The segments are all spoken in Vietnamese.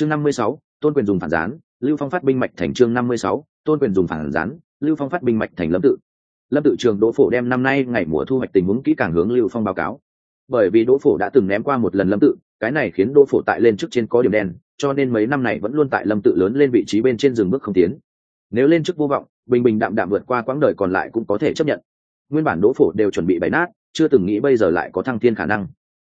chương năm mươi sáu, tôn quyền dùng phản gián, lưu phong phát binh mạch thành chương năm mươi sáu, tôn quyền dùng phản gián, lưu phong phát binh mạch thành lâm tự. Lâm tự trường đỗ phổ đem năm nay ngày mùa thu hoạch tình huống kỹ càng hướng lưu phong báo cáo. Bởi vì đỗ phổ đã từng ném qua một lần lâm tự, cái này khiến đỗ phổ tại lên trước trên có điểm đen, cho nên mấy năm này vẫn luôn tại lâm tự lớn lên vị trí bên trên rừng bước không tiến. Nếu lên chức vô vọng, bình bình đạm đạm vượt qua quãng đời còn lại cũng có thể chấp nhận. Nguyên bản đỗ phổ đều chuẩn bị bày nát, chưa từng nghĩ bây giờ lại có thăng thiên khả năng.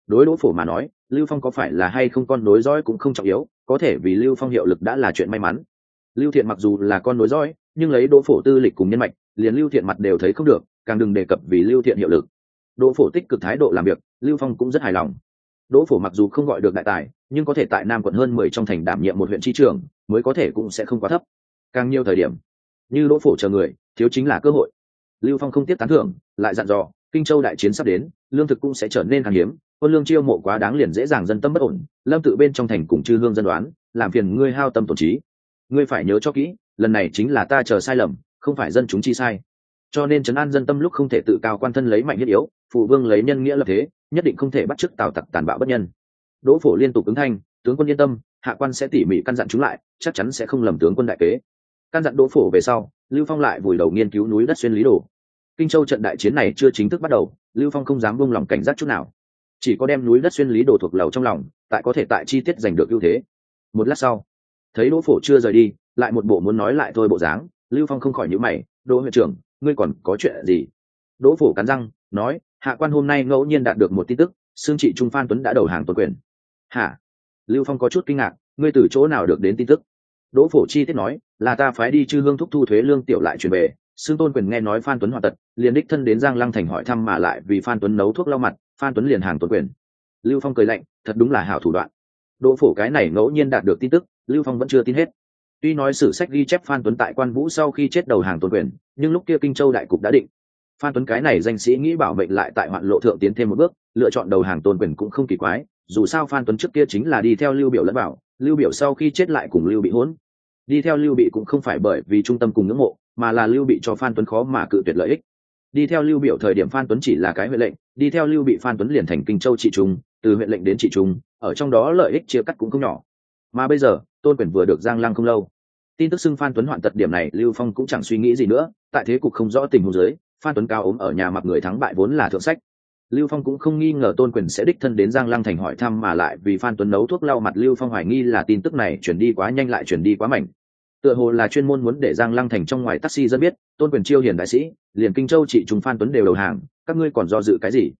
Đối đỗ phổ mà nói, lưu phong có phải là hay không con đối dõi cũng không trọng yếu có thể vì lưu phong hiệu lực đã là chuyện may mắn. Lưu thiện mặc dù là con nối dõi, nhưng lấy đỗ phổ tư lịch cùng nhân mạch, liền lưu thiện mặt đều thấy không được, càng đừng đề cập vì lưu thiện hiệu lực. Đỗ phổ tích cực thái độ làm việc, lưu phong cũng rất hài lòng. Đỗ phổ mặc dù không gọi được đại tài, nhưng có thể tại nam quận hơn mười trong thành đảm nhiệm một huyện tri trường mới có thể cũng sẽ không quá thấp. Càng nhiều thời điểm, như đỗ phổ chờ người, thiếu chính là cơ hội. Lưu phong không tiếp tán thưởng, lại dặn dò, kinh châu đại chiến sắp đến, lương thực cũng sẽ trở nên khan hiếm quân lương chiêu mộ quá đáng liền dễ dàng dân tâm bất ổn, lâm tự bên trong thành cùng chư hương dân đoán, làm phiền ngươi hao tâm tổn trí. Ngươi phải nhớ cho kỹ, lần này chính là ta chờ sai lầm, không phải dân chúng chi sai. Cho nên trấn an dân tâm lúc không thể tự cao quan thân lấy mạnh nhất yếu, phụ vương lấy nhân nghĩa lập thế, nhất định không thể bắt chước tào tặc tàn bạo bất nhân. Đỗ phổ liên tục ứng thanh, tướng quân yên tâm, hạ quan sẽ tỉ mỉ căn dặn chúng lại, chắc chắn sẽ không lầm tướng quân đại kế. Căn dặn đỗ phổ về sau, lưu phong lại vùi đầu nghiên cứu núi đất xuyên lý đồ. Kinh châu trận đại chiến này chưa chính thức bắt đầu, lưu phong không dám buông lòng cảnh giác chút nào chỉ có đem núi đất xuyên lý đồ thuộc lầu trong lòng, tại có thể tại chi tiết giành được ưu thế. Một lát sau, thấy đỗ phổ chưa rời đi, lại một bộ muốn nói lại thôi bộ dáng, lưu phong không khỏi nhữ mày, đỗ huyện trưởng, ngươi còn có chuyện gì? Đỗ phổ cắn răng, nói, hạ quan hôm nay ngẫu nhiên đạt được một tin tức, xương trị trung phan tuấn đã đầu hàng tuần quyền. Hả? Lưu phong có chút kinh ngạc, ngươi từ chỗ nào được đến tin tức? Đỗ phổ chi tiết nói, là ta phái đi chư hương thúc thu thuế lương tiểu lại truyền về, xương tôn quyền nghe nói phan tuấn hoạt tật, liền đích thân đến giang lăng thành hỏi thăm mà lại vì phan tuấn nấu thuốc lau mặt phan tuấn liền hàng tuấn quyền. Lưu phong cười lạnh, thật đúng là hảo thủ đoạn. Đỗ phổ cái này ngẫu nhiên đạt được tin tức, lưu phong vẫn chưa tin hết. Tuy nói sử sách ghi chép phan tuấn tại quan vũ sau khi chết đầu hàng tuấn quyền, nhưng lúc kia kinh châu đại cục đã định. Phan tuấn cái này danh sĩ nghĩ bảo mệnh lại tại hoạn lộ thượng tiến thêm một bước, lựa chọn đầu hàng tôn quyền cũng không kỳ quái, dù sao phan tuấn trước kia chính là đi theo lưu biểu lẫn bảo, lưu biểu sau khi chết lại cùng lưu bị hỗn. Đi theo lưu bị cũng không phải bởi vì trung tâm cùng ngưỡng mộ, mà là lưu bị cho phan tuấn khó mà cự tuyệt lợi ích đi theo lưu biểu thời điểm phan tuấn chỉ là cái huệ lệnh, đi theo lưu bị phan tuấn liền thành kinh châu trị trung, từ huyện lệnh đến trị trung, ở trong đó lợi ích chia cắt cũng không nhỏ. Mà bây giờ, tôn quyền vừa được giang lăng không lâu. Tin tức xưng phan tuấn hoạn tật điểm này, lưu phong cũng chẳng suy nghĩ gì nữa, tại thế cục không rõ tình huống giới phan tuấn cao ốm ở nhà mặc người thắng bại vốn là thượng sách. Lưu phong cũng không nghi ngờ tôn quyền sẽ đích thân đến giang lăng thành hỏi thăm mà lại vì phan tuấn nấu thuốc lau mặt, lưu phong hoài nghi là tin tức này chuyển đi quá nhanh lại chuyển đi quá mạnh tựa hồ là chuyên môn muốn để giang lăng thành trong ngoài taxi dân biết, tôn quyền chiêu hiền đại sĩ, liền kinh châu chị chúng phan tuấn đều đầu hàng, các ngươi còn do dự cái gì?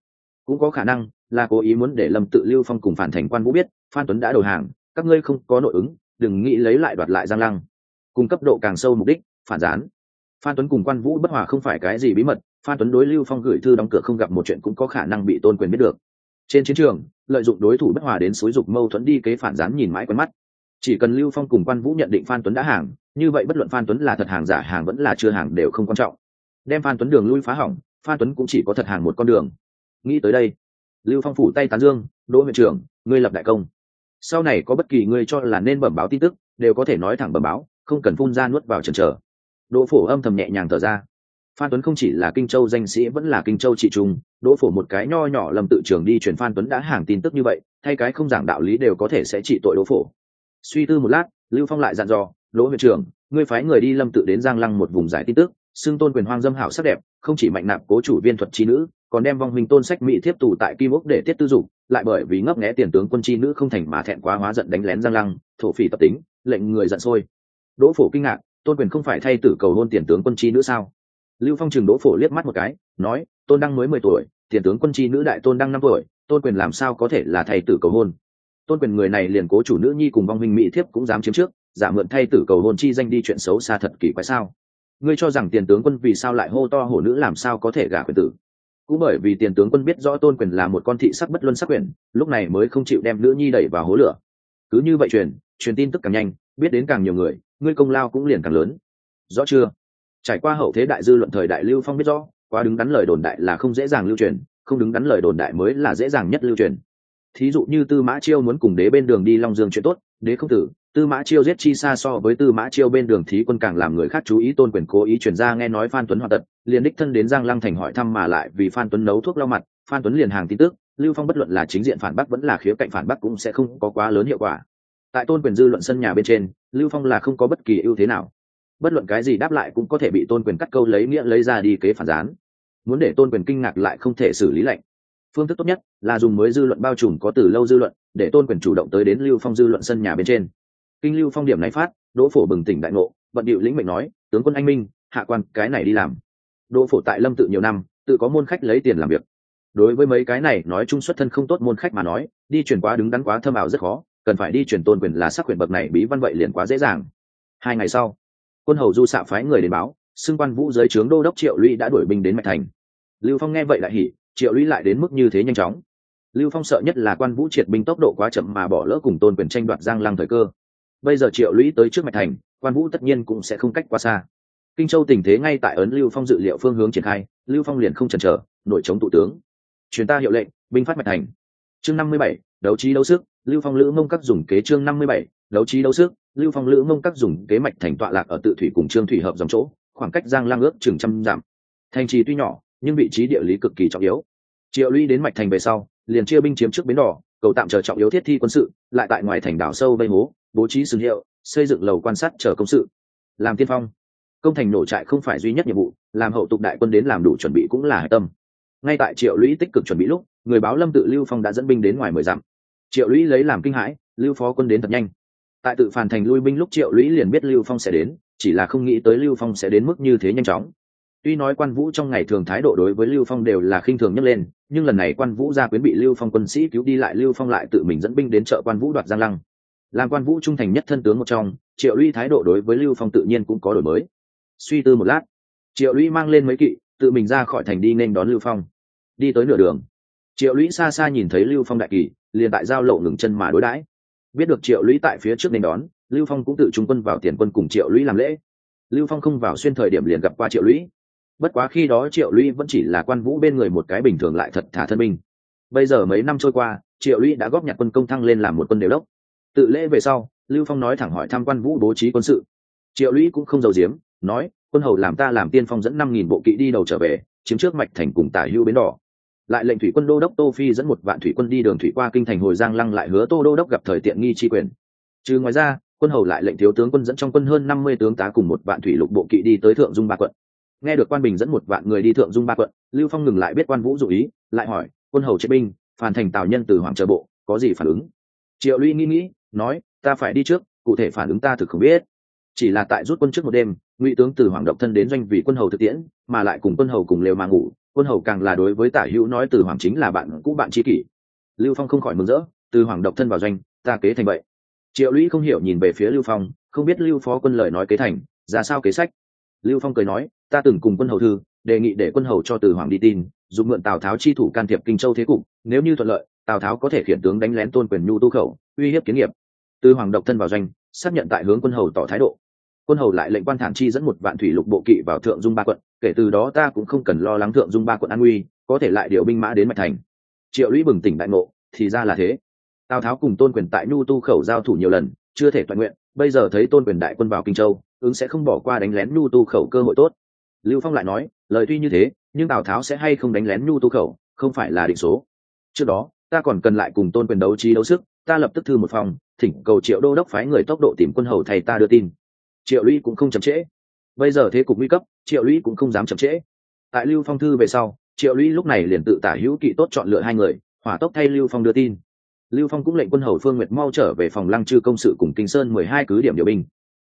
Cũng có khả năng là cố ý muốn để lâm tự lưu phong cùng phản thành quan vũ biết, phan tuấn đã đầu hàng, các ngươi không có nội ứng, đừng nghĩ lấy lại đoạt lại giang lăng. Cùng cấp độ càng sâu mục đích, phản gián. Phan tuấn cùng quan vũ bất hòa không phải cái gì bí mật, phan tuấn đối lưu phong gửi thư đóng cửa không gặp một chuyện cũng có khả năng bị tôn quyền biết được. Trên chiến trường, lợi dụng đối thủ bất hòa đến xúi dục mâu thuẫn đi kế phản gián nhìn mãi quen mắt chỉ cần lưu phong cùng quan vũ nhận định phan tuấn đã hàng, như vậy bất luận phan tuấn là thật hàng giả hàng vẫn là chưa hàng đều không quan trọng. Đem phan tuấn đường lui phá hỏng, phan tuấn cũng chỉ có thật hàng một con đường. Nghĩ tới đây, lưu phong phủ tay tán dương, đỗ huyện trưởng, ngươi lập đại công. Sau này có bất kỳ ngươi cho là nên bẩm báo tin tức, đều có thể nói thẳng bẩm báo, không cần phun ra nuốt vào trần trở đỗ phổ âm thầm nhẹ nhàng thở ra. Phan tuấn không chỉ là kinh châu danh sĩ vẫn là kinh châu trị trung đỗ phổ một cái nho nhỏ lầm tự trường đi truyền phan tuấn đã hàng tin tức như vậy, thay cái không giảng đạo lý đều có thể sẽ trị tội đỗ phổ suy tư một lát, lưu phong lại dặn dò đỗ huyện trưởng, ngươi phái người đi lâm tự đến giang lăng một vùng giải tin tức, xưng tôn quyền hoang dâm hảo sắc đẹp, không chỉ mạnh nạp cố chủ viên thuật trí nữ, còn đem vong huynh tôn sách mỹ thiếp tù tại kim ốc để tiết tư dục, lại bởi vì ngấp nghẽ tiền tướng quân chi nữ không thành mà thẹn quá hóa giận đánh lén giang lăng, thổ phỉ tập tính, lệnh người giận sôi. Đỗ phổ kinh ngạc, tôn quyền không phải thay tử cầu hôn tiền tướng quân chi nữ sao? Lưu phong chừng đỗ phổ liếc mắt một cái, nói, tôn đăng mới mười tuổi, tiền tướng quân chi nữ đại tôn đăng năm tuổi, tôn quyền làm sao có thể là thay tử cầu hôn? Tôn quyền người này liền cố chủ nữ nhi cùng vong huynh mỹ thiếp cũng dám chiếm trước, giả mượn thay tử cầu hôn chi danh đi chuyện xấu xa thật kỳ quái sao? Ngươi cho rằng tiền tướng quân vì sao lại hô to hổ nữ làm sao có thể gả quyền tử? Cũng bởi vì tiền tướng quân biết rõ tôn quyền là một con thị sắc bất luân sắc quyền, lúc này mới không chịu đem nữ nhi đẩy vào hố lửa. Cứ như vậy truyền truyền tin tức càng nhanh, biết đến càng nhiều người, ngươi công lao cũng liền càng lớn. Rõ chưa? Trải qua hậu thế đại dư luận thời đại lưu phong biết rõ, quá đứng đắn lời đồn đại là không dễ dàng lưu truyền, không đứng đắn lời đồn đại mới là dễ dàng nhất lưu truyền thí dụ như tư mã chiêu muốn cùng đế bên đường đi long dương chuyện tốt, đế không tử, tư mã chiêu giết chi xa so với tư mã chiêu bên đường thí quân càng làm người khác chú ý tôn quyền cố ý chuyển ra nghe nói phan tuấn hoạt tật liền đích thân đến giang lăng thành hỏi thăm mà lại vì phan tuấn nấu thuốc lau mặt, phan tuấn liền hàng tin tức, lưu phong bất luận là chính diện phản bác vẫn là khía cạnh phản bác cũng sẽ không có quá lớn hiệu quả. Tại tôn quyền dư luận sân nhà bên trên, lưu phong là không có bất kỳ ưu thế nào. Bất luận cái gì đáp lại cũng có thể bị tôn quyền cắt câu lấy nghĩa lấy ra đi kế phản gián. Muốn để tôn quyền kinh ngạc lại không thể xử lý lệnh phương thức tốt nhất là dùng mới dư luận bao trùm có từ lâu dư luận, để tôn quyền chủ động tới đến lưu phong dư luận sân nhà bên trên. Kinh lưu phong điểm này phát, đỗ phổ bừng tỉnh đại ngộ, vận điệu lĩnh mệnh nói, tướng quân anh minh, hạ quan, cái này đi làm. Đỗ phổ tại lâm tự nhiều năm, tự có môn khách lấy tiền làm việc. Đối với mấy cái này, nói chung xuất thân không tốt môn khách mà nói, đi chuyển quá đứng đắn quá thâm ảo rất khó, cần phải đi chuyển tôn quyền là sắc quyền bậc này bí văn vậy liền quá dễ dàng. Hai ngày sau, quân hầu du xạ phái người đến báo, xưng quan vũ giới trướng đô đốc triệu lũy đã đuổi binh đến mạch thành. Lưu phong nghe vậy lại hỉ triệu lũy lại đến mức như thế nhanh chóng. Lưu phong sợ nhất là quan vũ triệt binh tốc độ quá chậm mà bỏ lỡ cùng tôn quyền tranh đoạt giang lăng thời cơ. Bây giờ triệu lũy tới trước mạch thành, quan vũ tất nhiên cũng sẽ không cách quá xa. Kinh châu tình thế ngay tại ấn lưu phong dự liệu phương hướng triển khai, lưu phong liền không chần chờ nội chống thủ tướng. Truyền ta hiệu lệnh, binh phát mạch thành. Chương năm mươi bảy, đấu trí đấu sức, lưu phong lữ mông các dùng kế chương năm mươi bảy, đấu trí đấu sức, lưu phong lữ mông các dùng kế mạch thành tọa lạc ở tự thủy cùng trương thủy hợp dòng chỗ, khoảng cách giang lang ước chừng trăm dặm. Thành trì tuy nhỏ nhưng vị trí địa lý cực kỳ trọng yếu. Triệu lũy đến mạch thành về sau, liền chia binh chiếm trước bến đỏ, cầu tạm chờ trọng yếu thiết thi quân sự, lại tại ngoài thành đảo sâu vây hố, bố trí sừng hiệu, xây dựng lầu quan sát chờ công sự. Làm tiên phong. Công thành nổ trại không phải duy nhất nhiệm vụ, làm hậu tục đại quân đến làm đủ chuẩn bị cũng là hải tâm. Ngay tại triệu lũy tích cực chuẩn bị lúc, người báo lâm tự lưu phong đã dẫn binh đến ngoài mười dặm. Triệu lũy lấy làm kinh hãi, lưu phó quân đến thật nhanh. Tại tự phản thành lui binh lúc triệu lũy liền biết lưu phong sẽ đến, chỉ là không nghĩ tới lưu phong sẽ đến mức như thế nhanh chóng tuy nói quan vũ trong ngày thường thái độ đối với lưu phong đều là khinh thường nhấc lên, nhưng lần này quan vũ gia quyến bị lưu phong quân sĩ cứu đi lại, lưu phong lại tự mình dẫn binh đến chợ quan vũ đoạt giang lăng. Làm quan vũ trung thành nhất thân tướng một trong, triệu lũy thái độ đối với lưu phong tự nhiên cũng có đổi mới. Suy tư một lát, triệu lũy mang lên mấy kỵ, tự mình ra khỏi thành đi nên đón lưu phong. Đi tới nửa đường, triệu lũy xa xa nhìn thấy lưu phong đại kỳ, liền tại giao lộ ngừng chân mà đối đãi. Biết được triệu lũy tại phía trước nên đón, lưu phong cũng tự trung quân vào tiền quân cùng triệu lũy làm lễ. Lưu phong không vào xuyên thời điểm liền gặp qua triệu lũy bất quá khi đó triệu lũy vẫn chỉ là quan vũ bên người một cái bình thường lại thật thả thân mình bây giờ mấy năm trôi qua, triệu lũy đã góp nhặt quân công thăng lên làm một quân đều đốc. Tự lễ về sau, lưu phong nói thẳng hỏi thăm quan vũ bố trí quân sự. Triệu lũy cũng không giàu giếm, nói, quân hầu làm ta làm tiên phong dẫn năm nghìn bộ kỵ đi đầu trở về, chiếm trước mạch thành cùng tả hữu bến đỏ. Lại lệnh thủy quân đô đốc tô phi dẫn một vạn thủy quân đi đường thủy qua kinh thành hồi giang lăng lại hứa tô đô đốc gặp thời tiện nghi tri quyền. Trừ ngoài ra, quân hầu lại lệnh thiếu tướng quân dẫn trong quân hơn năm mươi tướng tá cùng một vạn thủy lục bộ kỵ đi tới thượng dung ba quận nghe được quan bình dẫn một vạn người đi thượng dung ba quận, lưu phong ngừng lại biết quan vũ dụ ý, lại hỏi, quân hầu chế binh phản thành tào nhân từ hoàng trợ bộ, có gì phản ứng? Triệu lũy nghĩ nghĩ, nói, ta phải đi trước, cụ thể phản ứng ta thực không biết. Chỉ là tại rút quân trước một đêm, ngụy tướng từ hoàng độc thân đến doanh vị quân hầu thực tiễn, mà lại cùng quân hầu cùng lều mà ngủ, quân hầu càng là đối với tả hữu nói từ hoàng chính là bạn cũ bạn tri kỷ. Lưu phong không khỏi mừng rỡ, từ hoàng độc thân vào doanh, ta kế thành vậy. Triệu lũy không hiểu nhìn về phía lưu phong, không biết lưu phó quân lời nói kế thành, ra sao kế sách. Lưu phong cười nói ta từng cùng quân hầu thư, đề nghị để quân hầu cho từ hoàng đi tin, dùng mượn tào tháo chi thủ can thiệp kinh châu thế cục, nếu như thuận lợi, tào tháo có thể khiển tướng đánh lén tôn quyền nhu tu khẩu, uy hiếp kiến nghiệp. Từ hoàng độc thân vào doanh, xác nhận tại hướng quân hầu tỏ thái độ. Quân hầu lại lệnh quan thản chi dẫn một vạn thủy lục bộ kỵ vào thượng dung ba quận, kể từ đó ta cũng không cần lo lắng thượng dung ba quận an nguy, có thể lại điều binh mã đến mạch thành. Triệu lũy bừng tỉnh đại ngộ, thì ra là thế. Tào tháo cùng tôn quyền tại nhu tu khẩu giao thủ nhiều lần, chưa thể toàn nguyện, bây giờ thấy tôn quyền đại quân vào kinh châu, ứng sẽ không bỏ qua đánh lén nhu tu khẩu cơ hội tốt lưu phong lại nói, lời tuy như thế, nhưng tào tháo sẽ hay không đánh lén nhu tu khẩu, không phải là định số. Trước đó, ta còn cần lại cùng tôn quyền đấu trí đấu sức, ta lập tức thư một phòng, thỉnh cầu triệu đô đốc phái người tốc độ tìm quân hầu thầy ta đưa tin. Triệu lũy cũng không chậm trễ. Bây giờ thế cục nguy cấp, triệu lũy cũng không dám chậm trễ. Tại lưu phong thư về sau, triệu lũy lúc này liền tự tả hữu kỵ tốt chọn lựa hai người, hỏa tốc thay lưu phong đưa tin. Lưu phong cũng lệnh quân hầu phương nguyệt mau trở về phòng lăng chư công sự cùng kinh sơn mười hai cứ điểm điều binh.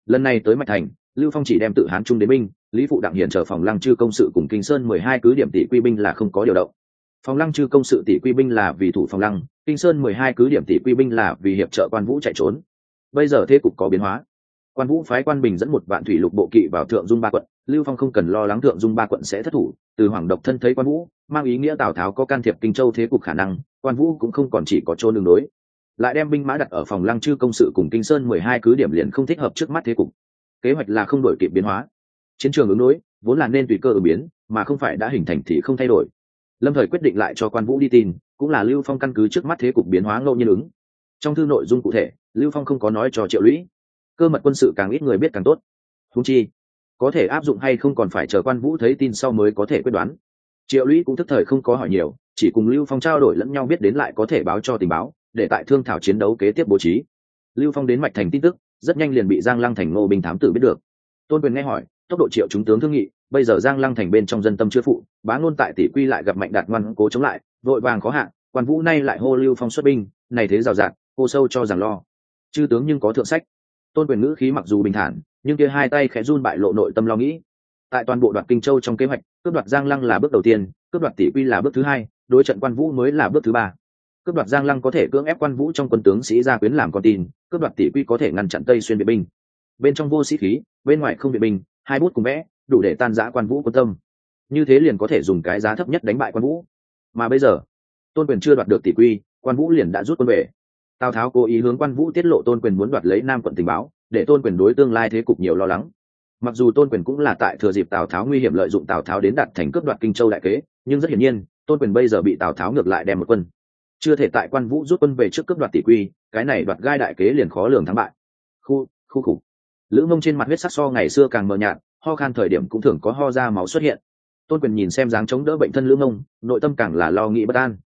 Lần này tới mạch thành, lưu phong chỉ đem tự hán trung đến binh lý phụ đặng hiển chờ phòng lăng chư công sự cùng kinh sơn mười hai cứ điểm tỷ quy binh là không có điều động. Phòng lăng chư công sự tỷ quy binh là vì thủ phòng lăng, kinh sơn mười hai cứ điểm tỷ quy binh là vì hiệp trợ quan vũ chạy trốn. Bây giờ thế cục có biến hóa. Quan vũ phái quan bình dẫn một vạn thủy lục bộ kỵ vào thượng dung ba quận, lưu phong không cần lo lắng thượng dung ba quận sẽ thất thủ, từ hoàng độc thân thấy quan vũ, mang ý nghĩa tào tháo có can thiệp kinh châu thế cục khả năng, quan vũ cũng không còn chỉ có chỗ đường đối lại đem binh mã đặt ở phòng lăng chư công sự cùng kinh sơn mười hai cứ điểm liền không thích hợp trước mắt thế cục. Kế hoạch là không đổi kịp biến hóa chiến trường ứng đối, vốn là nên tùy cơ ứng biến, mà không phải đã hình thành thì không thay đổi. Lâm thời quyết định lại cho quan vũ đi tin, cũng là lưu phong căn cứ trước mắt thế cục biến hóa ngẫu nhiên ứng. Trong thư nội dung cụ thể, lưu phong không có nói cho triệu lũy. Cơ mật quân sự càng ít người biết càng tốt. Húng chi, có thể áp dụng hay không còn phải chờ quan vũ thấy tin sau mới có thể quyết đoán. Triệu lũy cũng thức thời không có hỏi nhiều, chỉ cùng lưu phong trao đổi lẫn nhau biết đến lại có thể báo cho tình báo, để tại thương thảo chiến đấu kế tiếp bố trí. Lưu phong đến mạch thành tin tức, rất nhanh liền bị giang lăng thành ngô binh thám tử biết được. Tôn quyền nghe hỏi tốc độ triệu chúng tướng thương nghị, bây giờ giang lăng thành bên trong dân tâm chưa phụ, bá ngôn tại tỷ quy lại gặp mạnh đạt ngoan cố chống lại, vội vàng khó hạn quan vũ nay lại hô lưu phong xuất binh, này thế rào rạt, cô sâu cho rằng lo. Chư tướng nhưng có thượng sách. Tôn quyền ngữ khí mặc dù bình thản, nhưng kia hai tay khẽ run bại lộ nội tâm lo nghĩ. Tại toàn bộ đoạt kinh châu trong kế hoạch, cướp đoạt giang lăng là bước đầu tiên, cướp đoạt tỷ quy là bước thứ hai, đối trận quan vũ mới là bước thứ ba. Cướp đoạt giang lăng có thể cưỡng ép quan vũ trong quân tướng sĩ gia quyến làm con tin, cướp đoạt tỷ quy có thể ngăn chặn tây xuyên vệ binh. Bên trong vô sĩ khí, bên ngoài không vệ binh hai bút cùng vẽ, đủ để tan giã quan vũ quân tâm. Như thế liền có thể dùng cái giá thấp nhất đánh bại quan vũ. Mà bây giờ, tôn quyền chưa đoạt được tỷ quy, quan vũ liền đã rút quân về. Tào tháo cố ý hướng quan vũ tiết lộ tôn quyền muốn đoạt lấy nam quận tình báo, để tôn quyền đối tương lai thế cục nhiều lo lắng. Mặc dù tôn quyền cũng là tại thừa dịp tào tháo nguy hiểm lợi dụng tào tháo đến đạt thành cướp đoạt kinh châu đại kế, nhưng rất hiển nhiên, tôn quyền bây giờ bị tào tháo ngược lại đem một quân. Chưa thể tại quan vũ rút quân về trước cướp đoạt tỷ quy, cái này đoạt gai đại kế liền khó lường thắng bại. Khu khu khủng lữ mông trên mặt huyết sắc so ngày xưa càng mờ nhạt, ho khan thời điểm cũng thường có ho ra máu xuất hiện. Tôn quyền nhìn xem dáng chống đỡ bệnh thân lữ mông, nội tâm càng là lo nghĩ bất an.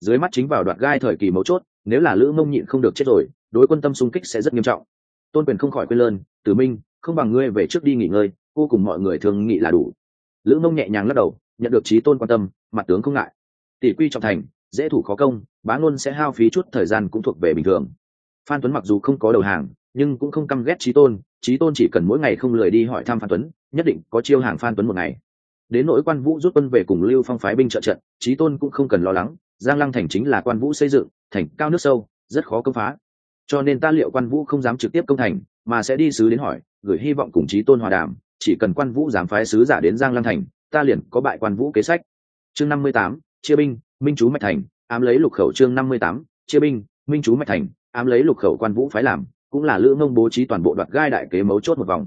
Dưới mắt chính vào đoạt gai thời kỳ mấu chốt, nếu là lữ mông nhịn không được chết rồi, đối quân tâm xung kích sẽ rất nghiêm trọng. Tôn quyền không khỏi quên lơn, tử minh, không bằng ngươi về trước đi nghỉ ngơi cô cùng mọi người thường nghĩ là đủ. Lữ mông nhẹ nhàng lắc đầu, nhận được trí tôn quan tâm, mặt tướng không ngại. Tỷ quy trọng thành, dễ thủ khó công, bá ngôn sẽ hao phí chút thời gian cũng thuộc về bình thường. Phan tuấn mặc dù không có đầu hàng, nhưng cũng không căm ghét trí tôn trí tôn chỉ cần mỗi ngày không lười đi hỏi thăm phan tuấn, nhất định có chiêu hàng phan tuấn một ngày. Đến nỗi quan vũ rút quân về cùng lưu phong phái binh trợ trận trí tôn cũng không cần lo lắng, giang lăng thành chính là quan vũ xây dựng, thành cao nước sâu, rất khó công phá. Cho nên ta liệu quan vũ không dám trực tiếp công thành, mà sẽ đi sứ đến hỏi, gửi hy vọng cùng trí tôn hòa đàm, chỉ cần quan vũ dám phái sứ giả đến giang lăng thành, ta liền có bại quan vũ kế sách. Chương năm mươi tám, chia binh, minh chú mạch thành, ám lấy lục khẩu chương năm mươi tám, chia binh, minh chú mạch thành, ám lấy lục khẩu quan vũ phái làm cũng là lữ mông bố trí toàn bộ đoạt gai đại kế mấu chốt một vòng.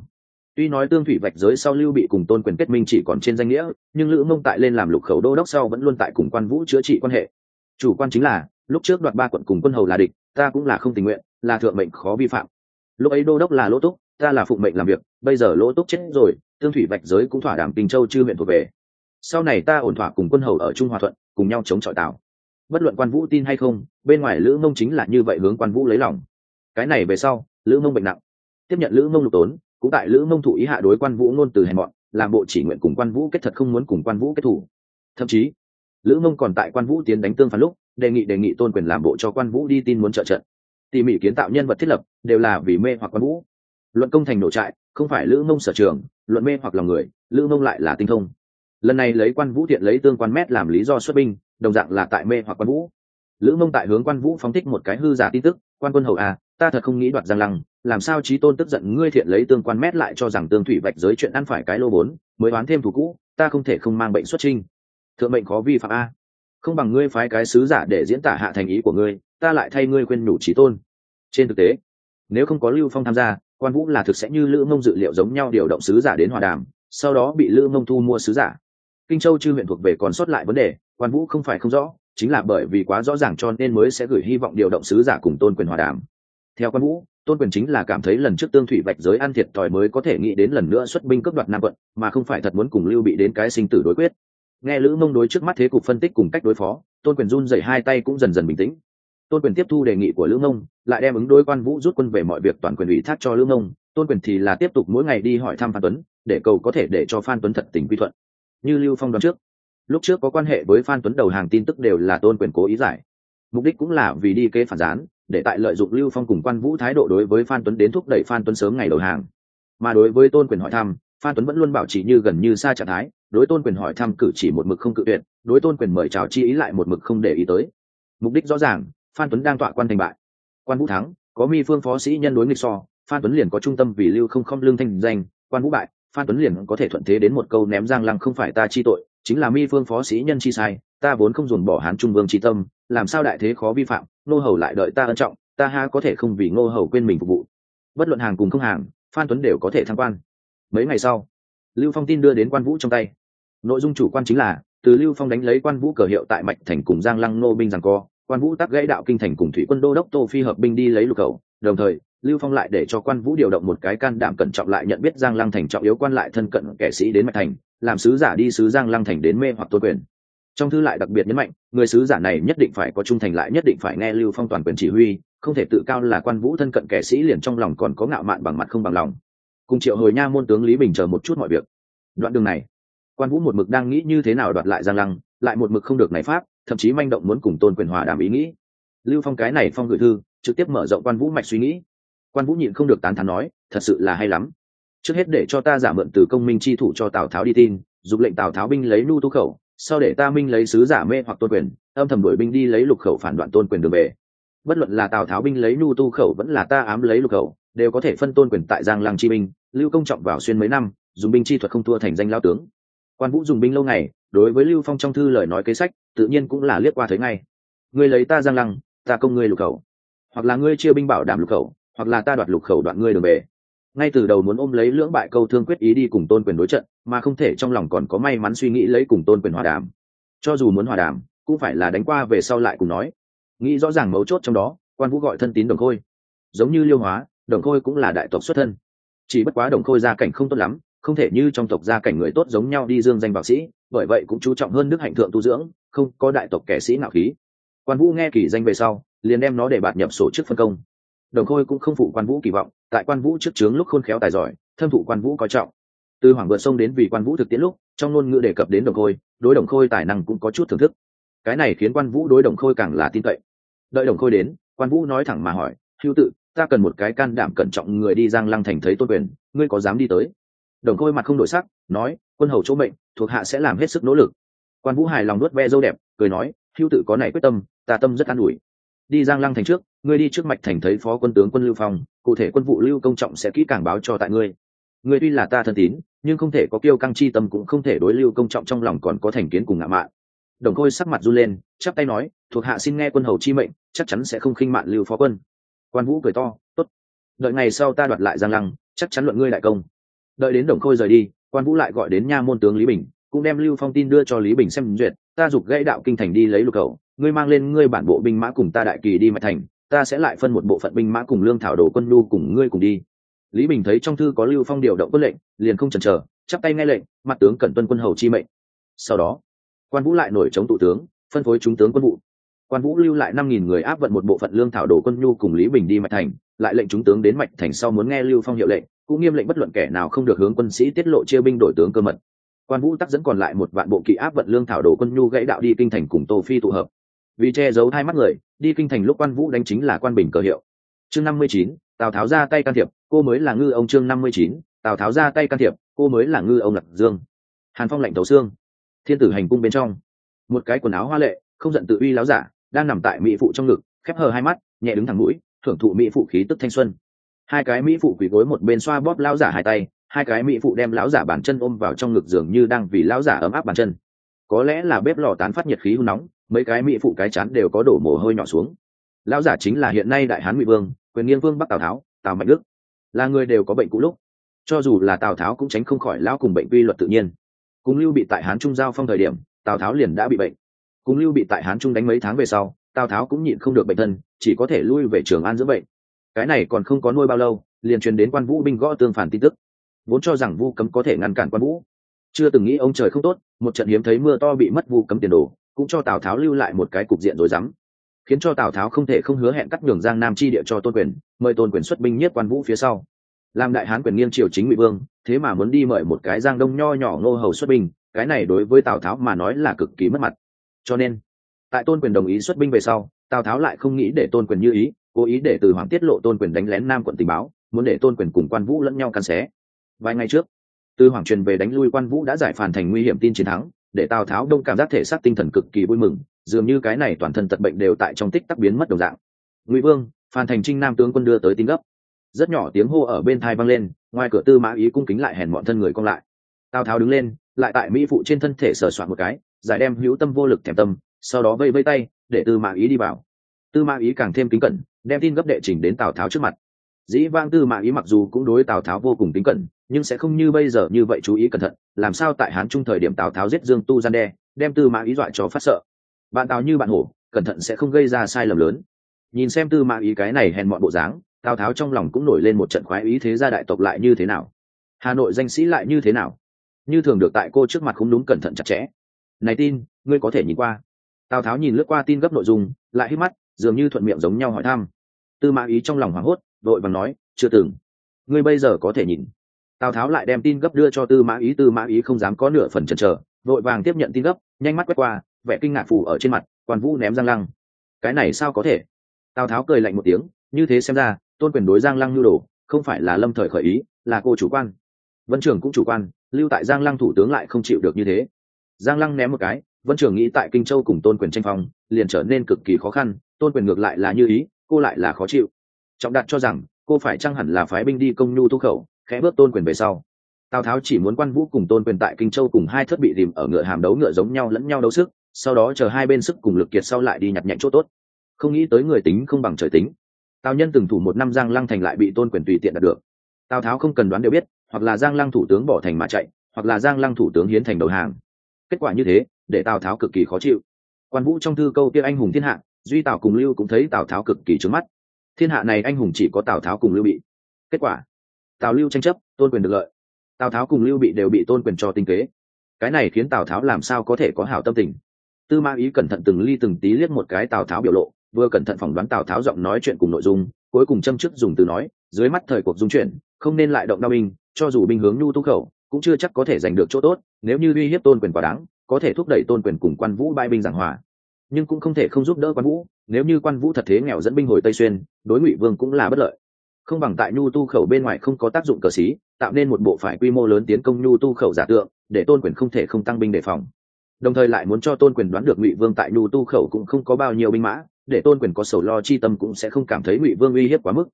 Tuy nói tương thủy vạch giới sau lưu bị cùng tôn quyền kết minh chỉ còn trên danh nghĩa, nhưng lữ mông tại lên làm lục khẩu đô đốc sau vẫn luôn tại cùng quan vũ chữa trị quan hệ. Chủ quan chính là, lúc trước đoạt ba quận cùng quân hầu là địch, ta cũng là không tình nguyện, là thượng mệnh khó vi phạm. Lúc ấy đô đốc là lỗ túc, ta là phụng mệnh làm việc, bây giờ lỗ túc chết rồi, tương thủy vạch giới cũng thỏa đảm tình châu chư huyện thuộc về. Sau này ta ổn thỏa cùng quân hầu ở trung hòa thuận, cùng nhau chống chọi tào. Bất luận quan vũ tin hay không, bên ngoài lữ mông chính là như vậy hướng quan vũ lấy lòng cái này về sau, lữ mông bệnh nặng. Tiếp nhận lữ mông lục tốn, cũng tại lữ mông thụ ý hạ đối quan vũ ngôn từ hèn mọn, làm bộ chỉ nguyện cùng quan vũ kết thật không muốn cùng quan vũ kết thủ. Thậm chí, lữ mông còn tại quan vũ tiến đánh tương phản lúc, đề nghị đề nghị tôn quyền làm bộ cho quan vũ đi tin muốn trợ trận. Tỉ mỉ kiến tạo nhân vật thiết lập, đều là vì mê hoặc quan vũ. Luận công thành nổ trại, không phải lữ mông sở trường, luận mê hoặc lòng người, lữ mông lại là tinh thông. Lần này lấy quan vũ thiện lấy tương quan mét làm lý do xuất binh, đồng dạng là tại mê hoặc quan vũ. Lữ mông tại hướng quan vũ phóng thích một cái hư giả tin tức, quan quân hầu à ta thật không nghĩ đoạt giang lăng, làm sao trí tôn tức giận ngươi thiện lấy tương quan mét lại cho rằng tương thủy vạch giới chuyện ăn phải cái lô bốn, mới đoán thêm thủ cũ, ta không thể không mang bệnh xuất trinh. Thượng mệnh khó vi phạm a. Không bằng ngươi phái cái sứ giả để diễn tả hạ thành ý của ngươi, ta lại thay ngươi khuyên nhủ trí tôn. Trên thực tế, nếu không có lưu phong tham gia, quan vũ là thực sẽ như lữ mông dự liệu giống nhau điều động sứ giả đến hòa đàm, sau đó bị lữ mông thu mua sứ giả. Kinh châu chư huyện thuộc về còn sót lại vấn đề, quan vũ không phải không rõ, chính là bởi vì quá rõ ràng cho nên mới sẽ gửi hy vọng điều động sứ giả cùng tôn quyền hòa đàm theo quan vũ, tôn quyền chính là cảm thấy lần trước tương thủy bạch giới ăn thiệt thòi mới có thể nghĩ đến lần nữa xuất binh cướp đoạt nam quận, mà không phải thật muốn cùng lưu bị đến cái sinh tử đối quyết. Nghe lữ mông đối trước mắt thế cục phân tích cùng cách đối phó, tôn quyền run dậy hai tay cũng dần dần bình tĩnh. Tôn quyền tiếp thu đề nghị của lữ mông, lại đem ứng đối quan vũ rút quân về mọi việc toàn quyền ủy thác cho lữ mông. Tôn quyền thì là tiếp tục mỗi ngày đi hỏi thăm phan tuấn, để cầu có thể để cho phan tuấn thật tình quy thuận. Như lưu phong đoán trước, lúc trước có quan hệ với phan tuấn đầu hàng tin tức đều là tôn quyền cố ý giải mục đích cũng là vì đi kế phản gián, để tại lợi dụng lưu phong cùng quan vũ thái độ đối với phan tuấn đến thúc đẩy phan tuấn sớm ngày đầu hàng. Mà đối với tôn quyền hỏi thăm, phan tuấn vẫn luôn bảo trì như gần như xa trạng thái, đối tôn quyền hỏi thăm cử chỉ một mực không cự tuyệt, đối tôn quyền mời chào chi ý lại một mực không để ý tới. Mục đích rõ ràng, phan tuấn đang tọa quan thành bại. Quan vũ thắng, có mi phương phó sĩ nhân đối nghịch so, phan tuấn liền có trung tâm vì lưu không không lương thanh danh, quan vũ bại, phan tuấn liền có thể thuận thế đến một câu ném giang lăng không phải ta chi tội, chính là mi phương phó sĩ nhân chi sai, ta vốn không dồn bỏ hán trung vương chi tâm làm sao đại thế khó vi phạm, Ngô hầu lại đợi ta ân trọng, ta ha có thể không vì ngô hầu quên mình phục vụ. Bất luận hàng cùng không hàng, phan tuấn đều có thể tham quan. Mấy ngày sau, lưu phong tin đưa đến quan vũ trong tay. Nội dung chủ quan chính là, từ lưu phong đánh lấy quan vũ cờ hiệu tại mạch thành cùng giang lăng nô binh rằng co, quan vũ tắc gãy đạo kinh thành cùng thủy quân đô đốc tô phi hợp binh đi lấy lục khẩu đồng thời, lưu phong lại để cho quan vũ điều động một cái can đảm cẩn trọng lại nhận biết giang lăng thành trọng yếu quan lại thân cận kẻ sĩ đến mạch thành, làm sứ giả đi sứ giang lăng thành đến mê hoặc tôn quyền trong thư lại đặc biệt nhấn mạnh, người sứ giả này nhất định phải có trung thành lại nhất định phải nghe lưu phong toàn quyền chỉ huy, không thể tự cao là quan vũ thân cận kẻ sĩ liền trong lòng còn có ngạo mạn bằng mặt không bằng lòng. Cùng triệu hồi nha môn tướng lý bình chờ một chút mọi việc. Đoạn đường này, quan vũ một mực đang nghĩ như thế nào đoạt lại giang lăng, lại một mực không được này pháp, thậm chí manh động muốn cùng tôn quyền hòa đàm ý nghĩ. Lưu phong cái này phong gửi thư, trực tiếp mở rộng quan vũ mạch suy nghĩ. Quan vũ nhịn không được tán thán nói, thật sự là hay lắm. Trước hết để cho ta giả mượn từ công minh chi thủ cho tào tháo đi tin, dục lệnh tào tháo binh lấy nu tu khẩu sau để ta minh lấy sứ giả mê hoặc tôn quyền, âm thầm đuổi binh đi lấy lục khẩu phản đoạn tôn quyền đường về. Bất luận là tào tháo binh lấy nu tu khẩu vẫn là ta ám lấy lục khẩu, đều có thể phân tôn quyền tại giang lăng chi binh, lưu công trọng vào xuyên mấy năm, dùng binh chi thuật không thua thành danh lao tướng. Quan vũ dùng binh lâu ngày, đối với lưu phong trong thư lời nói kế sách, tự nhiên cũng là liếc qua thấy ngay. Ngươi lấy ta giang lăng, ta công ngươi lục khẩu. Hoặc là ngươi chia binh bảo đảm lục khẩu, hoặc là ta đoạt lục khẩu đoạn ngươi đường về ngay từ đầu muốn ôm lấy lưỡng bại câu thương quyết ý đi cùng tôn quyền đối trận, mà không thể trong lòng còn có may mắn suy nghĩ lấy cùng tôn quyền hòa đàm. Cho dù muốn hòa đàm, cũng phải là đánh qua về sau lại cùng nói. Nghĩ rõ ràng mấu chốt trong đó, quan vũ gọi thân tín đồng khôi. Giống như liêu hóa, đồng khôi cũng là đại tộc xuất thân. Chỉ bất quá đồng khôi gia cảnh không tốt lắm, không thể như trong tộc gia cảnh người tốt giống nhau đi dương danh bảo sĩ, bởi vậy cũng chú trọng hơn đức hạnh thượng tu dưỡng, không có đại tộc kẻ sĩ nào khí. Quan vũ nghe kỳ danh về sau, liền đem nó để bạt nhập sổ chức phân công đồng khôi cũng không phụ quan vũ kỳ vọng, tại quan vũ trước trướng lúc khôn khéo tài giỏi, thâm thụ quan vũ coi trọng. Từ hoàng vượt sông đến vì quan vũ thực tiễn lúc, trong ngôn ngữ đề cập đến đồng khôi, đối đồng khôi tài năng cũng có chút thưởng thức. Cái này khiến quan vũ đối đồng khôi càng là tin cậy. Đợi đồng khôi đến, quan vũ nói thẳng mà hỏi hữu tự ta cần một cái can đảm cẩn trọng người đi giang lăng thành thấy tôn quyền, ngươi có dám đi tới? Đồng khôi mặt không đổi sắc, nói, quân hầu chỗ mệnh, thuộc hạ sẽ làm hết sức nỗ lực. Quan vũ hài lòng nuốt ve dâu đẹp, cười nói hữu tự có này quyết tâm, ta tâm rất an ủi. Đi giang lăng thành trước ngươi đi trước mạch thành thấy phó quân tướng quân lưu phong, cụ thể quân vụ lưu công trọng sẽ kỹ càng báo cho tại ngươi. Ngươi tuy là ta thân tín, nhưng không thể có kiêu căng chi tâm cũng không thể đối lưu công trọng trong lòng còn có thành kiến cùng ngạo mạn. Đồng khôi sắc mặt run lên, chắp tay nói, thuộc hạ xin nghe quân hầu chi mệnh, chắc chắn sẽ không khinh mạn lưu phó quân. Quan vũ cười to, tốt. Đợi ngày sau ta đoạt lại giang lăng, chắc chắn luận ngươi đại công. Đợi đến đồng khôi rời đi, quan vũ lại gọi đến nha môn tướng lý bình, cũng đem lưu phong tin đưa cho lý bình xem duyệt. Ta giục gãy đạo kinh thành đi lấy lục khẩu ngươi mang lên ngươi bản bộ binh mã cùng ta đại kỳ đi mạch thành ta sẽ lại phân một bộ phận binh mã cùng lương thảo đồ quân nhu cùng ngươi cùng đi. Lý bình thấy trong thư có lưu phong điều động quân lệnh, liền không chần chờ, chắp tay nghe lệnh, mặt tướng cần tuân quân hầu chi mệnh. Sau đó, quan vũ lại nổi chống tụ tướng, phân phối chúng tướng quân vụ. Quan vũ lưu lại năm nghìn người áp vận một bộ phận lương thảo đồ quân nhu cùng lý bình đi mạch thành, lại lệnh chúng tướng đến mạch thành sau muốn nghe lưu phong hiệu lệnh, cũng nghiêm lệnh bất luận kẻ nào không được hướng quân sĩ tiết lộ chia binh đổi tướng cơ mật. Quan vũ tắc dẫn còn lại một vạn bộ kỵ áp vận lương thảo đồ quân nhu gãy đạo đi kinh thành cùng tô phi tụ hợp vì che giấu hai mắt người, đi kinh thành lúc quan vũ đánh chính là quan bình cờ hiệu. Chương năm mươi chín, tào tháo ra tay can thiệp, cô mới là ngư ông chương năm mươi chín, tào tháo ra tay can thiệp, cô mới là ngư ông lạc dương. Hàn phong lạnh tấu xương. Thiên tử hành cung bên trong. Một cái quần áo hoa lệ, không giận tự uy láo giả, đang nằm tại mỹ phụ trong ngực, khép hờ hai mắt, nhẹ đứng thẳng mũi, thưởng thụ mỹ phụ khí tức thanh xuân. Hai cái mỹ phụ quỳ gối một bên xoa bóp lão giả hai tay, hai cái mỹ phụ đem lão giả bàn chân ôm vào trong ngực dường như đang vì lão giả ấm áp bàn chân. Có lẽ là bếp lò tán phát nhiệt khí hôn nóng mấy cái mỹ phụ cái chán đều có đổ mồ hôi nhỏ xuống. Lão giả chính là hiện nay đại hán ngụy vương, quyền nghiên vương bắc tào tháo, tào mạnh đức. Là người đều có bệnh cũ lúc. Cho dù là tào tháo cũng tránh không khỏi lão cùng bệnh quy luật tự nhiên. Cùng lưu bị tại hán trung giao phong thời điểm, tào tháo liền đã bị bệnh. Cùng lưu bị tại hán trung đánh mấy tháng về sau, tào tháo cũng nhịn không được bệnh thân, chỉ có thể lui về trường an dưỡng bệnh. Cái này còn không có nuôi bao lâu, liền truyền đến quan vũ binh gõ tương phản tin tức. Vốn cho rằng vu cấm có thể ngăn cản quan vũ. Chưa từng nghĩ ông trời không tốt, một trận hiếm thấy mưa to bị mất vu cấm tiền đồ cũng cho tào tháo lưu lại một cái cục diện rồi rắm khiến cho tào tháo không thể không hứa hẹn cắt nhường giang nam chi địa cho tôn quyền mời tôn quyền xuất binh nhất quan vũ phía sau làm đại hán quyền nghiêng triều chính ngụy vương thế mà muốn đi mời một cái giang đông nho nhỏ ngô hầu xuất binh cái này đối với tào tháo mà nói là cực kỳ mất mặt cho nên tại tôn quyền đồng ý xuất binh về sau tào tháo lại không nghĩ để tôn quyền như ý cố ý để từ hoàng tiết lộ tôn quyền đánh lén nam quận tình báo muốn để tôn quyền cùng quan vũ lẫn nhau căn xé vài ngày trước từ hoàng truyền về đánh lui quan vũ đã giải phản thành nguy hiểm tin chiến thắng để tào tháo đông cảm giác thể xác tinh thần cực kỳ vui mừng, dường như cái này toàn thân tật bệnh đều tại trong tích tắc biến mất đồng dạng. Ngụy vương, phan thành trinh nam tướng quân đưa tới tin gấp. Rất nhỏ tiếng hô ở bên thai vang lên, ngoài cửa tư mã ý cung kính lại hèn bọn thân người cong lại. Tào tháo đứng lên, lại tại mỹ phụ trên thân thể sờ soạn một cái, giải đem hữu tâm vô lực thèm tâm, sau đó vây vây tay, để tư mã ý đi vào. Tư mã ý càng thêm kính cẩn, đem tin gấp đệ trình đến tào tháo trước mặt. Dĩ vang tư mã ý mặc dù cũng đối tào tháo vô cùng kính cẩn nhưng sẽ không như bây giờ như vậy chú ý cẩn thận, làm sao tại hán trung thời điểm tào tháo giết dương tu gian đe, đem tư mã ý dọa cho phát sợ. Bạn tào như bạn hổ, cẩn thận sẽ không gây ra sai lầm lớn. Nhìn xem tư mã ý cái này hèn mọi bộ dáng, tào tháo trong lòng cũng nổi lên một trận khoái ý thế gia đại tộc lại như thế nào? Hà nội danh sĩ lại như thế nào? Như thường được tại cô trước mặt không đúng cẩn thận chặt chẽ. Này tin, ngươi có thể nhìn qua. Tào tháo nhìn lướt qua tin gấp nội dung, lại hít mắt, dường như thuận miệng giống nhau hỏi thăm. Tư mã ý trong lòng hoảng hốt, vội và nói, chưa từng. Ngươi bây giờ có thể nhìn tào tháo lại đem tin gấp đưa cho tư mã ý, tư mã ý không dám có nửa phần chần chờ, vội vàng tiếp nhận tin gấp, nhanh mắt quét qua, vẻ kinh ngạc phủ ở trên mặt quan vũ ném giang lăng. Cái này sao có thể? Tào tháo cười lạnh một tiếng, như thế xem ra, tôn quyền đối giang lăng nhu đồ, không phải là lâm thời khởi ý, là cô chủ quan. Vân trường cũng chủ quan, lưu tại giang lăng thủ tướng lại không chịu được như thế. Giang lăng ném một cái, vân trường nghĩ tại kinh châu cùng tôn quyền tranh phong, liền trở nên cực kỳ khó khăn, tôn quyền ngược lại là như ý, cô lại là khó chịu. Trọng đạt cho rằng, cô phải chăng hẳn là phái binh đi công nhu thu khẩu khẽ bước tôn quyền về sau. Tào tháo chỉ muốn quan vũ cùng tôn quyền tại kinh châu cùng hai thất bị tìm ở ngựa hàm đấu ngựa giống nhau lẫn nhau đấu sức, sau đó chờ hai bên sức cùng lực kiệt sau lại đi nhặt nhạnh chỗ tốt. Không nghĩ tới người tính không bằng trời tính. Tào nhân từng thủ một năm giang lăng thành lại bị tôn quyền tùy tiện đạt được. Tào tháo không cần đoán đều biết, hoặc là giang lăng thủ tướng bỏ thành mà chạy, hoặc là giang lăng thủ tướng hiến thành đầu hàng. Kết quả như thế, để tào tháo cực kỳ khó chịu. Quan vũ trong thư câu kia anh hùng thiên hạ, duy tào cùng lưu cũng thấy tào tháo cực kỳ trướng mắt. Thiên hạ này anh hùng chỉ có tào tháo cùng lưu bị. Kết quả tào lưu tranh chấp, tôn quyền được lợi. Tào tháo cùng lưu bị đều bị tôn quyền cho tinh kế. Cái này khiến tào tháo làm sao có thể có hảo tâm tình? Tư mã ý cẩn thận từng ly từng tí liếc một cái tào tháo biểu lộ, vừa cẩn thận phỏng đoán tào tháo giọng nói chuyện cùng nội dung, cuối cùng châm chức dùng từ nói, dưới mắt thời cuộc dung chuyển, không nên lại động đao binh, cho dù binh hướng nhu tu khẩu, cũng chưa chắc có thể giành được chỗ tốt, nếu như uy hiếp tôn quyền quá đáng, có thể thúc đẩy tôn quyền cùng quan vũ bãi binh giảng hòa. Nhưng cũng không thể không giúp đỡ quan vũ, nếu như quan vũ thật thế nghèo dẫn binh hồi tây xuyên, đối ngụy vương cũng là bất lợi không bằng tại nhu tu khẩu bên ngoài không có tác dụng cờ xí, tạo nên một bộ phải quy mô lớn tiến công nhu tu khẩu giả tượng, để tôn quyền không thể không tăng binh đề phòng. Đồng thời lại muốn cho tôn quyền đoán được ngụy vương tại nhu tu khẩu cũng không có bao nhiêu binh mã, để tôn quyền có sầu lo chi tâm cũng sẽ không cảm thấy ngụy vương uy hiếp quá mức.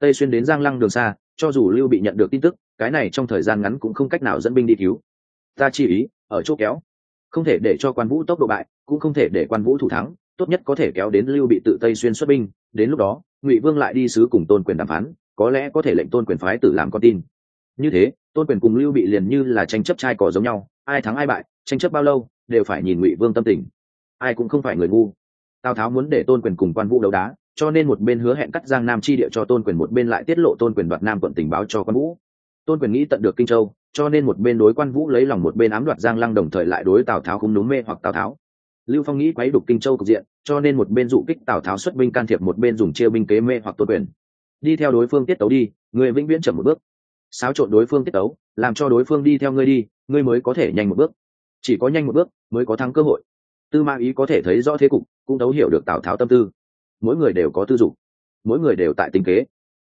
Tây xuyên đến giang lăng đường xa, cho dù lưu bị nhận được tin tức, cái này trong thời gian ngắn cũng không cách nào dẫn binh đi cứu. Ta chi ý, ở chỗ kéo. Không thể để cho quan vũ tốc độ bại, cũng không thể để quan vũ thủ thắng, tốt nhất có thể kéo đến lưu bị tự tây xuyên xuất binh, đến lúc đó ngụy vương lại đi sứ cùng tôn quyền đàm phán, có lẽ có thể lệnh tôn quyền phái tử làm con tin. Như thế, tôn quyền cùng lưu bị liền như là tranh chấp trai cỏ giống nhau, ai thắng ai bại, tranh chấp bao lâu, đều phải nhìn ngụy vương tâm tình. Ai cũng không phải người ngu. Tào tháo muốn để tôn quyền cùng quan vũ đấu đá, cho nên một bên hứa hẹn cắt giang nam chi địa cho tôn quyền, một bên lại tiết lộ tôn quyền đoạt nam quận tình báo cho quan vũ. Tôn quyền nghĩ tận được kinh châu, cho nên một bên đối quan vũ lấy lòng, một bên ám đoạt giang lăng đồng thời lại đối tào tháo không núm mê hoặc tào tháo lưu phong nghĩ quấy đục kinh châu cục diện, cho nên một bên dụ kích tào tháo xuất binh can thiệp, một bên dùng chia binh kế mê hoặc tôn quyền. Đi theo đối phương tiết tấu đi, người vĩnh viễn chậm một bước. Xáo trộn đối phương tiết tấu, làm cho đối phương đi theo ngươi đi, ngươi mới có thể nhanh một bước. Chỉ có nhanh một bước mới có thắng cơ hội. Tư mã ý có thể thấy rõ thế cục, cũng thấu hiểu được tào tháo tâm tư. Mỗi người đều có tư dục mỗi người đều tại tinh kế.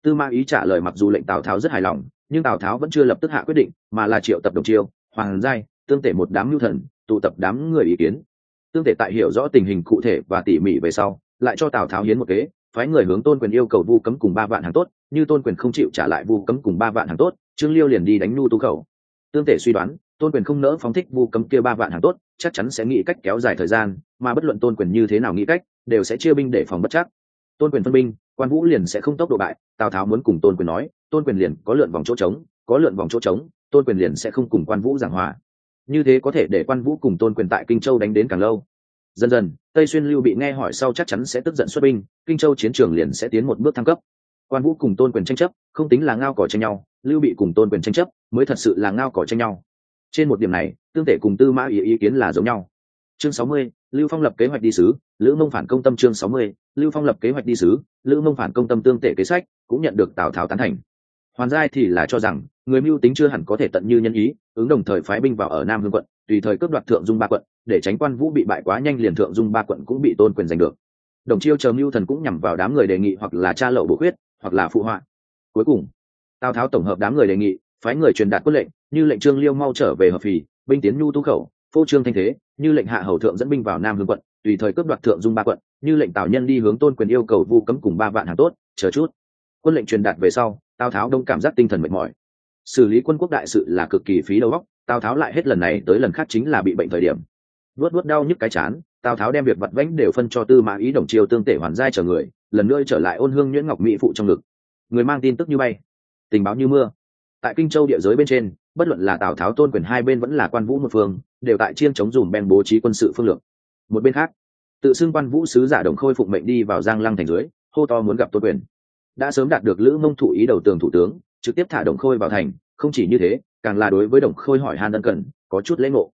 Tư mã ý trả lời mặc dù lệnh tào tháo rất hài lòng, nhưng tào tháo vẫn chưa lập tức hạ quyết định, mà là triệu tập đồng chiêu, hoàng giai, tương tể một đám lưu thần, tụ tập đám người ý kiến tương thể tại hiểu rõ tình hình cụ thể và tỉ mỉ về sau, lại cho tào tháo hiến một kế, phái người hướng tôn quyền yêu cầu vu cấm cùng ba vạn hàng tốt, như tôn quyền không chịu trả lại vu cấm cùng ba vạn hàng tốt, trương liêu liền đi đánh nu tu khẩu. Tương thể suy đoán, tôn quyền không nỡ phóng thích vu cấm kia ba vạn hàng tốt, chắc chắn sẽ nghĩ cách kéo dài thời gian, mà bất luận tôn quyền như thế nào nghĩ cách, đều sẽ chia binh để phòng bất chắc. Tôn quyền phân binh, quan vũ liền sẽ không tốc độ bại, tào tháo muốn cùng tôn quyền nói, tôn quyền liền có lượn vòng chỗ trống, có lượn vòng chỗ trống, tôn quyền liền sẽ không cùng quan vũ giảng hòa như thế có thể để quan vũ cùng tôn quyền tại kinh châu đánh đến càng lâu. Dần dần, tây xuyên lưu bị nghe hỏi sau chắc chắn sẽ tức giận xuất binh, kinh châu chiến trường liền sẽ tiến một bước thăng cấp. Quan vũ cùng tôn quyền tranh chấp, không tính là ngao cỏ tranh nhau, lưu bị cùng tôn quyền tranh chấp mới thật sự là ngao cỏ tranh nhau. Trên một điểm này, tương tể cùng tư mã ý ý kiến là giống nhau. Chương sáu mươi, lưu phong lập kế hoạch đi sứ, lữ mông phản công tâm chương sáu mươi, lưu phong lập kế hoạch đi sứ, lữ mông phản công tâm tương tể kế sách, cũng nhận được tào tháo tán thành. Hoàn giai thì là cho rằng người mưu tính chưa hẳn có thể tận như nhân ý, ứng đồng thời phái binh vào ở nam hương quận, tùy thời cướp đoạt thượng dung ba quận, để tránh quan vũ bị bại quá nhanh liền thượng dung ba quận cũng bị tôn quyền giành được. Đồng chiêu chờ mưu thần cũng nhằm vào đám người đề nghị hoặc là cha lậu bổ khuyết, hoặc là phụ họa. Cuối cùng, tào tháo tổng hợp đám người đề nghị, phái người truyền đạt quyết lệnh, như lệnh trương liêu mau trở về hợp phì, binh tiến nhu tú khẩu, phô trương thanh thế, như lệnh hạ hầu thượng dẫn binh vào nam hương quận, tùy thời cướp đoạt thượng dung ba quận, như lệnh tào nhân đi hướng tôn quyền yêu cầu vu cấm cùng ba vạn hàng tốt, chờ chút. Quân lệnh truyền đạt về sau, tào tháo đông cảm giác tinh thần mệt mỏi xử lý quân quốc đại sự là cực kỳ phí đầu óc, tào tháo lại hết lần này tới lần khác chính là bị bệnh thời điểm. Luốt luốt đau nhức cái chán, tào tháo đem việc vặt vãnh đều phân cho tư mã ý đồng triều tương tể hoàn giai chờ người, lần nữa trở lại ôn hương nhuyễn ngọc mỹ phụ trong ngực. Người mang tin tức như bay, tình báo như mưa. Tại kinh châu địa giới bên trên, bất luận là tào tháo tôn quyền hai bên vẫn là quan vũ một phương, đều tại chiên chống dùm bèn bố trí quân sự phương lược. Một bên khác, tự xưng quan vũ sứ giả đồng khôi phục mệnh đi vào giang lăng thành dưới, hô to muốn gặp tôn quyền. Đã sớm đạt được lữ mông thụ ý đầu tường thủ tướng trực tiếp thả đồng khôi vào thành, không chỉ như thế, càng là đối với đồng khôi hỏi han ân cần, có chút lễ ngộ.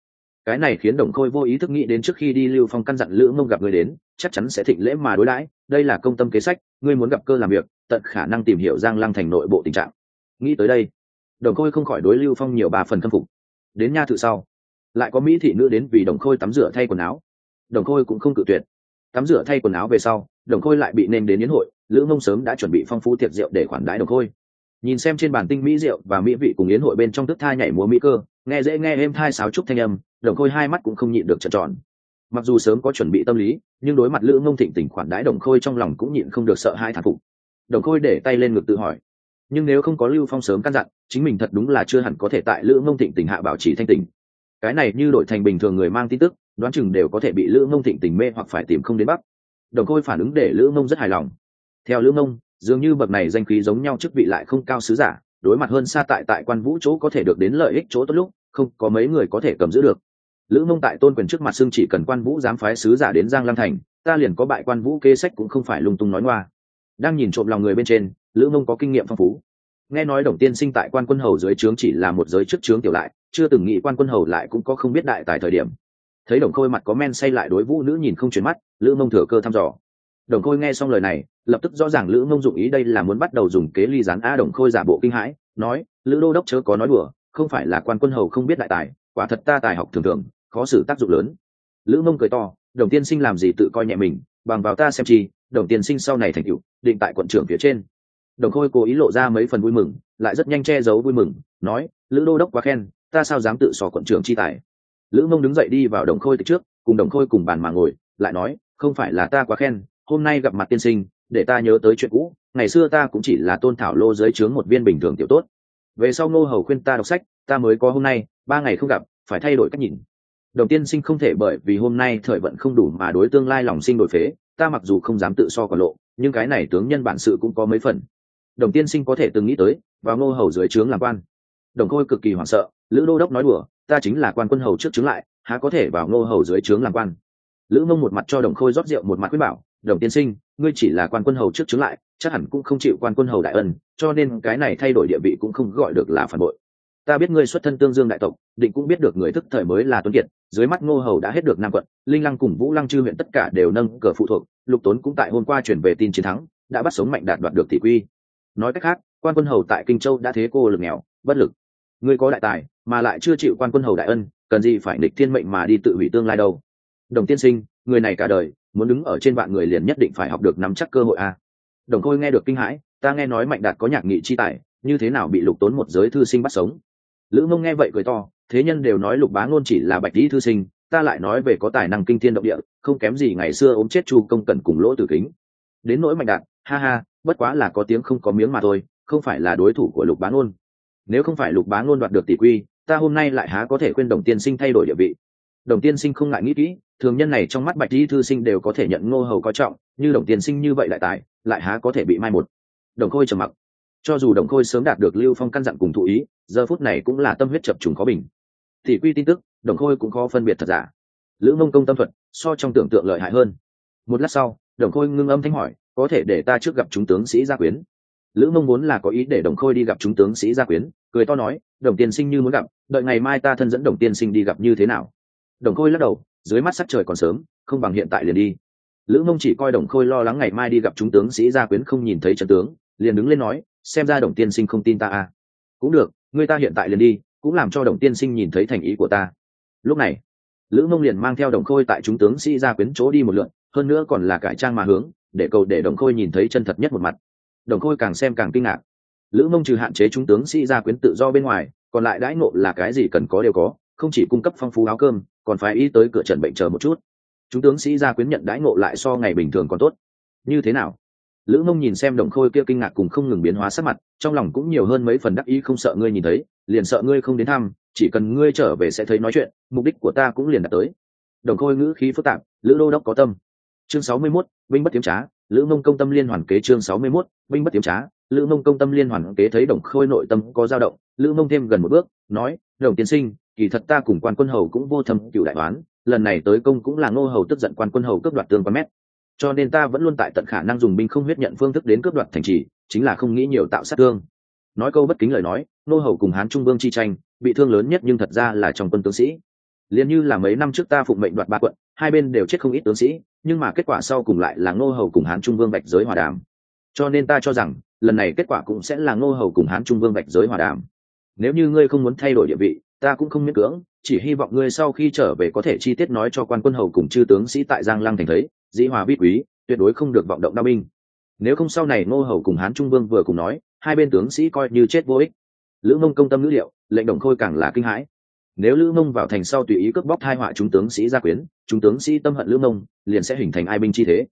Cái này khiến đồng khôi vô ý thức nghĩ đến trước khi đi lưu phong căn dặn lữ mông gặp người đến, chắc chắn sẽ thịnh lễ mà đối đãi, đây là công tâm kế sách, ngươi muốn gặp cơ làm việc, tận khả năng tìm hiểu giang lăng thành nội bộ tình trạng. Nghĩ tới đây, đồng khôi không khỏi đối lưu phong nhiều ba phần khâm phục. Đến nha thự sau, lại có mỹ thị nữ đến vì đồng khôi tắm rửa thay quần áo. Đồng khôi cũng không cự tuyệt. Tắm rửa thay quần áo về sau, đồng khôi lại bị nên đến yến hội, lữ mông sớm đã chuẩn bị phong phú tiệc rượu để khoản đãi đồng khôi nhìn xem trên bàn tinh mỹ rượu và mỹ vị cùng yến hội bên trong tức tha nhảy múa mỹ cơ, nghe dễ nghe êm thai sáo trúc thanh âm, đồng khôi hai mắt cũng không nhịn được trợn tròn. Mặc dù sớm có chuẩn bị tâm lý, nhưng đối mặt lữ ngông thịnh tình khoản đãi đồng khôi trong lòng cũng nhịn không được sợ hai thản phục. Đồng khôi để tay lên ngực tự hỏi, nhưng nếu không có lưu phong sớm căn dặn, chính mình thật đúng là chưa hẳn có thể tại lữ ngông thịnh tình hạ bảo trì thanh tỉnh cái này như đổi thành bình thường người mang tin tức, đoán chừng đều có thể bị lữ ngông thịnh tình mê hoặc phải tìm không đến bắc đồng khôi phản ứng để lữ ngông rất hài lòng. Theo lữ ngông dường như bậc này danh khí giống nhau chức vị lại không cao sứ giả, đối mặt hơn xa tại tại quan vũ chỗ có thể được đến lợi ích chỗ tốt lúc, không có mấy người có thể cầm giữ được. Lữ mông tại tôn quyền trước mặt xưng chỉ cần quan vũ dám phái sứ giả đến giang lăng thành, ta liền có bại quan vũ kê sách cũng không phải lung tung nói ngoa. Đang nhìn trộm lòng người bên trên, lữ mông có kinh nghiệm phong phú. Nghe nói đồng tiên sinh tại quan quân hầu dưới trướng chỉ là một giới chức trướng tiểu lại, chưa từng nghĩ quan quân hầu lại cũng có không biết đại tài thời điểm. Thấy đồng khôi mặt có men say lại đối vũ nữ nhìn không chuyển mắt, lữ mông thừa cơ thăm dò đồng khôi nghe xong lời này, lập tức rõ ràng lữ mông dụng ý đây là muốn bắt đầu dùng kế ly gián a đồng khôi giả bộ kinh hãi, nói, lữ đô đốc chớ có nói đùa, không phải là quan quân hầu không biết đại tài, quả thật ta tài học thường thường, khó xử tác dụng lớn. Lữ mông cười to, đồng tiên sinh làm gì tự coi nhẹ mình, bằng vào ta xem chi, đồng tiên sinh sau này thành cựu định tại quận trưởng phía trên. Đồng khôi cố ý lộ ra mấy phần vui mừng, lại rất nhanh che giấu vui mừng, nói, lữ đô đốc quá khen, ta sao dám tự sò quận trưởng chi tài? Lữ mông đứng dậy đi vào đồng khôi từ trước, cùng đồng khôi cùng bàn mà ngồi, lại nói, không phải là ta quá khen hôm nay gặp mặt tiên sinh, để ta nhớ tới chuyện cũ, ngày xưa ta cũng chỉ là tôn thảo lô dưới trướng một viên bình thường tiểu tốt. Về sau ngô hầu khuyên ta đọc sách, ta mới có hôm nay, ba ngày không gặp, phải thay đổi cách nhìn. Đồng tiên sinh không thể bởi vì hôm nay thời vận không đủ mà đối tương lai lòng sinh đổi phế, ta mặc dù không dám tự so còn lộ, nhưng cái này tướng nhân bản sự cũng có mấy phần. Đồng tiên sinh có thể từng nghĩ tới và ngô hầu dưới trướng làm quan. Đồng khôi cực kỳ hoảng sợ, lữ đô đốc nói đùa, ta chính là quan quân hầu trước trướng lại, há có thể vào ngô hầu dưới trướng làm quan. Lữ mông một mặt cho đồng khôi rót rượu một mặt quyết bảo đồng tiên sinh, ngươi chỉ là quan quân hầu trước chứng lại, chắc hẳn cũng không chịu quan quân hầu đại ân, cho nên cái này thay đổi địa vị cũng không gọi được là phản bội. Ta biết ngươi xuất thân tương dương đại tộc, định cũng biết được người thức thời mới là tuấn kiệt, dưới mắt ngô hầu đã hết được nam quận, linh lăng cùng vũ lăng chư huyện tất cả đều nâng cờ phụ thuộc, lục tốn cũng tại hôm qua chuyển về tin chiến thắng, đã bắt sống mạnh đạt đoạt được tỷ quy. Nói cách khác, quan quân hầu tại kinh châu đã thế cô lực nghèo, bất lực. Ngươi có đại tài, mà lại chưa chịu quan quân hầu đại ân, cần gì phải nịch thiên mệnh mà đi tự hủy tương lai đâu? Đồng tiên sinh, người này cả đời muốn đứng ở trên vạn người liền nhất định phải học được nắm chắc cơ hội a. À. đồng khôi nghe được kinh hãi, ta nghe nói mạnh đạt có nhạc nghị chi tài, như thế nào bị lục tốn một giới thư sinh bắt sống? Lữ mông nghe vậy cười to, thế nhân đều nói lục bá ngôn chỉ là bạch lý thư sinh, ta lại nói về có tài năng kinh thiên động địa, không kém gì ngày xưa ốm chết chu công cẩn cùng lỗ tử kính. Đến nỗi mạnh đạt, ha ha, bất quá là có tiếng không có miếng mà thôi, không phải là đối thủ của lục bá ngôn. Nếu không phải lục bá ngôn đoạt được tỷ quy, ta hôm nay lại há có thể khuyên đồng tiên sinh thay đổi địa vị. Đồng tiên sinh không ngại nghĩ kỹ thường nhân này trong mắt bạch lý thư sinh đều có thể nhận ngô hầu coi trọng, như đồng tiền sinh như vậy lại tài, lại há có thể bị mai một. Đồng khôi trầm mặc. Cho dù đồng khôi sớm đạt được lưu phong căn dặn cùng thụ ý, giờ phút này cũng là tâm huyết chập trùng khó bình. Thì quy tin tức, đồng khôi cũng khó phân biệt thật giả. Lữ mông công tâm thuật, so trong tưởng tượng lợi hại hơn. Một lát sau, đồng khôi ngưng âm thanh hỏi, có thể để ta trước gặp chúng tướng sĩ gia quyến? Lữ mông muốn là có ý để đồng khôi đi gặp chúng tướng sĩ gia quyến, cười to nói, đồng tiên sinh như muốn gặp, đợi ngày mai ta thân dẫn đồng tiên sinh đi gặp như thế nào? Đồng khôi lắc đầu dưới mắt sắc trời còn sớm, không bằng hiện tại liền đi. Lữ mông chỉ coi đồng khôi lo lắng ngày mai đi gặp chúng tướng sĩ gia quyến không nhìn thấy trận tướng, liền đứng lên nói, xem ra đồng tiên sinh không tin ta à. Cũng được, người ta hiện tại liền đi, cũng làm cho đồng tiên sinh nhìn thấy thành ý của ta. Lúc này, lữ mông liền mang theo đồng khôi tại chúng tướng sĩ gia quyến chỗ đi một lượn, hơn nữa còn là cải trang mà hướng, để cầu để đồng khôi nhìn thấy chân thật nhất một mặt. Đồng khôi càng xem càng kinh ngạc. Lữ mông trừ hạn chế chúng tướng sĩ gia quyến tự do bên ngoài, còn lại đãi ngộ là cái gì cần có đều có không chỉ cung cấp phong phú áo cơm còn phải ý tới cửa trận bệnh chờ một chút. Chúng tướng sĩ gia quyến nhận đãi ngộ lại so ngày bình thường còn tốt. Như thế nào? Lữ mông nhìn xem đồng khôi kia kinh ngạc cùng không ngừng biến hóa sắc mặt trong lòng cũng nhiều hơn mấy phần đắc ý không sợ ngươi nhìn thấy liền sợ ngươi không đến thăm chỉ cần ngươi trở về sẽ thấy nói chuyện mục đích của ta cũng liền đạt tới. Đồng khôi ngữ khí phức tạp lữ đô đốc có tâm. Chương sáu mươi 61, binh bất tiếm trá lữ mông công tâm liên hoàn kế chương sáu mươi 61, binh bất tiếm trá lữ mông công tâm liên hoàn kế thấy đồng khôi nội tâm có dao động lữ mông thêm gần một bước nói đồng tiên sinh kỳ thật ta cùng quan quân hầu cũng vô thâm cựu đại toán lần này tới công cũng là ngô hầu tức giận quan quân hầu cướp đoạt tương quan mét. Cho nên ta vẫn luôn tại tận khả năng dùng binh không huyết nhận phương thức đến cướp đoạt thành trì, chính là không nghĩ nhiều tạo sát thương. Nói câu bất kính lời nói, ngô hầu cùng hán trung vương chi tranh, bị thương lớn nhất nhưng thật ra là trong quân tướng sĩ. Liền như là mấy năm trước ta phụng mệnh đoạt ba quận, hai bên đều chết không ít tướng sĩ, nhưng mà kết quả sau cùng lại là ngô hầu cùng hán trung vương bạch giới hòa đàm. Cho nên ta cho rằng, lần này kết quả cũng sẽ là ngô hầu cùng hán trung vương bạch giới hòa đàm. Nếu như ngươi không muốn thay đổi địa vị ta cũng không miễn cưỡng, chỉ hy vọng ngươi sau khi trở về có thể chi tiết nói cho quan quân hầu cùng chư tướng sĩ tại giang lăng thành thấy, dĩ hòa vi quý, tuyệt đối không được vọng động đao binh. Nếu không sau này ngô hầu cùng hán trung vương vừa cùng nói, hai bên tướng sĩ coi như chết vô ích. Lữ mông công tâm ngữ liệu, lệnh đồng khôi càng là kinh hãi. Nếu lữ mông vào thành sau tùy ý cướp bóc hai họa chúng tướng sĩ gia quyến, chúng tướng sĩ tâm hận lữ mông, liền sẽ hình thành ai binh chi thế.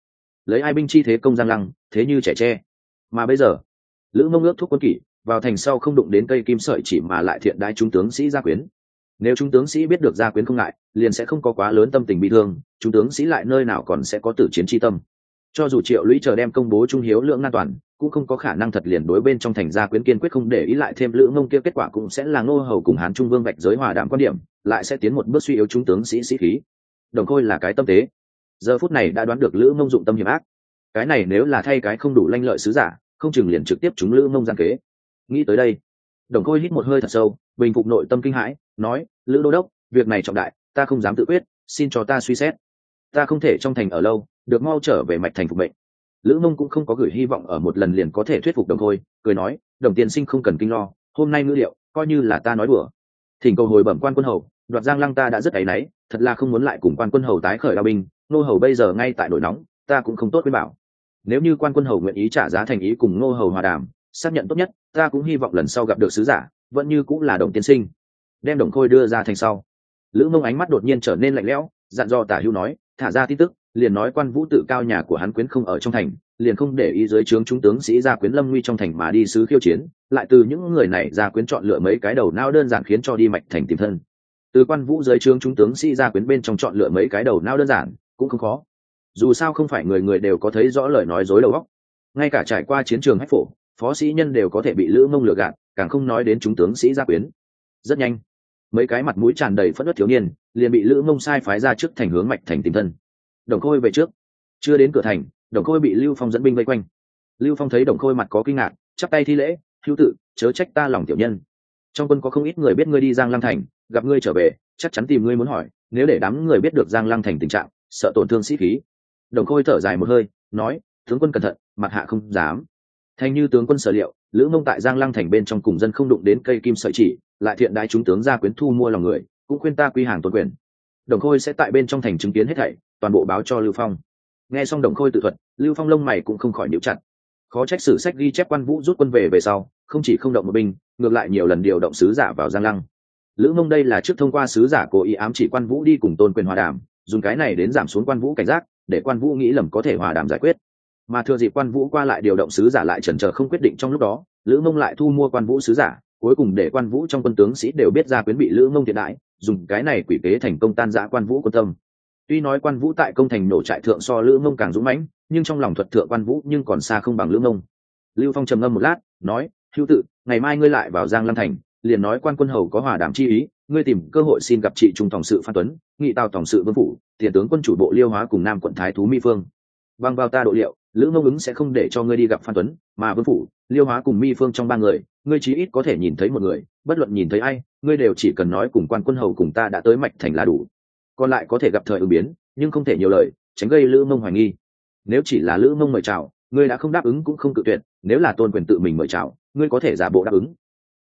Lấy ai binh chi thế công giang lăng, thế như trẻ tre. Mà bây giờ, lữ mông ước thuốc quân kỷ vào thành sau không đụng đến cây kim sợi chỉ mà lại thiện đái chúng tướng sĩ gia quyến. Nếu chúng tướng sĩ biết được gia quyến không ngại, liền sẽ không có quá lớn tâm tình bị thương, chúng tướng sĩ lại nơi nào còn sẽ có tử chiến tri tâm. Cho dù triệu lũy chờ đem công bố trung hiếu lượng an toàn, cũng không có khả năng thật liền đối bên trong thành gia quyến kiên quyết không để ý lại thêm lữ mông kia kết quả cũng sẽ là ngô hầu cùng hán trung vương vạch giới hòa đàm quan điểm, lại sẽ tiến một bước suy yếu chúng tướng sĩ sĩ khí. Đồng khôi là cái tâm tế. Giờ phút này đã đoán được lữ mông dụng tâm hiểm ác. Cái này nếu là thay cái không đủ lanh lợi sứ giả, không chừng liền trực tiếp chúng lữ mông giang kế nghĩ tới đây, đồng khôi hít một hơi thật sâu, bình phục nội tâm kinh hãi, nói, lữ đô đốc, việc này trọng đại, ta không dám tự quyết, xin cho ta suy xét. Ta không thể trong thành ở lâu, được mau trở về mạch thành phục bệnh lữ mông cũng không có gửi hy vọng ở một lần liền có thể thuyết phục đồng khôi, cười nói, đồng tiền sinh không cần kinh lo, hôm nay ngữ liệu, coi như là ta nói đùa. Thỉnh cầu hồi bẩm quan quân hầu, đoạt giang lăng ta đã rất áy náy, thật là không muốn lại cùng quan quân hầu tái khởi đao binh nô hầu bây giờ ngay tại nội nóng, ta cũng không tốt với bảo. Nếu như quan quân hầu nguyện ý trả giá thành ý cùng nô hầu hòa đàm xác nhận tốt nhất, ta cũng hy vọng lần sau gặp được sứ giả, vẫn như cũng là đồng tiên sinh. Đem đồng khôi đưa ra thành sau. Lữ mông ánh mắt đột nhiên trở nên lạnh lẽo, dặn dò tả hữu nói, thả ra tin tức, liền nói quan vũ tự cao nhà của hắn quyến không ở trong thành, liền không để ý dưới trướng chúng tướng sĩ gia quyến lâm nguy trong thành mà đi sứ khiêu chiến, lại từ những người này gia quyến chọn lựa mấy cái đầu nao đơn giản khiến cho đi mạch thành tìm thân. Từ quan vũ dưới trướng chúng tướng sĩ gia quyến bên trong chọn lựa mấy cái đầu nao đơn giản, cũng không khó. Dù sao không phải người người đều có thấy rõ lời nói dối đầu óc. Ngay cả trải qua chiến trường hách phổ phó sĩ nhân đều có thể bị lữ mông lừa gạt, càng không nói đến chúng tướng sĩ gia quyến. Rất nhanh, mấy cái mặt mũi tràn đầy phất đất thiếu niên liền bị lữ mông sai phái ra trước thành hướng mạch thành tìm thân. Đồng khôi về trước. Chưa đến cửa thành, đồng khôi bị lưu phong dẫn binh vây quanh. Lưu phong thấy đồng khôi mặt có kinh ngạc, chắp tay thi lễ, hữu tự chớ trách ta lòng tiểu nhân. Trong quân có không ít người biết ngươi đi giang lăng thành, gặp ngươi trở về, chắc chắn tìm ngươi muốn hỏi, nếu để đám người biết được giang lăng thành tình trạng, sợ tổn thương sĩ khí. Đồng khôi thở dài một hơi, nói, tướng quân cẩn thận, mặt hạ không dám thành như tướng quân sở liệu, lữ mông tại giang lăng thành bên trong cùng dân không đụng đến cây kim sợi chỉ, lại thiện đái chúng tướng ra quyến thu mua lòng người, cũng khuyên ta quy hàng tôn quyền. Đồng khôi sẽ tại bên trong thành chứng kiến hết thảy, toàn bộ báo cho lưu phong. Nghe xong đồng khôi tự thuật, lưu phong lông mày cũng không khỏi níu chặt. Khó trách sử sách ghi chép quan vũ rút quân về về sau, không chỉ không động một binh, ngược lại nhiều lần điều động sứ giả vào giang lăng. Lữ mông đây là trước thông qua sứ giả cố ý ám chỉ quan vũ đi cùng tôn quyền hòa đàm, dùng cái này đến giảm xuống quan vũ cảnh giác, để quan vũ nghĩ lầm có thể hòa đàm giải quyết mà thừa dịp quan vũ qua lại điều động sứ giả lại chần chờ không quyết định trong lúc đó, lữ mông lại thu mua quan vũ sứ giả, cuối cùng để quan vũ trong quân tướng sĩ đều biết ra quyến bị lữ mông thiện đại, dùng cái này quỷ kế thành công tan giã quan vũ quân tâm. Tuy nói quan vũ tại công thành nổ trại thượng so lữ mông càng dũng mãnh, nhưng trong lòng thuật thượng quan vũ nhưng còn xa không bằng lữ mông. Lưu phong trầm ngâm một lát, nói hữu tự ngày mai ngươi lại vào giang lăng thành, liền nói quan quân hầu có hòa đảm chi ý, ngươi tìm cơ hội xin gặp chị trung tổng sự phan tuấn, nghị tào tổng sự vương phủ, tiền tướng quân chủ bộ liêu hóa cùng nam quận thái thú mỹ phương. Bằng vào ta độ liệu lữ mông ứng sẽ không để cho ngươi đi gặp phan tuấn, mà vương phủ, liêu hóa cùng mi phương trong ba người, ngươi chí ít có thể nhìn thấy một người, bất luận nhìn thấy ai, ngươi đều chỉ cần nói cùng quan quân hầu cùng ta đã tới mạch thành là đủ. Còn lại có thể gặp thời ứng biến, nhưng không thể nhiều lời, tránh gây lữ mông hoài nghi. Nếu chỉ là lữ mông mời chào, ngươi đã không đáp ứng cũng không cự tuyệt, nếu là tôn quyền tự mình mời chào, ngươi có thể giả bộ đáp ứng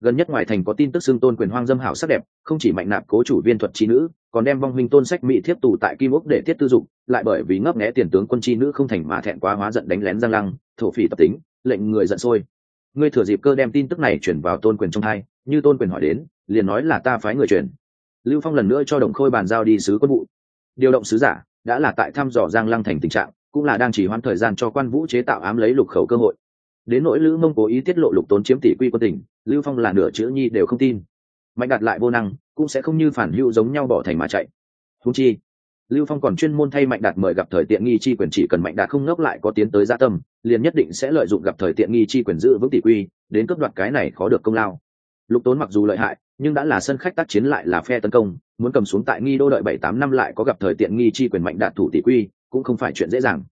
gần nhất ngoài thành có tin tức xưng tôn quyền hoang dâm hảo sắc đẹp, không chỉ mạnh nạp cố chủ viên thuật trí nữ, còn đem vong huynh tôn sách mỹ thiếp tù tại kim ốc để tiết tư dụng lại bởi vì ngấp nghẽ tiền tướng quân chi nữ không thành mà thẹn quá hóa giận đánh lén giang lăng, thổ phỉ tập tính, lệnh người giận sôi. Ngươi thừa dịp cơ đem tin tức này chuyển vào tôn quyền trong hai, như tôn quyền hỏi đến, liền nói là ta phái người chuyển. Lưu phong lần nữa cho đồng khôi bàn giao đi sứ quân vụ. Điều động sứ giả đã là tại thăm dò giang lăng thành tình trạng, cũng là đang chỉ hoãn thời gian cho quan vũ chế tạo ám lấy lục khẩu cơ hội đến nỗi lữ mông cố ý tiết lộ lục tốn chiếm tỷ quy quân tỉnh lưu phong là nửa chữ nhi đều không tin. Mạnh đạt lại vô năng, cũng sẽ không như phản hữu giống nhau bỏ thành mà chạy. Húng chi, lưu phong còn chuyên môn thay mạnh đạt mời gặp thời tiện nghi chi quyền chỉ cần mạnh đạt không ngốc lại có tiến tới gia tâm, liền nhất định sẽ lợi dụng gặp thời tiện nghi chi quyền giữ vững tỷ quy, đến cướp đoạt cái này khó được công lao. Lục tốn mặc dù lợi hại, nhưng đã là sân khách tác chiến lại là phe tấn công, muốn cầm xuống tại nghi đô đợi bảy tám năm lại có gặp thời tiện nghi chi quyền mạnh đạt thủ tỷ quy, cũng không phải chuyện dễ dàng.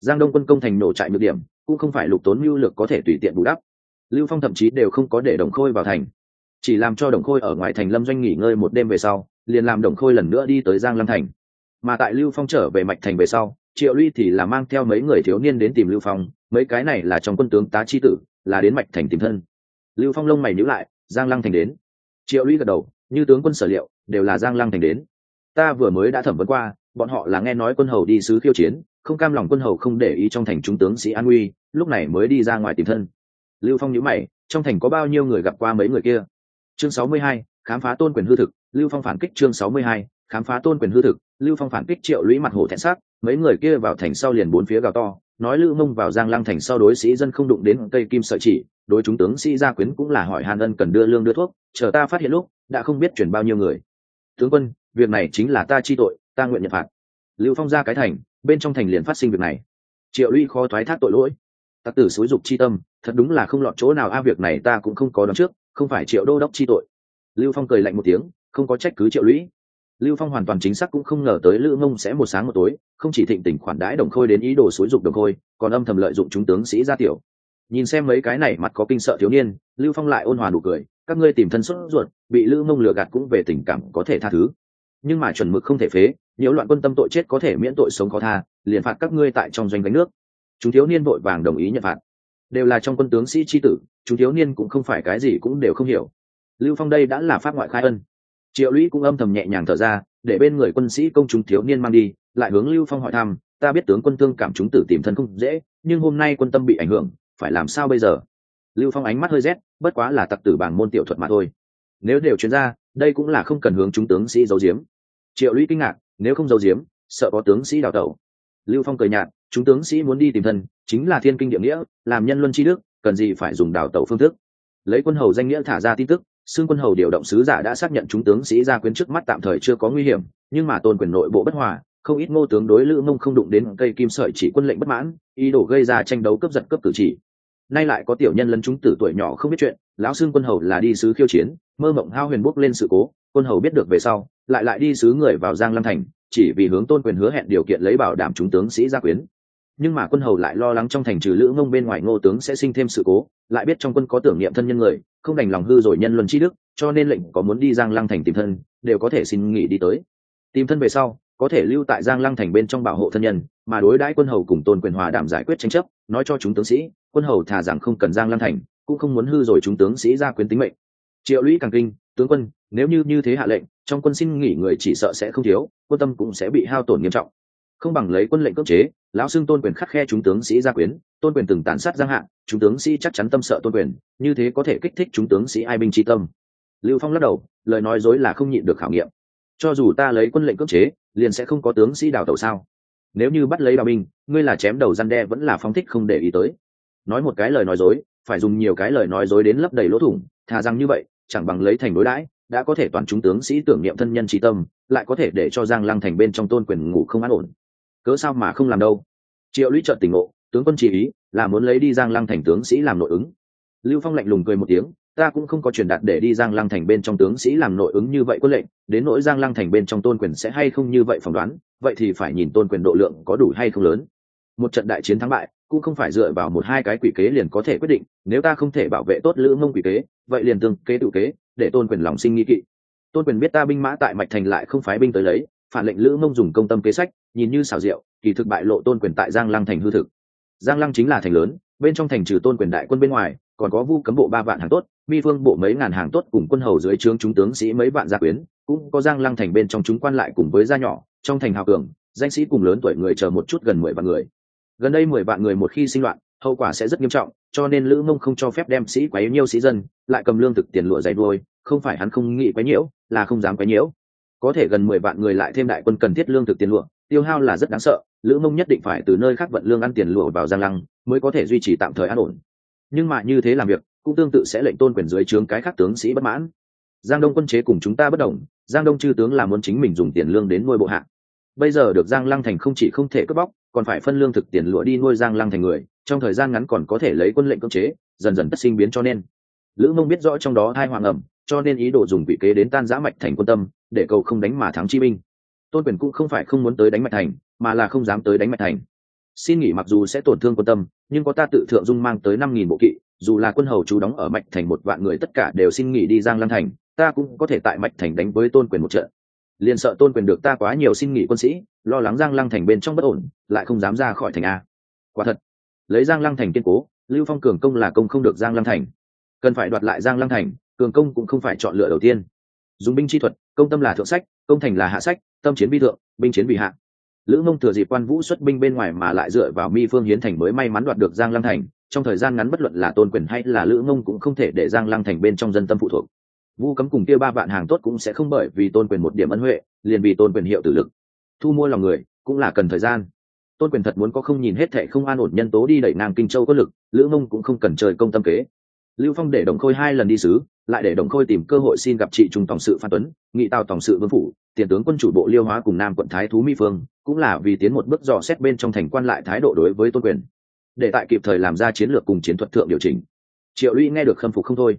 Giang đông quân công thành nổ trại nhược điểm cũng không phải lục tốn mưu lược có thể tùy tiện bù đắp. Lưu phong thậm chí đều không có để đồng khôi vào thành. Chỉ làm cho đồng khôi ở ngoài thành lâm doanh nghỉ ngơi một đêm về sau, liền làm đồng khôi lần nữa đi tới giang lâm thành. Mà tại lưu phong trở về mạch thành về sau, triệu ly thì là mang theo mấy người thiếu niên đến tìm lưu phong, mấy cái này là trong quân tướng tá chi tử, là đến mạch thành tìm thân. Lưu phong lông mày nhữ lại, giang lăng thành đến. Triệu ly gật đầu, như tướng quân sở liệu, đều là giang lăng thành đến. Ta vừa mới đã thẩm vấn qua, bọn họ là nghe nói quân hầu đi sứ khiêu chiến không cam lòng quân hầu không để ý trong thành chúng tướng sĩ an nguy lúc này mới đi ra ngoài tìm thân. Lưu phong nhữ mày, trong thành có bao nhiêu người gặp qua mấy người kia? Chương sáu mươi hai, khám phá tôn quyền hư thực, lưu phong phản kích chương sáu mươi hai, khám phá tôn quyền hư thực, lưu phong phản kích triệu lũy mặt hổ thẹn sắc mấy người kia vào thành sau liền bốn phía gào to, nói lữ mông vào giang lăng thành sau đối sĩ dân không đụng đến cây kim sợi chỉ, đối chúng tướng sĩ gia quyến cũng là hỏi hàn ân cần đưa lương đưa thuốc, chờ ta phát hiện lúc, đã không biết chuyển bao nhiêu người. Tướng quân, việc này chính là ta chi tội, ta nguyện nhận phạt. Lưu phong ra cái thành bên trong thành liền phát sinh việc này. Triệu lũy khó thoái thác tội lỗi. Tặc tử xúi dục chi tâm, thật đúng là không lọt chỗ nào a, việc này ta cũng không có đón trước, không phải triệu đô đốc chi tội. Lưu phong cười lạnh một tiếng, không có trách cứ triệu lũy lưu phong hoàn toàn chính xác cũng không ngờ tới lữ mông sẽ một sáng một tối, không chỉ thịnh tình khoản đãi đồng khôi đến ý đồ xúi dục đồng khôi, còn âm thầm lợi dụng chúng tướng sĩ gia tiểu. Nhìn xem mấy cái này mặt có kinh sợ thiếu niên, lưu phong lại ôn hòa nụ cười, các ngươi tìm thân xuất ruột, bị lữ mông lừa gạt cũng về tình cảm có thể tha thứ. Nhưng mà chuẩn mực không thể phế nhiễu loạn quân tâm tội chết có thể miễn tội sống khó tha, liền phạt các ngươi tại trong doanh gánh nước. Chúng thiếu niên vội vàng đồng ý nhận phạt. Đều là trong quân tướng sĩ tri tử, chúng thiếu niên cũng không phải cái gì cũng đều không hiểu. Lưu phong đây đã là pháp ngoại khai ân. Triệu lũy cũng âm thầm nhẹ nhàng thở ra, để bên người quân sĩ công chúng thiếu niên mang đi, lại hướng lưu phong hỏi thăm, ta biết tướng quân thương cảm chúng tử tìm thân không dễ, nhưng hôm nay quân tâm bị ảnh hưởng, phải làm sao bây giờ? Lưu phong ánh mắt hơi rét, bất quá là tặc tử bảng môn tiểu thuật mà thôi. Nếu đều chuyên ra, đây cũng là không cần hướng chúng tướng sĩ giấu giếm. Triệu lũy kinh ngạc nếu không giấu giếm, sợ có tướng sĩ đào tẩu. Lưu phong cười nhạt, chúng tướng sĩ muốn đi tìm thân, chính là thiên kinh địa nghĩa, làm nhân luân tri đức, cần gì phải dùng đào tẩu phương thức. Lấy quân hầu danh nghĩa thả ra tin tức xương quân hầu điều động sứ giả đã xác nhận chúng tướng sĩ ra quyến trước mắt tạm thời chưa có nguy hiểm, nhưng mà tôn quyền nội bộ bất hòa, không ít ngô tướng đối lữ mông không đụng đến cây kim sợi chỉ quân lệnh bất mãn, ý đồ gây ra tranh đấu cướp giật cướp cử chỉ. Nay lại có tiểu nhân lấn chúng tử tuổi nhỏ không biết chuyện, lão xương quân hầu là đi sứ khiêu chiến, mơ mộng hao huyền bốc lên sự cố, quân hầu biết được về sau lại lại đi sứ người vào giang lăng thành, chỉ vì hướng tôn quyền hứa hẹn điều kiện lấy bảo đảm chúng tướng sĩ gia quyến. Nhưng mà quân hầu lại lo lắng trong thành trừ lữ ngông bên ngoài ngô tướng sẽ sinh thêm sự cố, lại biết trong quân có tưởng niệm thân nhân người, không đành lòng hư rồi nhân luân tri đức, cho nên lệnh có muốn đi giang lăng thành tìm thân, đều có thể xin nghỉ đi tới. Tìm thân về sau, có thể lưu tại giang lăng thành bên trong bảo hộ thân nhân, mà đối đãi quân hầu cùng tôn quyền hòa đảm giải quyết tranh chấp, nói cho chúng tướng sĩ, quân hầu thà rằng không cần giang lăng thành, cũng không muốn hư rồi chúng tướng sĩ ra quyến tính mệnh. Triệu lũy càng kinh tướng quân, nếu như như thế hạ lệnh, trong quân xin nghỉ người chỉ sợ sẽ không thiếu, quân tâm cũng sẽ bị hao tổn nghiêm trọng. Không bằng lấy quân lệnh cưỡng chế, lão xưng tôn quyền khắc khe chúng tướng sĩ gia quyến, tôn quyền từng tàn sát giang hạn chúng tướng sĩ chắc chắn tâm sợ tôn quyền, như thế có thể kích thích chúng tướng sĩ ai binh tri tâm. Lưu phong lắc đầu, lời nói dối là không nhịn được khảo nghiệm. Cho dù ta lấy quân lệnh cưỡng chế, liền sẽ không có tướng sĩ đào tẩu sao? Nếu như bắt lấy đào binh, ngươi là chém đầu răn đe vẫn là phóng thích không để ý tới. Nói một cái lời nói dối, phải dùng nhiều cái lời nói dối đến lấp đầy lỗ thủng, thà rằng như vậy chẳng bằng lấy thành đối đãi, đã có thể toàn chúng tướng sĩ tưởng niệm thân nhân trí tâm, lại có thể để cho giang lăng thành bên trong tôn quyền ngủ không an ổn. Cớ sao mà không làm đâu? Triệu lũy trợn tỉnh ngộ, tướng quân chỉ ý là muốn lấy đi giang lăng thành tướng sĩ làm nội ứng. Lưu phong lạnh lùng cười một tiếng, ta cũng không có truyền đạt để đi giang lăng thành bên trong tướng sĩ làm nội ứng như vậy quân lệnh, đến nỗi giang lăng thành bên trong tôn quyền sẽ hay không như vậy phỏng đoán, vậy thì phải nhìn tôn quyền độ lượng có đủ hay không lớn. Một trận đại chiến thắng bại, cũng không phải dựa vào một hai cái quỷ kế liền có thể quyết định, nếu ta không thể bảo vệ tốt lữ mông quỷ kế vậy liền tương kế tự kế, để tôn quyền lòng sinh nghi kỵ. Tôn quyền biết ta binh mã tại mạch thành lại không phái binh tới lấy, phản lệnh lữ mông dùng công tâm kế sách, nhìn như xảo diệu, kỳ thực bại lộ tôn quyền tại giang lăng thành hư thực. Giang lăng chính là thành lớn, bên trong thành trừ tôn quyền đại quân bên ngoài, còn có vu cấm bộ ba vạn hàng tốt, mi phương bộ mấy ngàn hàng tốt cùng quân hầu dưới trướng chúng tướng sĩ mấy vạn gia quyến, cũng có giang lăng thành bên trong chúng quan lại cùng với gia nhỏ, trong thành hào cường, danh sĩ cùng lớn tuổi người chờ một chút gần mười vạn người. Gần đây mười vạn người một khi sinh loạn, hậu quả sẽ rất nghiêm trọng cho nên lữ mông không cho phép đem sĩ quấy nhiêu sĩ dân, lại cầm lương thực tiền lụa dày đuôi, không phải hắn không nghĩ quấy nhiễu, là không dám quấy nhiễu. Có thể gần mười vạn người lại thêm đại quân cần thiết lương thực tiền lụa, tiêu hao là rất đáng sợ, lữ mông nhất định phải từ nơi khác vận lương ăn tiền lụa vào giang lăng, mới có thể duy trì tạm thời an ổn. Nhưng mà như thế làm việc, cũng tương tự sẽ lệnh tôn quyền dưới trướng cái khác tướng sĩ bất mãn. Giang đông quân chế cùng chúng ta bất đồng, giang đông chư tướng là muốn chính mình dùng tiền lương đến nuôi bộ hạ. Bây giờ được giang lăng thành không chỉ không thể cướp bóc còn phải phân lương thực tiền lụa đi nuôi giang lăng thành người, trong thời gian ngắn còn có thể lấy quân lệnh cưỡng chế, dần dần tất sinh biến cho nên. Lữ mông biết rõ trong đó hai hoàng ẩm, cho nên ý đồ dùng vị kế đến tan giã mạch thành quân tâm, để cầu không đánh mà thắng chi binh. Tôn quyền cũng không phải không muốn tới đánh mạch thành, mà là không dám tới đánh mạch thành. Xin nghỉ mặc dù sẽ tổn thương quân tâm, nhưng có ta tự thượng dung mang tới năm nghìn bộ kỵ, dù là quân hầu chú đóng ở mạch thành một vạn người tất cả đều xin nghỉ đi giang lăng thành, ta cũng có thể tại mạch thành đánh với tôn quyền một trận liền sợ tôn quyền được ta quá nhiều xin nghỉ quân sĩ, lo lắng giang lăng thành bên trong bất ổn, lại không dám ra khỏi thành a. Quả thật, lấy giang lăng thành kiên cố, lưu phong cường công là công không được giang lăng thành. Cần phải đoạt lại giang lăng thành, cường công cũng không phải chọn lựa đầu tiên. Dùng binh chi thuật, công tâm là thượng sách, công thành là hạ sách, tâm chiến bi thượng, binh chiến bị hạ. Lữ mông thừa dịp quan vũ xuất binh bên ngoài mà lại dựa vào mi phương hiến thành mới may mắn đoạt được giang lăng thành, trong thời gian ngắn bất luận là tôn quyền hay là lữ mông cũng không thể để giang lăng thành bên trong dân tâm phụ thuộc vu cấm cùng kia ba vạn hàng tốt cũng sẽ không bởi vì tôn quyền một điểm ân huệ, liền vì tôn quyền hiệu tử lực. Thu mua lòng người, cũng là cần thời gian. Tôn quyền thật muốn có không nhìn hết thệ không an ổn nhân tố đi đẩy ngang kinh châu có lực, lữ mông cũng không cần trời công tâm kế. Lưu phong để đồng khôi hai lần đi sứ, lại để đồng khôi tìm cơ hội xin gặp chị trung tổng sự phan tuấn, nghị tào tổng sự vương phủ, tiền tướng quân chủ bộ liêu hóa cùng nam quận thái thú mỹ phương, cũng là vì tiến một bước dò xét bên trong thành quan lại thái độ đối với tôn quyền, để tại kịp thời làm ra chiến lược cùng chiến thuật thượng điều chỉnh. Triệu lũy nghe được khâm phục không thôi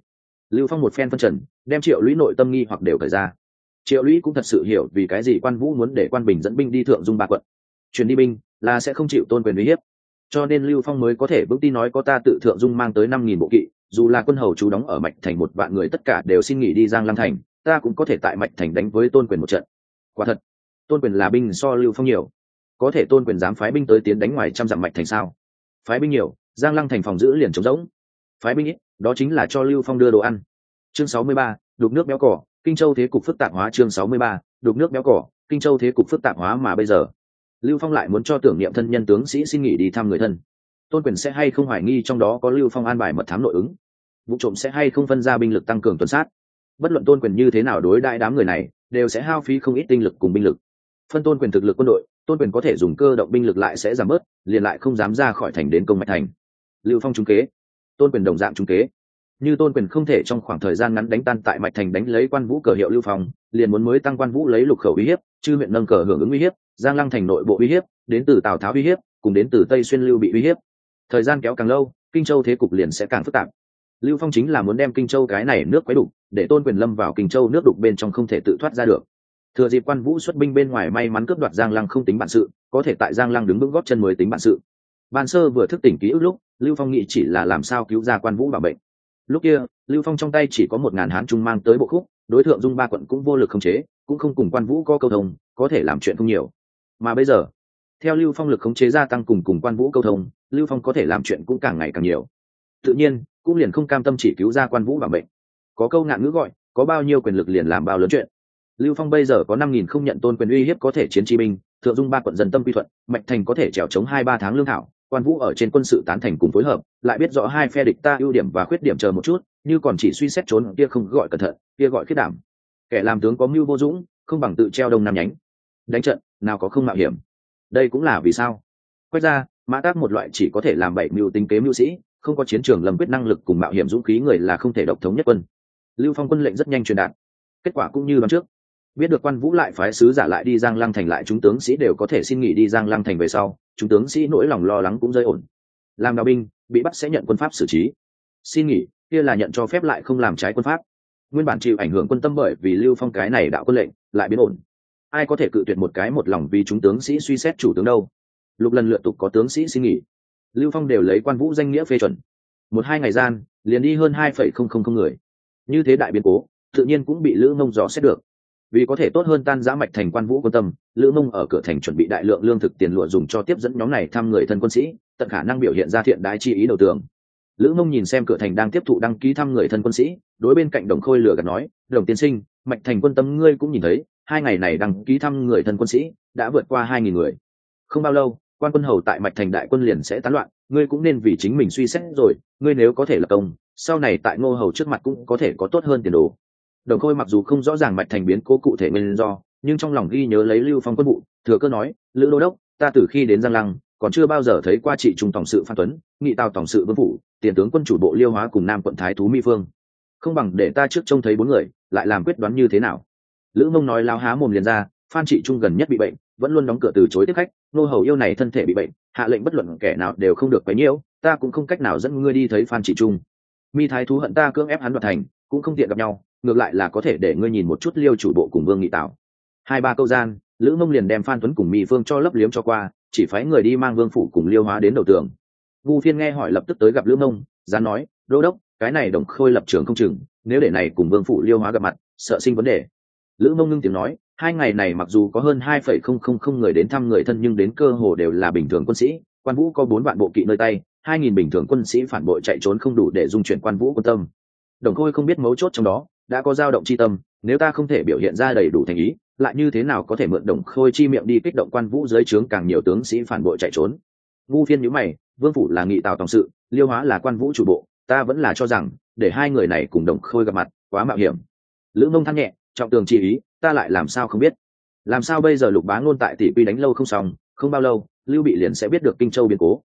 lưu phong một phen phân trần, đem triệu lũy nội tâm nghi hoặc đều khởi ra. Triệu lũy cũng thật sự hiểu vì cái gì quan vũ muốn để quan bình dẫn binh đi thượng dung ba quận. Chuyển đi binh, là sẽ không chịu tôn quyền uy hiếp. Cho nên lưu phong mới có thể vững tin nói có ta tự thượng dung mang tới năm nghìn bộ kỵ, dù là quân hầu chú đóng ở mạch thành một vạn người tất cả đều xin nghỉ đi giang lăng thành, ta cũng có thể tại mạch thành đánh với tôn quyền một trận. Quả thật, tôn quyền là binh so lưu phong nhiều. Có thể tôn quyền dám phái binh tới tiến đánh ngoài trăm dặm mạch thành sao? Phái binh nhiều, giang lăng thành phòng giữ liền trống rỗng. Phái binh ít đó chính là cho lưu phong đưa đồ ăn. Chương sáu mươi ba, đục nước béo cỏ, kinh châu thế cục phức tạp hóa chương sáu mươi ba, đục nước béo cỏ, kinh châu thế cục phức tạp hóa mà bây giờ. Lưu phong lại muốn cho tưởng niệm thân nhân tướng sĩ xin nghỉ đi thăm người thân. Tôn quyền sẽ hay không hoài nghi trong đó có lưu phong an bài mật thám nội ứng? Vụ trộm sẽ hay không phân ra binh lực tăng cường tuần sát? Bất luận tôn quyền như thế nào đối đại đám người này, đều sẽ hao phí không ít tinh lực cùng binh lực. Phân tôn quyền thực lực quân đội, tôn quyền có thể dùng cơ động binh lực lại sẽ giảm bớt, liền lại không dám ra khỏi thành đến công mạch thành. Lưu phong trung kế tôn quyền đồng dạng trung kế. Như tôn quyền không thể trong khoảng thời gian ngắn đánh tan tại mạch thành đánh lấy quan vũ cờ hiệu lưu phong, liền muốn mới tăng quan vũ lấy lục khẩu uy hiếp, chư huyện nâng cờ hưởng ứng uy hiếp, giang lăng thành nội bộ uy hiếp, đến từ tào tháo uy hiếp, cùng đến từ tây xuyên lưu bị uy hiếp. Thời gian kéo càng lâu, kinh châu thế cục liền sẽ càng phức tạp. Lưu phong chính là muốn đem kinh châu cái này nước quấy đục, để tôn quyền lâm vào kinh châu nước đục bên trong không thể tự thoát ra được. Thừa dịp quan vũ xuất binh bên ngoài may mắn cướp đoạt giang lăng không tính bản sự, có thể tại giang lăng đứng vững góp chân mới tính bản sự ban sơ vừa thức tỉnh ký ức lúc, lưu phong nghĩ chỉ là làm sao cứu ra quan vũ bảo bệnh lúc kia, lưu phong trong tay chỉ có một ngàn hán trung mang tới bộ khúc, đối tượng dung ba quận cũng vô lực khống chế, cũng không cùng quan vũ có câu thông, có thể làm chuyện không nhiều. Mà bây giờ, theo lưu phong lực khống chế gia tăng cùng cùng quan vũ câu thông, lưu phong có thể làm chuyện cũng càng ngày càng nhiều. Tự nhiên, cũng liền không cam tâm chỉ cứu ra quan vũ bảo bệnh có câu ngạn ngữ gọi, có bao nhiêu quyền lực liền làm bao lớn chuyện. Lưu phong bây giờ có năm nghìn không nhận tôn quyền uy hiếp có thể chiến chi binh, thượng dung ba quận dân tâm quy thuận, mạch thành có thể trèo chống hai ba tháng lương thảo quan vũ ở trên quân sự tán thành cùng phối hợp, lại biết rõ hai phe địch ta ưu điểm và khuyết điểm chờ một chút, như còn chỉ suy xét trốn kia không gọi cẩn thận, kia gọi khiết đảm. Kẻ làm tướng có mưu vô dũng, không bằng tự treo đông nam nhánh. Đánh trận, nào có không mạo hiểm. Đây cũng là vì sao. Quét ra, mã tác một loại chỉ có thể làm bảy mưu tính kế mưu sĩ, không có chiến trường lầm quyết năng lực cùng mạo hiểm dũng khí người là không thể độc thống nhất quân. Lưu phong quân lệnh rất nhanh truyền đạt. Kết quả cũng như đoán trước biết được quan vũ lại phái sứ giả lại đi giang lăng thành lại, chúng tướng sĩ đều có thể xin nghỉ đi giang lăng thành về sau, chúng tướng sĩ nỗi lòng lo lắng cũng rơi ổn. Làm đạo binh, bị bắt sẽ nhận quân pháp xử trí. Xin nghỉ, kia là nhận cho phép lại không làm trái quân pháp. Nguyên bản chịu ảnh hưởng quân tâm bởi vì lưu phong cái này đạo quân lệnh, lại biến ổn. Ai có thể cự tuyệt một cái một lòng vì chúng tướng sĩ suy xét chủ tướng đâu? Lục lần lượt tục có tướng sĩ xin nghỉ. Lưu phong đều lấy quan vũ danh nghĩa phê chuẩn. Một hai ngày gian, liền đi hơn hai phẩy không không không người. Như thế đại biến cố, tự nhiên cũng bị lữ mông dò xét được vì có thể tốt hơn tan giã mạch thành quan vũ quân tâm, lữ mông ở cửa thành chuẩn bị đại lượng lương thực tiền lụa dùng cho tiếp dẫn nhóm này thăm người thân quân sĩ, tận khả năng biểu hiện ra thiện đái chi ý đầu tường. Lữ mông nhìn xem cửa thành đang tiếp thụ đăng ký thăm người thân quân sĩ, đối bên cạnh đồng khôi lửa gạt nói, đồng tiên sinh, mạch thành quân tâm ngươi cũng nhìn thấy, hai ngày này đăng ký thăm người thân quân sĩ đã vượt qua hai nghìn người. Không bao lâu, quan quân hầu tại mạch thành đại quân liền sẽ tán loạn, ngươi cũng nên vì chính mình suy xét rồi, ngươi nếu có thể lập công, sau này tại ngô hầu trước mặt cũng có thể có tốt hơn tiền đồ đồng khôi mặc dù không rõ ràng mạch thành biến cố cụ thể nguyên do, nhưng trong lòng ghi nhớ lấy lưu phong quân vụ, thừa cơ nói, lữ đô đốc, ta từ khi đến giang lăng, còn chưa bao giờ thấy qua trị trung tổng sự phan tuấn, nghị tào tổng sự vương phủ, tiền tướng quân chủ bộ liêu hóa cùng nam quận thái thú mỹ phương. Không bằng để ta trước trông thấy bốn người, lại làm quyết đoán như thế nào? Lữ mông nói lao há mồm liền ra, phan trị trung gần nhất bị bệnh, vẫn luôn đóng cửa từ chối tiếp khách, nô hầu yêu này thân thể bị bệnh, hạ lệnh bất luận kẻ nào đều không được quấy nhiễu ta cũng không cách nào dẫn ngươi đi thấy phan trị trung. Mi thái thú hận ta cưỡng ép hắn đoạt thành cũng không tiện gặp nhau, ngược lại là có thể để ngươi nhìn một chút liêu chủ bộ cùng vương nghị tạo hai ba câu gian, lữ mông liền đem phan tuấn cùng mỹ phương cho lấp liếm cho qua, chỉ phái người đi mang vương phủ cùng liêu hóa đến đầu tường. Vu phiên nghe hỏi lập tức tới gặp lữ mông, dán nói, đô đốc, cái này đồng khôi lập trường không chừng, nếu để này cùng vương phủ liêu hóa gặp mặt, sợ sinh vấn đề. Lữ mông ngưng tiếng nói, hai ngày này mặc dù có hơn hai phẩy không không không người đến thăm người thân nhưng đến cơ hồ đều là bình thường quân sĩ, quan vũ có bốn vạn bộ kỵ nơi tay, hai nghìn bình thường quân sĩ phản bội chạy trốn không đủ để dung chuyển quan vũ quân tâm đồng khôi không biết mấu chốt trong đó, đã có dao động chi tâm, nếu ta không thể biểu hiện ra đầy đủ thành ý, lại như thế nào có thể mượn đồng khôi chi miệng đi kích động quan vũ dưới trướng càng nhiều tướng sĩ phản bội chạy trốn? Ngu phiên nhữ mày, vương phủ là nghị tào tòng sự, liêu hóa là quan vũ chủ bộ, ta vẫn là cho rằng, để hai người này cùng đồng khôi gặp mặt, quá mạo hiểm. Lữ mông thắng nhẹ, trọng tường chi ý, ta lại làm sao không biết? Làm sao bây giờ lục bá ngôn tại tỷ quy đánh lâu không xong, không bao lâu, lưu bị liền sẽ biết được kinh châu biến cố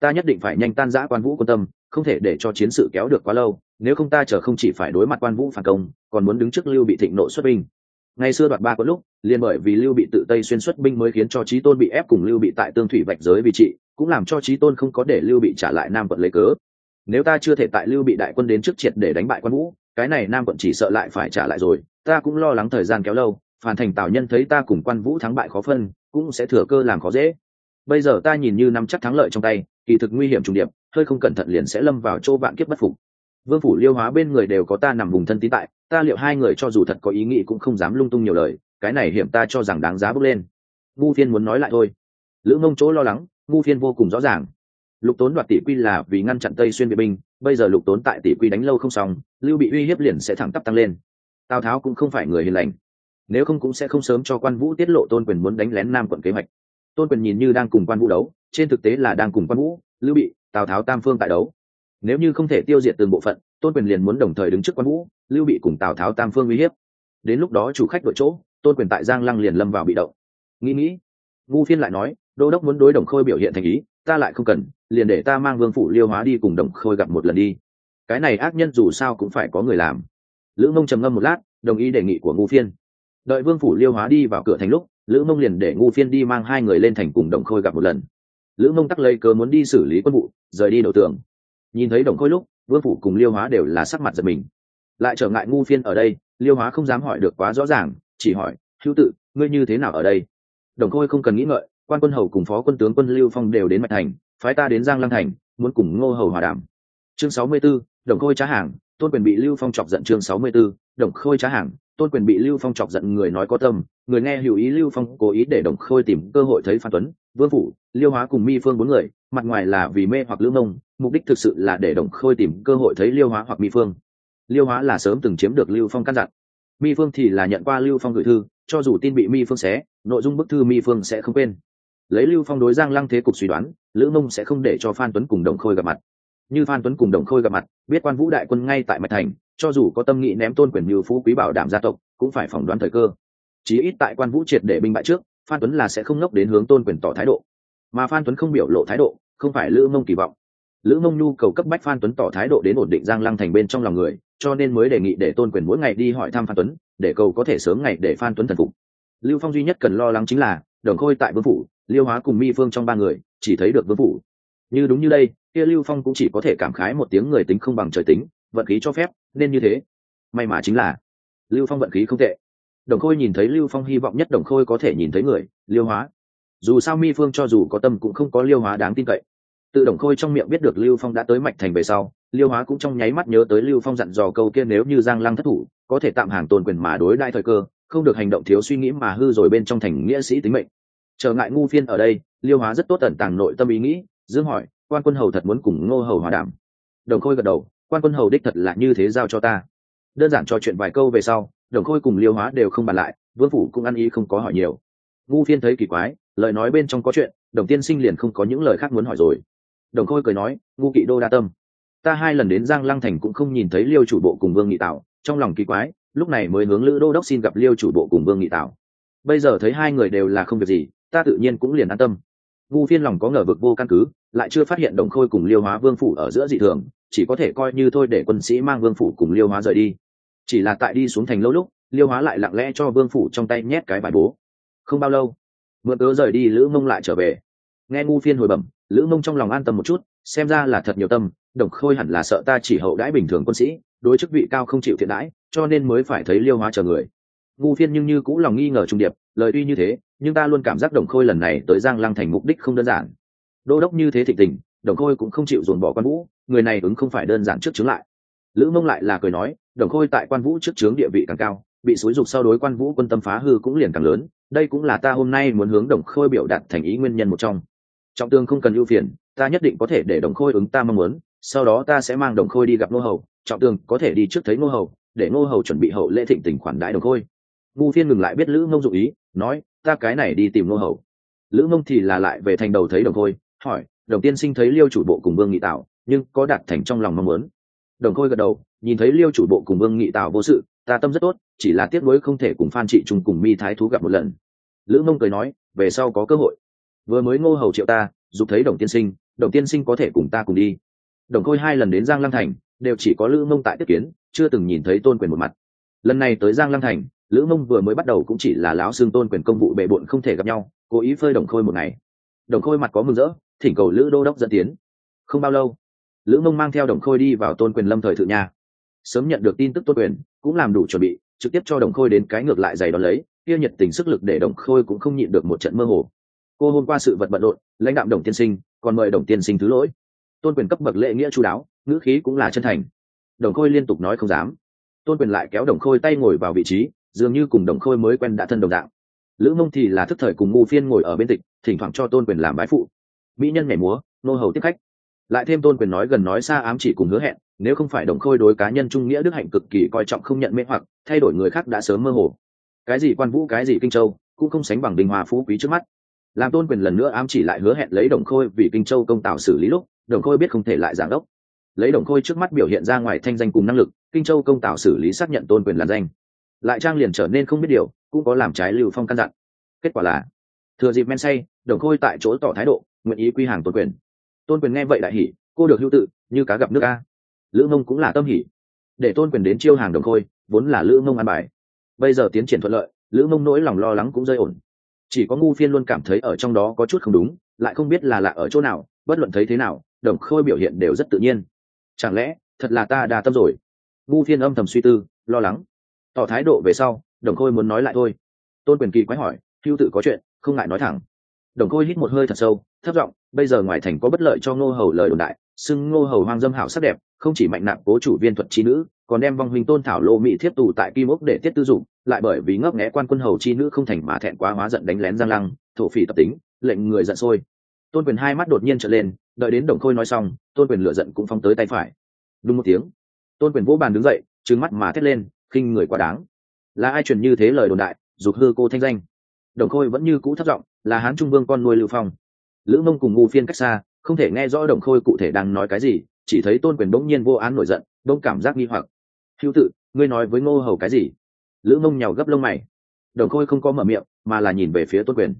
ta nhất định phải nhanh tan giã quan vũ quan tâm, không thể để cho chiến sự kéo được quá lâu, nếu không ta chờ không chỉ phải đối mặt quan vũ phản công, còn muốn đứng trước lưu bị thịnh nộ xuất binh. Ngày xưa đoạt ba có lúc, liền bởi vì lưu bị tự tây xuyên xuất binh mới khiến cho trí tôn bị ép cùng lưu bị tại tương thủy vạch giới vị trị, cũng làm cho trí tôn không có để lưu bị trả lại nam quận lấy cớ. Nếu ta chưa thể tại lưu bị đại quân đến trước triệt để đánh bại quan vũ, cái này nam quận chỉ sợ lại phải trả lại rồi, ta cũng lo lắng thời gian kéo lâu phản thành tào nhân thấy ta cùng quan vũ thắng bại khó phân, cũng sẽ thừa cơ làm khó dễ bây giờ ta nhìn như nắm chắc thắng lợi trong tay, kỳ thực nguy hiểm trùng điệp, hơi không cẩn thận liền sẽ lâm vào chỗ vạn kiếp bất phục. Vương phủ liêu hóa bên người đều có ta nằm vùng thân tín tại, ta liệu hai người cho dù thật có ý nghĩ cũng không dám lung tung nhiều lời, cái này hiểm ta cho rằng đáng giá bước lên. Ngu phiên muốn nói lại thôi. Lữ mông chỗ lo lắng ngu phiên vô cùng rõ ràng. Lục tốn đoạt tỷ quy là vì ngăn chặn tây xuyên vệ binh, bây giờ lục tốn tại tỷ quy đánh lâu không xong, lưu bị uy hiếp liền sẽ thẳng tắp tăng lên. Tào tháo cũng không phải người hiền lành. Nếu không cũng sẽ không sớm cho quan vũ tiết lộ tôn quyền muốn đánh lén nam quận kế hoạch tôn quyền nhìn như đang cùng quan vũ đấu, trên thực tế là đang cùng quan vũ, lưu bị, tào tháo, tam phương tại đấu. Nếu như không thể tiêu diệt từng bộ phận, tôn quyền liền muốn đồng thời đứng trước quan vũ, lưu bị cùng tào tháo, tam phương uy hiếp. Đến lúc đó chủ khách đội chỗ, tôn quyền tại giang lăng liền lâm vào bị động. Nghĩ nghĩ ngu phiên lại nói, đô đốc muốn đối đồng khôi biểu hiện thành ý, ta lại không cần, liền để ta mang vương phủ liêu hóa đi cùng đồng khôi gặp một lần đi. Cái này ác nhân dù sao cũng phải có người làm. Lữ mông trầm ngâm một lát, đồng ý đề nghị của ngu phiên. Đợi vương phủ liêu hóa đi vào cửa thành lúc lữ mông liền để ngu phiên đi mang hai người lên thành cùng đồng khôi gặp một lần. Lữ mông tắc lấy cớ muốn đi xử lý quân vụ rời đi đầu tường. Nhìn thấy đồng khôi lúc vương phủ cùng liêu hóa đều là sắc mặt giật mình. Lại trở ngại ngu phiên ở đây liêu hóa không dám hỏi được quá rõ ràng chỉ hỏi hữu tự ngươi như thế nào ở đây? Đồng khôi không cần nghĩ ngợi quan quân hầu cùng phó quân tướng quân lưu phong đều đến mạch thành phái ta đến giang lăng thành muốn cùng ngô hầu hòa đàm. Chương sáu mươi 64, đồng khôi trá hàng tôn quyền bị lưu phong chọc giận chương sáu mươi 64, đồng khôi trá hàng tôn quyền bị lưu phong chọc giận người nói có tâm, người nghe hiểu ý lưu phong cố ý để đồng khôi tìm cơ hội thấy phan tuấn, vương phủ, liêu hóa cùng mi phương bốn người, mặt ngoài là vì mê hoặc lưỡng mông, mục đích thực sự là để đồng khôi tìm cơ hội thấy liêu hóa hoặc mi phương. Liêu hóa là sớm từng chiếm được lưu phong căn dặn. Mi phương thì là nhận qua lưu phong gửi thư, cho dù tin bị mi phương xé, nội dung bức thư mi phương sẽ không quên. Lấy lưu phong đối giang lăng thế cục suy đoán, lữ mông sẽ không để cho phan tuấn cùng đồng khôi gặp mặt. Như phan tuấn cùng đồng khôi gặp mặt, biết quan vũ đại quân ngay tại mạch thành cho dù có tâm nghị ném tôn quyền như phú quý bảo đảm gia tộc, cũng phải phỏng đoán thời cơ. Chí ít tại quan vũ triệt để binh bại trước, phan tuấn là sẽ không ngốc đến hướng tôn quyền tỏ thái độ. Mà phan tuấn không biểu lộ thái độ, không phải lữ mông kỳ vọng. Lữ mông nhu cầu cấp bách phan tuấn tỏ thái độ đến ổn định giang lăng thành bên trong lòng người, cho nên mới đề nghị để tôn quyền mỗi ngày đi hỏi thăm phan tuấn, để cầu có thể sớm ngày để phan tuấn thần phục. Lưu phong duy nhất cần lo lắng chính là, đồng khôi tại vương phủ, liêu hóa cùng mi phương trong ba người, chỉ thấy được vương phủ. Như đúng như đây, kia lưu phong cũng chỉ có thể cảm khái một tiếng người tính không bằng trời tính vận khí cho phép, nên như thế. May mà chính là, lưu phong vận khí không tệ. Đồng khôi nhìn thấy lưu phong hy vọng nhất, đồng khôi có thể nhìn thấy người, liêu hóa. Dù sao mi phương cho dù có tâm cũng không có liêu hóa đáng tin cậy. Tự đồng khôi trong miệng biết được lưu phong đã tới mạch thành về sau, liêu hóa cũng trong nháy mắt nhớ tới lưu phong dặn dò câu kia nếu như giang lăng thất thủ, có thể tạm hàng tồn quyền mà đối đại thời cơ, không được hành động thiếu suy nghĩ mà hư rồi bên trong thành nghĩa sĩ tính mệnh. Trở ngại ngu phiên ở đây, liêu hóa rất tốt ẩn tàng nội tâm ý nghĩ dương hỏi, quan quân hầu thật muốn cùng ngô hầu hòa đàm. Đồng khôi gật đầu quan quân hầu đích thật là như thế giao cho ta. Đơn giản trò chuyện vài câu về sau, đồng khôi cùng liêu hóa đều không bàn lại, vương phủ cũng ăn ý không có hỏi nhiều. Ngu phiên thấy kỳ quái, lời nói bên trong có chuyện, đồng tiên sinh liền không có những lời khác muốn hỏi rồi. Đồng khôi cười nói ngu kỵ đô đa tâm. Ta hai lần đến giang lăng thành cũng không nhìn thấy liêu chủ bộ cùng vương nghị tạo trong lòng kỳ quái, lúc này mới hướng lữ đô đốc xin gặp liêu chủ bộ cùng vương nghị tạo bây giờ thấy hai người đều là không việc gì, ta tự nhiên cũng liền an tâm. Ngu phiên lòng có ngờ vực vô căn cứ, lại chưa phát hiện đồng khôi cùng liêu hóa vương phủ ở giữa dị thường chỉ có thể coi như thôi để quân sĩ mang vương phủ cùng liêu hóa rời đi. Chỉ là tại đi xuống thành lâu lúc, liêu hóa lại lặng lẽ cho vương phủ trong tay nhét cái bài bố. Không bao lâu, mượn cớ rời đi lữ mông lại trở về. Nghe ngu phiên hồi bẩm, lữ mông trong lòng an tâm một chút, xem ra là thật nhiều tâm, đồng khôi hẳn là sợ ta chỉ hậu đãi bình thường quân sĩ, đối chức vị cao không chịu thiện đãi, cho nên mới phải thấy liêu hóa chờ người. Ngu phiên nhưng như cũng lòng nghi ngờ trung điệp, lời tuy như thế, nhưng ta luôn cảm giác đồng khôi lần này tới giang lăng thành mục đích không đơn giản. Đô đốc như thế thịnh tình đồng khôi cũng không chịu dồn bỏ quan vũ, người này ứng không phải đơn giản trước chứng lại. Lữ mông lại là cười nói, đồng khôi tại quan vũ trước trướng địa vị càng cao, bị xúi dục sau đối quan vũ quân tâm phá hư cũng liền càng lớn, đây cũng là ta hôm nay muốn hướng đồng khôi biểu đạt thành ý nguyên nhân một trong. Trọng tương không cần ưu phiền, ta nhất định có thể để đồng khôi ứng ta mong muốn, sau đó ta sẽ mang đồng khôi đi gặp ngô hầu, trọng tương có thể đi trước thấy ngô hầu, để ngô hầu chuẩn bị hậu lễ thịnh tình khoản đãi đồng khôi. Ngu phiên ngừng lại biết lữ mông dụ ý, nói, ta cái này đi tìm ngô hầu. Lữ mông thì là lại về thành đầu thấy đồng khôi, hỏi đồng tiên sinh thấy liêu chủ bộ cùng vương nghị tạo nhưng có đạt thành trong lòng mong muốn. Đồng khôi gật đầu, nhìn thấy liêu chủ bộ cùng vương nghị tạo vô sự, ta tâm rất tốt, chỉ là tiếc nuối không thể cùng phan trị trung cùng mi thái thú gặp một lần. Lữ mông cười nói, về sau có cơ hội. Vừa mới ngô hầu triệu ta giúp thấy đồng tiên sinh, đồng tiên sinh có thể cùng ta cùng đi. Đồng khôi hai lần đến giang lăng thành, đều chỉ có lữ mông tại tiếp kiến, chưa từng nhìn thấy tôn quyền một mặt. Lần này tới giang lăng thành, lữ mông vừa mới bắt đầu cũng chỉ là láo xương tôn quyền công vụ bệ bộn không thể gặp nhau, cố ý phơi đồng khôi một ngày. Đồng khôi mặt có mừng rỡ thỉnh cầu lữ đô đốc dẫn tiến. Không bao lâu, lữ mông mang theo đồng khôi đi vào tôn quyền lâm thời thự nhà. Sớm nhận được tin tức tôn quyền, cũng làm đủ chuẩn bị, trực tiếp cho đồng khôi đến cái ngược lại giày đón lấy, kia nhiệt tình sức lực để đồng khôi cũng không nhịn được một trận mơ hồ. Cô hôm qua sự vật bận rộn, lãnh đạo đồng tiên sinh, còn mời đồng tiên sinh thứ lỗi. Tôn quyền cấp bậc lễ nghĩa chú đáo, ngữ khí cũng là chân thành. Đồng khôi liên tục nói không dám. Tôn quyền lại kéo đồng khôi tay ngồi vào vị trí, dường như cùng đồng khôi mới quen đã thân đồng dạng. Lữ mông thì là thức thời cùng ngu phiên ngồi ở bên tịch, thỉnh thoảng cho tôn quyền làm bái phụ mỹ nhân nhảy múa, nô hầu tiếp khách. Lại thêm tôn quyền nói gần nói xa ám chỉ cùng hứa hẹn, nếu không phải đồng khôi đối cá nhân trung nghĩa đức hạnh cực kỳ coi trọng không nhận mê hoặc, thay đổi người khác đã sớm mơ hồ. Cái gì quan vũ, cái gì kinh châu, cũng không sánh bằng đình hòa phú quý trước mắt. Làm tôn quyền lần nữa ám chỉ lại hứa hẹn lấy đồng khôi vì kinh châu công tạo xử lý lúc, đồng khôi biết không thể lại giảng đốc. Lấy đồng khôi trước mắt biểu hiện ra ngoài thanh danh cùng năng lực, kinh châu công tạo xử lý xác nhận tôn quyền là danh. Lại trang liền trở nên không biết điều, cũng có làm trái lưu phong căn dặn. Kết quả là, thừa dịp men say, đồng khôi tại chỗ tỏ thái độ nguyện ý quy hàng tôn quyền. Tôn quyền nghe vậy đại hỉ, cô được hữu tự, như cá gặp nước a. Lữ mông cũng là tâm hỉ. Để tôn quyền đến chiêu hàng đồng khôi, vốn là lữ mông an bài. Bây giờ tiến triển thuận lợi, lữ mông nỗi lòng lo lắng cũng rơi ổn. Chỉ có ngu phiên luôn cảm thấy ở trong đó có chút không đúng, lại không biết là lạ ở chỗ nào, bất luận thấy thế nào, đồng khôi biểu hiện đều rất tự nhiên. Chẳng lẽ, thật là ta đa tâm rồi? Ngu phiên âm thầm suy tư, lo lắng. Tỏ thái độ về sau, đồng khôi muốn nói lại thôi. Tôn quyền kỳ quái hỏi, hưu tự có chuyện, không ngại nói thẳng đồng khôi hít một hơi thật sâu thất giọng, bây giờ ngoài thành có bất lợi cho ngô hầu lời đồn đại, xưng ngô hầu hoang dâm hảo sắc đẹp, không chỉ mạnh nạp cố chủ viên thuật trí nữ, còn đem vong huynh tôn thảo lô mỹ thiếp tù tại kim ốc để tiết tư dụng, lại bởi vì ngấp nghẽ quan quân hầu chi nữ không thành mà thẹn quá hóa giận đánh lén giang lăng, thổ phỉ tập tính, lệnh người giận sôi. Tôn quyền hai mắt đột nhiên trở lên, đợi đến đồng khôi nói xong, tôn quyền lựa giận cũng phong tới tay phải. Đúng một tiếng, tôn quyền vỗ bàn đứng dậy trứng mắt mà thét lên, khinh người quá đáng. Là ai truyền như thế lời đồn đại, dục hư cô thanh danh? Đồng khôi vẫn như cũ thất giọng, là hán trung vương con nuôi lưu phong. Lữ mông cùng ngu phiên cách xa, không thể nghe rõ đồng khôi cụ thể đang nói cái gì, chỉ thấy tôn quyền bỗng nhiên vô án nổi giận, đông cảm giác nghi hoặc. Hữu tự ngươi nói với ngô hầu cái gì? Lữ mông nhào gấp lông mày. Đồng khôi không có mở miệng, mà là nhìn về phía tôn quyền.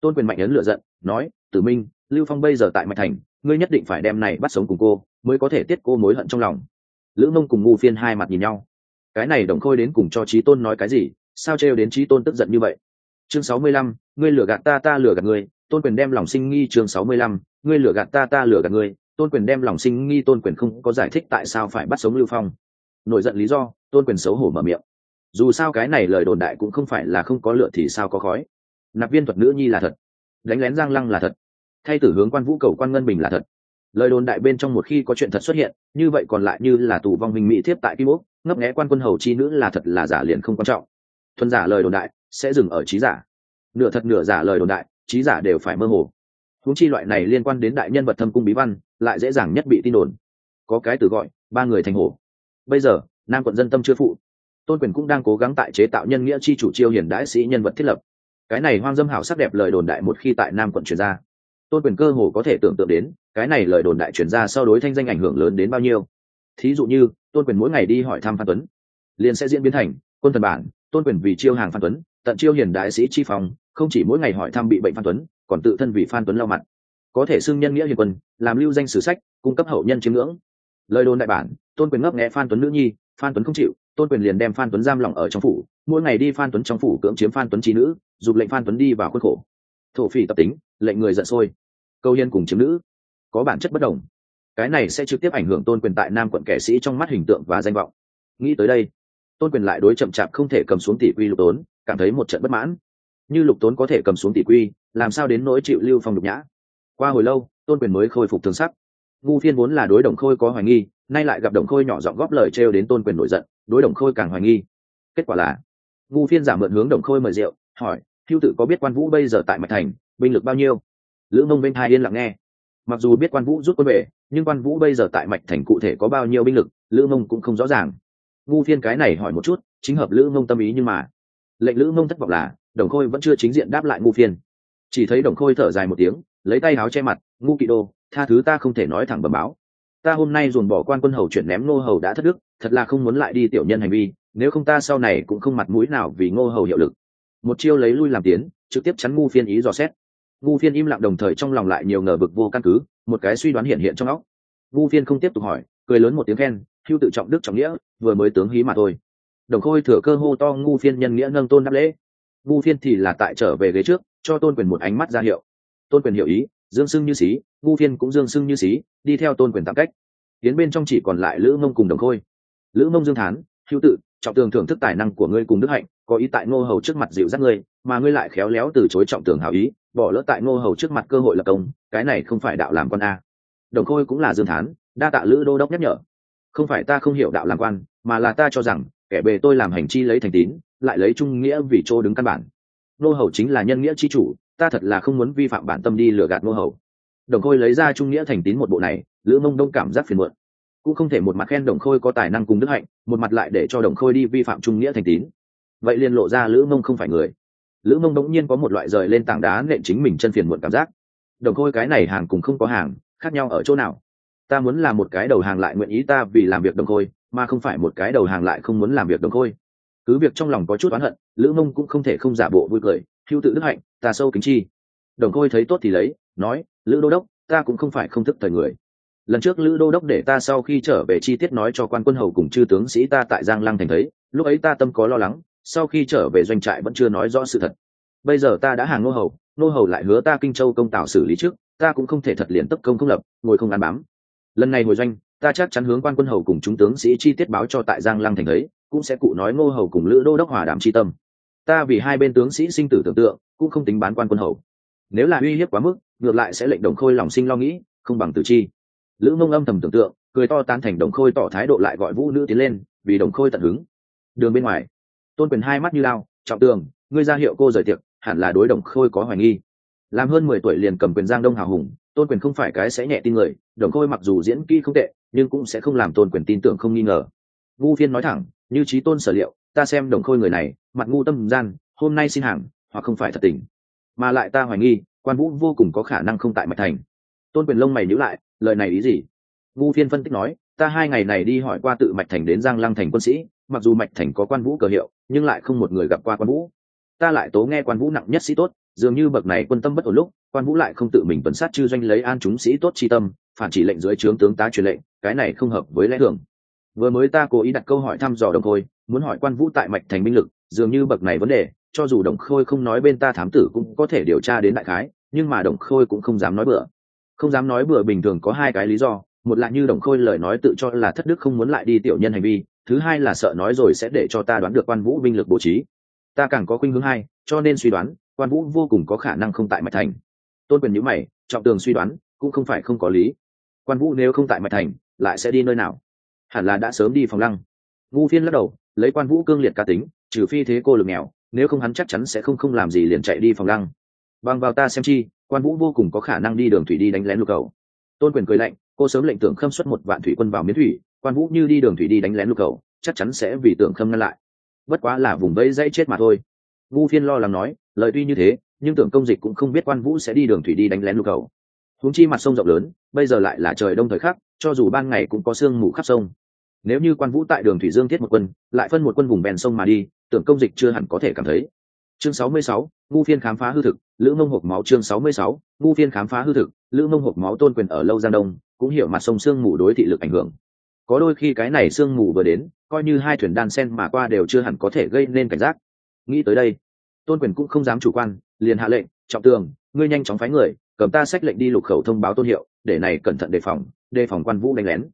Tôn quyền mạnh ấn lựa giận, nói, tử minh, lưu phong bây giờ tại mạch thành, ngươi nhất định phải đem này bắt sống cùng cô, mới có thể tiết cô mối hận trong lòng. Lữ mông cùng ngu phiên hai mặt nhìn nhau. Cái này đồng khôi đến cùng cho trí tôn nói cái gì? Sao trêu đến trí tôn tức giận như vậy? Chương sáu mươi lăm, ngươi lừa gạt ta ta lừa gạt ngươi, tôn quyền đem lòng sinh nghi chương sáu mươi lăm, ngươi lừa gạt ta ta lừa gạt ngươi, tôn quyền đem lòng sinh nghi, tôn quyền không có giải thích tại sao phải bắt sống lưu phong. Nổi giận lý do, tôn quyền xấu hổ mở miệng. Dù sao cái này lời đồn đại cũng không phải là không có lựa thì sao có khói. Nạp viên thuật nữ nhi là thật. Đánh lén giang lăng là thật. Thay tử hướng quan vũ cầu quan ngân bình là thật. Lời đồn đại bên trong một khi có chuyện thật xuất hiện, như vậy còn lại như là tù vong hình mỹ thiếp tại kim ốc, ngấp nghé quan quân hầu chi nữ là thật là giả liền không quan trọng. Thuần giả lời đồn đại sẽ dừng ở trí giả. Nửa thật nửa giả lời đồn đại, trí giả đều phải mơ hồ. Húng chi loại này liên quan đến đại nhân vật thâm cung bí văn, lại dễ dàng nhất bị tin đồn. Có cái từ gọi, ba người thành hồ bây giờ, nam quận dân tâm chưa phụ. Tôn quyền cũng đang cố gắng tại chế tạo nhân nghĩa chi chủ chiêu hiển đãi sĩ nhân vật thiết lập. Cái này hoang dâm hảo sắc đẹp lời đồn đại một khi tại nam quận truyền ra. Tôn quyền cơ hồ có thể tưởng tượng đến, cái này lời đồn đại truyền ra sau đối thanh danh ảnh hưởng lớn đến bao nhiêu. Thí dụ như, tôn quyền mỗi ngày đi hỏi thăm phan tuấn, liền sẽ diễn biến thành, quân thần bản, tôn quyền vì chiêu hàng phan tuấn tận chiêu hiền đại sĩ chi phòng không chỉ mỗi ngày hỏi thăm bị bệnh phan tuấn, còn tự thân vì phan tuấn lau mặt. Có thể xưng nhân nghĩa hiền quân, làm lưu danh sử sách, cung cấp hậu nhân chiếm ngưỡng. Lời đồn đại bản, tôn quyền ngấp nghẽ phan tuấn nữ nhi, phan tuấn không chịu, tôn quyền liền đem phan tuấn giam lỏng ở trong phủ, mỗi ngày đi phan tuấn trong phủ cưỡng chiếm phan tuấn trí nữ, dục lệnh phan tuấn đi vào khuôn khổ. Thổ phỉ tập tính, lệnh người giận sôi. Câu hiên cùng chiếm nữ, có bản chất bất đồng. Cái này sẽ trực tiếp ảnh hưởng tôn quyền tại nam quận kẻ sĩ trong mắt hình tượng và danh vọng. Nghĩ tới đây, tôn quyền lại đối chậm chạp không thể cầm xuống tỷ quy lục tốn cảm thấy một trận bất mãn. Như lục tốn có thể cầm xuống tỷ quy, làm sao đến nỗi chịu lưu phong nhục nhã? Qua hồi lâu, tôn quyền mới khôi phục thương sắc. Ngu phiên vốn là đối đồng khôi có hoài nghi, nay lại gặp đồng khôi nhỏ giọng góp lời trêu đến tôn quyền nổi giận, đối đồng khôi càng hoài nghi. Kết quả là, ngu phiên giả mượn hướng đồng khôi mời rượu, hỏi, hưu tự có biết quan vũ bây giờ tại mạch thành, binh lực bao nhiêu? Lữ mông bên hai yên lặng nghe. Mặc dù biết quan vũ rút quân về, nhưng quan vũ bây giờ tại mạch thành cụ thể có bao nhiêu binh lực, lữ mông cũng không rõ ràng. Ngu phiên cái này hỏi một chút, chính hợp lữ mông tâm ý nhưng mà lệnh lữ mông thất vọng là, đồng khôi vẫn chưa chính diện đáp lại ngu phiên. Chỉ thấy đồng khôi thở dài một tiếng, lấy tay áo che mặt ngu kỵ đô, tha thứ ta không thể nói thẳng bẩm báo. Ta hôm nay dồn bỏ quan quân hầu chuyển ném ngô hầu đã thất đức, thật là không muốn lại đi tiểu nhân hành vi, nếu không ta sau này cũng không mặt mũi nào vì ngô hầu hiệu lực. Một chiêu lấy lui làm tiến, trực tiếp chắn ngu phiên ý dò xét. Ngu phiên im lặng đồng thời trong lòng lại nhiều ngờ vực vô căn cứ, một cái suy đoán hiện hiện trong óc. Ngu phiên không tiếp tục hỏi, cười lớn một tiếng khen, hưu tự trọng đức trọng nghĩa, vừa mới tướng hí mà thôi đồng khôi thừa cơ hô to ngu phiên nhân nghĩa nâng tôn đáp lễ. Ngu phiên thì là tại trở về ghế trước, cho tôn quyền một ánh mắt ra hiệu. Tôn quyền hiểu ý, dương sưng như xí, ngu phiên cũng dương sưng như xí, đi theo tôn quyền tạm cách. Tiến bên trong chỉ còn lại lữ mông cùng đồng khôi. Lữ mông dương thán, hữu tự trọng tường thưởng thức tài năng của ngươi cùng đức hạnh, có ý tại ngô hầu trước mặt dịu dắt ngươi, mà ngươi lại khéo léo từ chối trọng tường hảo ý, bỏ lỡ tại ngô hầu trước mặt cơ hội lập công, cái này không phải đạo làm con a. Đồng khôi cũng là dương thán, đa tạ lữ đô đốc nhắc nhở. Không phải ta không hiểu đạo làm quan, mà là ta cho rằng kẻ bề tôi làm hành chi lấy thành tín, lại lấy trung nghĩa vì chỗ đứng căn bản. Nô hầu chính là nhân nghĩa chi chủ, ta thật là không muốn vi phạm bản tâm đi lừa gạt nô hầu. Đồng khôi lấy ra trung nghĩa thành tín một bộ này, lữ mông đông cảm giác phiền muộn. Cũng không thể một mặt khen đồng khôi có tài năng cùng đức hạnh, một mặt lại để cho đồng khôi đi vi phạm trung nghĩa thành tín. Vậy liền lộ ra lữ mông không phải người. Lữ mông đống nhiên có một loại rời lên tảng đá nện chính mình chân phiền muộn cảm giác. Đồng khôi cái này hàng cùng không có hàng, khác nhau ở chỗ nào? Ta muốn làm một cái đầu hàng lại nguyện ý ta vì làm việc đồng khôi, mà không phải một cái đầu hàng lại không muốn làm việc đồng khôi. Cứ việc trong lòng có chút oán hận, lữ mông cũng không thể không giả bộ vui cười hưu tự đức hạnh, ta sâu kính chi. Đồng khôi thấy tốt thì lấy, nói, lữ đô đốc, ta cũng không phải không thức thời người. Lần trước lữ đô đốc để ta sau khi trở về chi tiết nói cho quan quân hầu cùng chư tướng sĩ ta tại giang lăng thành thấy, lúc ấy ta tâm có lo lắng, sau khi trở về doanh trại vẫn chưa nói rõ sự thật. Bây giờ ta đã hàng nô hầu nô hầu lại hứa ta kinh châu công tạo xử lý trước, ta cũng không thể thật liền tấp công không lập, ngồi không ăn bám lần này hồi doanh, ta chắc chắn hướng quan quân hầu cùng chúng tướng sĩ chi tiết báo cho tại giang lăng thành thấy, cũng sẽ cụ nói ngô hầu cùng lữ đô đốc hòa đảm chi tâm. Ta vì hai bên tướng sĩ sinh tử tưởng tượng, cũng không tính bán quan quân hầu. Nếu là uy hiếp quá mức, ngược lại sẽ lệnh đồng khôi lòng sinh lo nghĩ, không bằng tử chi. Lữ mông âm thầm tưởng tượng, cười to tan thành đồng khôi tỏ thái độ lại gọi vũ nữ tiến lên, vì đồng khôi tận hứng. Đường bên ngoài, tôn quyền hai mắt như lao, trọng tường, ngươi ra hiệu cô rời tiệc, hẳn là đối đồng khôi có hoài nghi. Làm hơn mười tuổi liền cầm quyền giang đông hào hùng tôn quyền không phải cái sẽ nhẹ tin người, đồng khôi mặc dù diễn kỹ không tệ, nhưng cũng sẽ không làm tôn quyền tin tưởng không nghi ngờ. Ngu phiên nói thẳng, như trí tôn sở liệu, ta xem đồng khôi người này, mặt ngu tâm gian, hôm nay xin hàng, hoặc không phải thật tình. Mà lại ta hoài nghi, quan vũ vô cùng có khả năng không tại mạch thành. Tôn quyền lông mày nhữ lại, lời này ý gì? Ngu phiên phân tích nói, ta hai ngày này đi hỏi qua tự mạch thành đến giang lăng thành quân sĩ, mặc dù mạch thành có quan vũ cờ hiệu, nhưng lại không một người gặp qua quan vũ. Ta lại tố nghe quan vũ nặng nhất sĩ tốt dường như bậc này quân tâm bất ổn lúc, quan vũ lại không tự mình tuần sát chư doanh lấy an chúng sĩ tốt chi tâm, phản chỉ lệnh dưới trướng tướng tá truyền lệnh, cái này không hợp với lẽ thường. Vừa mới ta cố ý đặt câu hỏi thăm dò đồng khôi, muốn hỏi quan vũ tại mạch thành binh lực, dường như bậc này vấn đề, cho dù đồng khôi không nói bên ta thám tử cũng có thể điều tra đến đại khái, nhưng mà đồng khôi cũng không dám nói bừa. Không dám nói bừa bình thường có hai cái lý do, một là như đồng khôi lời nói tự cho là thất đức không muốn lại đi tiểu nhân hành vi, thứ hai là sợ nói rồi sẽ để cho ta đoán được quan vũ binh lực bố trí. Ta càng có khuynh hướng hai, cho nên suy đoán quan vũ vô cùng có khả năng không tại mạch thành. Tôn quyền nhữ mày, trọng tường suy đoán, cũng không phải không có lý. Quan vũ nếu không tại mạch thành, lại sẽ đi nơi nào? Hẳn là đã sớm đi phòng lăng. Ngu phiên lắc đầu, lấy quan vũ cương liệt cá tính, trừ phi thế cô lực nghèo, nếu không hắn chắc chắn sẽ không không làm gì liền chạy đi phòng lăng. Bằng vào ta xem chi, quan vũ vô cùng có khả năng đi đường thủy đi đánh lén lục cầu. Tôn quyền cười lạnh, cô sớm lệnh tưởng khâm xuất một vạn thủy quân vào miến thủy, quan vũ như đi đường thủy đi đánh lén lục cầu, chắc chắn sẽ vì tưởng khâm ngăn lại. Bất quá là vùng vẫy dãy chết mà thôi vu phiên lo lắng nói lời tuy như thế nhưng tưởng công dịch cũng không biết quan vũ sẽ đi đường thủy đi đánh lén lục cầu. Húng chi mặt sông rộng lớn bây giờ lại là trời đông thời khắc cho dù ban ngày cũng có sương mù khắp sông. Nếu như quan vũ tại đường thủy dương thiết một quân lại phân một quân vùng bèn sông mà đi tưởng công dịch chưa hẳn có thể cảm thấy. Chương 66, ngu phiên khám phá hư thực lữ mông hộp máu chương 66, ngu phiên khám phá hư thực lữ mông hộp máu tôn quyền ở lâu giang đông cũng hiểu mặt sông sương mù đối thị lực ảnh hưởng. Có đôi khi cái này sương mù vừa đến coi như hai thuyền đan sen mà qua đều chưa hẳn có thể gây nên cảnh giác nghĩ tới đây, tôn quyền cũng không dám chủ quan, liền hạ lệnh, trọng tường, ngươi nhanh chóng phái người, cầm ta sách lệnh đi lục khẩu thông báo tôn hiệu, để này cẩn thận đề phòng đề phòng quan vũ đánh lén.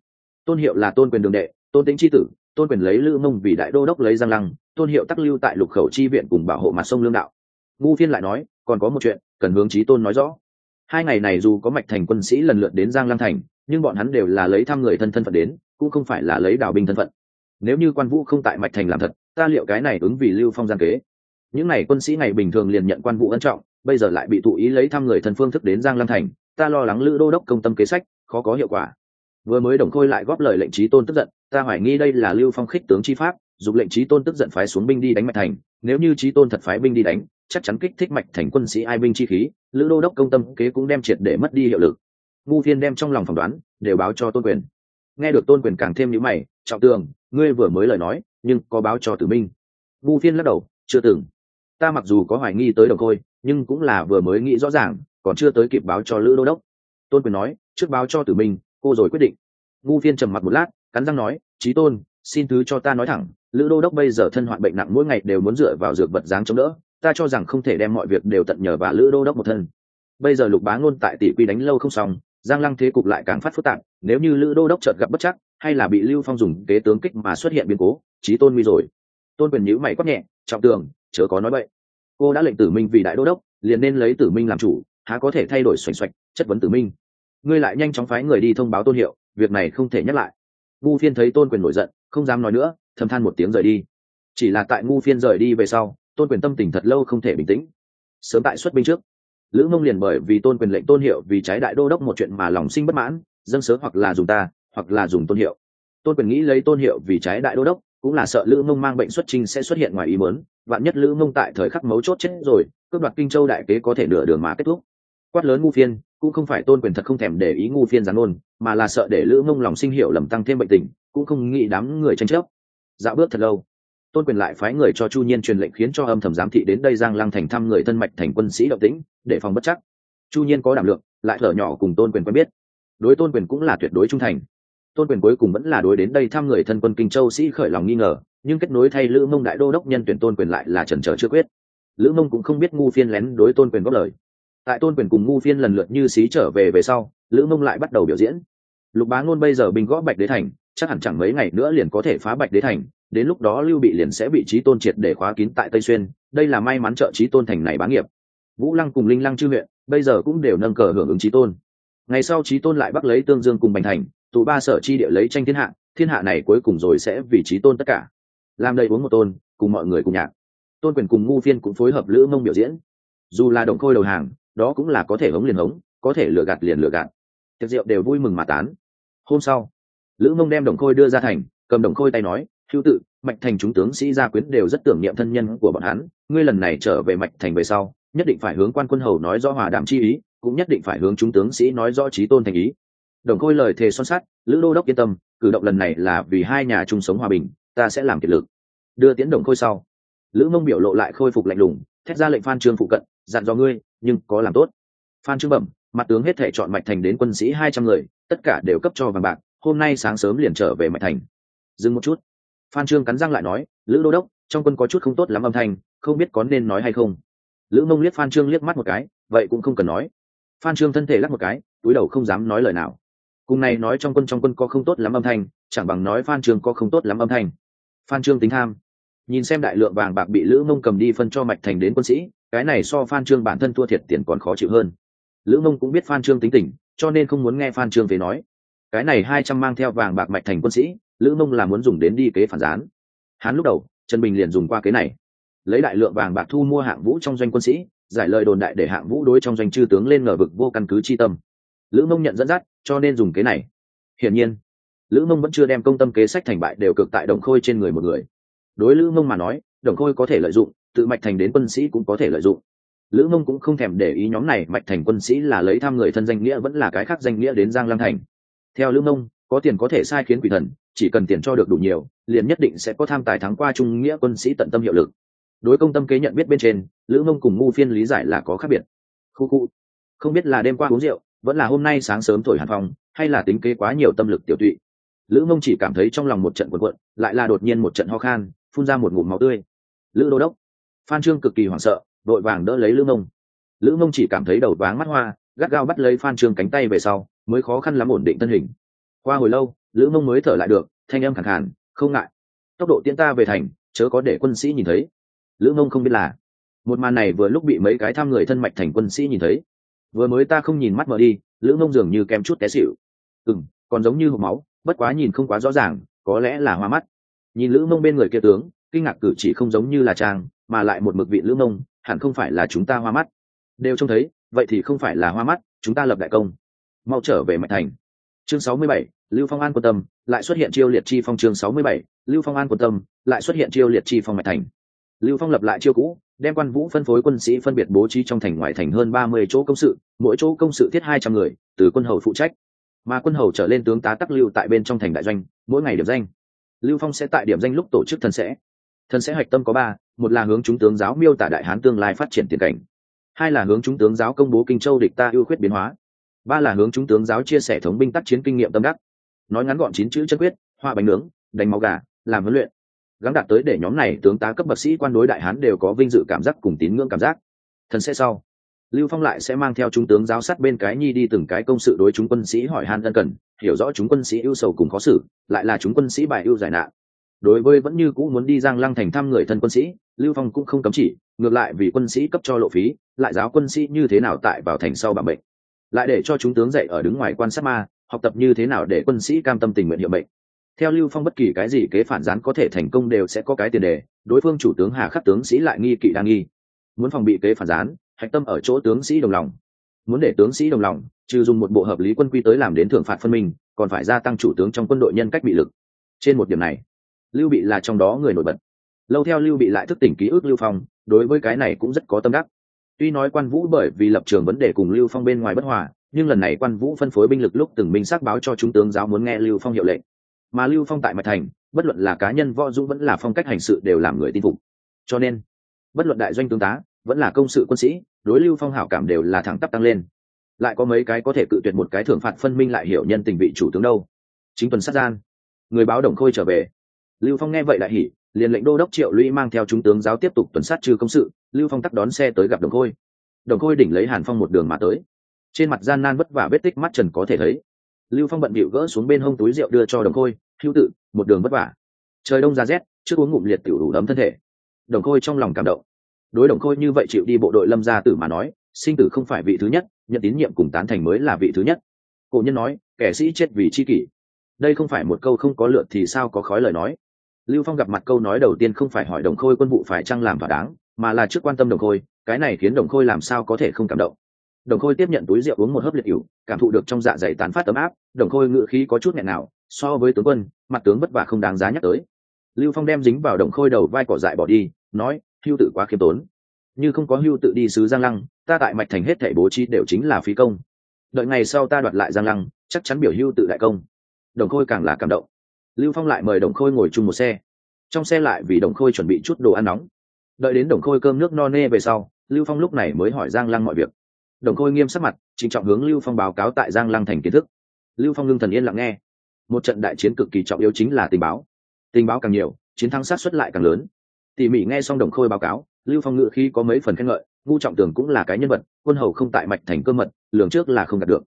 Tôn hiệu là tôn quyền đường đệ, tôn tính chi tử, tôn quyền lấy lữ mông vì đại đô đốc lấy giang lăng, tôn hiệu tắc lưu tại lục khẩu chi viện cùng bảo hộ mặt sông lương đạo. Ngu phiên lại nói, còn có một chuyện, cần hướng trí tôn nói rõ. Hai ngày này dù có mạch thành quân sĩ lần lượt đến giang lăng thành, nhưng bọn hắn đều là lấy thăm người thân thân phận đến, cũng không phải là lấy đào binh thân phận. Nếu như quan vũ không tại mạch thành làm thật ta liệu cái này ứng vì lưu phong gian kế. Những n à y quân sĩ ngày bình thường liền nhận quan vụ ân trọng, bây giờ lại bị tụ ý lấy thăm người thân phương thức đến giang Lam thành, ta lo lắng lữ đô đốc công tâm kế sách, khó có hiệu quả. Vừa mới đồng khôi lại góp lời lệnh trí tôn tức giận, ta hoài nghi đây là lưu phong khích tướng chi pháp dùng lệnh trí tôn tức giận phái xuống binh đi đánh mạch thành, nếu như trí tôn thật phái binh đi đánh, chắc chắn kích thích mạch thành quân sĩ ai binh chi khí, lữ đô đốc công tâm kế cũng đem triệt để mất đi hiệu lực. Ngu phiên đem trong lòng phỏng đoán, đều báo cho tôn quyền. Nghe được tôn quyền càng thêm nhữ mày, trọng tường, ngươi vừa mới lời nói nhưng có báo cho tử minh. Ngu phiên lắc đầu, chưa từng. Ta mặc dù có hoài nghi tới đồng khôi, nhưng cũng là vừa mới nghĩ rõ ràng, còn chưa tới kịp báo cho lữ đô đốc. Tôn quyền nói, trước báo cho tử minh, cô rồi quyết định. Ngu phiên trầm mặt một lát, cắn răng nói trí tôn, xin thứ cho ta nói thẳng, lữ đô đốc bây giờ thân hoạn bệnh nặng mỗi ngày đều muốn dựa vào dược vật dáng chống đỡ, ta cho rằng không thể đem mọi việc đều tận nhờ và lữ đô đốc một thân. Bây giờ lục bá ngôn tại tỷ quy đánh lâu không xong, giang lăng thế cục lại càng phát phức tạp, nếu như lữ đô đốc chợt gặp bất chắc hay là bị lưu phong dùng kế tướng kích mà xuất hiện biến cố trí tôn nguy rồi. Tôn quyền nhữ mày quát nhẹ, trọng tường, chớ có nói vậy cô đã lệnh tử minh vì đại đô đốc, liền nên lấy tử minh làm chủ, há có thể thay đổi xoành xoạch, chất vấn tử minh. Ngươi lại nhanh chóng phái người đi thông báo tôn hiệu, việc này không thể nhắc lại. Ngu phiên thấy tôn quyền nổi giận, không dám nói nữa, thầm than một tiếng rời đi. Chỉ là tại ngu phiên rời đi về sau, tôn quyền tâm tình thật lâu không thể bình tĩnh. Sớm tại xuất binh trước, lữ mông liền bởi vì tôn quyền lệnh tôn hiệu vì trái đại đô đốc một chuyện mà lòng sinh bất mãn, dâng sớ hoặc là dùng ta hoặc là dùng tôn hiệu. Tôn quyền nghĩ lấy tôn hiệu vì trái đại đô đốc, cũng là sợ lữ mông mang bệnh xuất trinh sẽ xuất hiện ngoài ý mớn vạn nhất lữ mông tại thời khắc mấu chốt chết rồi, cướp đoạt kinh châu đại kế có thể nửa đường mà kết thúc. Quát lớn ngu phiên, cũng không phải tôn quyền thật không thèm để ý ngu phiên gián ôn, mà là sợ để lữ mông lòng sinh hiệu lầm tăng thêm bệnh tình, cũng không nghĩ đám người tranh chấp. Dạo bước thật lâu. Tôn quyền lại phái người cho chu nhiên truyền lệnh khiến cho âm thầm giám thị đến đây giang lăng thành thăm người thân mạch thành quân sĩ động tĩnh, để phòng bất chắc. Chu nhiên có đảm lượng, lại thở nhỏ cùng tôn quyền quen biết. Đối tôn quyền cũng là tuyệt đối trung thành tôn quyền cuối cùng vẫn là đối đến đây thăm người thân quân kinh châu sĩ khởi lòng nghi ngờ, nhưng kết nối thay lữ mông đại đô đốc nhân tuyển tôn quyền lại là trần trở chưa quyết. Lữ mông cũng không biết ngu phiên lén đối tôn quyền góp lời. Tại tôn quyền cùng ngu phiên lần lượt như xí trở về về sau, lữ mông lại bắt đầu biểu diễn. Lục bá ngôn bây giờ binh gõ bạch đế thành, chắc hẳn chẳng mấy ngày nữa liền có thể phá bạch đế thành, đến lúc đó lưu bị liền sẽ bị trí tôn triệt để khóa kín tại tây xuyên, đây là may mắn trợ trí tôn thành này bá nghiệp. Vũ lăng cùng linh lăng chư huyện bây giờ cũng đều nâng cờ hưởng ứng trí tôn. Ngày sau trí tôn lại bắt lấy tương dương cùng bành thành tụ ba sở chi địa lấy tranh thiên hạ thiên hạ này cuối cùng rồi sẽ vì trí tôn tất cả. Làm đây uống một tôn, cùng mọi người cùng nhạc. Tôn quyền cùng ngu phiên cũng phối hợp lữ mông biểu diễn. Dù là đồng khôi đầu hàng, đó cũng là có thể hống liền hống, có thể lừa gạt liền lừa gạt. Tiệc rượu đều vui mừng mà tán. Hôm sau, lữ mông đem đồng khôi đưa ra thành, cầm đồng khôi tay nói, hữu tự, mạch thành chúng tướng sĩ gia quyến đều rất tưởng niệm thân nhân của bọn hắn, ngươi lần này trở về mạch thành về sau, nhất định phải hướng quan quân hầu nói rõ hòa đàm chi ý, cũng nhất định phải hướng chúng tướng sĩ nói rõ trí tôn thành ý đồng khôi lời thề son sắt, lữ đô đốc yên tâm, cử động lần này là vì hai nhà chung sống hòa bình, ta sẽ làm kiệt lực. Đưa tiến đồng khôi sau. Lữ mông biểu lộ lại khôi phục lạnh lùng, thét ra lệnh phan trương phụ cận, dặn dò ngươi, nhưng có làm tốt. Phan trương bẩm, mặt tướng hết thể chọn mạch thành đến quân sĩ hai trăm người, tất cả đều cấp cho vàng bạc, hôm nay sáng sớm liền trở về mạch thành. Dừng một chút. Phan trương cắn răng lại nói, lữ đô đốc, trong quân có chút không tốt lắm âm thanh, không biết có nên nói hay không. Lữ mông liếc phan trương liếc mắt một cái, vậy cũng không cần nói. Phan trương thân thể lắc một cái, túi đầu không dám nói lời nào cùng này nói trong quân trong quân có không tốt lắm âm thanh, chẳng bằng nói phan trương có không tốt lắm âm thanh. Phan trương tính tham nhìn xem đại lượng vàng bạc bị lữ mông cầm đi phân cho mạch thành đến quân sĩ, cái này so phan trương bản thân thua thiệt tiền còn khó chịu hơn. Lữ mông cũng biết phan trương tính tình, cho nên không muốn nghe phan trương về nói. Cái này hai trăm mang theo vàng bạc mạch thành quân sĩ, lữ mông là muốn dùng đến đi kế phản gián. Hắn lúc đầu, trần bình liền dùng qua kế này. Lấy đại lượng vàng bạc thu mua hạng vũ trong doanh quân sĩ, giải lời đồn đại để hạng vũ đối trong doanh chư tướng lên ngờ vực vô căn cứ chi tâm. Lữ mông nhận dẫn dắt cho nên dùng kế này. Hiển nhiên, lữ mông vẫn chưa đem công tâm kế sách thành bại đều cực tại đồng khôi trên người một người. Đối lữ mông mà nói, đồng khôi có thể lợi dụng, tự mạch thành đến quân sĩ cũng có thể lợi dụng. Lữ mông cũng không thèm để ý nhóm này, mạch thành quân sĩ là lấy thăm người thân danh nghĩa vẫn là cái khác danh nghĩa đến giang lăng thành. Theo lữ mông, có tiền có thể sai khiến quỷ thần, chỉ cần tiền cho được đủ nhiều, liền nhất định sẽ có tham tài thắng qua trung nghĩa quân sĩ tận tâm hiệu lực. Đối công tâm kế nhận biết bên trên, lữ mông cùng ngu phiên lý giải là có khác biệt. Khu khu. Không biết là đêm qua uống rượu vẫn là hôm nay sáng sớm thổi hàn phòng hay là tính kế quá nhiều tâm lực tiểu tụy. Lữ mông chỉ cảm thấy trong lòng một trận quần quận lại là đột nhiên một trận ho khan, phun ra một ngụm máu tươi. Lữ đô đốc, phan trương cực kỳ hoảng sợ vội vàng đỡ lấy lữ mông. Lữ mông chỉ cảm thấy đầu váng mắt hoa, gắt gao bắt lấy phan trương cánh tay về sau, mới khó khăn lắm ổn định thân hình. Qua hồi lâu, lữ mông mới thở lại được, thanh âm khẳng khàn, không ngại. Tốc độ tiến ta về thành, chớ có để quân sĩ nhìn thấy. Lữ mông không biết là, một màn này vừa lúc bị mấy cái thăm người thân mạch thành quân sĩ nhìn thấy vừa mới ta không nhìn mắt mở đi, lữ mông dường như kém chút té xịu ừ m còn giống như hộp máu, bất quá nhìn không quá rõ ràng, có lẽ là hoa mắt. Nhìn lữ mông bên người kia tướng, kinh ngạc cử chỉ không giống như là trang, mà lại một mực vị lữ mông, hẳn không phải là chúng ta hoa mắt. Đều trông thấy, vậy thì không phải là hoa mắt, chúng ta lập đại công. Mau trở về mạch thành. Chương sáu mươi bảy, lưu phong an quan tâm, lại xuất hiện chiêu liệt chi phong chương sáu mươi bảy, lưu phong an quan tâm, lại xuất hiện chiêu liệt chi phong mạch thành lưu phong lập lại chiêu cũ, đem quan vũ phân phối quân sĩ phân biệt bố trí trong thành ngoại thành hơn ba mươi chỗ công sự, mỗi chỗ công sự thiết hai trăm người, từ quân hầu phụ trách. Mà quân hầu trở lên tướng tá tắc lưu tại bên trong thành đại doanh, mỗi ngày điểm danh. Lưu phong sẽ tại điểm danh lúc tổ chức thân sẽ. Thân sẽ hạch tâm có ba, một là hướng chúng tướng giáo miêu tả đại hán tương lai phát triển tiền cảnh. Hai là hướng chúng tướng giáo công bố kinh châu địch ta ưu khuyết biến hóa. Ba là hướng chúng tướng giáo chia sẻ thống binh tác chiến kinh nghiệm tâm đắc. Nói ngắn gọn chín chữ chân quyết hoa bánh nướng, đánh máu gà, làm huấn luyện gắng đạt tới để nhóm này tướng tá cấp bậc sĩ quan đối đại hán đều có vinh dự cảm giác cùng tín ngưỡng cảm giác. Thần sẽ sau. Lưu phong lại sẽ mang theo chúng tướng giáo sát bên cái nhi đi từng cái công sự đối chúng quân sĩ hỏi han ân cần, hiểu rõ chúng quân sĩ ưu sầu cùng khó xử, lại là chúng quân sĩ bài ưu giải nạn. Đối với vẫn như cũ muốn đi giang lăng thành thăm người thân quân sĩ, lưu phong cũng không cấm chỉ, ngược lại vì quân sĩ cấp cho lộ phí, lại giáo quân sĩ như thế nào tại vào thành sau bằng bệnh lại để cho chúng tướng dạy ở đứng ngoài quan sát ma, học tập như thế nào để quân sĩ cam tâm tình nguyện hiệu bệnh theo lưu phong bất kỳ cái gì kế phản gián có thể thành công đều sẽ có cái tiền đề, đối phương chủ tướng hà khắc tướng sĩ lại nghi kỵ đa nghi. Muốn phòng bị kế phản gián, hạch tâm ở chỗ tướng sĩ đồng lòng. Muốn để tướng sĩ đồng lòng, trừ dùng một bộ hợp lý quân quy tới làm đến thưởng phạt phân minh, còn phải gia tăng chủ tướng trong quân đội nhân cách bị lực. Trên một điểm này, lưu bị là trong đó người nổi bật. Lâu theo lưu bị lại thức tỉnh ký ức lưu phong, đối với cái này cũng rất có tâm đắc. Tuy nói quan vũ bởi vì lập trường vấn đề cùng lưu phong bên ngoài bất hòa, nhưng lần này quan vũ phân phối binh lực lúc từng minh xác báo cho chúng tướng giáo muốn nghe lưu phong hiệu lệnh mà lưu phong tại mạch thành, bất luận là cá nhân võ dũng vẫn là phong cách hành sự đều làm người tin phục. Cho nên, bất luận đại doanh tướng tá, vẫn là công sự quân sĩ, đối lưu phong hảo cảm đều là thẳng tắp tăng lên. Lại có mấy cái có thể cự tuyệt một cái thưởng phạt phân minh lại hiểu nhân tình vị chủ tướng đâu. Chính tuần sát gian, người báo đồng khôi trở về. Lưu phong nghe vậy lại hỉ, liền lệnh đô đốc triệu lũy mang theo chúng tướng giáo tiếp tục tuần sát trừ công sự, lưu phong tắt đón xe tới gặp đồng khôi. Đồng khôi đỉnh lấy hàn phong một đường mà tới. Trên mặt gian nan vất vả vết tích mắt trần có thể thấy lưu phong bận bịu gỡ xuống bên hông túi rượu đưa cho đồng khôi, hữu tự một đường vất vả. Trời đông ra rét, trước uống ngụm liệt tiểu đủ đấm thân thể. Đồng khôi trong lòng cảm động. Đối đồng khôi như vậy chịu đi bộ đội lâm gia tử mà nói, sinh tử không phải vị thứ nhất, nhận tín nhiệm cùng tán thành mới là vị thứ nhất. Cổ nhân nói, kẻ sĩ chết vì chi kỷ. Đây không phải một câu không có lượt thì sao có khói lời nói. Lưu phong gặp mặt câu nói đầu tiên không phải hỏi đồng khôi quân vụ phải chăng làm thỏa đáng, mà là trước quan tâm đồng khôi, cái này khiến đồng khôi làm sao có thể không cảm động đồng khôi tiếp nhận túi rượu uống một hớp liệt ỉu, cảm thụ được trong dạ dày tán phát ấm áp, đồng khôi ngự khí có chút nghẹn nào, so với tướng quân, mặt tướng vất vả không đáng giá nhắc tới. Lưu phong đem dính vào đồng khôi đầu vai cỏ dại bỏ đi, nói, hưu tự quá khiêm tốn. Như không có hưu tự đi sứ giang lăng, ta tại mạch thành hết thảy bố trí đều chính là phí công. Đợi ngày sau ta đoạt lại giang lăng, chắc chắn biểu hưu tự đại công. Đồng khôi càng là cảm động. Lưu phong lại mời đồng khôi ngồi chung một xe. Trong xe lại vì đồng khôi chuẩn bị chút đồ ăn nóng. Đợi đến đồng khôi cơm nước no nê về sau, lưu phong lúc này mới hỏi giang lăng mọi việc đồng khôi nghiêm sắc mặt trịnh trọng hướng lưu phong báo cáo tại giang lăng thành kiến thức. Lưu phong lương thần yên lặng nghe. Một trận đại chiến cực kỳ trọng yếu chính là tình báo. Tình báo càng nhiều, chiến thắng sát xuất lại càng lớn. Tỉ mỉ nghe xong đồng khôi báo cáo, lưu phong ngự khi có mấy phần khen ngợi ngu trọng tường cũng là cái nhân vật, quân hầu không tại mạch thành cơ mật, lường trước là không đạt được.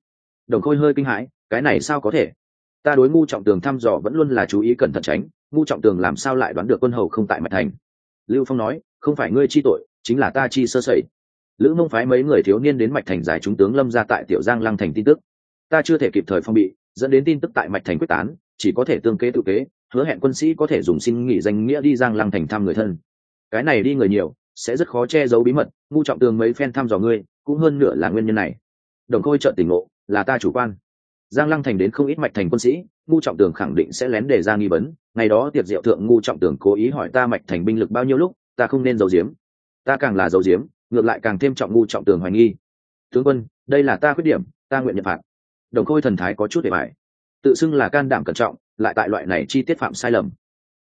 Đồng khôi hơi kinh hãi, cái này sao có thể? Ta đối ngu trọng tường thăm dò vẫn luôn là chú ý cẩn thận tránh ngu trọng tường làm sao lại đoán được quân hầu không tại mạch thành? Lưu phong nói, không phải ngươi chi tội, chính là ta chi sơ sẩy lữ mông phái mấy người thiếu niên đến mạch thành giải chúng tướng lâm ra tại tiểu giang lăng thành tin tức. Ta chưa thể kịp thời phong bị, dẫn đến tin tức tại mạch thành quyết tán, chỉ có thể tương kế tự kế, hứa hẹn quân sĩ có thể dùng xin nghỉ danh nghĩa đi giang lăng thành thăm người thân. Cái này đi người nhiều, sẽ rất khó che giấu bí mật, ngu trọng tường mấy phen thăm dò ngươi, cũng hơn nửa là nguyên nhân này. Đồng khôi trợ tỉnh ngộ, là ta chủ quan. Giang lăng thành đến không ít mạch thành quân sĩ, ngu trọng tường khẳng định sẽ lén đề ra nghi vấn, ngày đó tiệc diệu thượng ngu trọng tường cố ý hỏi ta mạch thành binh lực bao nhiêu lúc, ta không nên giấu giếm. Ta càng là giấu giếm ngược lại càng thêm trọng ngu trọng tường hoài nghi. Tướng quân, đây là ta khuyết điểm, ta nguyện nhận phạt. Đồng khôi thần thái có chút để bài tự xưng là can đảm cẩn trọng, lại tại loại này chi tiết phạm sai lầm.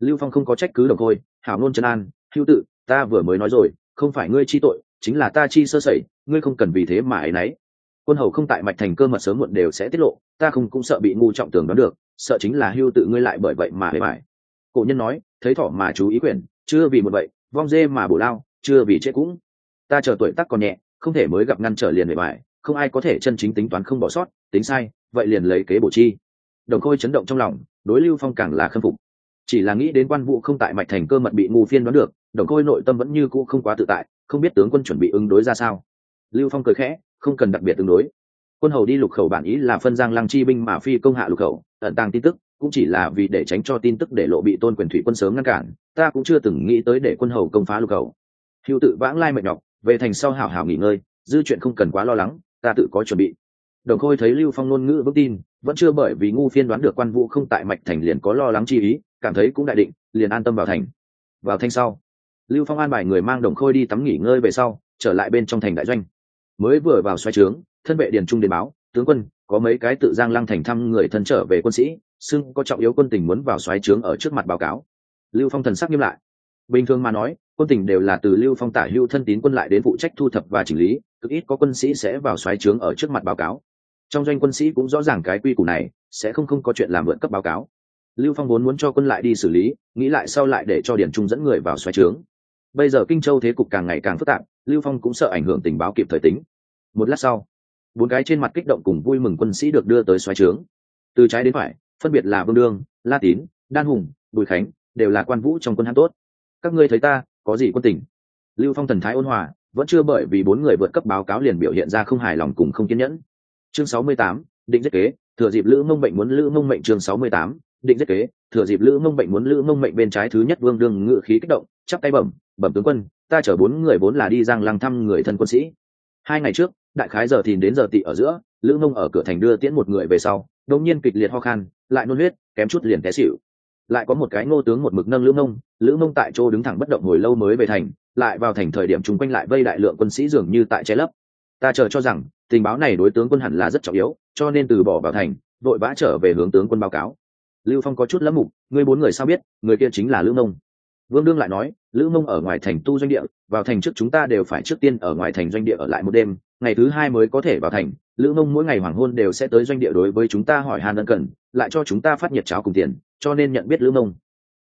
Lưu phong không có trách cứ đồng khôi, hảo nôn chân an hữu tự, ta vừa mới nói rồi, không phải ngươi chi tội, chính là ta chi sơ sẩy, ngươi không cần vì thế mà ấy nấy. Quân hầu không tại mạch thành cơ mật sớm muộn đều sẽ tiết lộ, ta không cũng sợ bị ngu trọng tường đoán được, sợ chính là hưu tự ngươi lại bởi vậy mà để bài cổ nhân nói, thấy thỏ mà chú ý quyền chưa vì một vậy vong dê mà bổ lao, chưa vì chết cũng ta chờ tuổi tác còn nhẹ, không thể mới gặp ngăn trở liền bề bài không ai có thể chân chính tính toán không bỏ sót, tính sai, vậy liền lấy kế bổ chi. Đồng khôi chấn động trong lòng, đối lưu phong càng là khâm phục. Chỉ là nghĩ đến quan vụ không tại mạch thành cơ mật bị ngu phiên đoán được, đồng khôi nội tâm vẫn như cũ không quá tự tại, không biết tướng quân chuẩn bị ứng đối ra sao. Lưu phong cười khẽ, không cần đặc biệt tương đối. Quân hầu đi lục khẩu bản ý là phân giang lăng chi binh mà phi công hạ lục khẩu, ẩn tàng tin tức, cũng chỉ là vì để tránh cho tin tức để lộ bị tôn quyền thủy quân sớm ngăn cản, ta cũng chưa từng nghĩ tới để quân hầu công phá lục khẩu. Hữu tự vãng lai mệt nhọc về thành sau hảo hảo nghỉ ngơi, dư chuyện không cần quá lo lắng, ta tự có chuẩn bị. Đồng khôi thấy lưu phong ngôn ngữ vững tin, vẫn chưa bởi vì ngu phiên đoán được quan vũ không tại mạch thành liền có lo lắng chi ý, cảm thấy cũng đại định, liền an tâm vào thành. Vào thanh sau, lưu phong an bài người mang đồng khôi đi tắm nghỉ ngơi về sau, trở lại bên trong thành đại doanh. Mới vừa vào xoay trướng, thân vệ điền trung đến báo, tướng quân, có mấy cái tự giang lăng thành thăm người thân trở về quân sĩ, xưng có trọng yếu quân tình muốn vào xoáy trướng ở trước mặt báo cáo. Lưu phong thần sắc nghiêm lại. Bình thường mà nói quân tình đều là từ lưu phong tả hưu thân tín quân lại đến phụ trách thu thập và chỉnh lý, cực ít có quân sĩ sẽ vào xoáy trướng ở trước mặt báo cáo. Trong doanh quân sĩ cũng rõ ràng cái quy củ này, sẽ không không có chuyện làm vượt cấp báo cáo. Lưu phong vốn muốn cho quân lại đi xử lý, nghĩ lại sau lại để cho điển trung dẫn người vào xoáy trướng. Bây giờ kinh châu thế cục càng ngày càng phức tạp, lưu phong cũng sợ ảnh hưởng tình báo kịp thời tính. Một lát sau, bốn cái trên mặt kích động cùng vui mừng quân sĩ được đưa tới xoáy trướng. Từ trái đến phải, phân biệt là vương đương, la tín, đan hùng, bùi khánh, đều là quan vũ trong quân hãn tốt. Các ngươi thấy ta có gì quân tình. Lưu phong thần thái ôn hòa, vẫn chưa bởi vì bốn người vượt cấp báo cáo liền biểu hiện ra không hài lòng cùng không kiên nhẫn. Chương sáu mươi tám, định giết kế, thừa dịp lữ mông bệnh muốn lữ mông mệnh chương sáu mươi tám, định giết kế, thừa dịp lữ mông bệnh muốn lữ mông mệnh bên trái thứ nhất vương đương ngự khí kích động, chắp tay bẩm bẩm tướng quân, ta chở bốn người vốn là đi giang lăng thăm người thân quân sĩ. Hai ngày trước, đại khái giờ thìn đến giờ tị ở giữa, lữ mông ở cửa thành đưa tiễn một người về sau, đột nhiên kịch liệt ho khan, lại nôn huyết, kém chút liền té xỉu lại có một cái ngô tướng một mực nâng lữ mông lữ mông tại chỗ đứng thẳng bất động hồi lâu mới về thành, lại vào thành thời điểm chung quanh lại vây đại lượng quân sĩ dường như tại che lấp. Ta chờ cho rằng, tình báo này đối tướng quân hẳn là rất trọng yếu, cho nên từ bỏ vào thành vội vã trở về hướng tướng quân báo cáo. Lưu phong có chút lắm mục người bốn người sao biết, người kia chính là lữ mông. Vương đương lại nói, lữ mông ở ngoài thành tu doanh địa, vào thành trước chúng ta đều phải trước tiên ở ngoài thành doanh địa ở lại một đêm, ngày thứ hai mới có thể vào thành, lữ mông mỗi ngày hoàng hôn đều sẽ tới doanh địa đối với chúng ta hỏi han ân cần, lại cho chúng ta phát nhiệt cháo cùng tiền cho nên nhận biết lữ mông.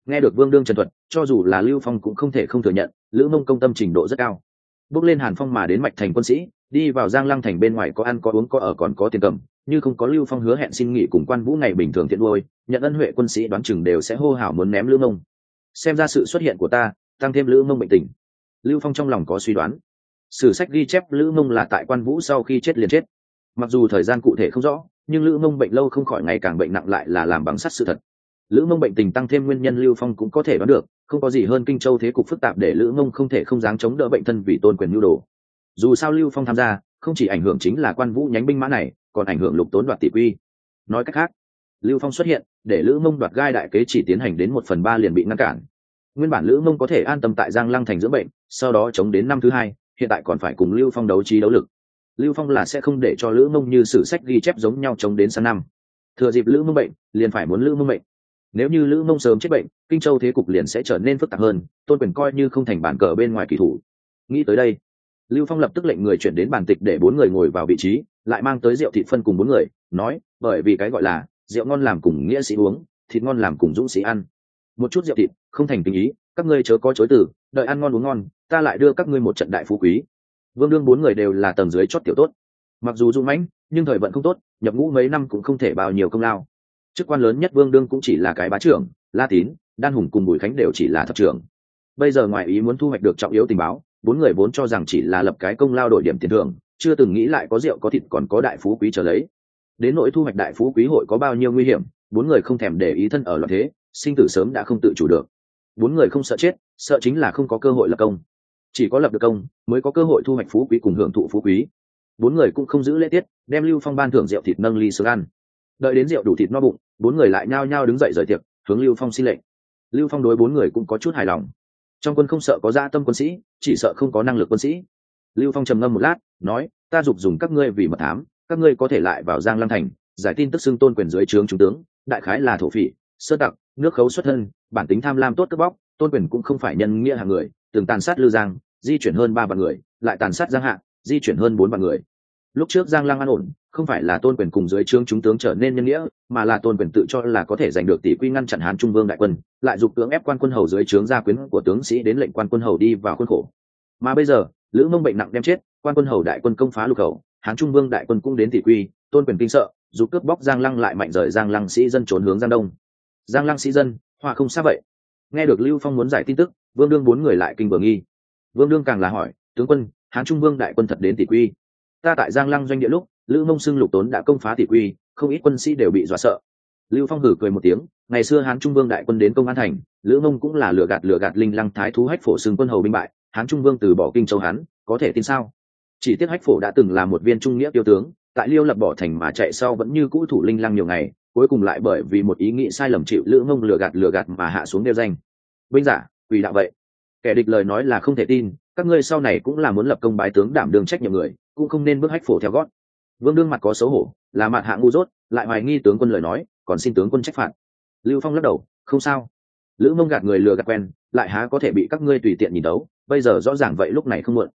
Nghe được vương đương trần thuật, cho dù là lưu phong cũng không thể không thừa nhận, lữ mông công tâm trình độ rất cao. Bước lên hàn phong mà đến mạch thành quân sĩ, đi vào giang lăng thành bên ngoài có ăn có uống có ở còn có tiền cầm, như không có lưu phong hứa hẹn xin nghỉ cùng quan vũ ngày bình thường thiện đôi nhận ân huệ quân sĩ đoán chừng đều sẽ hô hào muốn ném lữ mông. Xem ra sự xuất hiện của ta, tăng thêm lữ mông bệnh tình. Lưu phong trong lòng có suy đoán. Sử sách ghi chép lữ mông là tại quan vũ sau khi chết liền chết. Mặc dù thời gian cụ thể không rõ, nhưng lữ mông bệnh lâu không khỏi ngày càng bệnh nặng lại là làm bằng sắt sự thật lữ mông bệnh tình tăng thêm nguyên nhân lưu phong cũng có thể đoán được, không có gì hơn kinh châu thế cục phức tạp để lữ mông không thể không dáng chống đỡ bệnh thân vì tôn quyền nhu đồ. Dù sao lưu phong tham gia, không chỉ ảnh hưởng chính là quan vũ nhánh binh mã này, còn ảnh hưởng lục tốn đoạt tỷ quy. Nói cách khác, lưu phong xuất hiện, để lữ mông đoạt gai đại kế chỉ tiến hành đến một phần ba liền bị ngăn cản. Nguyên bản lữ mông có thể an tâm tại giang lăng thành dưỡng bệnh, sau đó chống đến năm thứ hai, hiện tại còn phải cùng lưu phong đấu trí đấu lực. Lưu phong là sẽ không để cho lữ mông như sử sách ghi chép giống nhau chống đến sang năm. Thừa dịp lữ mông bệnh, liền phải muốn lữ mông bệnh nếu như lữ mông sớm chết bệnh, kinh châu thế cục liền sẽ trở nên phức tạp hơn, tôn quyền coi như không thành bản cờ bên ngoài kỳ thủ. Nghĩ tới đây, lưu phong lập tức lệnh người chuyển đến bàn tịch để bốn người ngồi vào vị trí, lại mang tới rượu thịt phân cùng bốn người, nói, bởi vì cái gọi là, rượu ngon làm cùng nghĩa sĩ uống, thịt ngon làm cùng dũng sĩ ăn. Một chút rượu thịt, không thành tình ý, các ngươi chớ có chối từ, đợi ăn ngon uống ngon, ta lại đưa các ngươi một trận đại phú quý. Vương đương bốn người đều là tầng dưới chót tiểu tốt. Mặc dù dũng mãnh, nhưng thời vận không tốt, nhập ngũ mấy năm cũng không thể bao nhiêu công lao chức quan lớn nhất vương đương cũng chỉ là cái bá trưởng la tín đan hùng cùng bùi khánh đều chỉ là thập trưởng. Bây giờ ngoài ý muốn thu hoạch được trọng yếu tình báo, bốn người vốn cho rằng chỉ là lập cái công lao đổi điểm tiền thưởng, chưa từng nghĩ lại có rượu có thịt còn có đại phú quý trở lấy. Đến nỗi thu hoạch đại phú quý hội có bao nhiêu nguy hiểm, bốn người không thèm để ý thân ở loạn thế, sinh tử sớm đã không tự chủ được. Bốn người không sợ chết, sợ chính là không có cơ hội lập công. Chỉ có lập được công, mới có cơ hội thu hoạch phú quý cùng hưởng thụ phú quý. Bốn người cũng không giữ lễ tiết, đem lưu phong ban thưởng rượu thịt nâng ly sướng ăn đợi đến rượu đủ thịt no bụng bốn người lại nhao nhao đứng dậy rời tiệc, hướng lưu phong xin lệnh. Lưu phong đối bốn người cũng có chút hài lòng. Trong quân không sợ có gia tâm quân sĩ, chỉ sợ không có năng lực quân sĩ. Lưu phong trầm ngâm một lát, nói, ta dục dùng các ngươi vì mật thám, các ngươi có thể lại vào giang lăng thành, giải tin tức xưng tôn quyền dưới trướng trung tướng, đại khái là thổ phỉ, sơ tặc, nước khấu xuất thân, bản tính tham lam tốt cướp bóc, tôn quyền cũng không phải nhân nghĩa hàng người, từng tàn sát lư giang, di chuyển hơn ba vạn người, lại tàn sát giang hạ, di chuyển hơn bốn vạn người. Lúc trước giang lăng an ổn không phải là tôn quyền cùng dưới trướng chúng tướng trở nên nhân nghĩa, mà là tôn quyền tự cho là có thể giành được tỷ quy ngăn chặn hán trung vương đại quân, lại dục tướng ép quan quân hầu dưới trướng gia quyến của tướng sĩ đến lệnh quan quân hầu đi vào khuôn khổ. Mà bây giờ, lữ mông bệnh nặng đem chết, quan quân hầu đại quân công phá lục khẩu hán trung vương đại quân cũng đến tỷ quy, tôn quyền kinh sợ, dục cướp bóc giang lăng lại mạnh rời giang lăng sĩ dân trốn hướng giang đông. Giang lăng sĩ dân hòa không xa vậy. Nghe được lưu phong muốn giải tin tức, vương đương bốn người lại kinh vừa nghi. Vương đương càng là hỏi, tướng quân, hán trung vương đại quân thật đến tỷ quy? Ta tại giang lăng doanh địa lúc lữ mông xưng lục tốn đã công phá tỷ quy, không ít quân sĩ đều bị dọa sợ. Lưu phong hử cười một tiếng, ngày xưa hán trung vương đại quân đến công an thành, lữ mông cũng là lừa gạt lừa gạt linh lăng thái thú hách phổ xưng quân hầu binh bại, hán trung vương từ bỏ kinh châu hán, có thể tin sao? Chỉ tiếc hách phổ đã từng là một viên trung nghĩa tiêu tướng, tại liêu lập bỏ thành mà chạy sau vẫn như cũ thủ linh lăng nhiều ngày, cuối cùng lại bởi vì một ý nghĩ sai lầm chịu lữ Mông lừa gạt lừa gạt mà hạ xuống đeo danh. Vinh giả, quỳ đạo vậy. Kẻ địch lời nói là không thể tin, các ngươi sau này cũng là muốn lập công bái tướng đảm đương trách nhiệm người, cũng không nên bước hách phổ theo gót vương đương mặt có xấu hổ, là mặt hạ ngu dốt, lại hoài nghi tướng quân lời nói, còn xin tướng quân trách phạt. Lưu phong lắc đầu, không sao. Lữ mông gạt người lừa gạt quen, lại há có thể bị các ngươi tùy tiện nhìn đấu, bây giờ rõ ràng vậy lúc này không muộn.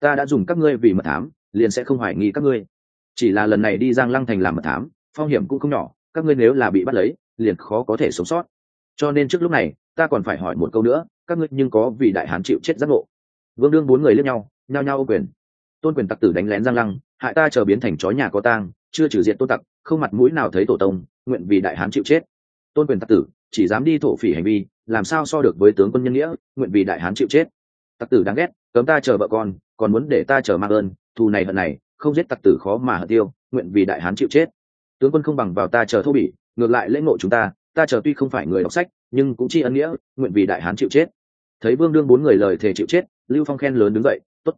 Ta đã dùng các ngươi vì mật thám, liền sẽ không hoài nghi các ngươi. Chỉ là lần này đi giang lăng thành làm mật thám, phong hiểm cũng không nhỏ, các ngươi nếu là bị bắt lấy, liền khó có thể sống sót. Cho nên trước lúc này, ta còn phải hỏi một câu nữa, các ngươi nhưng có vì đại hán chịu chết giác ngộ. Vương đương bốn người liếc nhau, nhao nhao ô quyền. Tôn quyền tặc tử đánh lén giang lăng hại ta chờ biến thành chó nhà có tang, chưa trừ diện tôn tặc, không mặt mũi nào thấy tổ tông, nguyện vì đại hán chịu chết. Tôn quyền tặc tử, chỉ dám đi thổ phỉ hành vi, làm sao so được với tướng quân nhân nghĩa, nguyện vì đại hán chịu chết. Tặc tử đáng ghét, cấm ta chờ vợ con, còn muốn để ta chờ mang ơn, thù này hận này, không giết tặc tử khó mà hận tiêu, nguyện vì đại hán chịu chết. Tướng quân không bằng vào ta chờ thô bỉ, ngược lại lễ ngộ chúng ta ta chờ tuy không phải người đọc sách, nhưng cũng chi ân nghĩa, nguyện vì đại hán chịu chết. Thấy vương đương bốn người lời thề chịu chết, lưu phong khen lớn đứng dậy, tốt.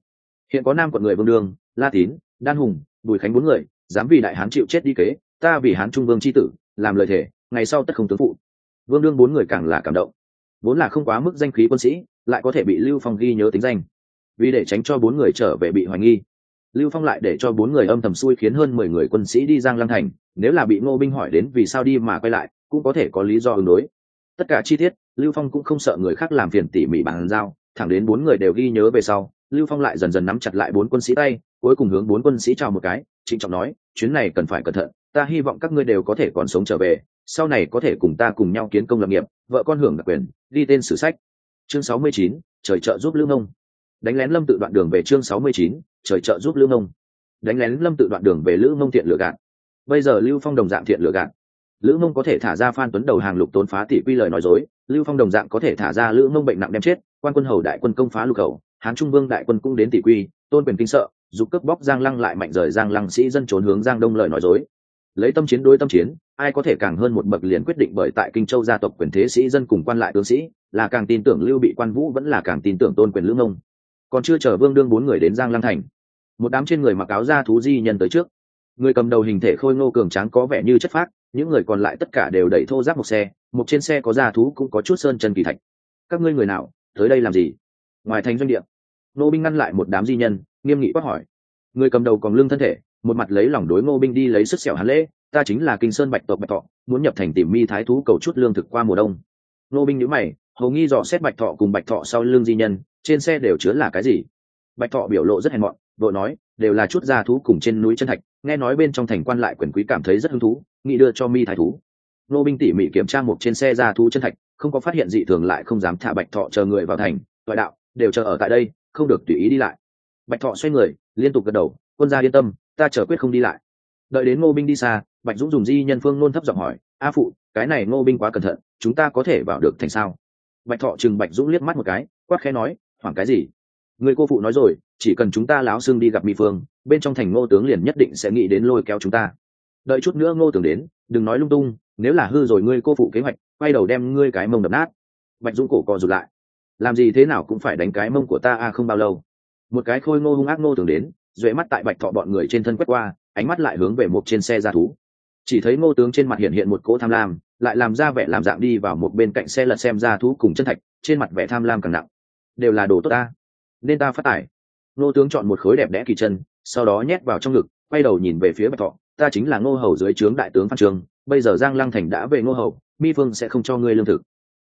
Hiện có nam quận người vương đương, la tín đan hùng, bùi khánh bốn người, dám vì đại hán chịu chết đi kế, ta vì hán trung vương c h i tử, làm lời thề, ngày sau tất không tướng phụ. Vương đương bốn người càng là cảm động. Vốn là không quá mức danh khí quân sĩ, lại có thể bị lưu phong ghi nhớ tính danh. Vì để tránh cho bốn người trở về bị hoài nghi, lưu phong lại để cho bốn người âm thầm xui khiến hơn mười người quân sĩ đi giang lăng thành, nếu là bị ngô binh hỏi đến vì sao đi mà quay lại, cũng có thể có lý do ứng đối. Tất cả chi tiết, lưu phong cũng không sợ người khác làm phiền tỉ mỉ bàn giao, thẳng đến bốn người đều ghi nhớ về sau, lưu phong lại dần dần nắm chặt lại bốn quân sĩ tay cuối cùng hướng bốn quân sĩ chào một cái, trịnh trọng nói, chuyến này cần phải cẩn thận, ta hy vọng các ngươi đều có thể còn sống trở về, sau này có thể cùng ta cùng nhau kiến công lập nghiệp, vợ con hưởng đặc quyền đi tên sử sách. Chương sáu mươi chín, trời trợ giúp lưu nông đánh lén lâm tự đoạn đường về chương sáu mươi chín, trời trợ giúp lưu nông đánh lén lâm tự đoạn đường về lữ mông thiện lựa gạt. Bây giờ lưu phong đồng dạng thiện lựa gạt. Lữ mông có thể thả ra phan tuấn đầu hàng lục tốn phá tỷ quy lời nói dối, lưu phong đồng dạng có thể thả ra lữ mông bệnh nặng đem chết quan quân hầu đại quân công phá lục khẩu hán trung vương đại quân cũng đến tỷ quy, tôn quyền kinh sợ giúp cướp bóc giang lăng lại mạnh rời giang lăng sĩ dân trốn hướng giang đông lời nói dối. Lấy tâm chiến đối tâm chiến, ai có thể càng hơn một bậc liền quyết định bởi tại kinh châu gia tộc quyền thế sĩ dân cùng quan lại tướng sĩ, là càng tin tưởng lưu bị quan vũ vẫn là càng tin tưởng tôn quyền lữ mông. Còn chưa chờ vương đương bốn người đến giang lăng thành, một đám trên người mặc áo da thú di nhân tới trước. Người cầm đầu hình thể khôi ngô cường tráng có vẻ như chất phác, những người còn lại tất cả đều đẩy thô giáp một xe, một trên xe có da thú cũng có chút sơn chân kỳ thạch. Các ngươi người nào? Tới đây làm gì? Ngoài thành doanh địa nô binh ngăn lại một đám di nhân, nghiêm nghị quát hỏi. Người cầm đầu còn lương thân thể, một mặt lấy lòng đối ngô binh đi lấy sức xẻo hắn lễ, ta chính là kinh sơn bạch tộc bạch thọ, muốn nhập thành tìm mi thái thú cầu chút lương thực qua mùa đông. Ngô binh nhữ mày, hầu nghi dò xét bạch thọ cùng bạch thọ sau lương di nhân, trên xe đều chứa là cái gì? Bạch thọ biểu lộ rất hèn mọn, vội nói, đều là chút gia thú cùng trên núi chân thạch, nghe nói bên trong thành quan lại quyền quý cảm thấy rất hứng thú, nghĩ đưa cho mi thái thú. Nô binh tỉ mỉ kiểm tra một trên xe gia thú chân thạch không có phát hiện dị thường lại không dám thả bạch thọ chờ người vào thành, toại đạo, đều chờ ở tại đây, không được tùy ý đi lại. Bạch thọ xoay người, liên tục gật đầu, quân gia yên tâm, ta chờ quyết không đi lại. Đợi đến ngô binh đi xa, bạch dũng dùng di nhân phương nôn thấp giọng hỏi, a phụ, cái này ngô binh quá cẩn thận, chúng ta có thể vào được thành sao? Bạch thọ chừng bạch dũng liếc mắt một cái, quát khẽ nói, hoảng cái gì? Người cô phụ nói rồi, chỉ cần chúng ta láo xương đi gặp mỹ phương, bên trong thành ngô tướng liền nhất định sẽ nghĩ đến lôi kéo chúng ta. Đợi chút nữa ngô tướng đến, đừng nói lung tung, nếu là hư rồi ngươi cô phụ kế hoạch quay đầu đem ngươi cái mông đập nát. Bạch dũng cổ co rụt lại. Làm gì thế nào cũng phải đánh cái mông của ta a, không bao lâu. Một cái khôi ngô hung ác ngô tướng đến, duệ mắt tại bạch thọ bọn người trên thân quét qua, ánh mắt lại hướng về một trên xe ra thú. Chỉ thấy ngô tướng trên mặt hiện hiện một cỗ tham lam, lại làm ra vẻ làm dạng đi vào một bên cạnh xe lật xem ra thú cùng chân thạch, trên mặt vẻ tham lam càng nặng. Đều là đồ tốt ta. Nên ta phát tải ngô tướng chọn một khối đẹp đẽ kỳ chân, sau đó nhét vào trong ngực, quay đầu nhìn về phía bạch thọ. Ta chính là ngô hầu dưới trướng đại tướng phan trường, bây giờ giang lăng thành đã về ngô hầu mi phương sẽ không cho ngươi lương thực.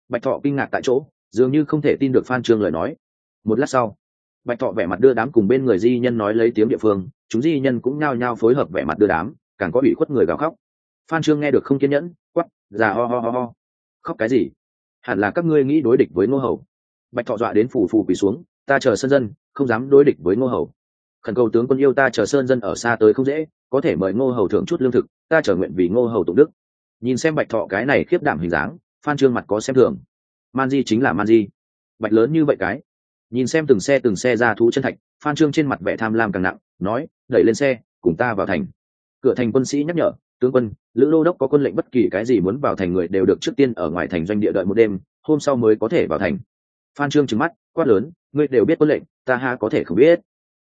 Bạch thọ kinh ngạc tại chỗ, dường như không thể tin được phan trương lời nói. Một lát sau, bạch thọ vẻ mặt đưa đám cùng bên người di nhân nói lấy tiếng địa phương, chúng di nhân cũng nhao nhao phối hợp vẻ mặt đưa đám, càng có ủy khuất người gào khóc. Phan trương nghe được không kiên nhẫn quắp già ho ho ho ho, khóc cái gì? Hẳn là các ngươi nghĩ đối địch với ngô hầu. Bạch thọ dọa đến phủ phù quỳ xuống, ta chờ sơn dân, không dám đối địch với ngô hầu. Khẩn cầu tướng quân yêu ta chờ sơn dân ở xa tới không dễ, có thể mời ngô hầu thưởng chút lương thực, ta chờ nguyện vì ngô hầu tụng đức nhìn xem bạch thọ cái này khiếp đảm hình dáng, phan trương mặt có xem thường. Man di chính là man di. Bạch lớn như vậy cái. Nhìn xem từng xe từng xe ra thú chân thạch, phan trương trên mặt vẻ tham lam càng nặng, nói, đẩy lên xe, cùng ta vào thành. Cửa thành quân sĩ nhắc nhở, tướng quân, lữ đô đốc có quân lệnh bất kỳ cái gì muốn vào thành người đều được trước tiên ở ngoài thành doanh địa đợi một đêm, hôm sau mới có thể vào thành. Phan trương trừng mắt, quát lớn, ngươi đều biết quân lệnh, ta ha có thể không biết?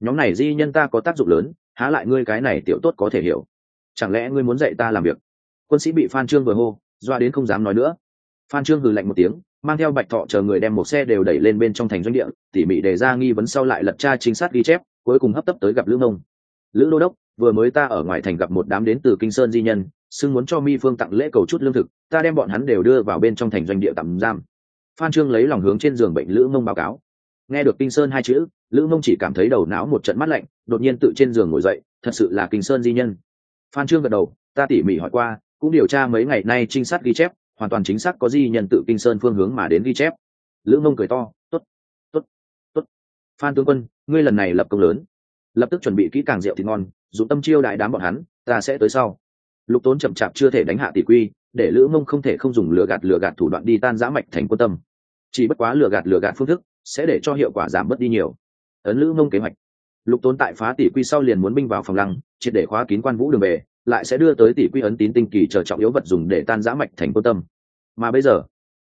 Nhóm này di nhân ta có tác dụng lớn, há lại ngươi cái này tiểu tốt có thể hiểu. Chẳng lẽ ngươi muốn dạy ta làm việc? Quân sĩ bị phan trương vừa hô, doa đến không dám nói nữa. Phan trương hừ lạnh một tiếng, mang theo bạch thọ chờ người đem một xe đều đẩy lên bên trong thành doanh địa, tỉ mỉ đề ra nghi vấn sau lại lật tra chính xác ghi chép, cuối cùng hấp tấp tới gặp lữ mông. Lữ đô đốc, vừa mới ta ở ngoài thành gặp một đám đến từ kinh sơn di nhân, xưng muốn cho mi phương tặng lễ cầu chút lương thực, ta đem bọn hắn đều đưa vào bên trong thành doanh địa tạm giam. Phan trương lấy lòng hướng trên giường bệnh lữ mông báo cáo. Nghe được kinh sơn hai chữ, lữ mông chỉ cảm thấy đầu não một trận mắt lạnh, đột nhiên tự trên giường ngồi dậy, thật sự là kinh sơn di nhân. Phan trương gật đầu, ta tỉ mỉ hỏi qua cũng điều tra mấy ngày nay trinh sát ghi chép, hoàn toàn chính xác có di nhân tự kinh sơn phương hướng mà đến ghi chép. Lữ mông cười to t ố t t ố t t ố t phan tướng quân, ngươi lần này lập công lớn. Lập tức chuẩn bị kỹ càng rượu thì ngon dùng tâm chiêu đại đám bọn hắn, ta sẽ tới sau. Lục tốn chậm chạp chưa thể đánh hạ tỷ quy, để lữ mông không thể không dùng lừa gạt lừa gạt thủ đoạn đi tan giã mạch thành quân tâm. Chỉ bất quá lừa gạt lừa gạt phương thức, sẽ để cho hiệu quả giảm bớt đi nhiều. Ấn lữ mông kế hoạch. Lục tốn tại phá tỷ quy sau liền muốn binh vào phòng lăng, triệt để khóa kín quan vũ đường về lại sẽ đưa tới tỷ quy ấn tín tinh kỳ chờ trọng yếu vật dùng để tan giã mạch thành quân tâm. Mà bây giờ,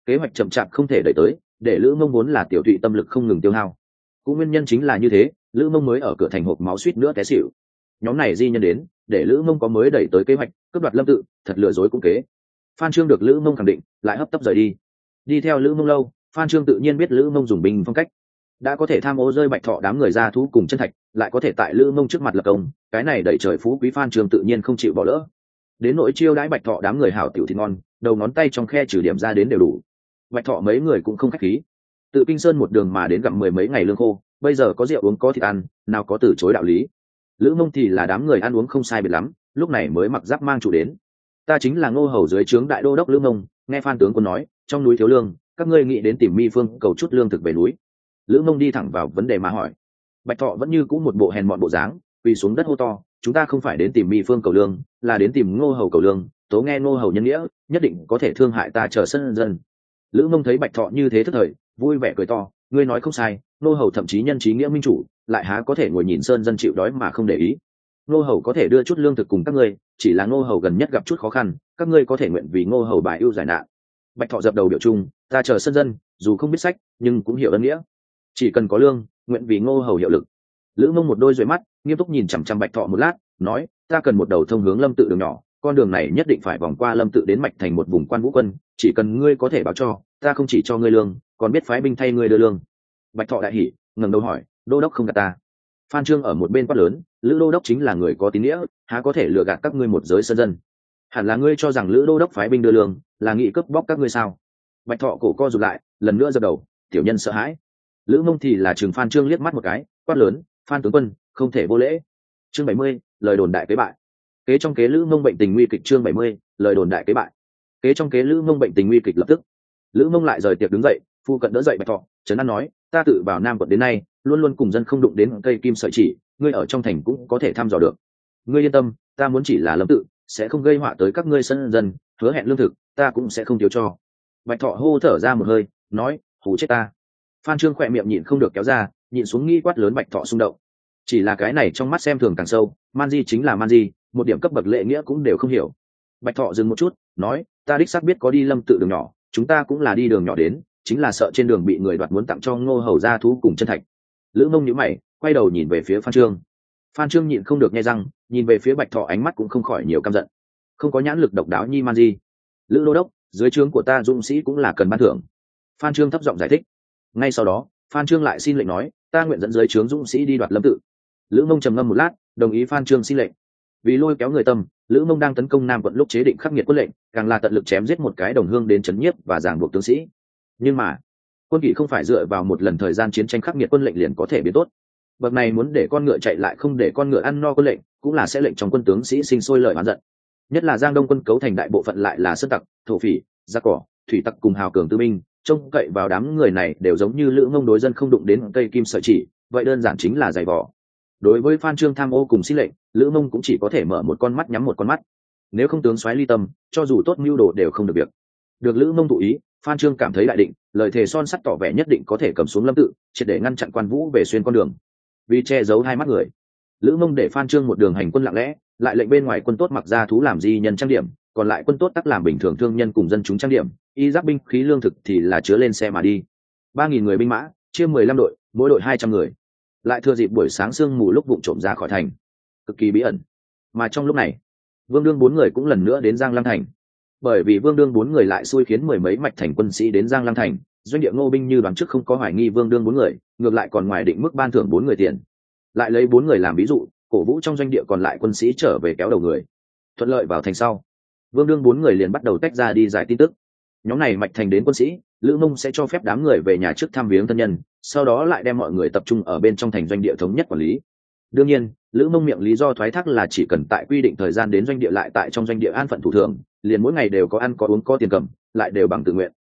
kế hoạch chậm chạp không thể đẩy tới, để lữ mông muốn là tiểu thụy tâm lực không ngừng tiêu hao. Cũng nguyên nhân chính là như thế, lữ mông mới ở cửa thành hộp máu suýt nữa té xịu nhóm này di nhân đến, để lữ mông có mới đẩy tới kế hoạch, cướp đoạt lâm tự, thật lừa dối cũng kế. Phan trương được lữ mông khẳng định, lại hấp tấp rời đi. Đi theo lữ mông lâu, phan trương tự nhiên biết lữ mông dùng binh phong cách. Đã có thể tham ô rơi bạch thọ đám người ra thú cùng chân thạch lại có thể tại lữ mông trước mặt lập công, cái này đẩy trời phú quý phan trường tự nhiên không chịu bỏ lỡ. Đến nỗi chiêu đãi bạch thọ đám người hảo tiểu thì ngon, đầu ngón tay trong khe trừ điểm ra đến đều đủ. Bạch thọ mấy người cũng không khách khí. Tự kinh sơn một đường mà đến gặp mười mấy ngày lương khô, bây giờ có rượu uống, có thịt ăn, nào có từ chối đạo lý. Lữ mông thì là đám người ăn uống không sai biệt lắm, lúc này mới mặc giáp mang chủ đến. Ta chính là ngô hầu dưới trướng đại đô đốc lữ mông, nghe phan tướng quân nói, trong núi thiếu lương, các ngươi nghĩ đến tìm mi phương cầu chút lương thực về núi. Lữ mông đi thẳng vào vấn đề mà hỏi bạch thọ vẫn như cũ một bộ hèn mọn bộ dáng, quỳ xuống đất hô to, chúng ta không phải đến tìm mỹ phương cầu lương, là đến tìm ngô hầu cầu lương, tố nghe ngô hầu nhân nghĩa, nhất định có thể thương hại ta chờ sân dân. Lữ mông thấy bạch thọ như thế thức thời, vui vẻ cười to, ngươi nói không sai, ngô hầu thậm chí nhân trí nghĩa minh chủ, lại há có thể ngồi nhìn sơn dân chịu đói mà không để ý. Ngô hầu có thể đưa chút lương thực cùng các ngươi, chỉ là ngô hầu gần nhất gặp chút khó khăn, các ngươi có thể nguyện vì ngô hầu bài ưu giải nạn. Bạch thọ dập đầu biểu trung, ta chờ sân dân, dù không biết sách, nhưng cũng hiểu ân nghĩa. Chỉ cần có lương nguyện vì ngô hầu hiệu lực. Lữ mông một đôi dưới mắt, nghiêm túc nhìn chằm chằm bạch thọ một lát, nói, ta cần một đầu thông hướng lâm tự đường nhỏ, con đường này nhất định phải vòng qua lâm tự đến mạch thành một vùng quan vũ quân, chỉ cần ngươi có thể báo cho, ta không chỉ cho ngươi lương, còn biết phái binh thay ngươi đưa lương. Bạch thọ đại hỉ, ngẩng đầu hỏi, đô đốc không gạt ta? Phan trương ở một bên quát lớn, lữ đô đốc chính là người có tín nghĩa, há có thể lừa gạt các ngươi một giới sân dân? Hẳn là ngươi cho rằng lữ đô đốc phái binh đưa lương, là nghị cướp bóc các ngươi sao? Bạch thọ cổ co rụt lại, lần nữa dập đầu, tiểu nhân sợ hãi lữ mông thì là trường phan trương liếc mắt một cái, quát lớn, phan tướng quân, không thể vô lễ. Chương bảy mươi, lời đồn đại kế bại. Kế trong kế lữ mông bệnh tình nguy kịch chương bảy mươi, lời đồn đại kế bại. Kế trong kế lữ mông bệnh tình nguy kịch lập tức. Lữ mông lại rời tiệc đứng dậy, phu cận đỡ dậy bạch thọ, trấn an nói, ta tự vào nam quận đến nay, luôn luôn cùng dân không đụng đến cây kim sợi chỉ, ngươi ở trong thành cũng có thể thăm dò được. Ngươi yên tâm, ta muốn chỉ là lâm tự, sẽ không gây họa tới các ngươi sân dân, hứa hẹn lương thực, ta cũng sẽ không thiếu cho. Bạch thọ hô thở ra một hơi, nói, hù chết ta phan trương khỏe miệng nhịn không được kéo ra, nhịn xuống nghi quát lớn bạch thọ xung động. Chỉ là cái này trong mắt xem thường càng sâu, man di chính là man di, một điểm cấp bậc lệ nghĩa cũng đều không hiểu. Bạch thọ dừng một chút, nói, ta đích xác biết có đi lâm tự đường nhỏ, chúng ta cũng là đi đường nhỏ đến, chính là sợ trên đường bị người đoạt muốn tặng cho ngô hầu ra thú cùng chân thạch. Lữ mông nhữ mày, quay đầu nhìn về phía phan trương. Phan trương nhịn không được nghe răng, nhìn về phía bạch thọ ánh mắt cũng không khỏi nhiều căm giận. Không có nhãn lực độc đáo nhi man di. Lữ đô đốc, dưới trướng của ta dũng sĩ cũng là cần ban thưởng. Phan trương thấp giọng giải thích ngay sau đó, phan trương lại xin lệnh nói, ta nguyện dẫn dưới trướng dũng sĩ đi đoạt lâm tự. Lữ mông trầm ngâm một lát, đồng ý phan trương xin lệnh. Vì lôi kéo người tâm, lữ mông đang tấn công nam quận lúc chế định khắc nghiệt quân lệnh, càng là tận lực chém giết một cái đồng hương đến chấn nhiếp và giảng buộc tướng sĩ. Nhưng mà, quân kỵ không phải dựa vào một lần thời gian chiến tranh khắc nghiệt quân lệnh liền có thể biến tốt. Bậc này muốn để con ngựa chạy lại không để con ngựa ăn no quân lệnh, cũng là sẽ lệnh trong quân tướng sĩ sinh sôi lời oán giận. Nhất là giang đông quân cấu thành đại bộ phận lại là sơn tặc, thổ phỉ, gia cỏ, thủy tặc cùng hào cường tư minh trông cậy vào đám người này đều giống như lữ ngông đối dân không đụng đến cây kim sợi chỉ, vậy đơn giản chính là giày vỏ đối với phan trương tham ô cùng xin lệnh, lữ mông cũng chỉ có thể mở một con mắt nhắm một con mắt. Nếu không tướng xoáy ly tâm, cho dù tốt mưu đồ đều không được việc. Được lữ mông thụ ý, phan trương cảm thấy đại định, lời thề son sắt tỏ vẻ nhất định có thể cầm xuống lâm tự, triệt để ngăn chặn quan vũ về xuyên con đường. Vì che giấu hai mắt người, lữ mông để phan trương một đường hành quân lặng lẽ, lại lệnh bên ngoài quân tốt mặc ra thú làm di nhân trang điểm, còn lại quân tốt tắc làm bình thường thương nhân cùng dân chúng trang điểm y giáp binh khí lương thực thì là chứa lên xe mà đi. Ba nghìn người binh mã, chia mười lăm đội, mỗi đội hai trăm người. Lại thừa dịp buổi sáng sương mù lúc vụng trộm ra khỏi thành. Cực kỳ bí ẩn. Mà trong lúc này, vương đương bốn người cũng lần nữa đến giang lăng thành. Bởi vì vương đương bốn người lại xui khiến mười mấy mạch thành quân sĩ đến giang lăng thành, doanh địa ngô binh như đoán trước không có hoài nghi vương đương bốn người, ngược lại còn ngoài định mức ban thưởng bốn người tiền. Lại lấy bốn người làm ví dụ, cổ vũ trong doanh địa còn lại quân sĩ trở về kéo đầu người. Thuận lợi vào thành sau, vương đương bốn người liền bắt đầu tách ra đi giải tin tức nhóm này mạch thành đến quân sĩ, lữ mông sẽ cho phép đám người về nhà trước thăm viếng thân nhân, sau đó lại đem mọi người tập trung ở bên trong thành doanh địa thống nhất quản lý. Đương nhiên, lữ mông miệng lý do thoái thác là chỉ cần tại quy định thời gian đến doanh địa lại tại trong doanh địa an phận thủ thường, liền mỗi ngày đều có ăn, có uống, có tiền cầm, lại đều bằng tự nguyện.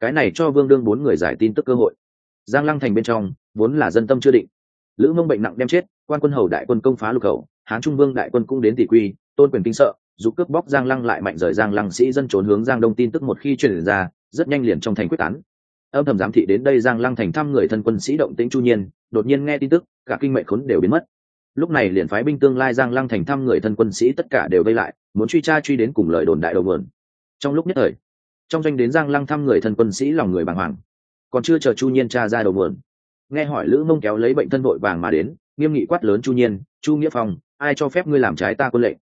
Cái này cho vương đương bốn người giải tin tức cơ hội. Giang lăng thành bên trong, vốn là dân tâm chưa định. Lữ mông bệnh nặng đem chết, quan quân hầu đại quân công phá lục khẩu hán trung vương đại quân cũng đến tỷ quy, tôn quyền kinh sợ giúp cướp bóc giang lăng lại mạnh rời giang lăng sĩ dân trốn hướng giang đông tin tức một khi truyền ra, rất nhanh liền trong thành quyết tán âm thầm giám thị đến đây giang lăng thành thăm người thân quân sĩ động tĩnh chu nhiên, đột nhiên nghe tin tức, cả kinh mệnh khốn đều biến mất. Lúc này liền phái binh tương lai giang lăng thành thăm người thân quân sĩ tất cả đều vây lại, muốn truy tra truy đến cùng lời đồn đại đầu vườn. trong lúc nhất thời, trong doanh đến giang lăng thăm người thân quân sĩ lòng người bàng hoàng. Còn chưa chờ chu nhiên tra ra đầu vườn nghe hỏi lữ mông kéo lấy bệnh thân vội vàng mà đến, nghiêm nghị quát lớn chu nhiên, chu nghĩa phong, ai cho phép ngươi làm trái ta quân lệnh?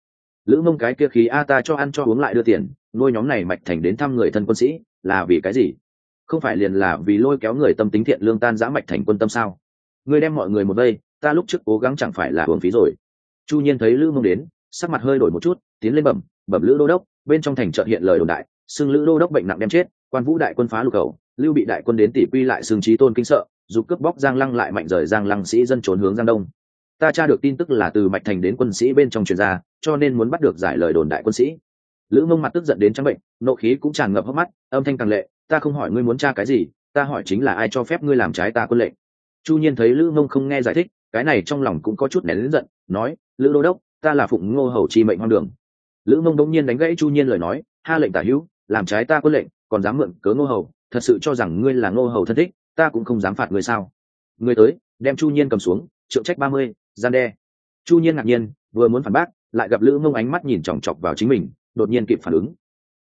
Lữ mông cái kia khí a ta cho ăn cho uống lại đưa tiền, nuôi nhóm này mạch thành đến thăm người thân quân sĩ, là vì cái gì? Không phải liền là vì lôi kéo người tâm tính thiện lương tan giã mạch thành quân tâm sao? Ngươi đem mọi người một đây ta lúc trước cố gắng chẳng phải là hưởng phí rồi. Chu nhiên thấy lữ mông đến, sắc mặt hơi đổi một chút, tiến lên bẩm bẩm lữ đô đốc, bên trong thành trợ hiện lời đồn đại, xưng lữ đô đốc bệnh nặng đem chết, quan vũ đại quân phá lục cầu, lưu bị đại quân đến tỷ quy lại xương trí tôn kinh sợ, dục cướp bóc giang lăng lại mạnh rời giang lăng sĩ dân trốn hướng giang đông ta tra được tin tức là từ mạch thành đến quân sĩ bên trong truyền ra cho nên muốn bắt được giải lời đồn đại quân sĩ. Lữ mông mặt tức giận đến trắng bệnh, nộ khí cũng tràn ngập hốc mắt, âm thanh càng lệ, ta không hỏi ngươi muốn tra cái gì, ta hỏi chính là ai cho phép ngươi làm trái ta quân lệnh. Chu nhiên thấy lữ mông không nghe giải thích, cái này trong lòng cũng có chút nén lính giận, nói, lữ đô đốc, ta là phụng ngô hầu chi mệnh hoang đường. Lữ mông đông nhiên đánh gãy chu nhiên lời nói, ha lệnh tả hữu, làm trái ta quân lệnh, còn dám mượn cớ ngô hầu, thật sự cho rằng ngươi là ngô hầu thân thích, ta cũng không dám phạt ngươi sao. Ngươi tới, đem chu nhiên cầm xuống, trượng trách ba mươi gian đe. Chu nhiên ngạc nhiên, vừa muốn phản bác, lại gặp lữ mông ánh mắt nhìn chòng chọc vào chính mình, đột nhiên kịp phản ứng.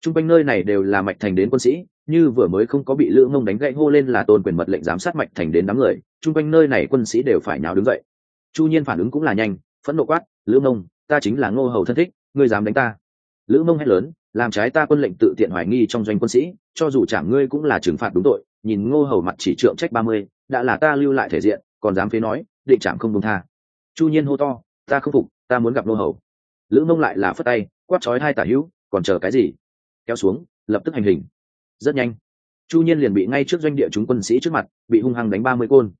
T r u n g quanh nơi này đều là mạch thành đến quân sĩ, như vừa mới không có bị lữ mông đánh gãy hô lên là tôn quyền mật lệnh giám sát mạch thành đến đám người t r u n g quanh nơi này quân sĩ đều phải nhào đứng dậy. Chu nhiên phản ứng cũng là nhanh, phẫn nộ quát, lữ mông, ta chính là ngô hầu thân thích, ngươi dám đánh ta? Lữ mông hét lớn, làm trái ta quân lệnh tự tiện hoài nghi trong doanh quân sĩ, cho dù chả ngươi cũng là trừng phạt đúng tội, nhìn ngô hầu mặt chỉ trượng trách ba mươi, đã là ta lưu lại thể diện, còn dám phế nói, định chạm không đúng tha chu nhiên hô to, ta không phục, ta muốn gặp nô hầu. Lữ mông lại là phất tay, quát trói hai tả hữu, còn chờ cái gì? Kéo xuống, lập tức hành hình. Rất nhanh, chu nhiên liền bị ngay trước doanh địa chúng quân sĩ trước mặt, bị hung hăng đánh ba mươi côn.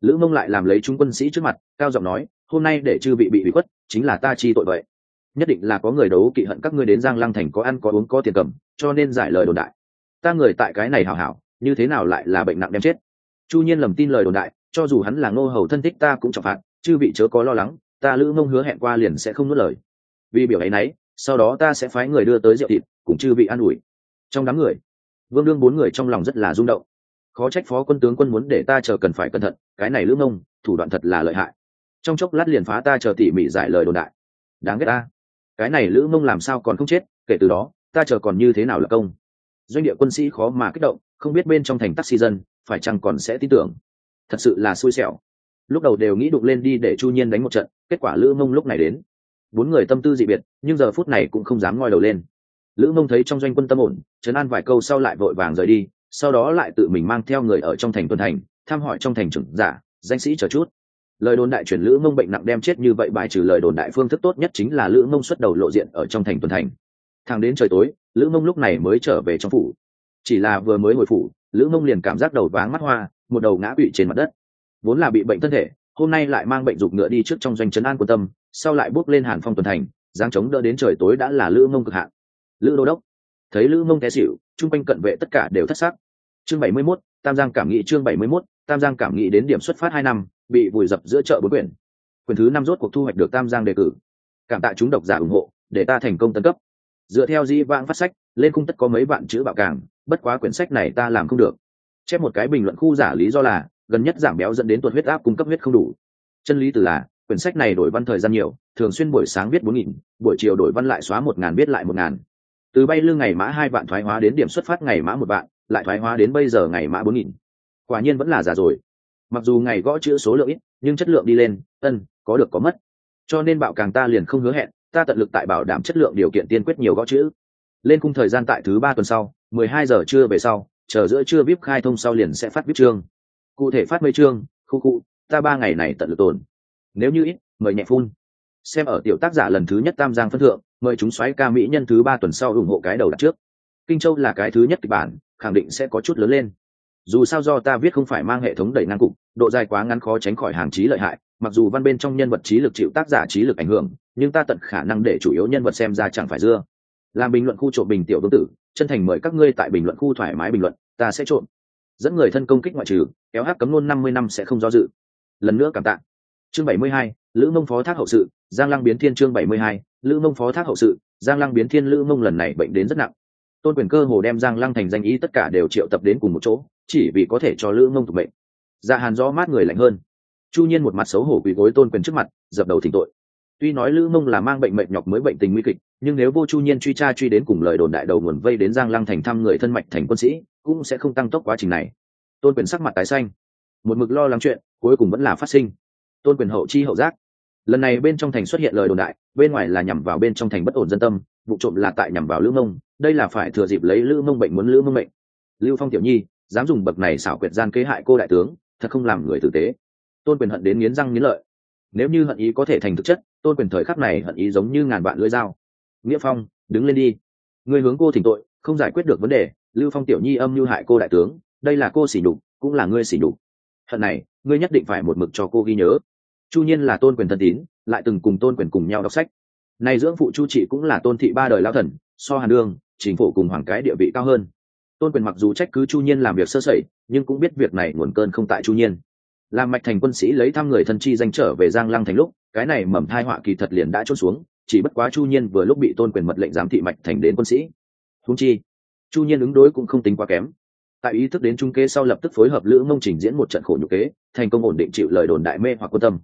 Lữ mông lại làm lấy chúng quân sĩ trước mặt, cao giọng nói, hôm nay để chư bị bị bị khuất, chính là ta chi tội vậy. Nhất định là có người đấu kỵ hận các ngươi đến giang lăng thành có ăn có uống có tiền cầm, cho nên giải lời đồn đại. Ta người tại cái này hảo hảo, như thế nào lại là bệnh nặng đem chết? Chu nhiên lầm tin lời đồn đại, cho dù hắn là ngô hầu thân thích ta cũng trọng phạt chư vị chớ có lo lắng, ta lữ mông hứa hẹn qua liền sẽ không nuốt lời. Vì biểu ấy nấy, sau đó ta sẽ phái người đưa tới rượu thịt, cùng chư vị an ủi. Trong đám người, vương đương bốn người trong lòng rất là rung động. Khó trách phó quân tướng quân muốn để ta chờ cần phải cẩn thận, cái này lữ mông, thủ đoạn thật là lợi hại. Trong chốc lát liền phá ta chờ tỉ mỉ giải lời đồn đại. Đáng ghét ta. Cái này lữ mông làm sao còn không chết, kể từ đó, ta chờ còn như thế nào là công? Doanh địa quân sĩ khó mà kích động, không biết bên trong thành taxi dân, phải chăng còn sẽ tin tưởng? Thật sự là xui xẻo lúc đầu đều nghĩ đụng lên đi để chu nhiên đánh một trận, kết quả lữ mông lúc này đến. Bốn người tâm tư dị biệt, nhưng giờ phút này cũng không dám ngoi đầu lên. Lữ mông thấy trong doanh quân tâm ổn chấn an vài câu sau lại vội vàng rời đi, sau đó lại tự mình mang theo người ở trong thành tuần thành, thăm hỏi trong thành trưởng giả, danh sĩ chờ chút. Lời đồn đại chuyển lữ mông bệnh nặng đem chết như vậy bài trừ lời đồn đại phương thức tốt nhất chính là lữ mông xuất đầu lộ diện ở trong thành tuần thành. Thang đến trời tối, lữ mông lúc này mới trở về trong phủ. Chỉ là vừa mới hồi phủ, lữ mông liền cảm giác đầu váng mắt hoa, một đầu ngã quỵ trên mặt đất vốn là bị bệnh thân thể hôm nay lại mang bệnh dục ngựa đi trước trong doanh trấn an quân tâm sau lại bước lên hàn phong tuần thành giáng chống đỡ đến trời tối đã là lữ mông cực hạn. Lữ đô đốc thấy lữ mông té xỉu chung quanh cận vệ tất cả đều thất sắc. Chương bảy mươi 71, tam giang cảm nghị chương bảy mươi 71, tam giang cảm nghị đến điểm xuất phát hai năm bị vùi dập giữa chợ bốn quyển. Quyển thứ năm rốt cuộc thu hoạch được tam giang đề cử. Cảm tạ chúng độc giả ủng hộ để ta thành công tân cấp. Dựa theo di vãng phát sách lên cung tất có mấy vạn chữ bạo càng bất quá quyển sách này ta làm không được. Chép một cái bình luận khu giả lý do là gần nhất giảm béo dẫn đến tuột huyết áp cung cấp huyết không đủ. Chân lý từ là, quyển sách này đổi văn thời gian nhiều, thường xuyên buổi sáng viết bốn nghìn, buổi chiều đổi văn lại xóa một ngàn, viết lại một ngàn. Từ bay lương ngày mã hai vạn thoái hóa đến điểm xuất phát ngày mã một vạn, lại thoái hóa đến bây giờ ngày mã bốn nghìn. Quả nhiên vẫn là giả rồi. Mặc dù ngày gõ chữ số lượng ít, nhưng chất lượng đi lên, ân, có được có mất. Cho nên bạo càng ta liền không hứa hẹn, ta tận lực tại bảo đảm chất lượng điều kiện tiên quyết nhiều gõ chữ. Lên khung thời gian tại thứ ba tuần sau, mười hai giờ trưa về sau, chờ giữa trưa vip khai thông sau liền sẽ phát vip chương cụ thể phát mấy chương khu cụ ta ba ngày này tận lực tồn. Nếu như ít, mời nhẹ phun. Xem ở tiểu tác giả lần thứ nhất tam giang phân thượng, mời chúng xoáy ca mỹ nhân thứ ba tuần sau ủng hộ cái đầu đặt trước. Kinh châu là cái thứ nhất kịch bản, khẳng định sẽ có chút lớn lên. Dù sao do ta viết không phải mang hệ thống đẩy ngang cục, độ dài quá ngắn khó tránh khỏi hàng trí lợi hại, mặc dù văn bên trong nhân vật trí lực chịu tác giả trí lực ảnh hưởng, nhưng ta tận khả năng để chủ yếu nhân vật xem ra chẳng phải dưa. Làm bình luận khu trộm bình tiểu vương tử, chân thành mời các ngươi tại bình luận khu thoải mái bình luận, ta sẽ trộm dẫn người thân công kích ngoại trừ, kéo hát cấm luôn năm mươi năm sẽ không do dự. Lần nữa cảm tạ. Chương bảy mươi hai, lữ mông phó thác hậu sự, giang lăng biến thiên chương bảy mươi hai, lữ mông phó thác hậu sự, giang lăng biến thiên lữ mông lần này bệnh đến rất nặng. Tôn quyền cơ hồ đem giang lăng thành danh ý tất cả đều triệu tập đến cùng một chỗ, chỉ vì có thể cho lữ mông thuộc bệnh dạ hàn gió mát người lạnh hơn. Chu nhiên một mặt xấu hổ quỳ gối tôn quyền trước mặt, dập đầu thỉnh tội tuy nói lữ mông là mang bệnh mệnh nhọc mới bệnh tình nguy kịch, nhưng nếu vô chu nhiên truy tra truy đến cùng lời đồn đại đầu nguồn vây đến giang lăng thành thăm người thân mạch thành quân sĩ, cũng sẽ không tăng tốc quá trình này. Tôn quyền sắc mặt tái xanh. Một mực lo lắng chuyện, cuối cùng vẫn là phát sinh. Tôn quyền hậu chi hậu giác. Lần này bên trong thành xuất hiện lời đồn đại, bên ngoài là nhằm vào bên trong thành bất ổn dân tâm, vụ trộm là tại nhằm vào lữ mông, đây là phải thừa dịp lấy lữ mông bệnh muốn lữ mông bệnh lưu phong tiểu nhi, dám dùng bậc này xảo quyệt gian kế hại cô đại tướng, thật không làm người tử tế. Tôn quyền hận đến nghiến răng nghiến lợi. Nếu như hận ý có thể thành thực chất tôn quyền thời khắc này hận ý giống như ngàn vạn lưỡi dao. Nghĩa phong, đứng lên đi. Người hướng cô thỉnh tội, không giải quyết được vấn đề, lưu phong tiểu nhi âm mưu hại cô đại tướng, đây là cô xỉ nhục, cũng là ngươi xỉ nhục. Hận này, ngươi nhất định phải một mực cho cô ghi nhớ. Chu nhiên là tôn quyền thân tín, lại từng cùng tôn quyền cùng nhau đọc sách. Này dưỡng phụ chu trị cũng là tôn thị ba đời lao thần, so hàn đương chính phủ cùng hoàng cái địa vị cao hơn. Tôn quyền mặc dù trách cứ chu nhiên làm việc sơ sẩy, nhưng cũng biết việc này nguồn cơn không tại chu nhiên làm mạch thành quân sĩ lấy thăm người thân chi danh trở về giang lăng thành lúc, cái này mầm thai họa kỳ thật liền đã trôn xuống, chỉ bất quá chu nhiên vừa lúc bị tôn quyền mật lệnh giám thị mạch thành đến quân sĩ. Húng chi, chu nhiên ứng đối cũng không tính quá kém. Tại ý thức đến trung kế sau lập tức phối hợp lữ mông trình diễn một trận khổ nhục kế, thành công ổn định chịu lời đồn đại mê hoặc quân tâm.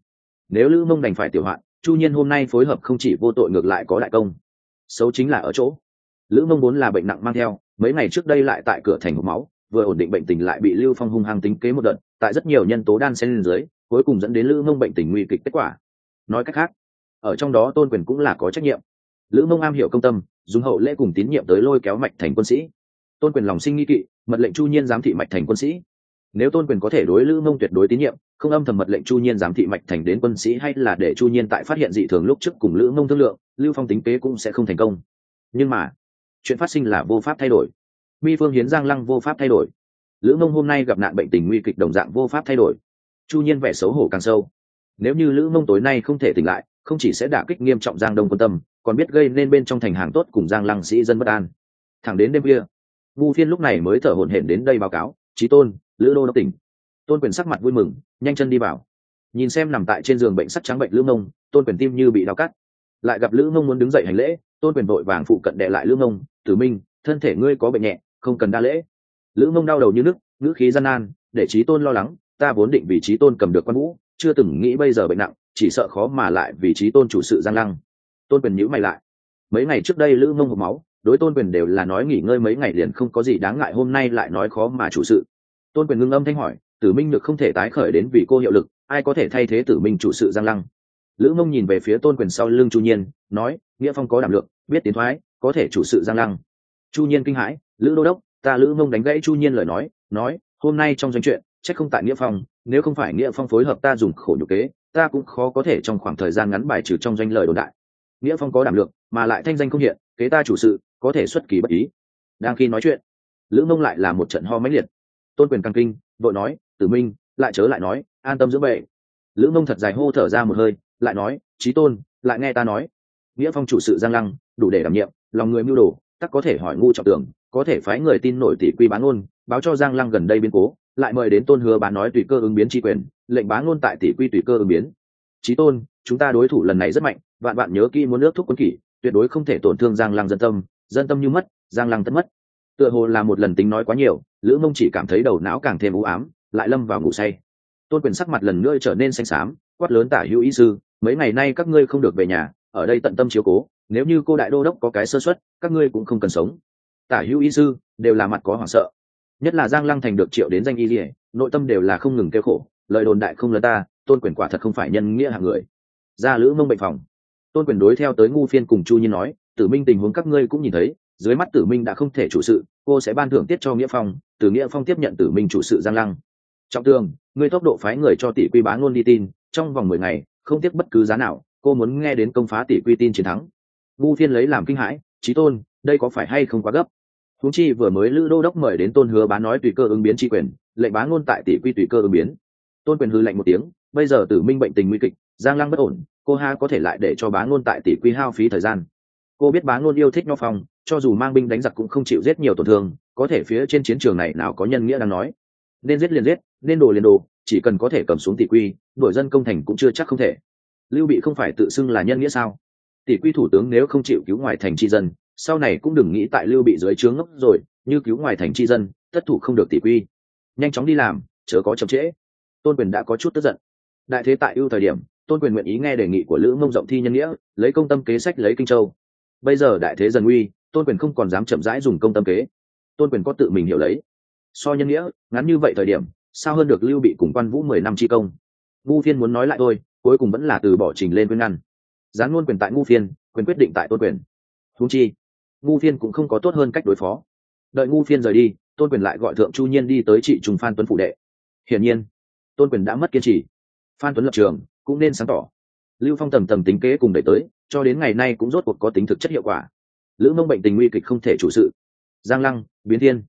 Nếu lữ mông đành phải tiểu hoạn, chu nhiên hôm nay phối hợp không chỉ vô tội ngược lại có đại công. Xấu chính là ở chỗ, lữ mông vốn là bệnh nặng mang theo, mấy ngày trước đây lại tại cửa thành hộp máu, vừa ổn định bệnh tình lại bị lưu phong hung hăng tính kế một đợt tại rất nhiều nhân tố đan xen lên dưới, cuối cùng dẫn đến lữ mông bệnh tình nguy kịch kết quả. Nói cách khác, ở trong đó tôn quyền cũng là có trách nhiệm. Lữ mông am hiểu công tâm, dùng hậu lễ cùng tín nhiệm tới lôi kéo mạch thành quân sĩ. Tôn quyền lòng sinh nghi kỵ, mật lệnh chu nhiên giám thị mạch thành quân sĩ. Nếu tôn quyền có thể đối lữ mông tuyệt đối tín nhiệm, không âm thầm mật lệnh chu nhiên giám thị mạch thành đến quân sĩ hay là để chu nhiên tại phát hiện dị thường lúc trước cùng lữ mông thương lượng, lưu phong tính kế cũng sẽ không thành công. Nhưng mà, chuyện phát sinh là vô pháp thay đổi. Mi phương hiến giang lăng vô pháp thay đổi lữ mông hôm nay gặp nạn bệnh tình nguy kịch đồng dạng vô pháp thay đổi. Chu nhiên vẻ xấu hổ càng sâu. Nếu như lữ mông tối nay không thể tỉnh lại, không chỉ sẽ đả kích nghiêm trọng giang đông quân tâm, còn biết gây nên bên trong thành hàng tốt cùng giang lăng sĩ dân bất an. Thẳng đến đêm kia ngu phiên lúc này mới thở hổn hển đến đây báo cáo trí tôn, lữ đô đốc tỉnh. Tôn quyền sắc mặt vui mừng, nhanh chân đi vào. Nhìn xem nằm tại trên giường bệnh sắc trắng bệnh lữ mông, tôn quyền tim như bị đau cắt. Lại gặp lữ mông muốn đứng dậy hành lễ, tôn quyền vội vàng phụ cận đệ lại lữ mông, tử minh, thân thể ngươi có bệnh nhẹ, không cần đa lễ lữ mông đau đầu như nước, ngữ khí gian nan, để trí tôn lo lắng, ta vốn định vì trí tôn cầm được quan vũ, chưa từng nghĩ bây giờ bệnh nặng, chỉ sợ khó mà lại vì trí tôn chủ sự gian lăng. Tôn quyền nhữ mày lại. Mấy ngày trước đây lữ mông hộp máu, đối tôn quyền đều là nói nghỉ ngơi mấy ngày liền không có gì đáng ngại, hôm nay lại nói khó mà chủ sự. Tôn quyền ngưng âm thanh hỏi, tử minh được không thể tái khởi đến vì cô hiệu lực, ai có thể thay thế tử minh chủ sự giang lăng? Lữ mông nhìn về phía tôn quyền sau lưng chu nhiên, nói, nghĩa phong có đảm lượng, biết tiến thoái, có thể chủ sự giang lăng. Chu nhiên kinh hãi, lữ đô đốc ta lữ mông đánh gãy chu nhiên lời nói nói, hôm nay trong doanh chuyện, chắc không tại nghĩa phong, nếu không phải nghĩa phong phối hợp ta dùng khổ nhục kế, ta cũng khó có thể trong khoảng thời gian ngắn bài trừ trong doanh lời đồn đại. Nghĩa phong có đảm lượng, mà lại thanh danh không hiện, kế ta chủ sự, có thể xuất kỳ bất ý. Đang khi nói chuyện, lữ mông lại là một trận ho mãnh liệt. Tôn quyền căng kinh, vội nói, tử minh, lại chớ lại nói, an tâm dưỡng bệ. Lữ mông thật dài hô thở ra một hơi, lại nói trí tôn, lại nghe ta nói. Nghĩa phong chủ sự giang lăng, đủ để đảm nhiệm, lòng người mưu đồ, tắc có thể hỏi ngu trọng tưởng có thể phái người tin nổi tỷ quy bán ngôn, báo cho giang lăng gần đây biến cố, lại mời đến tôn hứa bán nói tùy cơ ứng biến tri quyền, lệnh bán ngôn tại tỷ quy tùy cơ ứng biến. Trí tôn, chúng ta đối thủ lần này rất mạnh, vạn bạn nhớ kỹ muốn nước thúc quân kỷ, tuyệt đối không thể tổn thương giang lăng dân tâm dân tâm như mất, giang lăng tất mất. Tựa hồ là một lần tính nói quá nhiều, lữ mông chỉ cảm thấy đầu não càng thêm u ám, lại lâm vào ngủ say. Tôn quyền sắc mặt lần nữa trở nên xanh xám, quát lớn tả hữu ý sư, mấy ngày nay các ngươi không được về nhà, ở đây tận tâm chiếu cố, nếu như cô đại đô đốc có cái sơ xuất các ngươi cũng không cần sống tả hữu y sư, đều là mặt có hoảng sợ. Nhất là giang lăng thành được triệu đến danh y dỉa nội tâm đều là không ngừng kêu khổ, lời đồn đại không lớn ta, tôn quyền quả thật không phải nhân nghĩa hạng người. Gia lữ mông bệnh phòng. Tôn quyền đối theo tới ngu phiên cùng chu nhiên nói, tử minh tình huống các ngươi cũng nhìn thấy, dưới mắt tử minh đã không thể chủ sự, cô sẽ ban thưởng tiết cho nghĩa phong, từ nghĩa phong tiếp nhận tử minh chủ sự giang lăng. Trọng tường, ngươi tốc độ phái người cho tỷ quy bá ngôn đi tin, trong vòng mười ngày, không tiếc bất cứ giá nào, cô muốn nghe đến công phá tỷ quy tin chiến thắng. Ngu phiên lấy làm kinh hãi trí tôn, đây có phải hay không quá gấp? Huống chi vừa mới lữ đô đốc mời đến tôn hứa bá nói tùy cơ ứng biến chi quyền, lệnh bá ngôn tại tỷ quy tùy cơ ứng biến. Tôn quyền hư lệnh một tiếng, bây giờ tử minh bệnh tình nguy kịch, giang lăng bất ổn, cô ha có thể lại để cho bá ngôn tại tỷ quy hao phí thời gian. Cô biết bá ngôn yêu thích nho phong, cho dù mang binh đánh giặc cũng không chịu giết nhiều tổn thương, có thể phía trên chiến trường này nào có nhân nghĩa đang nói. Nên giết liền giết, nên đồ liền đồ, chỉ cần có thể cầm xuống tỷ quy đội dân công thành cũng chưa chắc không thể. Lưu bị không phải tự xưng là nhân nghĩa sao? Tỷ quy thủ tướng nếu không chịu cứu ngoài thành chi dân sau này cũng đừng nghĩ tại lưu bị dưới trướng ngốc rồi, như cứu ngoài thành tri dân tất thủ không được tỷ quy. Nhanh chóng đi làm, chớ có chậm trễ. Tôn quyền đã có chút tức giận. Đại thế tại ưu thời điểm, tôn quyền nguyện ý nghe đề nghị của lữ mông rộng thi nhân nghĩa, lấy công tâm kế sách lấy kinh châu. Bây giờ đại thế dần uy tôn quyền không còn dám chậm rãi dùng công tâm kế. Tôn quyền có tự mình hiểu lấy. So nhân nghĩa, ngắn như vậy thời điểm, sao hơn được lưu bị cùng quan vũ mười năm chi công? Ngu phiên muốn nói lại thôi, cuối cùng vẫn là từ bỏ trình lên quyên ngăn. Gián luôn quyền tại ngu phiên, quyền quyết định tại tôn quyền. Thú chi ngu phiên cũng không có tốt hơn cách đối phó. Đợi ngu phiên rời đi, tôn quyền lại gọi thượng chu nhiên đi tới trị trùng phan tuấn phụ đệ. Hiển nhiên, tôn quyền đã mất kiên trì. Phan tuấn lập trường, cũng nên sáng tỏ. Lưu phong tầm tầm tính kế cùng đẩy tới, cho đến ngày nay cũng rốt cuộc có tính thực chất hiệu quả. Lữ mông bệnh tình nguy kịch không thể chủ sự. Giang lăng, biến thiên.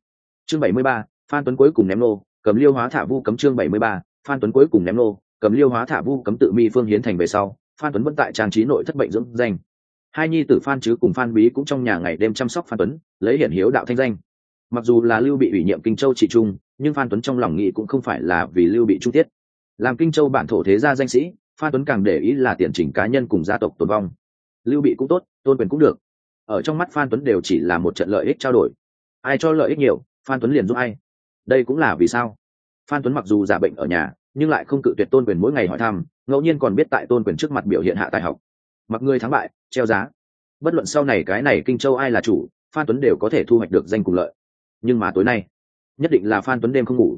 Chương bảy mươi ba, phan tuấn cuối cùng ném nô cầm liêu hóa thả vu cấm chương bảy mươi ba, phan tuấn cuối cùng ném nô cầm liêu hóa thả vu cấm tự mi phương hiến thành về sau, phan tuấn vẫn tại trang trí nội thất bệnh dưỡng danh hai nhi tử phan chứ cùng phan bí cũng trong nhà ngày đêm chăm sóc phan tuấn, lấy hiển hiếu đạo thanh danh. Mặc dù là lưu bị ủy nhiệm kinh châu trị trung, nhưng phan tuấn trong lòng nghĩ cũng không phải là vì lưu bị trung tiết. Làm kinh châu bản thổ thế gia danh sĩ, phan tuấn càng để ý là tiền chỉnh cá nhân cùng gia tộc tồn vong. Lưu bị cũng tốt, tôn quyền cũng được. Ở trong mắt phan tuấn đều chỉ là một trận lợi ích trao đổi. Ai cho lợi ích nhiều, phan tuấn liền giúp ai. Đây cũng là vì sao. Phan tuấn mặc dù giả bệnh ở nhà, nhưng lại không cự tuyệt tôn quyền mỗi ngày hỏi thăm, ngẫu nhiên còn biết tại tôn quyền trước mặt biểu hiện hạ tài học mặc người thắng bại, treo giá. Bất luận sau này cái này kinh châu ai là chủ, phan tuấn đều có thể thu hoạch được danh cùng lợi. Nhưng mà tối nay, nhất định là phan tuấn đêm không ngủ.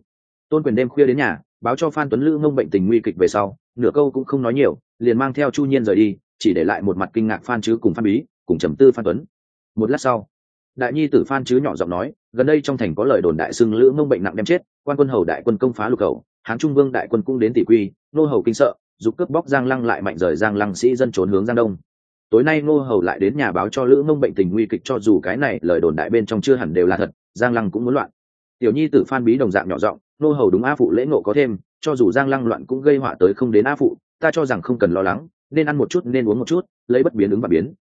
Tôn quyền đêm khuya đến nhà, báo cho phan tuấn lữ ngông bệnh tình nguy kịch về sau, nửa câu cũng không nói nhiều, liền mang theo chu nhiên rời đi, chỉ để lại một mặt kinh ngạc phan chứ cùng phan bí, cùng trầm tư phan tuấn. Một lát sau, đại nhi tử phan chứ nhỏ giọng nói, gần đây trong thành có lời đồn đại xưng lữ ngông bệnh nặng đem chết, quan quân hầu đại quân công phá lục hầu hán trung vương đại quân cũng đến tỷ quy, nô hầu kinh sợ giúp cướp bóc giang lăng lại mạnh rời giang lăng sĩ dân trốn hướng giang đông. Tối nay nô hầu lại đến nhà báo cho lữ Mông bệnh tình nguy kịch cho dù cái này lời đồn đại bên trong chưa hẳn đều là thật, giang lăng cũng muốn loạn. Tiểu nhi tử phan bí đồng dạng nhỏ giọng nô hầu đúng a phụ lễ ngộ có thêm, cho dù giang lăng loạn cũng gây họa tới không đến a phụ, ta cho rằng không cần lo lắng, nên ăn một chút, nên uống một chút, lấy bất biến ứng và biến.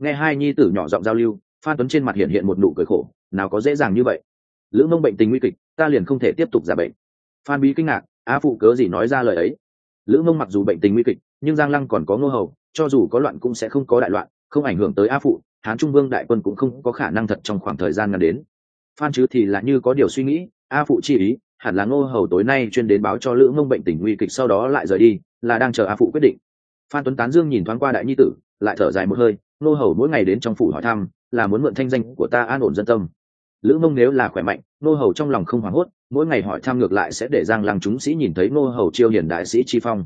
Nghe hai nhi tử nhỏ giọng giao lưu, phan tuấn trên mặt hiện hiện một nụ cười khổ, nào có dễ dàng như vậy? Lữ mông bệnh tình nguy kịch, ta liền không thể tiếp tục giả bệnh. Phan bí kinh ngạc, a phụ cớ gì nói ra lời ấy? Lữ mông mặc dù bệnh tình nguy kịch, nhưng giang lăng còn có ngô hầu, cho dù có loạn cũng sẽ không có đại loạn, không ảnh hưởng tới a phụ, hán trung vương đại quân cũng không có khả năng thật trong khoảng thời gian ngắn đến. Phan chứ thì là như có điều suy nghĩ, a phụ chi ý, hẳn là ngô hầu tối nay chuyên đến báo cho lữ mông bệnh tình nguy kịch sau đó lại rời đi, là đang chờ a phụ quyết định. Phan tuấn tán dương nhìn thoáng qua đại nhi tử, lại thở dài một hơi, ngô hầu mỗi ngày đến trong phủ hỏi thăm, là muốn mượn thanh danh của ta an ổn dân tâm lữ mông nếu là khỏe mạnh nô hầu trong lòng không hoảng hốt, mỗi ngày hỏi thăm ngược lại sẽ để giang lăng chúng sĩ nhìn thấy nô hầu chiêu hiển đại sĩ chi phong.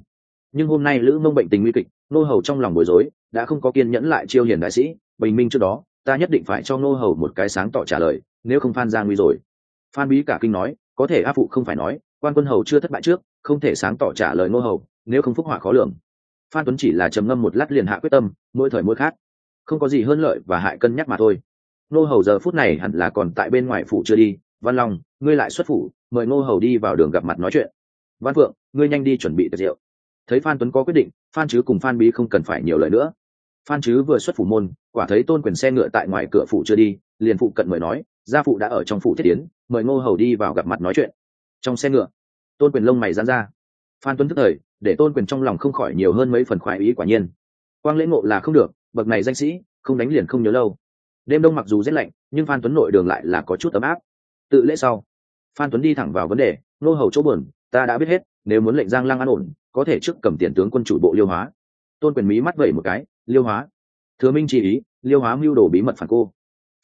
Nhưng hôm nay lữ mông bệnh tình nguy kịch nô hầu trong lòng bối rối, đã không có kiên nhẫn lại chiêu hiển đại sĩ, bình minh trước đó, ta nhất định phải cho nô hầu một cái sáng tỏ trả lời, nếu không phan ra nguy rồi. Phan bí cả kinh nói, có thể áp phụ không phải nói, quan quân hầu chưa thất bại trước, không thể sáng tỏ trả lời nô hầu, nếu không phúc họa khó lường. Phan tuấn chỉ là trầm ngâm một lát liền hạ quyết tâm, mỗi thời mỗi khác. Không có gì hơn lợi và hại cân nhắc mà thôi ngô hầu giờ phút này hẳn là còn tại bên ngoài phủ chưa đi. Văn long, ngươi lại xuất phủ, mời ngô hầu đi vào đường gặp mặt nói chuyện. Văn phượng, ngươi nhanh đi chuẩn bị tiệc rượu. Thấy phan tuấn có quyết định, phan chứ cùng phan bí không cần phải nhiều lời nữa. Phan chứ vừa xuất phủ môn, quả thấy tôn quyền xe ngựa tại ngoài cửa phủ chưa đi, liền phụ cận mời nói, gia phụ đã ở trong phủ thiết tiến, mời ngô hầu đi vào gặp mặt nói chuyện. Trong xe ngựa, tôn quyền lông mày dán ra. Phan tuấn thức thời, để tôn quyền trong lòng không khỏi nhiều hơn mấy phần khoái ý quả nhiên. Quang lễ ngộ là không được, bậc này danh sĩ, không đánh liền không nhớ lâu đêm đông mặc dù rét lạnh, nhưng phan tuấn nội đường lại là có chút ấm áp. Tự lễ sau, phan tuấn đi thẳng vào vấn đề, nô hầu chỗ bờn ta đã biết hết, nếu muốn lệnh giang lăng an ổn, có thể trước cầm tiền tướng quân chủ bộ liêu hóa. Tôn quyền mỹ mắt vẩy một cái, liêu hóa? Thừa minh chỉ ý, liêu hóa mưu đồ bí mật phản cô.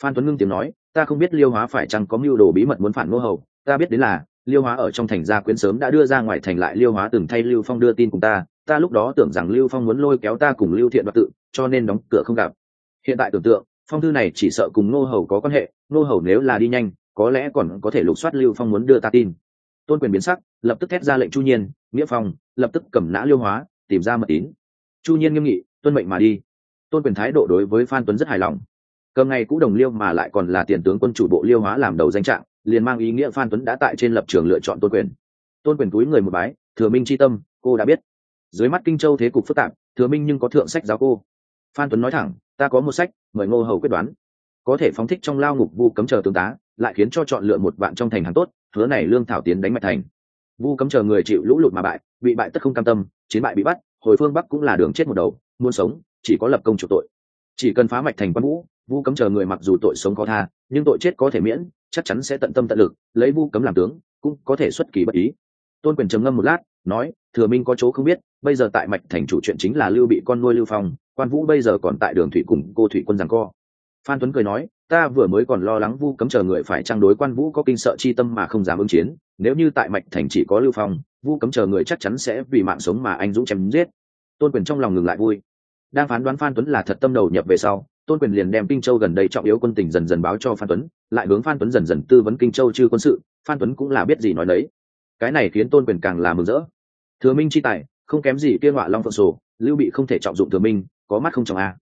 Phan tuấn ngưng tiếng nói, ta không biết liêu hóa phải chăng có mưu đồ bí mật muốn phản Nô hầu, ta biết đến là, liêu hóa ở trong thành gia quyến sớm đã đưa ra ngoài thành lại liêu hóa từng thay lưu phong đưa tin cùng ta ta lúc đó tưởng rằng lưu phong muốn lôi kéo ta cùng lưu thiện đoạt tự, cho nên đóng cửa không gặp. Hiện tại tưởng tượng phong thư này chỉ sợ cùng nô hầu có quan hệ nô hầu nếu là đi nhanh, có lẽ còn có thể lục soát lưu phong muốn đưa ta tin. Tôn quyền biến sắc, lập tức thét ra lệnh chu nhiên, nghĩa phong, lập tức cầm nã liêu hóa, tìm ra mật tín. Chu nhiên nghiêm nghị, tuân mệnh mà đi. Tôn quyền thái độ đối với phan tuấn rất hài lòng. Cầm ngày cũ đồng liêu mà lại còn là tiền tướng quân chủ bộ liêu hóa làm đầu danh trạng, liền mang ý nghĩa phan tuấn đã tại trên lập trường lựa chọn tôn quyền. Tôn quyền túi người một bái, thừa minh c h i tâm, cô đã biết. Dưới mắt kinh châu thế cục phức tạp, thừa minh nhưng có thượng sách giáo cô phan tuấn nói thẳng, ta có một sách, mời ngô hầu quyết đoán. Có thể phóng thích trong lao ngục vu cấm chờ tướng tá, lại khiến cho chọn lựa một bạn trong thành hàng tốt, hứa này lương thảo tiến đánh mạch thành. Vu cấm chờ người chịu lũ lụt mà bại, bị bại tất không cam tâm, chiến bại bị bắt, hồi phương bắc cũng là đường chết một đầu, muốn sống, chỉ có lập công chủ tội. Chỉ cần phá mạch thành quan vũ, vu cấm chờ người mặc dù tội sống có tha, nhưng tội chết có thể miễn, chắc chắn sẽ tận tâm tận lực, lấy vu cấm làm tướng, cũng có thể xuất kỳ bất ý. Tôn quyền trầm ngâm một lát, nói, thừa minh có chỗ không biết, bây giờ tại mạch thành chủ chuyện chính là lưu bị con nuôi lưu phong quan vũ bây giờ còn tại đường thủy cùng cô thủy quân rằng co. Phan tuấn cười nói, ta vừa mới còn lo lắng vu cấm chờ người phải trang đối quan vũ có kinh sợ chi tâm mà không dám ứng chiến. Nếu như tại mạch thành chỉ có lưu phong, vu cấm chờ người chắc chắn sẽ vì mạng sống mà anh dũng chém giết. Tôn quyền trong lòng ngừng lại vui. Đang phán đoán phan tuấn là thật tâm đầu nhập về sau, tôn quyền liền đem kinh châu gần đây trọng yếu quân tình dần dần báo cho phan tuấn, lại hướng phan tuấn dần dần tư vấn kinh châu chư quân sự, phan tuấn cũng là biết gì nói đấy cái này khiến tôn quyền càng là mừng rỡ. Thừa minh chi tài, không kém gì kia họa long phượng sổ, lưu bị không thể trọng dụng thừa minh có mắt không chồng a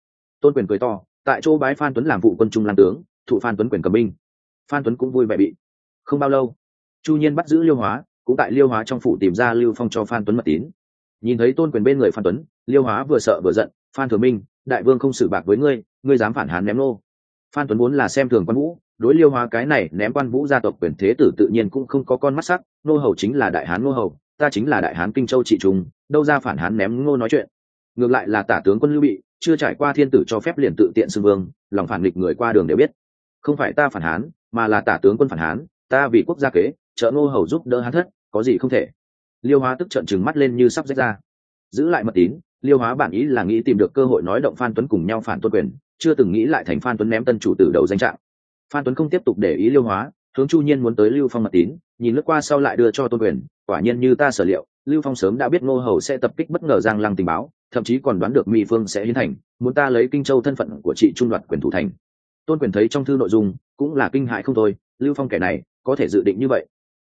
tôn quyền cười to, tại chỗ bái phan tuấn làm vụ quân trung làm tướng, thụ phan tuấn quyền cầm binh. Phan tuấn cũng vui vẻ bị. Không bao lâu, chu nhiên bắt giữ liêu hóa, cũng tại liêu hóa trong phủ tìm ra lưu phong cho phan tuấn mật tín. Nhìn thấy tôn quyền bên người phan tuấn, liêu hóa vừa sợ vừa giận, phan thừa minh, đại vương không xử bạc với ngươi ngươi dám phản hán ném nô. Phan tuấn muốn là xem thường quan vũ, đối liêu hóa cái này ném quan vũ gia tộc quyền thế tử tự nhiên cũng không có con mắt sắc, nô hầu chính là đại hán nô hầu, ta chính là đại hán kinh châu trị trung đâu ra phản hán ném ngô nói chuyện ngược lại là tả tướng quân lưu bị, chưa trải qua thiên tử cho phép liền tự tiện xưng vương, lòng phản nghịch người qua đường đều biết. Không phải ta phản hán, mà là tả tướng quân phản hán, ta vì quốc gia kế, trợ ngô hầu giúp đỡ hán thất, có gì không thể. Liêu hóa tức trận trừng mắt lên như sắp rách ra. Giữ lại mật tín, liêu hóa bản ý là nghĩ tìm được cơ hội nói động phan tuấn cùng nhau phản tôn quyền, chưa từng nghĩ lại thành phan tuấn ném tân chủ từ đầu danh trạng. Phan tuấn không tiếp tục để ý liêu hóa, hướng chu nhiên muốn tới lưu phong mật tín, nhìn lướt qua sau lại đưa cho tôn quyền, quả nhiên như ta sở liệu, lưu phong sớm đã biết ngô hầu sẽ tập kích bất ngờ giang lăng tình báo thậm chí còn đoán được mỹ phương sẽ hiến thành, muốn ta lấy kinh châu thân phận của chị trung đoạt quyền thủ thành. Tôn quyền thấy trong thư nội dung, cũng là kinh hại không thôi, lưu phong kẻ này, có thể dự định như vậy.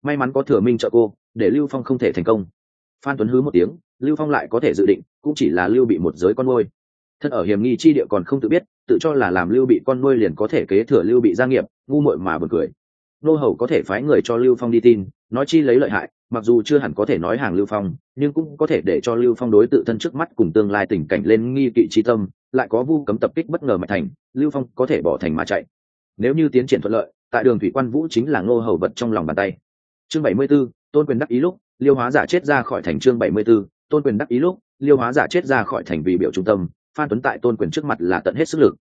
May mắn có thừa minh trợ cô, để lưu phong không thể thành công. Phan tuấn hứ một tiếng, lưu phong lại có thể dự định, cũng chỉ là lưu bị một giới con nuôi. Thân ở hiểm nghi chi địa còn không tự biết, tự cho là làm lưu bị con nuôi liền có thể kế thừa lưu bị gia nghiệp, ngu muội mà buồn cười. Nô hầu có thể phái người cho lưu phong đi tin, nói chi lấy lợi hại mặc dù chưa hẳn có thể nói hàng lưu phong nhưng cũng có thể để cho lưu phong đối tự thân trước mắt cùng tương lai tình cảnh lên nghi kỵ chi tâm lại có vu cấm tập kích bất ngờ mạch thành lưu phong có thể bỏ thành mà chạy. Nếu như tiến triển thuận lợi tại đường thủy quan vũ chính là ngô hầu vật trong lòng bàn tay. Chương bảy mươi 74, tôn quyền đắc ý lúc liêu hóa giả chết ra khỏi thành chương bảy mươi 74, tôn quyền đắc ý lúc liêu hóa giả chết ra khỏi thành vì biểu trung tâm phan tuấn tại tôn quyền trước mặt là tận hết sức lực.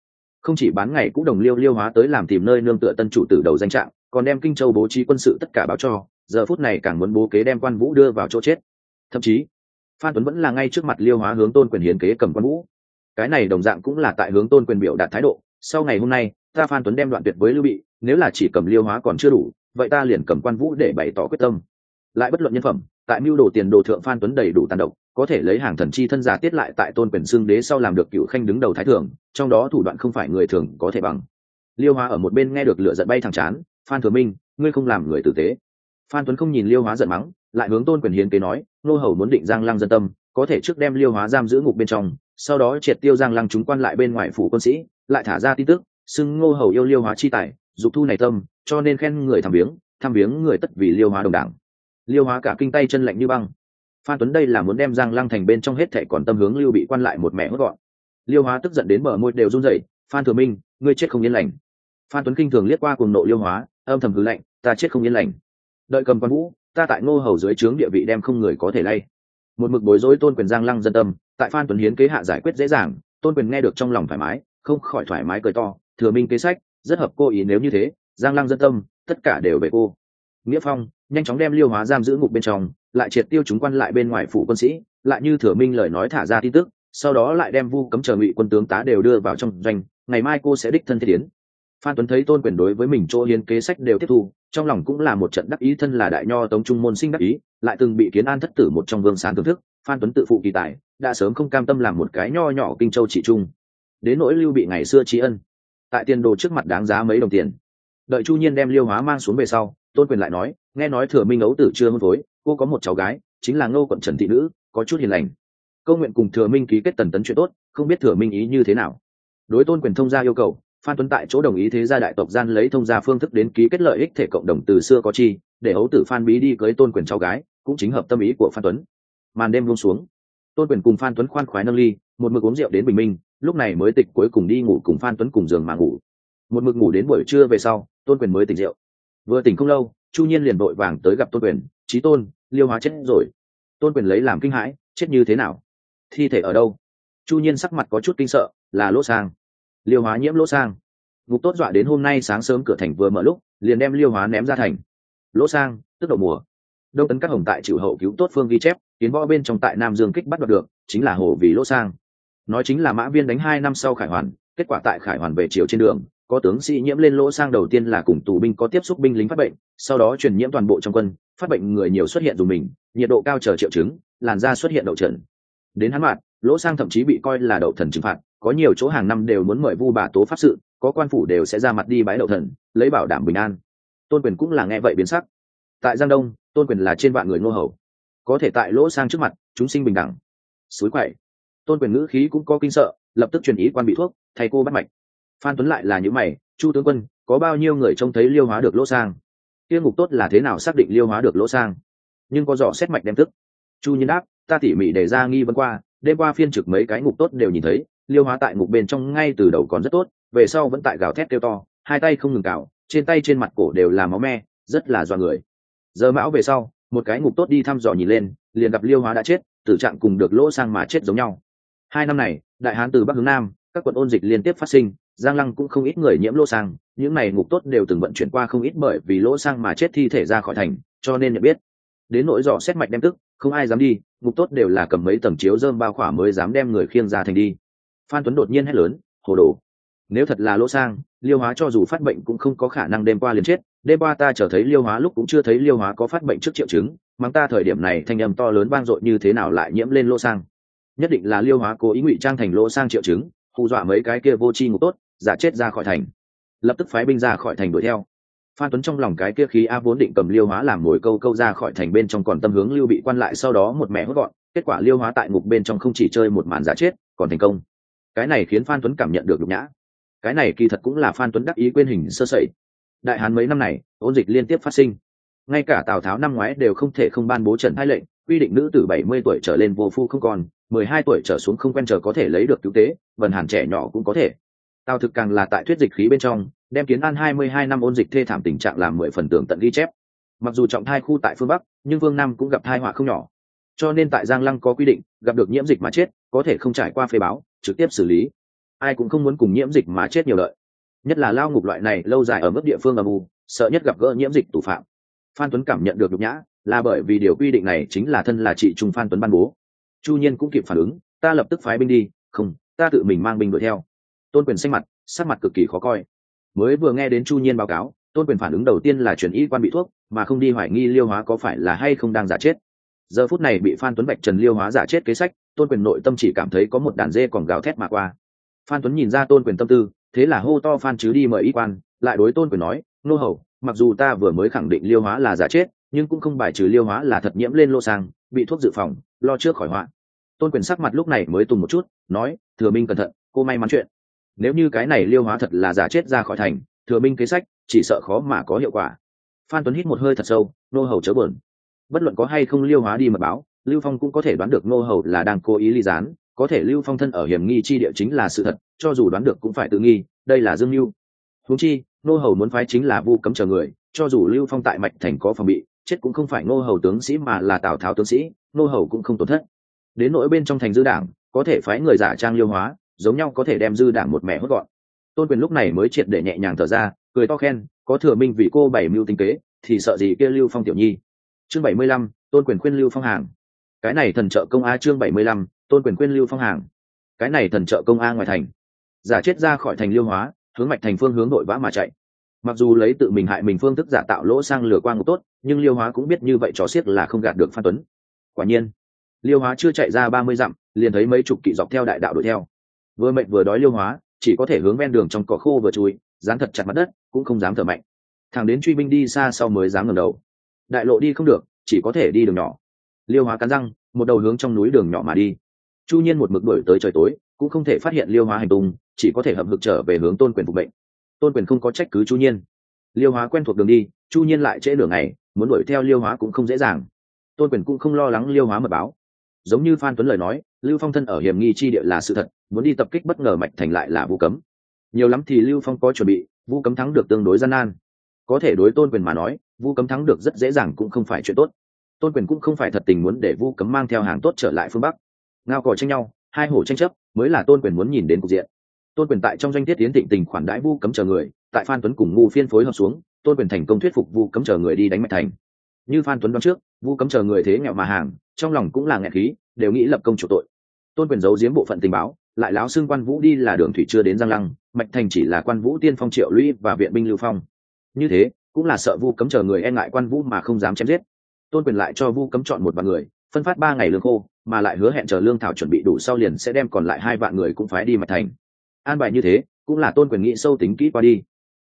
Không chỉ bán ngày cũng đồng liêu liêu hóa tới làm tìm nơi nương tựa tân chủ tử đầu danh trạng còn đem kinh châu bố trí quân sự tất cả báo cho giờ phút này càng muốn bố kế đem quan vũ đưa vào chỗ chết. Thậm chí, phan tuấn vẫn là ngay trước mặt liêu hóa hướng tôn quyền hiến kế cầm quan vũ. Cái này đồng dạng cũng là tại hướng tôn quyền biểu đạt thái độ. Sau ngày hôm nay, ta phan tuấn đem đoạn tuyệt với lưu bị, nếu là chỉ cầm liêu hóa còn chưa đủ, vậy ta liền cầm quan vũ để bày tỏ quyết tâm. Lại bất luận nhân phẩm, tại mưu đồ tiền đồ thượng phan tuấn đầy đủ tàn độc, có thể lấy hàng thần chi thân giả tiết lại tại tôn quyền xương đế sau làm được cựu khanh đứng đầu thái thường trong đó thủ đoạn không phải người thường có thể bằng. Liêu hóa ở một bên nghe được lửa giận bay thẳng chán, phan thừa minh, ngươi không làm người tử tế phan tuấn không nhìn liêu hóa giận mắng, lại hướng tôn quyền hiến kế nói, nô hầu muốn định giang lăng dân tâm, có thể trước đem liêu hóa giam giữ ngục bên trong, sau đó triệt tiêu giang lăng chúng quan lại bên ngoài phủ quân sĩ, lại thả ra tin tức, xưng ngô hầu yêu liêu hóa chi tài, dục thu này tâm, cho nên khen người tham viếng tham viếng người tất vì liêu hóa đồng đảng. Liêu hóa cả kinh tay chân lạnh như băng. Phan tuấn đây là muốn đem giang lăng thành bên trong hết thệ còn tâm hướng lưu bị quan lại một mẹ hốt gọn. Liêu hóa tức giận đến mở môi đều run rẩy, phan thừa minh, ngươi chết không yên lành. Phan tuấn kinh thường liếc qua cùng nộ liêu hóa, âm thầm hứ lạnh, ta chết không yên lành đợi cầm quan vũ, ta tại ngô hầu dưới trướng địa vị đem không người có thể lay. Một mực bối rối tôn quyền giang lăng dân tâm, tại phan tuấn hiến kế hạ giải quyết dễ dàng, tôn quyền nghe được trong lòng thoải mái, không khỏi thoải mái cười to, thừa minh kế sách, rất hợp cô ý nếu như thế, giang lăng dân tâm, tất cả đều về cô. Nghĩa phong, nhanh chóng đem liêu hóa giam giữ ngục bên trong, lại triệt tiêu chúng quan lại bên ngoài phủ quân sĩ, lại như thừa minh lời nói thả ra tin tức, sau đó lại đem vu cấm chờ ngụy quân tướng tá đều đưa vào trong doanh, ngày mai cô sẽ đích thân thiết tiến phan tuấn thấy tôn quyền đối với mình chỗ hiến kế sách đều tiếp thu, trong lòng cũng là một trận đắc ý, thân là đại nho tống trung môn sinh đắc ý, lại từng bị kiến an thất tử một trong vương sáng thưởng thức, phan tuấn tự phụ kỳ tài, đã sớm không cam tâm làm một cái nho nhỏ kinh châu trị trung. Đến nỗi lưu bị ngày xưa tri ân, tại tiền đồ trước mặt đáng giá mấy đồng tiền. Đợi chu nhiên đem liêu hóa mang xuống về sau, tôn quyền lại nói, nghe nói thừa minh ấu tử chưa hôn phối, cô có một cháu gái, chính là ngô quận trần thị nữ, có chút hiền lành. Câu nguyện cùng thừa minh ký kết tần tấn chuyện tốt, không biết thừa minh ý như thế nào. Đối tôn quyền thông gia yêu cầu phan tuấn tại chỗ đồng ý thế gia đại tộc gian lấy thông gia phương thức đến ký kết lợi ích thể cộng đồng từ xưa có chi, để hấu tử phan bí đi cưới tôn quyền cháu gái, cũng chính hợp tâm ý của phan tuấn. Màn đêm buông xuống, tôn quyền cùng phan tuấn khoan khoái nâng ly, một mực uống rượu đến bình minh, lúc này mới tịch cuối cùng đi ngủ cùng phan tuấn cùng giường mà ngủ. Một mực ngủ đến buổi trưa về sau, tôn quyền mới tỉnh rượu. Vừa tỉnh không lâu, chu nhiên liền vội vàng tới gặp tôn quyền trí tôn, liêu hóa chết rồi. Tôn quyền lấy làm kinh hãi, chết như thế nào? Thi thể ở đâu? Chu nhiên sắc mặt có chút kinh sợ, là lỗ sang liêu hóa nhiễm lỗ sang. Ngục tốt dọa đến hôm nay sáng sớm cửa thành vừa mở lúc, liền đem liêu hóa ném ra thành. Lỗ sang, tức đậu mùa. Đông tấn các hồng tại chịu hậu cứu tốt phương ghi chép, tiến võ bên trong tại nam dương kích bắt đoạt được, chính là hồ vì lỗ sang. Nói chính là mã viên đánh hai năm sau khải hoàn, kết quả tại khải hoàn về chiều trên đường, có tướng sĩ nhiễm lên lỗ sang đầu tiên là cùng tù binh có tiếp xúc binh lính phát bệnh, sau đó truyền nhiễm toàn bộ trong quân, phát bệnh người nhiều xuất hiện dù mình, nhiệt độ cao chờ triệu chứng, làn da xuất hiện đậu trần. Đến hắn mạn lỗ sang thậm chí bị coi là đậu thần trừng phạt có nhiều chỗ hàng năm đều muốn mời vu bà tố pháp sự, có quan phủ đều sẽ ra mặt đi bái đậu thần, lấy bảo đảm bình an. Tôn quyền cũng là nghe vậy biến sắc. Tại giang đông, tôn quyền là trên vạn người ngô hầu. Có thể tại lỗ sang trước mặt, chúng sinh bình đẳng. Suối quậy. Tôn quyền ngữ khí cũng có kinh sợ, lập tức truyền ý quan bị thuốc, thay cô bắt mạch. Phan tuấn lại là những mày, chu tướng quân, có bao nhiêu người trông thấy liêu hóa được lỗ sang? Kia ngục tốt là thế nào xác định liêu hóa được lỗ sang? Nhưng có dò xét mạch đem tức chu nhiên đáp, ta tỉ mỉ để ra nghi vấn qua, đêm qua phiên trực mấy cái ngục tốt đều nhìn thấy liêu hóa tại ngục bên trong ngay từ đầu còn rất tốt, về sau vẫn tại gào thét kêu to, hai tay không ngừng cào, trên tay trên mặt cổ đều là máu me, rất là dọa người. Giờ mão về sau, một cái ngục tốt đi thăm dò nhìn lên, liền gặp liêu hóa đã chết, tử trạng cùng được lỗ sang mà chết giống nhau. Hai năm này, đại hán từ bắc hướng nam, các quận ôn dịch liên tiếp phát sinh, giang lăng cũng không ít người nhiễm lỗ sang, những này ngục tốt đều từng vận chuyển qua không ít bởi vì lỗ sang mà chết thi thể ra khỏi thành, cho nên nhận biết. Đến nỗi dò xét mạch đem tức, không ai dám đi, ngục tốt đều là cầm mấy tầng chiếu dơm bao khỏa mới dám đem người khiêng ra thành đi phan tuấn đột nhiên hét lớn, hồ đồ, nếu thật là lỗ sang, liêu hóa cho dù phát bệnh cũng không có khả năng đêm qua liền chết. Đêm qua ta trở thấy liêu hóa lúc cũng chưa thấy liêu hóa có phát bệnh trước triệu chứng, mắng ta thời điểm này thanh âm to lớn vang dội như thế nào lại nhiễm lên lỗ sang. Nhất định là liêu hóa cố ý ngụy trang thành lỗ sang triệu chứng, hù dọa mấy cái kia vô tri ngục tốt, giả chết ra khỏi thành. Lập tức phái binh ra khỏi thành đuổi theo. Phan tuấn trong lòng cái kia khí a vốn định cầm liêu hóa làm mồi câu câu ra khỏi thành bên trong còn tâm hướng lưu bị quan lại sau đó một mẹ hốt gọn, kết quả liêu hóa tại ngục bên trong không chỉ chơi một màn giả chết, còn thành công cái này khiến phan tuấn cảm nhận được nhục nhã. Cái này kỳ thật cũng là phan tuấn đắc ý quên hình sơ sẩy. Đại hán mấy năm này, ôn dịch liên tiếp phát sinh. Ngay cả tào tháo năm ngoái đều không thể không ban bố trần hai lệnh, quy định nữ từ bảy mươi tuổi trở lên vô phu không còn, mười hai tuổi trở xuống không quen chờ có thể lấy được cứu tế, vần hàn trẻ nhỏ cũng có thể. Tào thực càng là tại thuyết dịch khí bên trong, đem kiến an hai mươi hai năm ôn dịch thê thảm tình trạng làm mười phần tường tận ghi chép. Mặc dù trọng thai khu tại phương bắc, nhưng vương nam cũng gặp thai họa không nhỏ cho nên tại giang lăng có quy định, gặp được nhiễm dịch mà chết, có thể không trải qua phê báo, trực tiếp xử lý. Ai cũng không muốn cùng nhiễm dịch mà chết nhiều lợi. Nhất là lao ngục loại này lâu dài ở mức địa phương âm u, sợ nhất gặp gỡ nhiễm dịch tù phạm. Phan tuấn cảm nhận được nhục nhã, là bởi vì điều quy định này chính là thân là chị trung phan tuấn ban bố. Chu nhiên cũng kịp phản ứng, ta lập tức phái binh đi, không, ta tự mình mang binh đuổi theo. Tôn quyền xanh mặt, sắc mặt cực kỳ khó coi. Mới vừa nghe đến chu nhiên báo cáo, tôn quyền phản ứng đầu tiên là chuyển y quan bị thuốc, mà không đi hoài nghi liêu hóa có phải là hay không đang giả chết giờ phút này bị phan tuấn bạch trần liêu hóa giả chết kế sách, tôn quyền nội tâm chỉ cảm thấy có một đàn dê còn gào thét mà qua. Phan tuấn nhìn ra tôn quyền tâm tư, thế là hô to phan chứ đi mời y quan, lại đối tôn quyền nói, nô hầu, mặc dù ta vừa mới khẳng định liêu hóa là giả chết, nhưng cũng không bài trừ liêu hóa là thật nhiễm lên lô sang, bị thuốc dự phòng, lo trước khỏi họa. Tôn quyền sắc mặt lúc này mới tùng một chút, nói, thừa minh cẩn thận, cô may mắn chuyện. Nếu như cái này liêu hóa thật là giả chết ra khỏi thành, thừa minh kế sách, chỉ sợ khó mà có hiệu quả. Phan tuấn hít một hơi thật sâu, nô hầu chớ bờn bất luận có hay không liêu hóa đi mật báo, lưu phong cũng có thể đoán được nô hầu là đang cố ý ly gián, có thể lưu phong thân ở hiểm nghi chi địa chính là sự thật, cho dù đoán được cũng phải tự nghi, đây là dương mưu húng chi nô hầu muốn phái chính là vu cấm chờ người, cho dù lưu phong tại mạch thành có phòng bị, chết cũng không phải nô hầu tướng sĩ mà là tào tháo tướng sĩ nô hầu cũng không tổn thất. Đến nỗi bên trong thành dư đảng, có thể phái người giả trang liêu hóa, giống nhau có thể đem dư đảng một mẹ hốt gọn. Tôn quyền lúc này mới triệt để nhẹ nhàng thở ra, cười to khen, có thừa minh vì cô bảy mưu tinh kế, thì sợ gì kia lưu phong tiểu nhi? Chương bảy mươi lăm, tôn quyền khuyên lưu phong hàng. Cái này thần trợ công a chương bảy mươi lăm, tôn quyền khuyên lưu phong hàng. Cái này thần trợ công a ngoài thành. Giả chết ra khỏi thành liêu hóa, hướng mạch thành phương hướng đội vã mà chạy. Mặc dù lấy tự mình hại mình phương thức giả tạo lỗ sang lửa quang ngục tốt, nhưng liêu hóa cũng biết như vậy trò xiết là không gạt được phan tuấn. Quả nhiên, liêu hóa chưa chạy ra ba mươi dặm, liền thấy mấy chục kỵ dọc theo đại đạo đuổi theo. Vừa mệnh vừa đói liêu hóa, chỉ có thể hướng ven đường trong cỏ khô vừa chui, dán thật chặt mặt đất, cũng không dám thở mạnh. Thằng đến truy binh đi xa sau mới dám ngẩng đầu đại lộ đi không được, chỉ có thể đi đường nhỏ. Liêu hóa cắn răng, một đầu hướng trong núi đường nhỏ mà đi. Chu nhiên một mực đuổi tới trời tối, cũng không thể phát hiện liêu hóa hành tung, chỉ có thể hậm hực trở về hướng tôn quyền phục bệnh tôn quyền không có trách cứ chu nhiên. Liêu hóa quen thuộc đường đi, chu nhiên lại trễ đường này muốn đuổi theo liêu hóa cũng không dễ dàng. Tôn quyền cũng không lo lắng liêu hóa mật báo. Giống như phan tuấn lời nói, lưu phong thân ở hiểm nghi chi địa là sự thật, muốn đi tập kích bất ngờ mạch thành lại là vu cấm. Nhiều lắm thì lưu phong có chuẩn bị, vu cấm thắng được tương đối gian nan. Có thể đối tôn quyền mà nói vu cấm thắng được rất dễ dàng cũng không phải chuyện tốt. Tôn quyền cũng không phải thật tình muốn để vu cấm mang theo hàng tốt trở lại phương bắc. Ngao cò tranh nhau, hai hổ tranh chấp, mới là tôn quyền muốn nhìn đến cục diện. Tôn quyền tại trong doanh tiết tiến thịnh tình khoản đãi vu cấm chờ người, tại phan tuấn cùng ngu phiên phối hợp xuống, tôn quyền thành công thuyết phục vu cấm chờ người đi đánh mạch thành. Như phan tuấn đoán trước, vu cấm chờ người thế nghèo mà hàng, trong lòng cũng là nghẹn khí, đều nghĩ lập công chủ tội. Tôn quyền giấu giếm bộ phận tình báo, lại láo xưng quan vũ đi là đường thủy chưa đến giang lăng, mạch thành chỉ là quan vũ, tiên phong, triệu lũy và viện binh lưu phong. Như thế cũng là sợ vu cấm chờ người e ngại quan vũ mà không dám chém giết. Tôn quyền lại cho vu cấm chọn một vạn người, phân phát ba ngày lương khô, mà lại hứa hẹn chờ lương thảo chuẩn bị đủ sau liền sẽ đem còn lại hai vạn người cũng phái đi mạch thành. An bài như thế, cũng là tôn quyền nghĩ sâu tính kỹ qua đi.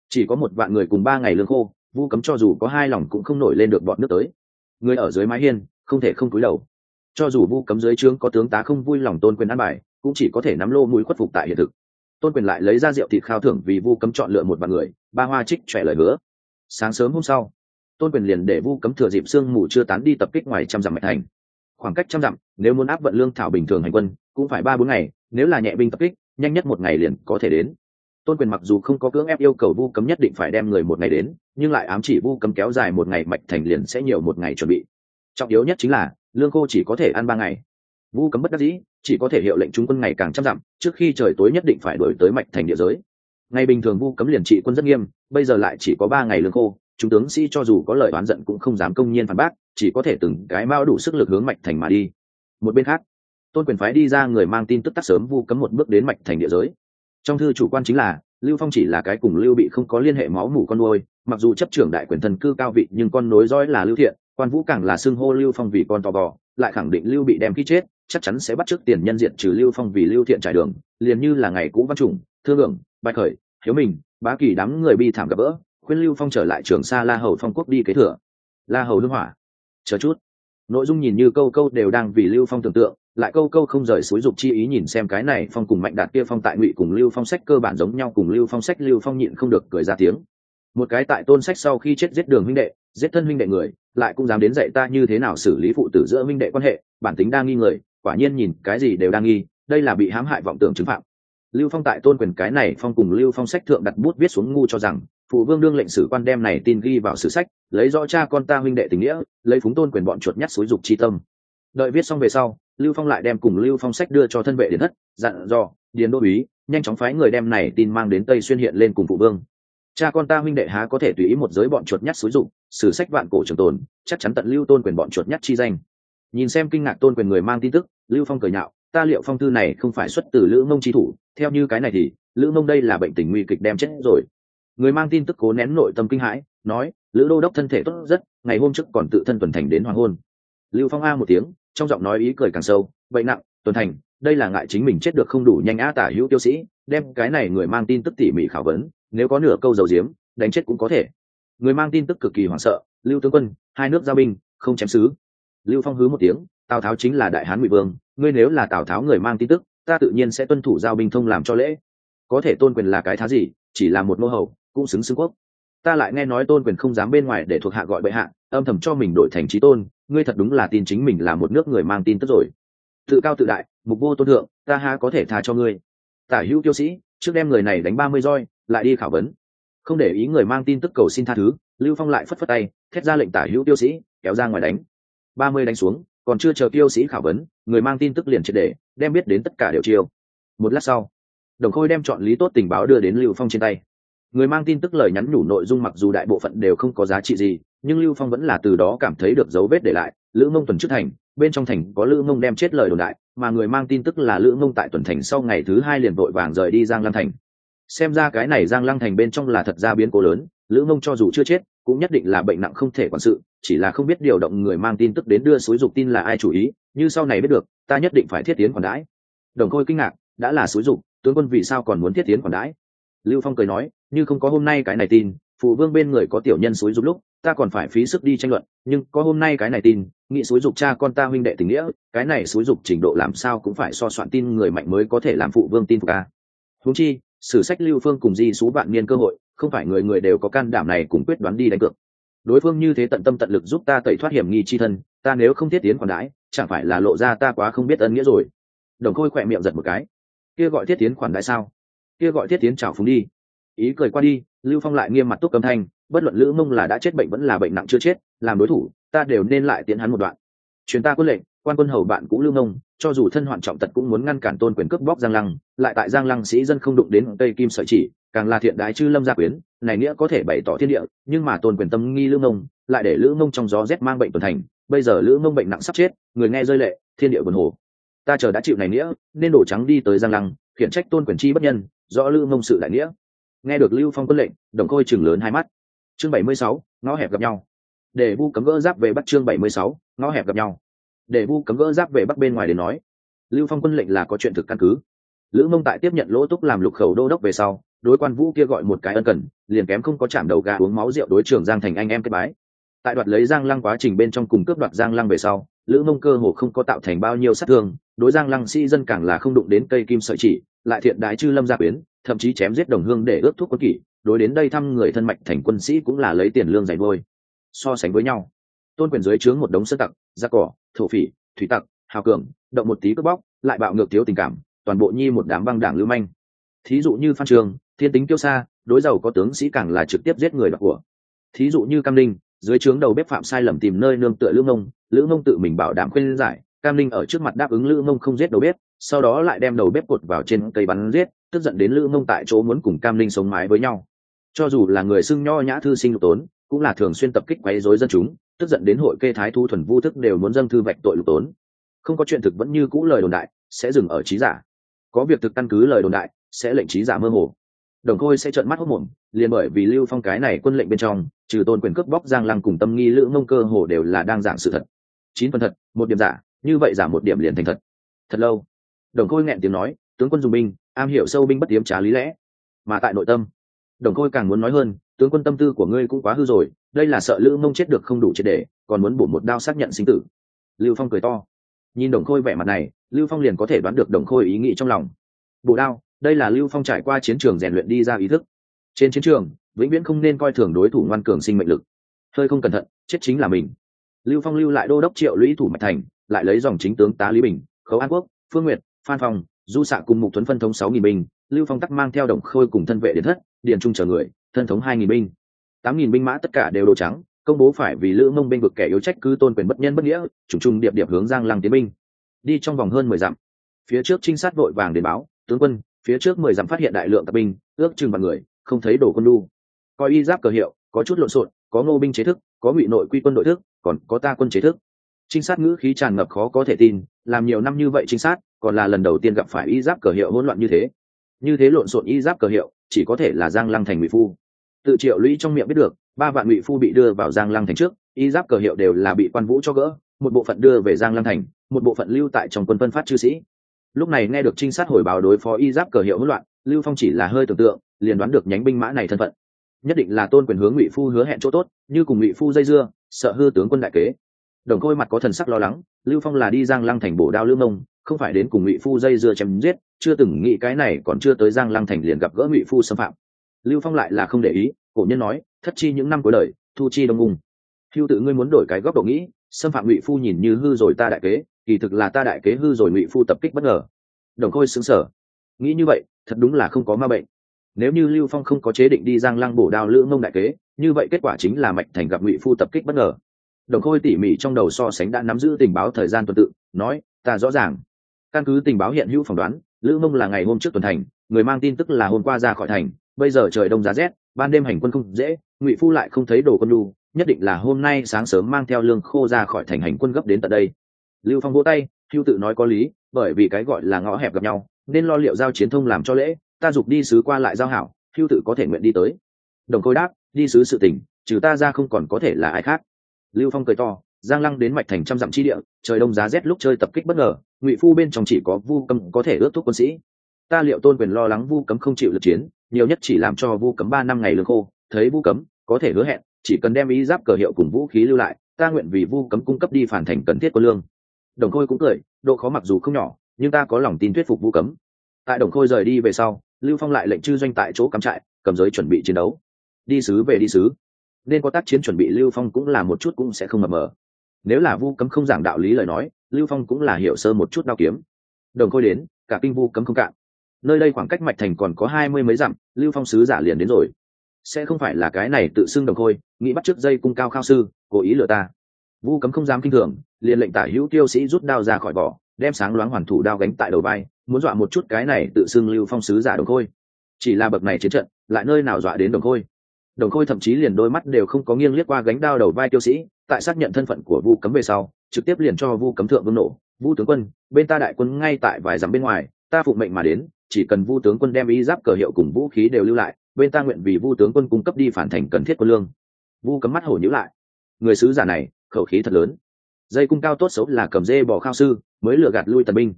Chỉ có một vạn người cùng ba ngày lương khô, vu cấm cho dù có hai lòng cũng không nổi lên được bọn nước tới. Người ở dưới mái hiên, không thể không cúi đầu. Cho dù vu cấm dưới trướng có tướng tá không vui lòng tôn quyền an bài, cũng chỉ có thể nắm lô mũi khuất phục tại hiện thực. Tôn quyền lại lấy ra rượu thịt khao thưởng vì vu cấm chọn lựa một vạn người, ba hoa trích trẻ lời hứa sáng sớm hôm sau, tôn quyền liền để vu cấm thừa dịp sương mù chưa tán đi tập kích ngoài trăm dặm mạch thành. Khoảng cách trăm dặm, nếu muốn áp vận lương thảo bình thường hành quân, cũng phải ba bốn ngày, nếu là nhẹ binh tập kích, nhanh nhất một ngày liền có thể đến. Tôn quyền mặc dù không có cưỡng ép yêu cầu vu cấm nhất định phải đem người một ngày đến, nhưng lại ám chỉ vu cấm kéo dài một ngày mạch thành liền sẽ nhiều một ngày chuẩn bị. Trọng yếu nhất chính là, lương khô chỉ có thể ăn ba ngày. Vu cấm bất đắc dĩ, chỉ có thể hiệu lệnh chúng quân ngày càng trăm dặm, trước khi trời tối nhất định phải đổi tới mạch thành địa giới ngày bình thường vu cấm liền trị quân rất nghiêm, bây giờ lại chỉ có ba ngày lương khô, chúng tướng sĩ cho dù có lời oán giận cũng không dám công nhiên phản bác, chỉ có thể từng cái mao đủ sức lực hướng mạch thành mà đi. Một bên khác, tôn quyền phái đi ra người mang tin tức tắt sớm vu cấm một bước đến mạch thành địa giới. Trong thư chủ quan chính là, lưu phong chỉ là cái cùng lưu bị không có liên hệ máu mủ con nuôi, mặc dù chấp trưởng đại quyền thần cư cao vị, nhưng con nối dõi là lưu thiện, quan vũ càng là xưng hô lưu phong vì con tò bò, lại khẳng định lưu bị đem khi chết, chắc chắn sẽ bắt t tiền nhân diện trừ lưu phong vì lưu thiện trải đường, liền như là ngày cũ văn trùng thương hưởng bạch khởi, hiếu mình bá kỳ đám người bi thảm gặp vỡ khuyên lưu phong trở lại trường sa la hầu phong quốc đi kế thừa. La hầu hưng hỏa, chờ chút. Nội dung nhìn như câu câu đều đang vì lưu phong tưởng tượng, lại câu câu không rời xúi dục chi ý nhìn xem cái này phong cùng mạnh đạt kia phong tại ngụy cùng lưu phong sách cơ bản giống nhau, cùng lưu phong sách lưu phong nhịn không được cười ra tiếng. Một cái tại tôn sách sau khi chết giết đường huynh đệ, giết thân huynh đệ người, lại cũng dám đến dạy ta như thế nào xử lý phụ tử giữa huynh đệ quan hệ, bản tính đang nghi người, quả nhiên nhìn cái gì đều đang nghi, đây là bị hãm hại vọng tưởng chứng phạm lưu phong tại tôn quyền cái này phong cùng lưu phong sách thượng đặt bút viết xuống ngu cho rằng, phụ vương đương lệnh sử quan đem này tin ghi vào sử sách, lấy rõ cha con ta huynh đệ tình nghĩa, lấy phúng tôn quyền bọn chuột nhắt xúi dục chi tâm. Đợi viết xong về sau, lưu phong lại đem cùng lưu phong sách đưa cho thân vệ điền thất, dặn dò, điền đô uý nhanh chóng phái người đem này tin mang đến tây xuyên hiện lên cùng phụ vương. Cha con ta huynh đệ há có thể tùy ý một giới bọn chuột nhắt xúi dục, sử sách vạn cổ trường tồn, chắc chắn tận lưu tôn quyền bọn chuột nhắt chi danh. Nhìn xem kinh ngạc tôn quyền người mang tin tức, lưu phong cười nhạo, ta liệu phong thư này không phải xuất từ lữ mông chi thủ theo như cái này thì, lữ mông đây là bệnh tình nguy kịch đem chết rồi. Người mang tin tức cố nén nội tâm kinh hãi, nói, lữ đô đốc thân thể tốt rất, ngày hôm trước còn tự thân tuần thành đến hoàng hôn. Lưu phong a một tiếng, trong giọng nói ý cười càng sâu, vậy nặng, tuần thành, đây là ngại chính mình chết được không đủ nhanh a tả hữu tiêu sĩ, đem cái này người mang tin tức tỉ mỉ khảo vấn, nếu có nửa câu dầu diếm, đánh chết cũng có thể. Người mang tin tức cực kỳ hoảng sợ, lưu tướng quân, hai nước giao binh, không chém xứ lưu phong hứ một tiếng, tào tháo chính là đại hán ngụy vương, ngươi nếu là tào tháo người mang tin tức ta tự nhiên sẽ tuân thủ giao binh thông làm cho lễ. Có thể tôn quyền là cái thá gì, chỉ là một nô hầu, cũng xứng xứng quốc. Ta lại nghe nói tôn quyền không dám bên ngoài để thuộc hạ gọi bệ hạ, âm thầm cho mình đổi thành trí tôn, ngươi thật đúng là tin chính mình là một nước người mang tin tức rồi. Tự cao tự đại, mục vô tôn thượng, ta ha có thể tha cho ngươi. Tả hữu tiêu sĩ, trước đem người này đánh ba mươi roi, lại đi khảo vấn. Không để ý người mang tin tức cầu xin tha thứ, lưu phong lại phất phất tay, thét ra lệnh tả hữu tiêu sĩ, kéo ra ngoài đánh. Ba mươi đánh xuống còn chưa chờ tiêu sĩ khảo vấn, người mang tin tức liền triệt để, đem biết đến tất cả đều chiêu. Một lát sau, đồng khôi đem chọn lý tốt tình báo đưa đến lưu phong trên tay. Người mang tin tức lời nhắn nhủ nội dung mặc dù đại bộ phận đều không có giá trị gì, nhưng lưu phong vẫn là từ đó cảm thấy được dấu vết để lại. Lữ mông tuần trước thành, bên trong thành có lữ mông đem chết lời đồn đại, mà người mang tin tức là lữ mông tại tuần thành sau ngày thứ hai liền vội vàng rời đi giang lam thành. Xem ra cái này giang lăng thành bên trong là thật ra biến cố lớn, lữ mông cho dù chưa chết cũng nhất định là bệnh nặng không thể quản sự, chỉ là không biết điều động người mang tin tức đến đưa xúi dục tin là ai chủ ý, như sau này biết được, ta nhất định phải thiết tiến quản đãi. Đồng khôi kinh ngạc, đã là xúi dục, tướng quân vì sao còn muốn thiết tiến quản đãi? Lưu phong cười nói, như không có hôm nay cái này tin, phụ vương bên người có tiểu nhân xúi dục lúc, ta còn phải phí sức đi tranh luận, nhưng có hôm nay cái này tin, nghị xúi dục cha con ta huynh đệ tình nghĩa, cái này xúi dục trình độ làm sao cũng phải so soạn tin người mạnh mới có thể làm phụ vương tin phục ta huống chi sử sách lưu phương cùng di xú vạn niên cơ hội, không phải người người đều có can đảm này cùng quyết đoán đi đánh cược. Đối phương như thế tận tâm tận lực giúp ta tẩy thoát hiểm nghi chi thân, ta nếu không thiết tiến còn đãi, chẳng phải là lộ ra ta quá không biết ân nghĩa rồi. Đồng khôi khỏe miệng giật một cái. Kia gọi thiết tiến khoản đãi sao? Kia gọi thiết tiến trào phúng đi. Ý cười qua đi, lưu phong lại nghiêm mặt túc âm thanh, bất luận lữ mông là đã chết bệnh vẫn là bệnh nặng chưa chết, làm đối thủ, ta đều nên lại tiến hắn một đoạn. Chuyến ta quân lệnh quan quân hầu bạn cũng lưu nông, cho dù thân hoạn trọng tật cũng muốn ngăn cản tôn quyền cướp bóc giang lăng lại tại giang lăng sĩ dân không đụng đến tây kim sợi chỉ càng là thiện đái chư lâm gia quyến này nghĩa có thể bày tỏ thiên địa nhưng mà tôn quyền tâm nghi lữ nông, lại để lữ nông trong gió rét mang bệnh tuần thành bây giờ lữ nông bệnh nặng sắp chết người nghe rơi lệ thiên địa buồn hồ. Ta chờ đã chịu này nghĩa nên đổ trắng đi tới giang lăng khiển trách tôn quyền chi bất nhân rõ lữ nông sự đại nghĩa. Nghe được lưu phong quân lệnh đồng khôi chừng lớn hai mắt. Chương bảy mươi sáu ngõ hẹp gặp nhau. Để vu cấm gỡ giáp về bắt chương bảy mươi sáu ngõ hẹp gặp nhau để vu cấm gỡ giáp về bắc bên ngoài để nói. Lưu phong quân lệnh là có chuyện thực căn cứ. Lữ mông tại tiếp nhận lỗ túc làm lục khẩu đô đốc về sau, đối quan vũ kia gọi một cái ân cần, liền kém không có chạm đầu gà uống máu rượu đối trường giang thành anh em kết bái. Tại đoạt lấy giang lăng quá trình bên trong cùng cướp đoạt giang lăng về sau, lữ mông cơ hồ không có tạo thành bao nhiêu sát thương, đối giang lăng sĩ dân càng là không đụng đến cây kim sợi chỉ, lại thiện đái chư lâm gia quyến, thậm chí chém giết đồng hương để ướp thuốc quân kỷ, đối đến đây thăm người thân mạch thành quân sĩ cũng là lấy tiền lương giày vôi. So sánh với nhau tôn quyền dưới trướng một đống sơ tặc da cỏ thổ phỉ thủy tặc hào cường động một tí cướp bóc lại bạo ngược thiếu tình cảm toàn bộ nhi một đám băng đảng lưu manh. Thí dụ như phan trường thiên tính kiêu sa, đối giàu có tướng sĩ càng là trực tiếp giết người đoạt của. Thí dụ như cam linh dưới trướng đầu bếp phạm sai lầm tìm nơi nương tựa lữ ngông, lữ ngông tự mình bảo đảm khuyên giải cam linh ở trước mặt đáp ứng lữ ngông không giết đầu bếp sau đó lại đem đầu bếp cột vào trên cây bắn giết tức giận đến lữ ngông tại chỗ muốn cùng cam linh sống mái với nhau. Cho dù là người xưng nho nhã thư sinh lục tốn cũng là thường xuyên tập kích quấy rối dân chúng tức giận đến hội kê thái thu thuần vu thức đều muốn dâng thư vạch tội lục tốn. Không có chuyện thực vẫn như cũ lời đồn đại, sẽ dừng ở trí giả. Có việc thực căn cứ lời đồn đại, sẽ lệnh trí giả mơ hồ. Đồng khôi sẽ trợn mắt hốc mồm, liền bởi vì lưu phong cái này quân lệnh bên trong, trừ tôn quyền cướp bóc giang lăng cùng tâm nghi lữ mông cơ hồ đều là đang giảng sự thật. Chín phần thật, một điểm giả, như vậy giả một điểm liền thành thật. Thật lâu, đồng khôi nghẹn tiếng nói, tướng quân dùng binh, am hiểu sâu binh bất tiếm trá lý lẽ. Mà tại nội tâm, đồng khôi càng muốn nói hơn tướng quân tâm tư của ngươi cũng quá hư rồi, đây là sợ lữ mông chết được không đủ triệt để, còn muốn bổ một đao xác nhận sinh tử. Lưu phong cười to. Nhìn đồng khôi vẻ mặt này, lưu phong liền có thể đoán được đồng khôi ý nghĩ trong lòng. Bổ đao, đây là lưu phong trải qua chiến trường rèn luyện đi ra ý thức. Trên chiến trường, vĩnh viễn không nên coi thường đối thủ ngoan cường sinh mệnh lực. Hơi không cẩn thận, chết chính là mình. Lưu phong lưu lại đô đốc triệu lũy thủ mạch thành, lại lấy dòng chính tướng tá lý bình, khấu an quốc, phương nguyệt, phan phong, du xạ cùng mục thuấn phân thống sáu nghìn binh. Lưu phong tắc mang theo đồng khôi cùng thân vệ đến thất, Điền trung chờ người thân thống hai nghìn binh. Tám nghìn binh mã tất cả đều đồ trắng, công bố phải vì lữ mông binh vực kẻ yếu trách cứ tôn quyền bất nhân bất nghĩa, trùng trùng điệp điệp hướng giang lăng tiến binh. Đi trong vòng hơn mười dặm. Phía trước trinh sát vội vàng đến báo, tướng quân, phía trước mười dặm phát hiện đại lượng tập binh, ước chừng bằng người, không thấy đổ quân đu coi y giáp cờ hiệu, có chút lộn xộn, có ngô binh chế thức, có ngụy nội quy quân đội thức, còn có ta quân chế thức. Trinh sát ngữ khí tràn ngập khó có thể tin, làm nhiều năm như vậy trinh sát, còn là lần đầu tiên gặp phải y giáp cờ hiệu hỗn loạn như thế. Như thế lộn xộn y giáp cờ hiệu, chỉ có thể là giang lăng thành ngụy phu tự triệu lũy trong miệng biết được, ba vạn ngụy phu bị đưa vào giang lăng thành trước, y giáp cờ hiệu đều là bị quan vũ cho gỡ, một bộ phận đưa về giang lăng thành, một bộ phận lưu tại trong quân phân phát chư sĩ. Lúc này nghe được trinh sát hồi báo đối phó y giáp cờ hiệu hỗn loạn, lưu phong chỉ là hơi tưởng tượng, liền đoán được nhánh binh mã này thân phận. Nhất định là tôn quyền hướng ngụy phu hứa hẹn chỗ tốt, như cùng ngụy phu dây dưa, sợ hư tướng quân đại kế. Đồng khôi mặt có thần sắc lo lắng, lưu phong là đi giang lăng thành bổ đao lương mông, không phải đến cùng ngụy phu dây dưa chém giết, chưa từng nghĩ cái này còn chưa tới giang lăng thành liền gặp gỡ ngụy phu xâm phạm lưu phong lại là không để ý, cổ nhân nói, thất chi những năm cuối đời, thu chi đông ung hưu tự ngươi muốn đổi cái góc độ nghĩ, xâm phạm ngụy phu nhìn như hư rồi ta đại kế, kỳ thực là ta đại kế hư rồi ngụy phu tập kích bất ngờ. Đồng khôi xứng sở nghĩ như vậy, thật đúng là không có ma bệnh. Nếu như lưu phong không có chế định đi giang lăng bổ đao lữ mông đại kế, như vậy kết quả chính là mạch thành gặp ngụy phu tập kích bất ngờ. Đồng khôi tỉ mỉ trong đầu so sánh đã nắm giữ tình báo thời gian tuần tự, nói, ta rõ ràng. Căn cứ tình báo hiện hữu phỏng đoán, lữ mông là ngày hôm trước tuần thành, người mang tin tức là hôm qua ra khỏi thành bây giờ trời đông giá rét, ban đêm hành quân không dễ, ngụy phu lại không thấy đồ quân lu nhất định là hôm nay sáng sớm mang theo lương khô ra khỏi thành hành quân gấp đến tận đây. Lưu phong vỗ tay, hưu tự nói có lý, bởi vì cái gọi là ngõ hẹp gặp nhau, nên lo liệu giao chiến thông làm cho lễ, ta dục đi sứ qua lại giao hảo, hưu tự có thể nguyện đi tới. Đồng khôi đáp, đi sứ sự tình, trừ ta ra không còn có thể là ai khác. Lưu phong cười to, giang lăng đến mạch thành trăm dặm chi địa, trời đông giá rét lúc chơi tập kích bất ngờ, ngụy phu bên trong chỉ có vu cầm có thể ướt thuốc quân sĩ ta liệu tôn quyền lo lắng vu cấm không chịu lực chiến, nhiều nhất chỉ làm cho vu cấm ba năm ngày lương khô, thấy vu cấm, có thể hứa hẹn, chỉ cần đem ý giáp cờ hiệu cùng vũ khí lưu lại, ta nguyện vì vu cấm cung cấp đi phản thành cần thiết của lương. Đồng khôi cũng cười, độ khó mặc dù không nhỏ, nhưng ta có lòng tin thuyết phục vu cấm. Tại đồng khôi rời đi về sau, lưu phong lại lệnh chư doanh tại chỗ cắm trại, cầm giới chuẩn bị chiến đấu. Đi sứ về đi sứ. Nên có tác chiến chuẩn bị lưu phong cũng là một chút cũng sẽ không mập mờ. Nếu là vu cấm không giảng đạo lý lời nói, lưu phong cũng là hiểu sơ một chút đao kiếm. Đồng khôi đến, cả kinh vu cấm không cạn nơi đây khoảng cách mạch thành còn có hai mươi mấy dặm, lưu phong sứ giả liền đến rồi. Sẽ không phải là cái này tự xưng đồng khôi, nghĩ bắt trước dây cung cao khao sư, cố ý lừa ta. Vu cấm không dám kinh thường, liền lệnh tả hữu tiêu sĩ rút đao ra khỏi vỏ, đem sáng loáng hoàn thủ đao gánh tại đầu vai, muốn dọa một chút cái này tự xưng lưu phong sứ giả đồng khôi. Chỉ là bậc này chiến trận, lại nơi nào dọa đến đồng khôi? Đồng khôi thậm chí liền đôi mắt đều không có nghiêng liếc qua gánh đao đầu vai tiêu sĩ, tại xác nhận thân phận của vu cấm về sau, trực tiếp liền cho vu cấm thượng vương nổ. Vu tướng quân, bên ta đại quân ngay tại vài dặm bên ngoài ta phụ mệnh mà đến, chỉ cần vu tướng quân đem y giáp cờ hiệu cùng vũ khí đều lưu lại, bên ta nguyện vì vu tướng quân cung cấp đi phản thành cần thiết quân lương. Vu cấm mắt hổ nhữ lại. Người sứ giả này, khẩu khí thật lớn. Dây cung cao tốt xấu là cầm dê bỏ khao sư, mới lừa gạt lui tần binh.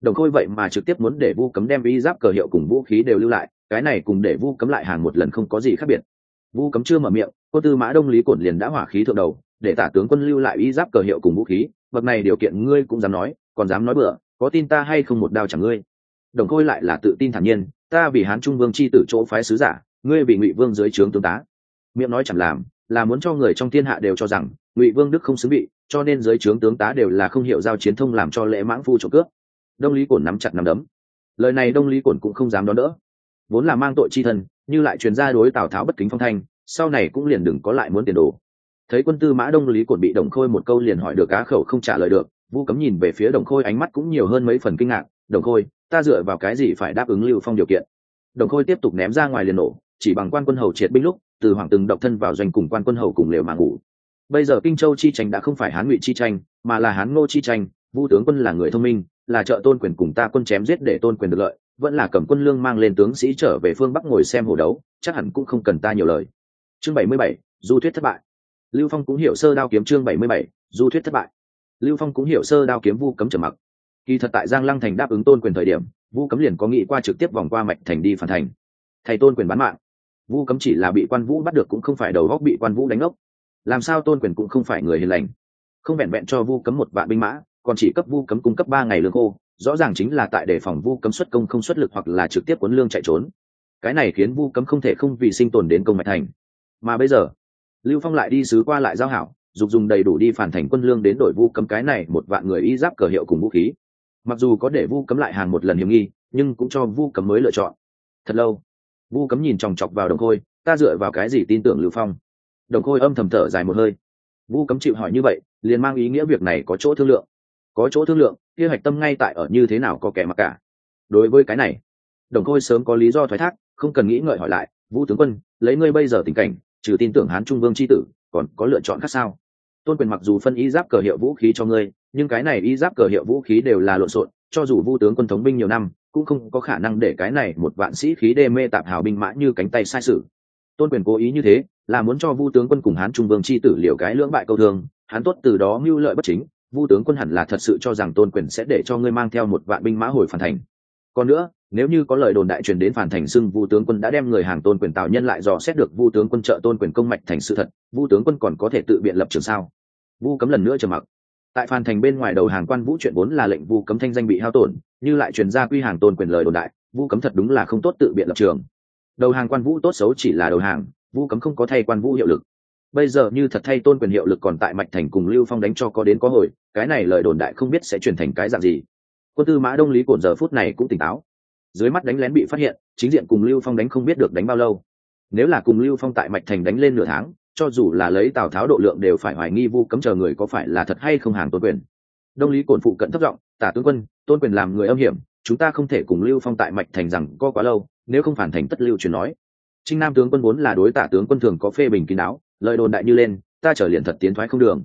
Đồng khôi vậy mà trực tiếp muốn để vu cấm đem y giáp cờ hiệu cùng vũ khí đều lưu lại, cái này cùng để vu cấm lại hàng một lần không có gì khác biệt. Vu cấm chưa mở miệng, cô tư mã đông lý cổn liền đã hỏa khí thượng đầu, để tả tướng quân lưu lại y giáp cờ hiệu cùng vũ khí, bậc này điều kiện ngươi cũng dám nói, còn dám nói bừa, có tin ta hay không một đao chẳng ngươi? Đồng khôi lại là tự tin thản nhiên, ta vì hán trung vương c h i tử chỗ phái sứ giả, ngươi vì ngụy vương dưới trướng tướng tá. Miệng nói chẳng làm, là muốn cho người trong thiên hạ đều cho rằng, ngụy vương đức không xứng bị cho nên dưới trướng tướng tá đều là không hiểu giao chiến thông làm cho lễ mãng phu trộm cướp. Đông lý cổn nắm chặt nắm đấm. Lời này đông lý cổn cũng không dám đón đỡ. Vốn là mang tội chi thân như lại truyền ra đối tào tháo bất kính phong thanh, sau này cũng liền đừng có lại muốn tiền đồ. Thấy quân tư mã đông lý cổn bị đồng khôi một câu liền hỏi được cá khẩu không trả lời được, vu cấm nhìn về phía đồng khôi ánh mắt cũng nhiều hơn mấy phần kinh ngạc, đồng khôi ta dựa vào cái gì phải đáp ứng lưu phong điều kiện? Đồng khôi tiếp tục ném ra ngoài liền nổ, chỉ bằng quan quân hầu triệt binh lúc, từ hoàng từng độc thân vào doanh cùng quan quân hầu cùng lều mà ngủ. Bây giờ kinh châu chi tranh đã không phải hán ngụy chi tranh, mà là hán ngô chi tranh, vu tướng quân là người thông minh, là trợ tôn quyền cùng ta quân chém giết để tôn quyền được lợi, vẫn là cầm quân lương mang lên tướng sĩ trở về phương bắc ngồi xem hồ đấu, chắc hẳn cũng không cần ta nhiều lời. Chương bảy mươi bảy, du thuyết thất bại. Lưu phong cũng hiểu sơ đao kiếm chương bảy mươi bảy, du thuyết thất bại. Lưu phong cũng hiểu sơ đao kiếm vu cấm trở mặc kỳ thật tại giang lăng thành đáp ứng tôn quyền thời điểm, vu cấm liền có nghĩ qua trực tiếp vòng qua mạch thành đi phản thành. Thầy tôn quyền bán mạng. Vu cấm chỉ là bị quan vũ bắt được cũng không phải đầu góc bị quan vũ đánh ốc. Làm sao tôn quyền cũng không phải người hiền lành. Không vẹn vẹn cho vu cấm một vạn binh mã, còn chỉ cấp vu cấm cung cấp ba ngày lương khô, rõ ràng chính là tại đề phòng vu cấm xuất công không xuất lực hoặc là trực tiếp cuốn lương chạy trốn. Cái này khiến vu cấm không thể không vì sinh tồn đến công mạch thành. Mà bây giờ, lưu phong lại đi sứ qua lại giao hảo, dục dùng đầy đủ đi phản thành quân lương đến đổi vu cấm cái này một vạn người y giáp cờ hiệu cùng vũ khí mặc dù có để vu cấm lại hàng một lần hiểm nghi, nhưng cũng cho vu cấm mới lựa chọn. Thật lâu, vu cấm nhìn chòng chọc vào đồng khôi, ta dựa vào cái gì tin tưởng lưu phong? Đồng khôi âm thầm thở dài một hơi. Vu cấm chịu hỏi như vậy, liền mang ý nghĩa việc này có chỗ thương lượng. Có chỗ thương lượng, kia hạch tâm ngay tại ở như thế nào có kẻ mặc cả. Đối với cái này, đồng khôi sớm có lý do thoái thác, không cần nghĩ ngợi hỏi lại vũ tướng quân, lấy ngươi bây giờ tình cảnh, trừ tin tưởng hán trung vương c h i tử, còn có lựa chọn khác sao? Tôn quyền mặc dù phân ý giáp cờ hiệu vũ khí cho ngươi nhưng cái này y giáp cờ hiệu vũ khí đều là lộn xộn, cho dù vu tướng quân thống binh nhiều năm, cũng không có khả năng để cái này một vạn sĩ khí đê mê tạp hào binh mã như cánh tay sai sự tôn quyền cố ý như thế, là muốn cho vu tướng quân cùng hán trung vương c h i tử liệu cái lưỡng bại câu thương hán tốt từ đó mưu lợi bất chính, vu tướng quân hẳn là thật sự cho rằng tôn quyền sẽ để cho ngươi mang theo một vạn binh mã hồi phản thành. Còn nữa, nếu như có lời đồn đại truyền đến phản thành xưng vu tướng quân đã đem người hàng tôn quyền tạo nhân lại dò xét được vu tướng quân trợ tôn quyền công mạch thành sự thật, vu tướng quân còn có thể tự biện lập trường sao? Vu cấm lần nữa trầm mặc tại phan thành bên ngoài đầu hàng quan vũ chuyện vốn là lệnh vu cấm thanh danh bị hao tổn, như lại truyền ra quy hàng tôn quyền lời đồn đại, vu cấm thật đúng là không tốt tự biện lập trường. Đầu hàng quan vũ tốt xấu chỉ là đầu hàng, vu cấm không có thay quan vũ hiệu lực. Bây giờ như thật thay tôn quyền hiệu lực còn tại mạch thành cùng lưu phong đánh cho có đến có hồi, cái này lời đồn đại không biết sẽ truyền thành cái dạng gì. Quân tư mã đông lý cổn giờ phút này cũng tỉnh táo. Dưới mắt đánh lén bị phát hiện, chính diện cùng lưu phong đánh không biết được đánh bao lâu. Nếu là cùng lưu phong tại mạch thành đánh lên nửa tháng cho dù là lấy tào tháo độ lượng đều phải hoài nghi vu cấm chờ người có phải là thật hay không hàng tôn quyền. Đông lý cổn phụ cận thấp giọng, tả tướng quân, tôn quyền làm người âm hiểm, chúng ta không thể cùng lưu phong tại mạch thành rằng có quá lâu, nếu không phản thành tất lưu truyền nói. Trinh nam tướng quân vốn là đối tả tướng quân thường có phê bình kín đáo, lời đồn đại như lên, ta trở liền thật tiến thoái không đường.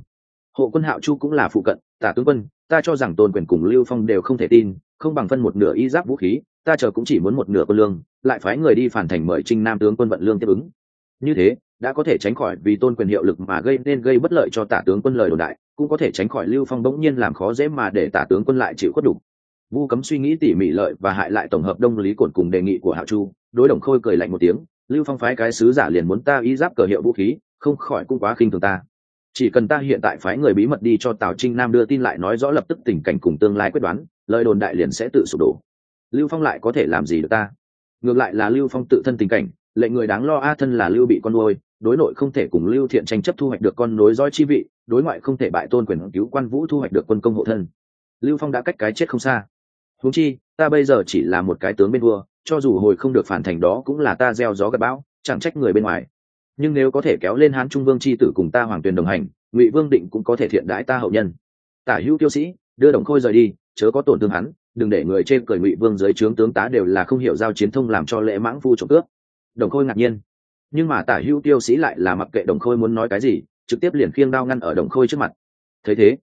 Hộ quân hạo chu cũng là phụ cận, tả tướng quân, ta cho rằng tôn quyền cùng lưu phong đều không thể tin, không bằng phân một nửa y giáp vũ khí, ta chờ cũng chỉ muốn một nửa quân lương, lại phái người đi phản thành mời trinh nam tướng quân vận lương tiếp ứng. Như thế đã có thể tránh khỏi vì tôn quyền hiệu lực mà gây nên gây bất lợi cho tả tướng quân lời đồn đại, cũng có thể tránh khỏi lưu phong bỗng nhiên làm khó dễ mà để tả tướng quân lại chịu khuất đủ vu cấm suy nghĩ tỉ mỉ lợi và hại lại tổng hợp đông lý cổn cùng đề nghị của hạo chu, đối đồng khôi cười lạnh một tiếng, lưu phong phái cái sứ giả liền muốn ta y giáp cờ hiệu vũ khí, không khỏi cũng quá khinh thường ta. Chỉ cần ta hiện tại phái người bí mật đi cho tào trinh nam đưa tin lại nói rõ lập tức tình cảnh cùng tương lai quyết đoán, lời đồn đại liền sẽ tự sụp đổ. Lưu phong lại có thể làm gì được ta? Ngược lại là lưu phong tự thân tình cảnh, lệnh người đáng lo a thân là lưu bị con nuôi đối nội không thể cùng lưu thiện tranh chấp thu hoạch được con nối dõi chi vị, đối ngoại không thể bại tôn quyền cứu quan vũ thu hoạch được quân công hộ thân. Lưu phong đã cách cái chết không xa. Huống chi, ta bây giờ chỉ là một cái tướng bên vua, cho dù hồi không được phản thành đó cũng là ta gieo gió gặp bão, chẳng trách người bên ngoài. Nhưng nếu có thể kéo lên hán trung vương c h i tử cùng ta hoàng tuyền đồng hành, ngụy vương định cũng có thể thiện đãi ta hậu nhân. Tả hữu tiêu sĩ, đưa đồng khôi rời đi, chớ có tổn thương hắn, đừng để người trên cởi ngụy vương dưới trướng tướng tá đều là không hiểu giao chiến thông làm cho lễ mãng phu trộm cướp. Đồng khôi ngạc nhiên nhưng mà tả hữu tiêu sĩ lại là mặc kệ đồng khôi muốn nói cái gì, trực tiếp liền khiêng đao ngăn ở đồng khôi trước mặt. Thấy thế,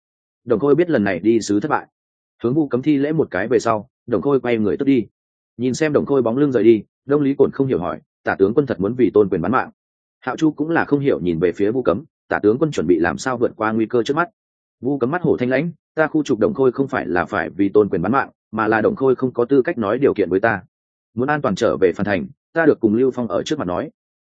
đồng khôi biết lần này đi sứ thất bại. Hướng vu cấm thi lễ một cái về sau, đồng khôi quay người tức đi. Nhìn xem đồng khôi bóng lưng rời đi, đông lý cổn không hiểu hỏi, tả tướng quân thật muốn vì tôn quyền bán mạng? Hạo chu cũng là không hiểu nhìn về phía vu cấm, tả tướng quân chuẩn bị làm sao vượt qua nguy cơ trước mắt? Vu cấm mắt hổ thanh lãnh, ta khu trục đồng khôi không phải là phải vì tôn quyền bán mạng, mà là đồng khôi không có tư cách nói điều kiện với ta. Muốn an toàn trở về phan thành, ta được cùng lưu phong ở trước mặt nói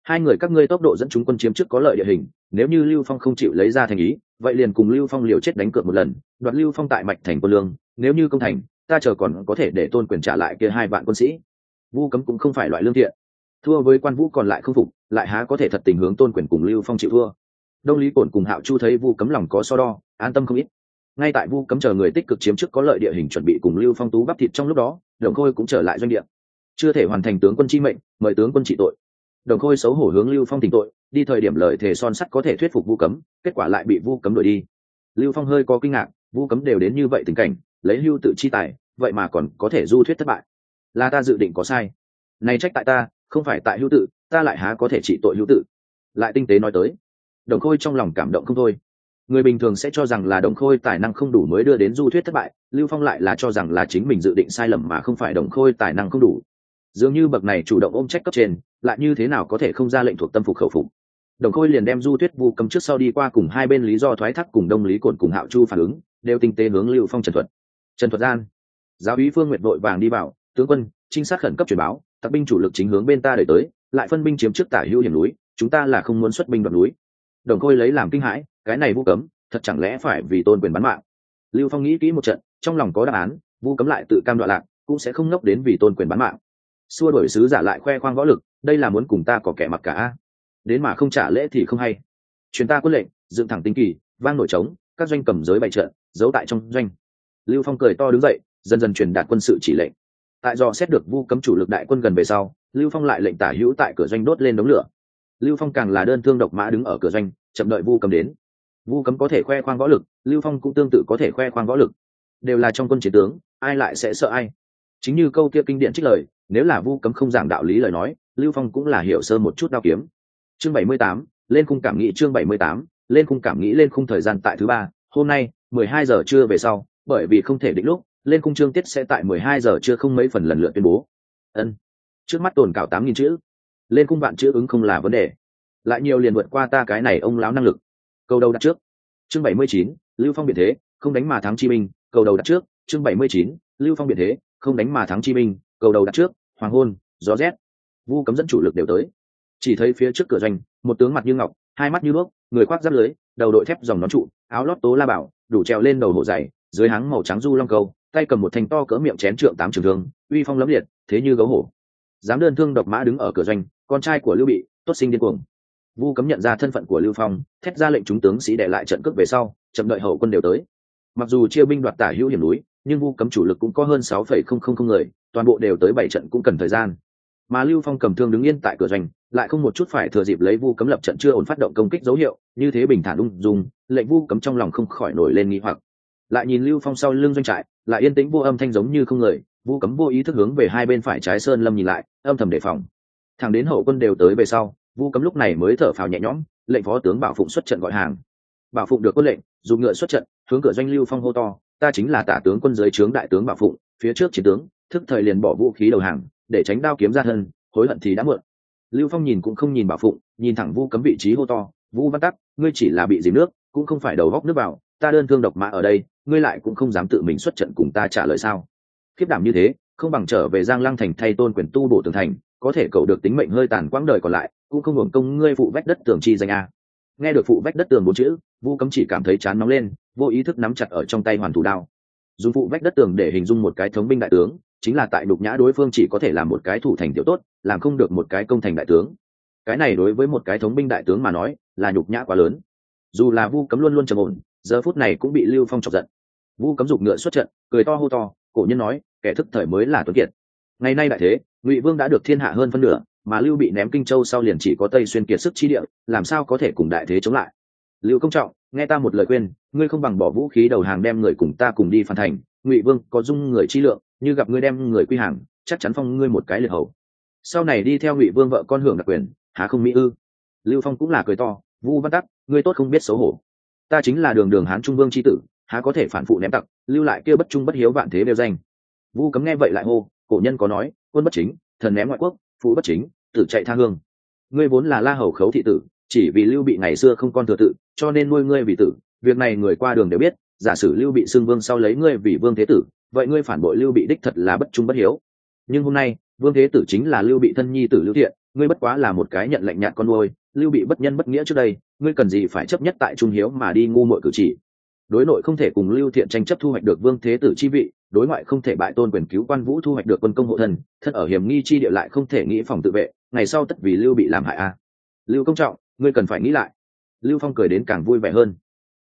hai người các ngươi tốc độ dẫn chúng quân chiếm trước có lợi địa hình, nếu như lưu phong không chịu lấy ra thành ý, vậy liền cùng lưu phong liều chết đánh cược một lần, đoạt lưu phong tại mạch thành quân lương, nếu như công thành, ta chờ còn có thể để tôn quyền trả lại kia hai vạn quân sĩ. Vu cấm cũng không phải loại lương thiện. Thua với quan vũ còn lại không phục, lại há có thể thật tình hướng tôn quyền cùng lưu phong chịu thua. Đông lý cổn cùng hạo chu thấy vu cấm lòng có so đo, an tâm không ít. Ngay tại vu cấm chờ người tích cực chiếm trước có lợi địa hình chuẩn bị cùng lưu phong tú bắp thịt trong lúc đó, đồng khôi cũng trở lại doanh địa. Chưa thể hoàn thành tướng quân chi mệnh, mời tướng quân trị tội đồng khôi xấu hổ hướng lưu phong tỉnh tội, đi thời điểm lời thề son sắt có thể thuyết phục vu cấm, kết quả lại bị vu cấm đuổi đi. Lưu phong hơi có kinh ngạc, vu cấm đều đến như vậy tình cảnh, lấy lưu tự chi tài, vậy mà còn có thể du thuyết thất bại. Là ta dự định có sai. Này trách tại ta, không phải tại hữu tự, ta lại há có thể trị tội hữu tự. Lại tinh tế nói tới, đồng khôi trong lòng cảm động không thôi. Người bình thường sẽ cho rằng là đồng khôi tài năng không đủ mới đưa đến du thuyết thất bại, lưu phong lại là cho rằng là chính mình dự định sai lầm mà không phải đồng khôi tài năng không đủ. Dường như bậc này chủ động ôm trách cấp trên lại như thế nào có thể không ra lệnh thuộc tâm phục khẩu phục? Đồng khôi liền đem du Tuyết vu cầm trước sau đi qua cùng hai bên lý do thoái thác cùng đông lý cồn cùng hạo chu phản ứng, đều tinh tế hướng lưu phong trần thuật. Trần thuật gian, giáo úy phương nguyện vội vàng đi vào, tướng quân, trinh sát khẩn cấp truyền báo tặc binh chủ lực chính hướng bên ta đẩy tới, lại phân binh chiếm trước tả hữu hiểm núi, chúng ta là không muốn xuất binh đoạt núi. Đồng khôi lấy làm kinh hãi, cái này vu cấm, thật chẳng lẽ phải vì tôn quyền bắn mạng? Lưu phong nghĩ kỹ một trận, trong lòng có đáp án, vu cấm lại tự cam đoạn lạc, cũng sẽ không ngốc đến vì tôn quyền bắn mạng xua đổi sứ giả lại khoe khoang võ lực, đây là muốn cùng ta có kẻ mặc cả. Đến mà không trả lễ thì không hay. Chuyến ta quân lệnh, dựng thẳng tinh kỳ, vang nổi trống, các doanh cầm giới bày trận, giấu tại trong doanh. Lưu phong cười to đứng dậy, dần dần truyền đạt quân sự chỉ lệnh. Tại do xét được vu cấm chủ lực đại quân gần về sau, lưu phong lại lệnh tả hữu tại cửa doanh đốt lên đống lửa. Lưu phong càng là đơn thương độc mã đứng ở cửa doanh, chậm đợi vu cấm đến. Vu cấm có thể khoe khoang võ lực, lưu phong cũng tương tự có thể khoe khoang võ lực. Đều là trong quân chiến tướng, ai lại sẽ sợ ai? Chính như câu kia kinh điển trích lời nếu là vu cấm không giảng đạo lý lời nói, lưu phong cũng là hiểu sơ một chút đao kiếm. Chương bảy mươi tám, lên khung cảm nghĩ chương bảy mươi tám, lên khung cảm nghĩ lên khung thời gian tại thứ ba, hôm nay, mười hai giờ trưa về sau, bởi vì không thể định lúc, lên khung chương tiết sẽ tại mười hai giờ trưa không mấy phần lần lượt tuyên bố. Ân, trước mắt tồn cảo tám nghìn chữ. Lên khung bạn chữ ứng không là vấn đề. Lại nhiều liền vượt qua ta cái này ông láo năng lực. Câu đầu đặt trước. Chương bảy mươi chín, lưu phong biện thế, không đánh mà thắng chi minh. Câu đầu đặt trước. Chương bảy mươi chín, lưu phong biện thế, không đánh mà thắng chi minh cầu đầu đặt trước, hoàng hôn, gió rét. Vu cấm dẫn chủ lực đều tới. Chỉ thấy phía trước cửa doanh, một tướng mặt như ngọc, hai mắt như đuốc, người khoác giáp lưới, đầu đội thép dòng nón trụ, áo lót tố la bảo, đủ treo lên đầu hộ dày dưới háng màu trắng du long câu, tay cầm một thanh to cỡ miệng chén trượng tám trường thương, uy phong lẫm liệt, thế như gấu hổ. Dám đơn thương độc mã đứng ở cửa doanh, con trai của lưu bị, tốt sinh điên cuồng. Vu cấm nhận ra thân phận của lưu phong, thét ra lệnh chúng tướng sĩ đệ lại trận cướp về sau, chậm đợi hậu quân đều tới. Mặc dù chia binh đoạt tả hữu hiểm núi, nhưng vu cấm chủ lực cũng có hơn sáu phẩy không không không người toàn bộ đều tới bảy trận cũng cần thời gian. Mà lưu phong cầm thương đứng yên tại cửa doanh, lại không một chút phải thừa dịp lấy vu cấm lập trận chưa ổn phát động công kích dấu hiệu, như thế bình thản ung dung, lệnh vu cấm trong lòng không khỏi nổi lên nghi hoặc. Lại nhìn lưu phong sau lưng doanh trại, lại yên tĩnh vô âm thanh giống như không người, vu cấm vô ý thức hướng về hai bên phải trái sơn lâm nhìn lại, âm thầm đề phòng. Thẳng đến hậu quân đều tới về sau, vu cấm lúc này mới thở phào nhẹ nhõm, lệnh phó tướng bảo phụng xuất trận gọi hàng. Bảo phụng được quân lệnh, dùng ngựa xuất trận, hướng cửa doanh lưu phong hô to, ta chính là tả tướng quân giới trướng đại tướng bảo phụng, phía trước chiến tướng thức thời liền bỏ vũ khí đầu hàng, để tránh đao kiếm ra thân, hối hận thì đã muộn. Lưu phong nhìn cũng không nhìn bảo phụng, nhìn thẳng vu cấm vị trí hô to vũ văn tắc, ngươi chỉ là bị dìm nước, cũng không phải đầu góc nước vào, ta đơn thương độc mã ở đây, ngươi lại cũng không dám tự mình xuất trận cùng ta trả lời sao? Khiếp đảm như thế, không bằng trở về giang lăng thành thay tôn quyền tu bổ tường thành, có thể cầu được tính mệnh hơi tàn quãng đời còn lại, cũng không hưởng công ngươi phụ vách đất tường chi danh a. Nghe được phụ vách đất tường bốn chữ, vu cấm chỉ cảm thấy chán nóng lên, vô ý thức nắm chặt ở trong tay hoàn thủ đao. Dùng phụ vách đất tường để hình dung một cái thống binh đại tướng chính là tại đục nhã đối phương chỉ có thể làm một cái thủ thành tiểu tốt, làm không được một cái công thành đại tướng. Cái này đối với một cái thống binh đại tướng mà nói, là nhục nhã quá lớn. Dù là vu cấm luôn luôn trầm ổn, giờ phút này cũng bị lưu phong chọc giận. Vu cấm giục ngựa xuất trận, cười to hô to, cổ nhân nói, kẻ thức thời mới là tuấn kiệt. Ngày nay đại thế, ngụy vương đã được thiên hạ hơn phân nửa, mà lưu bị ném kinh châu sau liền chỉ có tây xuyên kiệt sức chi địa, làm sao có thể cùng đại thế chống lại? Lưu công trọng, nghe ta một lời khuyên, ngươi không bằng bỏ vũ khí đầu hàng đem người cùng ta cùng đi phản thành. Ngụy vương, có dung người chi lượng như gặp ngươi đem người quy hàng, chắc chắn phong ngươi một cái liệt hầu. Sau này đi theo ngụy vương vợ con hưởng đặc quyền, há không mỹ ư? Lưu phong cũng là cười to, vu văn tắc, ngươi tốt không biết xấu hổ. Ta chính là đường đường hán trung vương c h i tử, há có thể phản phụ ném tặc, lưu lại kia bất trung bất hiếu vạn thế đều danh. Vu cấm nghe vậy lại hô, cổ nhân có nói, quân bất chính, thần ném ngoại quốc, phụ bất chính, tử chạy tha hương. Ngươi vốn là la hầu khấu thị tử, chỉ vì lưu bị ngày xưa không con thừa tự, cho nên nuôi ngươi vì tử, việc này người qua đường đều biết, giả sử lưu bị xưng vương sau lấy ngươi vì vương thế tử vậy ngươi phản bội lưu bị đích thật là bất trung bất hiếu. Nhưng hôm nay, vương thế tử chính là lưu bị thân nhi tử lưu thiện, ngươi bất quá là một cái nhận lệnh nhạt con nuôi, lưu bị bất nhân bất nghĩa trước đây, ngươi cần gì phải chấp nhất tại trung hiếu mà đi ngu muội cử chỉ. Đối nội không thể cùng lưu thiện tranh chấp thu hoạch được vương thế tử chi vị, đối ngoại không thể bại tôn quyền cứu quan vũ thu hoạch được quân công hộ thần thân ở hiểm nghi chi địa lại không thể nghĩ phòng tự vệ, ngày sau tất vì lưu bị làm hại a. Lưu công trọng, ngươi cần phải nghĩ lại. Lưu phong cười đến càng vui vẻ hơn.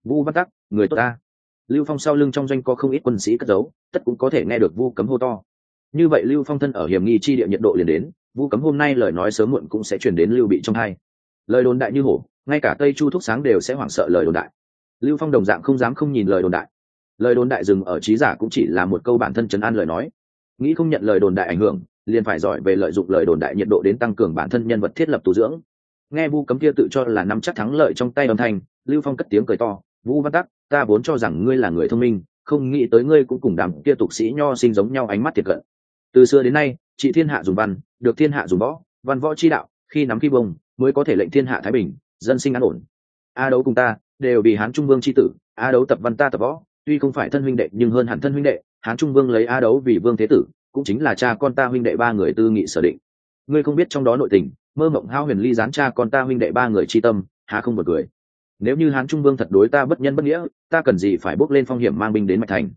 Vu văn tắc, người tốt ta lưu phong sau lưng trong doanh có không ít quân sĩ cất giấu, tất cũng có thể nghe được vu cấm hô to. Như vậy lưu phong thân ở hiểm nghi chi địa nhiệt độ liền đến, vu cấm hôm nay lời nói sớm muộn cũng sẽ chuyển đến lưu bị trong hai. Lời đồn đại như hổ, ngay cả tây chu thúc sáng đều sẽ hoảng sợ lời đồn đại. Lưu phong đồng dạng không dám không nhìn lời đồn đại. Lời đồn đại dừng ở trí giả cũng chỉ là một câu bản thân chấn an lời nói. Nghĩ không nhận lời đồn đại ảnh hưởng, liền phải giỏi về lợi dụng lời đồn đại nhiệt độ đến tăng cường bản thân nhân vật thiết lập tu dưỡng. Nghe vu cấm kia tự cho là nắm chắc thắng lợi trong tay âm thanh, lưu phong cất tiếng cười to, vũ văn tắc ta vốn cho rằng ngươi là người thông minh, không nghĩ tới ngươi cũng cùng đàm kia tục sĩ nho sinh giống nhau ánh mắt thiệt cận. Từ xưa đến nay, chị thiên hạ dùng văn, được thiên hạ dùng võ, văn võ chi đạo, khi nắm khi bông, mới có thể lệnh thiên hạ thái bình, dân sinh an ổn. A đấu cùng ta, đều vì hán trung vương c h i tử, a đấu tập văn ta tập võ, tuy không phải thân huynh đệ, nhưng hơn hẳn thân huynh đệ, hán trung vương lấy a đấu vì vương thế tử, cũng chính là cha con ta huynh đệ ba người tư nghị sở định. Ngươi không biết trong đó nội tình, mơ mộng hao huyền ly gián cha con ta huynh đệ ba người c tâm, há không một cười nếu như hán trung vương thật đối ta bất nhân bất nghĩa, ta cần gì phải bước lên phong hiểm mang binh đến mạch thành?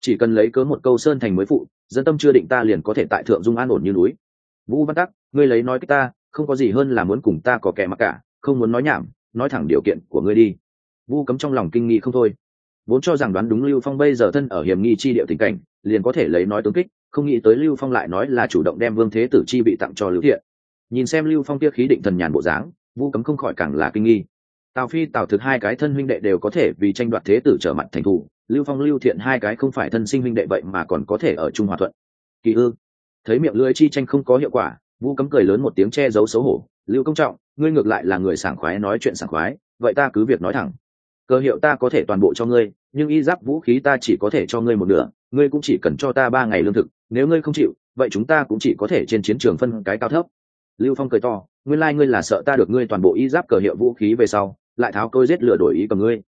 Chỉ cần lấy cớ một câu sơn thành mới phụ, dân tâm chưa định ta liền có thể tại thượng dung an ổn như núi. Vũ văn tắc, ngươi lấy nói cái ta, không có gì hơn là muốn cùng ta có kẻ mặc cả, không muốn nói nhảm, nói thẳng điều kiện của ngươi đi. Vu cấm trong lòng kinh nghi không thôi. Vốn cho rằng đoán đúng lưu phong bây giờ thân ở hiểm nghi chi địa tình cảnh, liền có thể lấy nói tướng kích, không nghĩ tới lưu phong lại nói là chủ động đem vương thế tử chi bị tặng cho lưu thiện. Nhìn xem lưu phong kia khí định thần nhàn bộ dáng, vu cấm không khỏi càng là kinh nghi tào phi, tào thực hai cái thân huynh đệ đều có thể vì tranh đoạt thế tử trở mặt thành thủ. Lưu phong, lưu thiện hai cái không phải thân sinh huynh đệ vậy mà còn có thể ở trung hòa thuận. Kỳ ư? Thấy miệng lưỡi chi tranh không có hiệu quả vu cấm cười lớn một tiếng che giấu xấu hổ. Lưu công trọng, ngươi ngược lại là người sảng khoái nói chuyện sảng khoái, vậy ta cứ việc nói thẳng. Cơ hiệu ta có thể toàn bộ cho ngươi, nhưng y giáp vũ khí ta chỉ có thể cho ngươi một nửa, ngươi cũng chỉ cần cho ta ba ngày lương thực. Nếu ngươi không chịu, vậy chúng ta cũng chỉ có thể trên chiến trường phân cái cao thấp. Lưu phong cười to nguyên lai ngươi là sợ ta được ngươi toàn bộ y giáp cờ hiệu vũ khí về sau, lại tháo tôi giết lửa đổi ý cầm ngươi.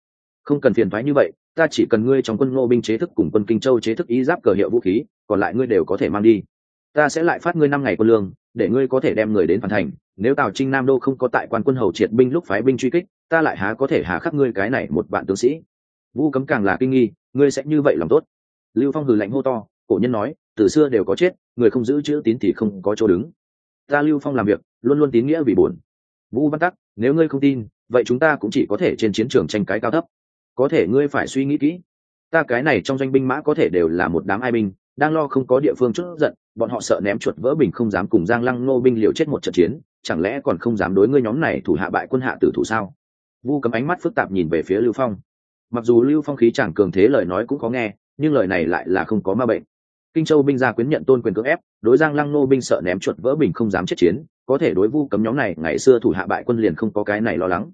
Không cần phiền thoái như vậy, ta chỉ cần ngươi trong quân ngô binh chế thức cùng quân kinh châu chế thức y giáp cờ hiệu vũ khí, còn lại ngươi đều có thể mang đi. Ta sẽ lại phát ngươi năm ngày quân lương, để ngươi có thể đem người đến phản thành. Nếu tào trinh nam đô không có tại quan quân hầu triệt binh lúc phái binh truy kích, ta lại há có thể hà khắc ngươi cái này một vạn tướng sĩ. Vu cấm càng là kinh nghi, ngươi sẽ như vậy lòng tốt. Lưu phong hừ lạnh hô to, cổ nhân nói, từ xưa đều có chết, người không giữ chữ tín thì không có chỗ đứng ta lưu phong làm việc, luôn luôn tín nghĩa vì buồn. Vũ văn tắc, nếu ngươi không tin, vậy chúng ta cũng chỉ có thể trên chiến trường tranh cái cao thấp. Có thể ngươi phải suy nghĩ kỹ. Ta cái này trong doanh binh mã có thể đều là một đám ai binh, đang lo không có địa phương chút giận, bọn họ sợ ném chuột vỡ bình không dám cùng giang lăng nô binh liều chết một trận chiến, chẳng lẽ còn không dám đối ngươi nhóm này thủ hạ bại quân hạ tử thủ sao? Vu cấm ánh mắt phức tạp nhìn về phía lưu phong. Mặc dù lưu phong khí chẳng cường thế lời nói cũng có nghe, nhưng lời này lại là không có ma bệnh kinh châu binh gia quyến nhận tôn quyền cưỡng ép, đối giang lăng nô binh sợ ném chuột vỡ bình không dám chết chiến, có thể đối vu cấm nhóm này, ngày xưa thủ hạ bại quân liền không có cái này lo lắng.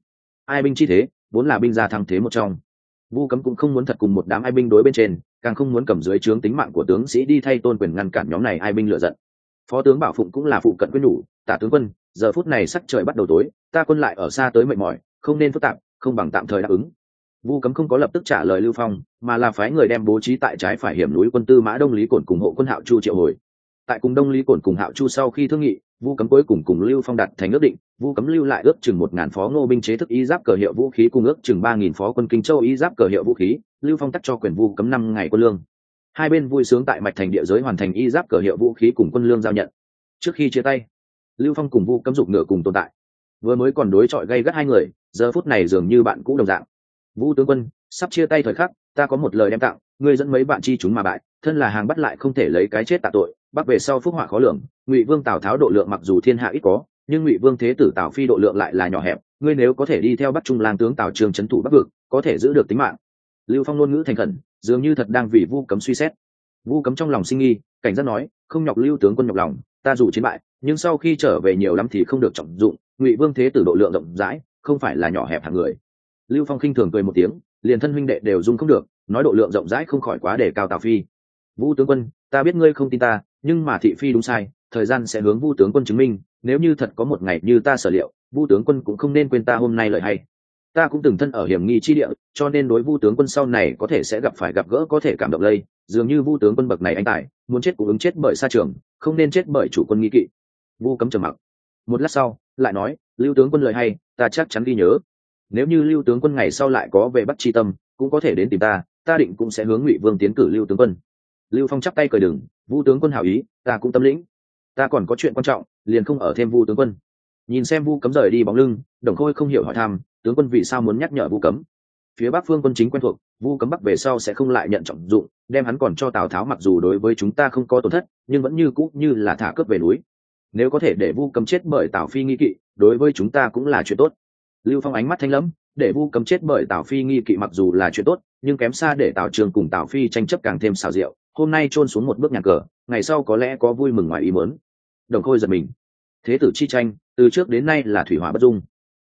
Ai binh chi thế, vốn là binh gia thăng thế một trong. Vu cấm cũng không muốn thật cùng một đám ai binh đối bên trên, càng không muốn cầm dưới trướng tính mạng của tướng sĩ đi thay tôn quyền ngăn cản nhóm này ai binh lựa giận. Phó tướng bảo phụng cũng là phụ cận quyết nhủ tả tướng quân, giờ phút này sắc trời bắt đầu tối, ta quân lại ở xa tới mệt mỏi, không nên phức tạp, không bằng tạm thời đáp ứng vu cấm không có lập tức trả lời lưu phong, mà là phái người đem bố trí tại trái phải hiểm núi quân tư mã đông lý cổn cùng hộ quân hạo chu triệu hồi. Tại cùng đông lý cổn cùng hạo chu sau khi thương nghị, vu cấm cuối cùng cùng lưu phong đặt thành ước định, vu cấm lưu lại ước chừng một ngàn phó ngô binh chế thức y giáp cờ hiệu vũ khí cùng ước chừng ba nghìn phó quân kinh châu y giáp cờ hiệu vũ khí, lưu phong tắt cho quyền vu cấm năm ngày quân lương. Hai bên vui sướng tại mạch thành địa giới hoàn thành y giáp cờ hiệu vũ khí cùng quân lương giao nhận. Trước khi chia tay, lưu phong cùng vu cấm dục ngựa cùng tồn tại. Vừa mới còn đối chọi gây gắt hai người, giờ phút này dường như bạn cũ đồng dạng vũ tướng quân, sắp chia tay thời khắc, ta có một lời đem tặng, ngươi dẫn mấy bạn chi chúng mà bại, thân là hàng bắt lại không thể lấy cái chết tạ tội, bắc về sau phúc họa khó lường, ngụy vương tào tháo độ lượng mặc dù thiên hạ ít có, nhưng ngụy vương thế tử tào phi độ lượng lại là nhỏ hẹp, ngươi nếu có thể đi theo bắc trung lang tướng tào trường trấn thủ bắc vực, có thể giữ được tính mạng. Lưu phong ngôn ngữ thành khẩn, dường như thật đang vì vu cấm suy xét. Vu cấm trong lòng sinh nghi, cảnh giác nói, không nhọc lưu tướng quân nhọc lòng, ta dù chiến bại, nhưng sau khi trở về nhiều lắm thì không được trọng dụng, ngụy vương thế tử độ lượng rộng rãi, không phải là nhỏ hẹp hàng người lưu phong khinh thường cười một tiếng, liền thân huynh đệ đều dung không được, nói độ lượng rộng rãi không khỏi quá để cao tào phi. Vũ tướng quân, ta biết ngươi không tin ta, nhưng mà thị phi đúng sai, thời gian sẽ hướng vu tướng quân chứng minh, nếu như thật có một ngày như ta sở liệu vu tướng quân cũng không nên quên ta hôm nay lợi hay. Ta cũng từng thân ở hiểm nghi chi địa, cho nên đối vu tướng quân sau này có thể sẽ gặp phải gặp gỡ có thể cảm động lây. Dường như vu tướng quân bậc này anh tài, muốn chết cũng ứng chết bởi xa trường, không nên chết bởi chủ quân nghi kỵ. Vu cấm trầm mặc. Một lát sau, lại nói, lưu tướng quân lời hay, ta chắc chắn ghi nhớ nếu như lưu tướng quân ngày sau lại có về bắt chi tâm, cũng có thể đến tìm ta ta định cũng sẽ hướng ngụy vương tiến cử lưu tướng quân. Lưu phong chắp tay cởi đừng, vu tướng quân hảo ý, ta cũng tâm lĩnh. Ta còn có chuyện quan trọng, liền không ở thêm vu tướng quân. Nhìn xem vu cấm rời đi bóng lưng, đồng khôi không hiểu hỏi thăm, tướng quân vì sao muốn nhắc nhở vu cấm? Phía bắc phương quân chính quen thuộc, vu cấm bắc về sau sẽ không lại nhận trọng dụng, đem hắn còn cho tào tháo mặc dù đối với chúng ta không có tổn thất, nhưng vẫn như cũ như là thả cướp về núi. Nếu có thể để vu cấm chết bởi tào phi nghi kỵ, đối với chúng ta cũng là chuyện tốt lưu phong ánh mắt thanh lẫm, để vu cấm chết bởi tào phi nghi kỵ mặc dù là chuyện tốt, nhưng kém xa để tào trường cùng tào phi tranh chấp càng thêm xào rượu hôm nay trôn xuống một bước nhà cờ, ngày sau có lẽ có vui mừng ngoài ý mớn đồng khôi giật mình. Thế tử chi tranh, từ trước đến nay là thủy hỏa bất dung.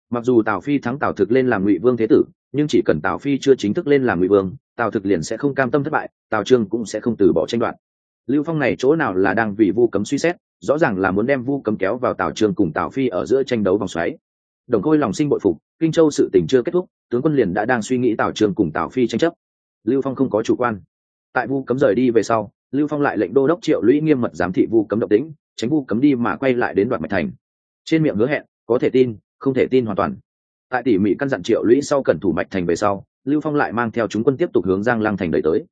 Mặc dù tào phi thắng tào thực lên làm ngụy vương thế tử, nhưng chỉ cần tào phi chưa chính thức lên làm ngụy vương, tào thực liền sẽ không cam tâm thất bại, tào trương cũng sẽ không từ bỏ tranh đoạt. Lưu phong này chỗ nào là đang vì vu cấm suy xét, rõ ràng là muốn đem vu cấm kéo vào tào trương cùng tào phi ở giữa tranh đấu vòng xoáy đồng khôi lòng sinh bội phục, kinh châu sự tình chưa kết thúc, tướng quân liền đã đang suy nghĩ tào trường cùng tào phi tranh chấp. Lưu phong không có chủ quan. Tại vu cấm rời đi về sau, lưu phong lại lệnh đô đốc triệu lũy nghiêm mật giám thị vu cấm độc tĩnh, tránh vu cấm đi mà quay lại đến đoạn mạch thành. Trên miệng hứa hẹn, có thể tin, không thể tin hoàn toàn. Tại tỉ mỉ căn dặn triệu lũy sau cẩn thủ mạch thành về sau, lưu phong lại mang theo chúng quân tiếp tục hướng giang lăng thành đẩy tới.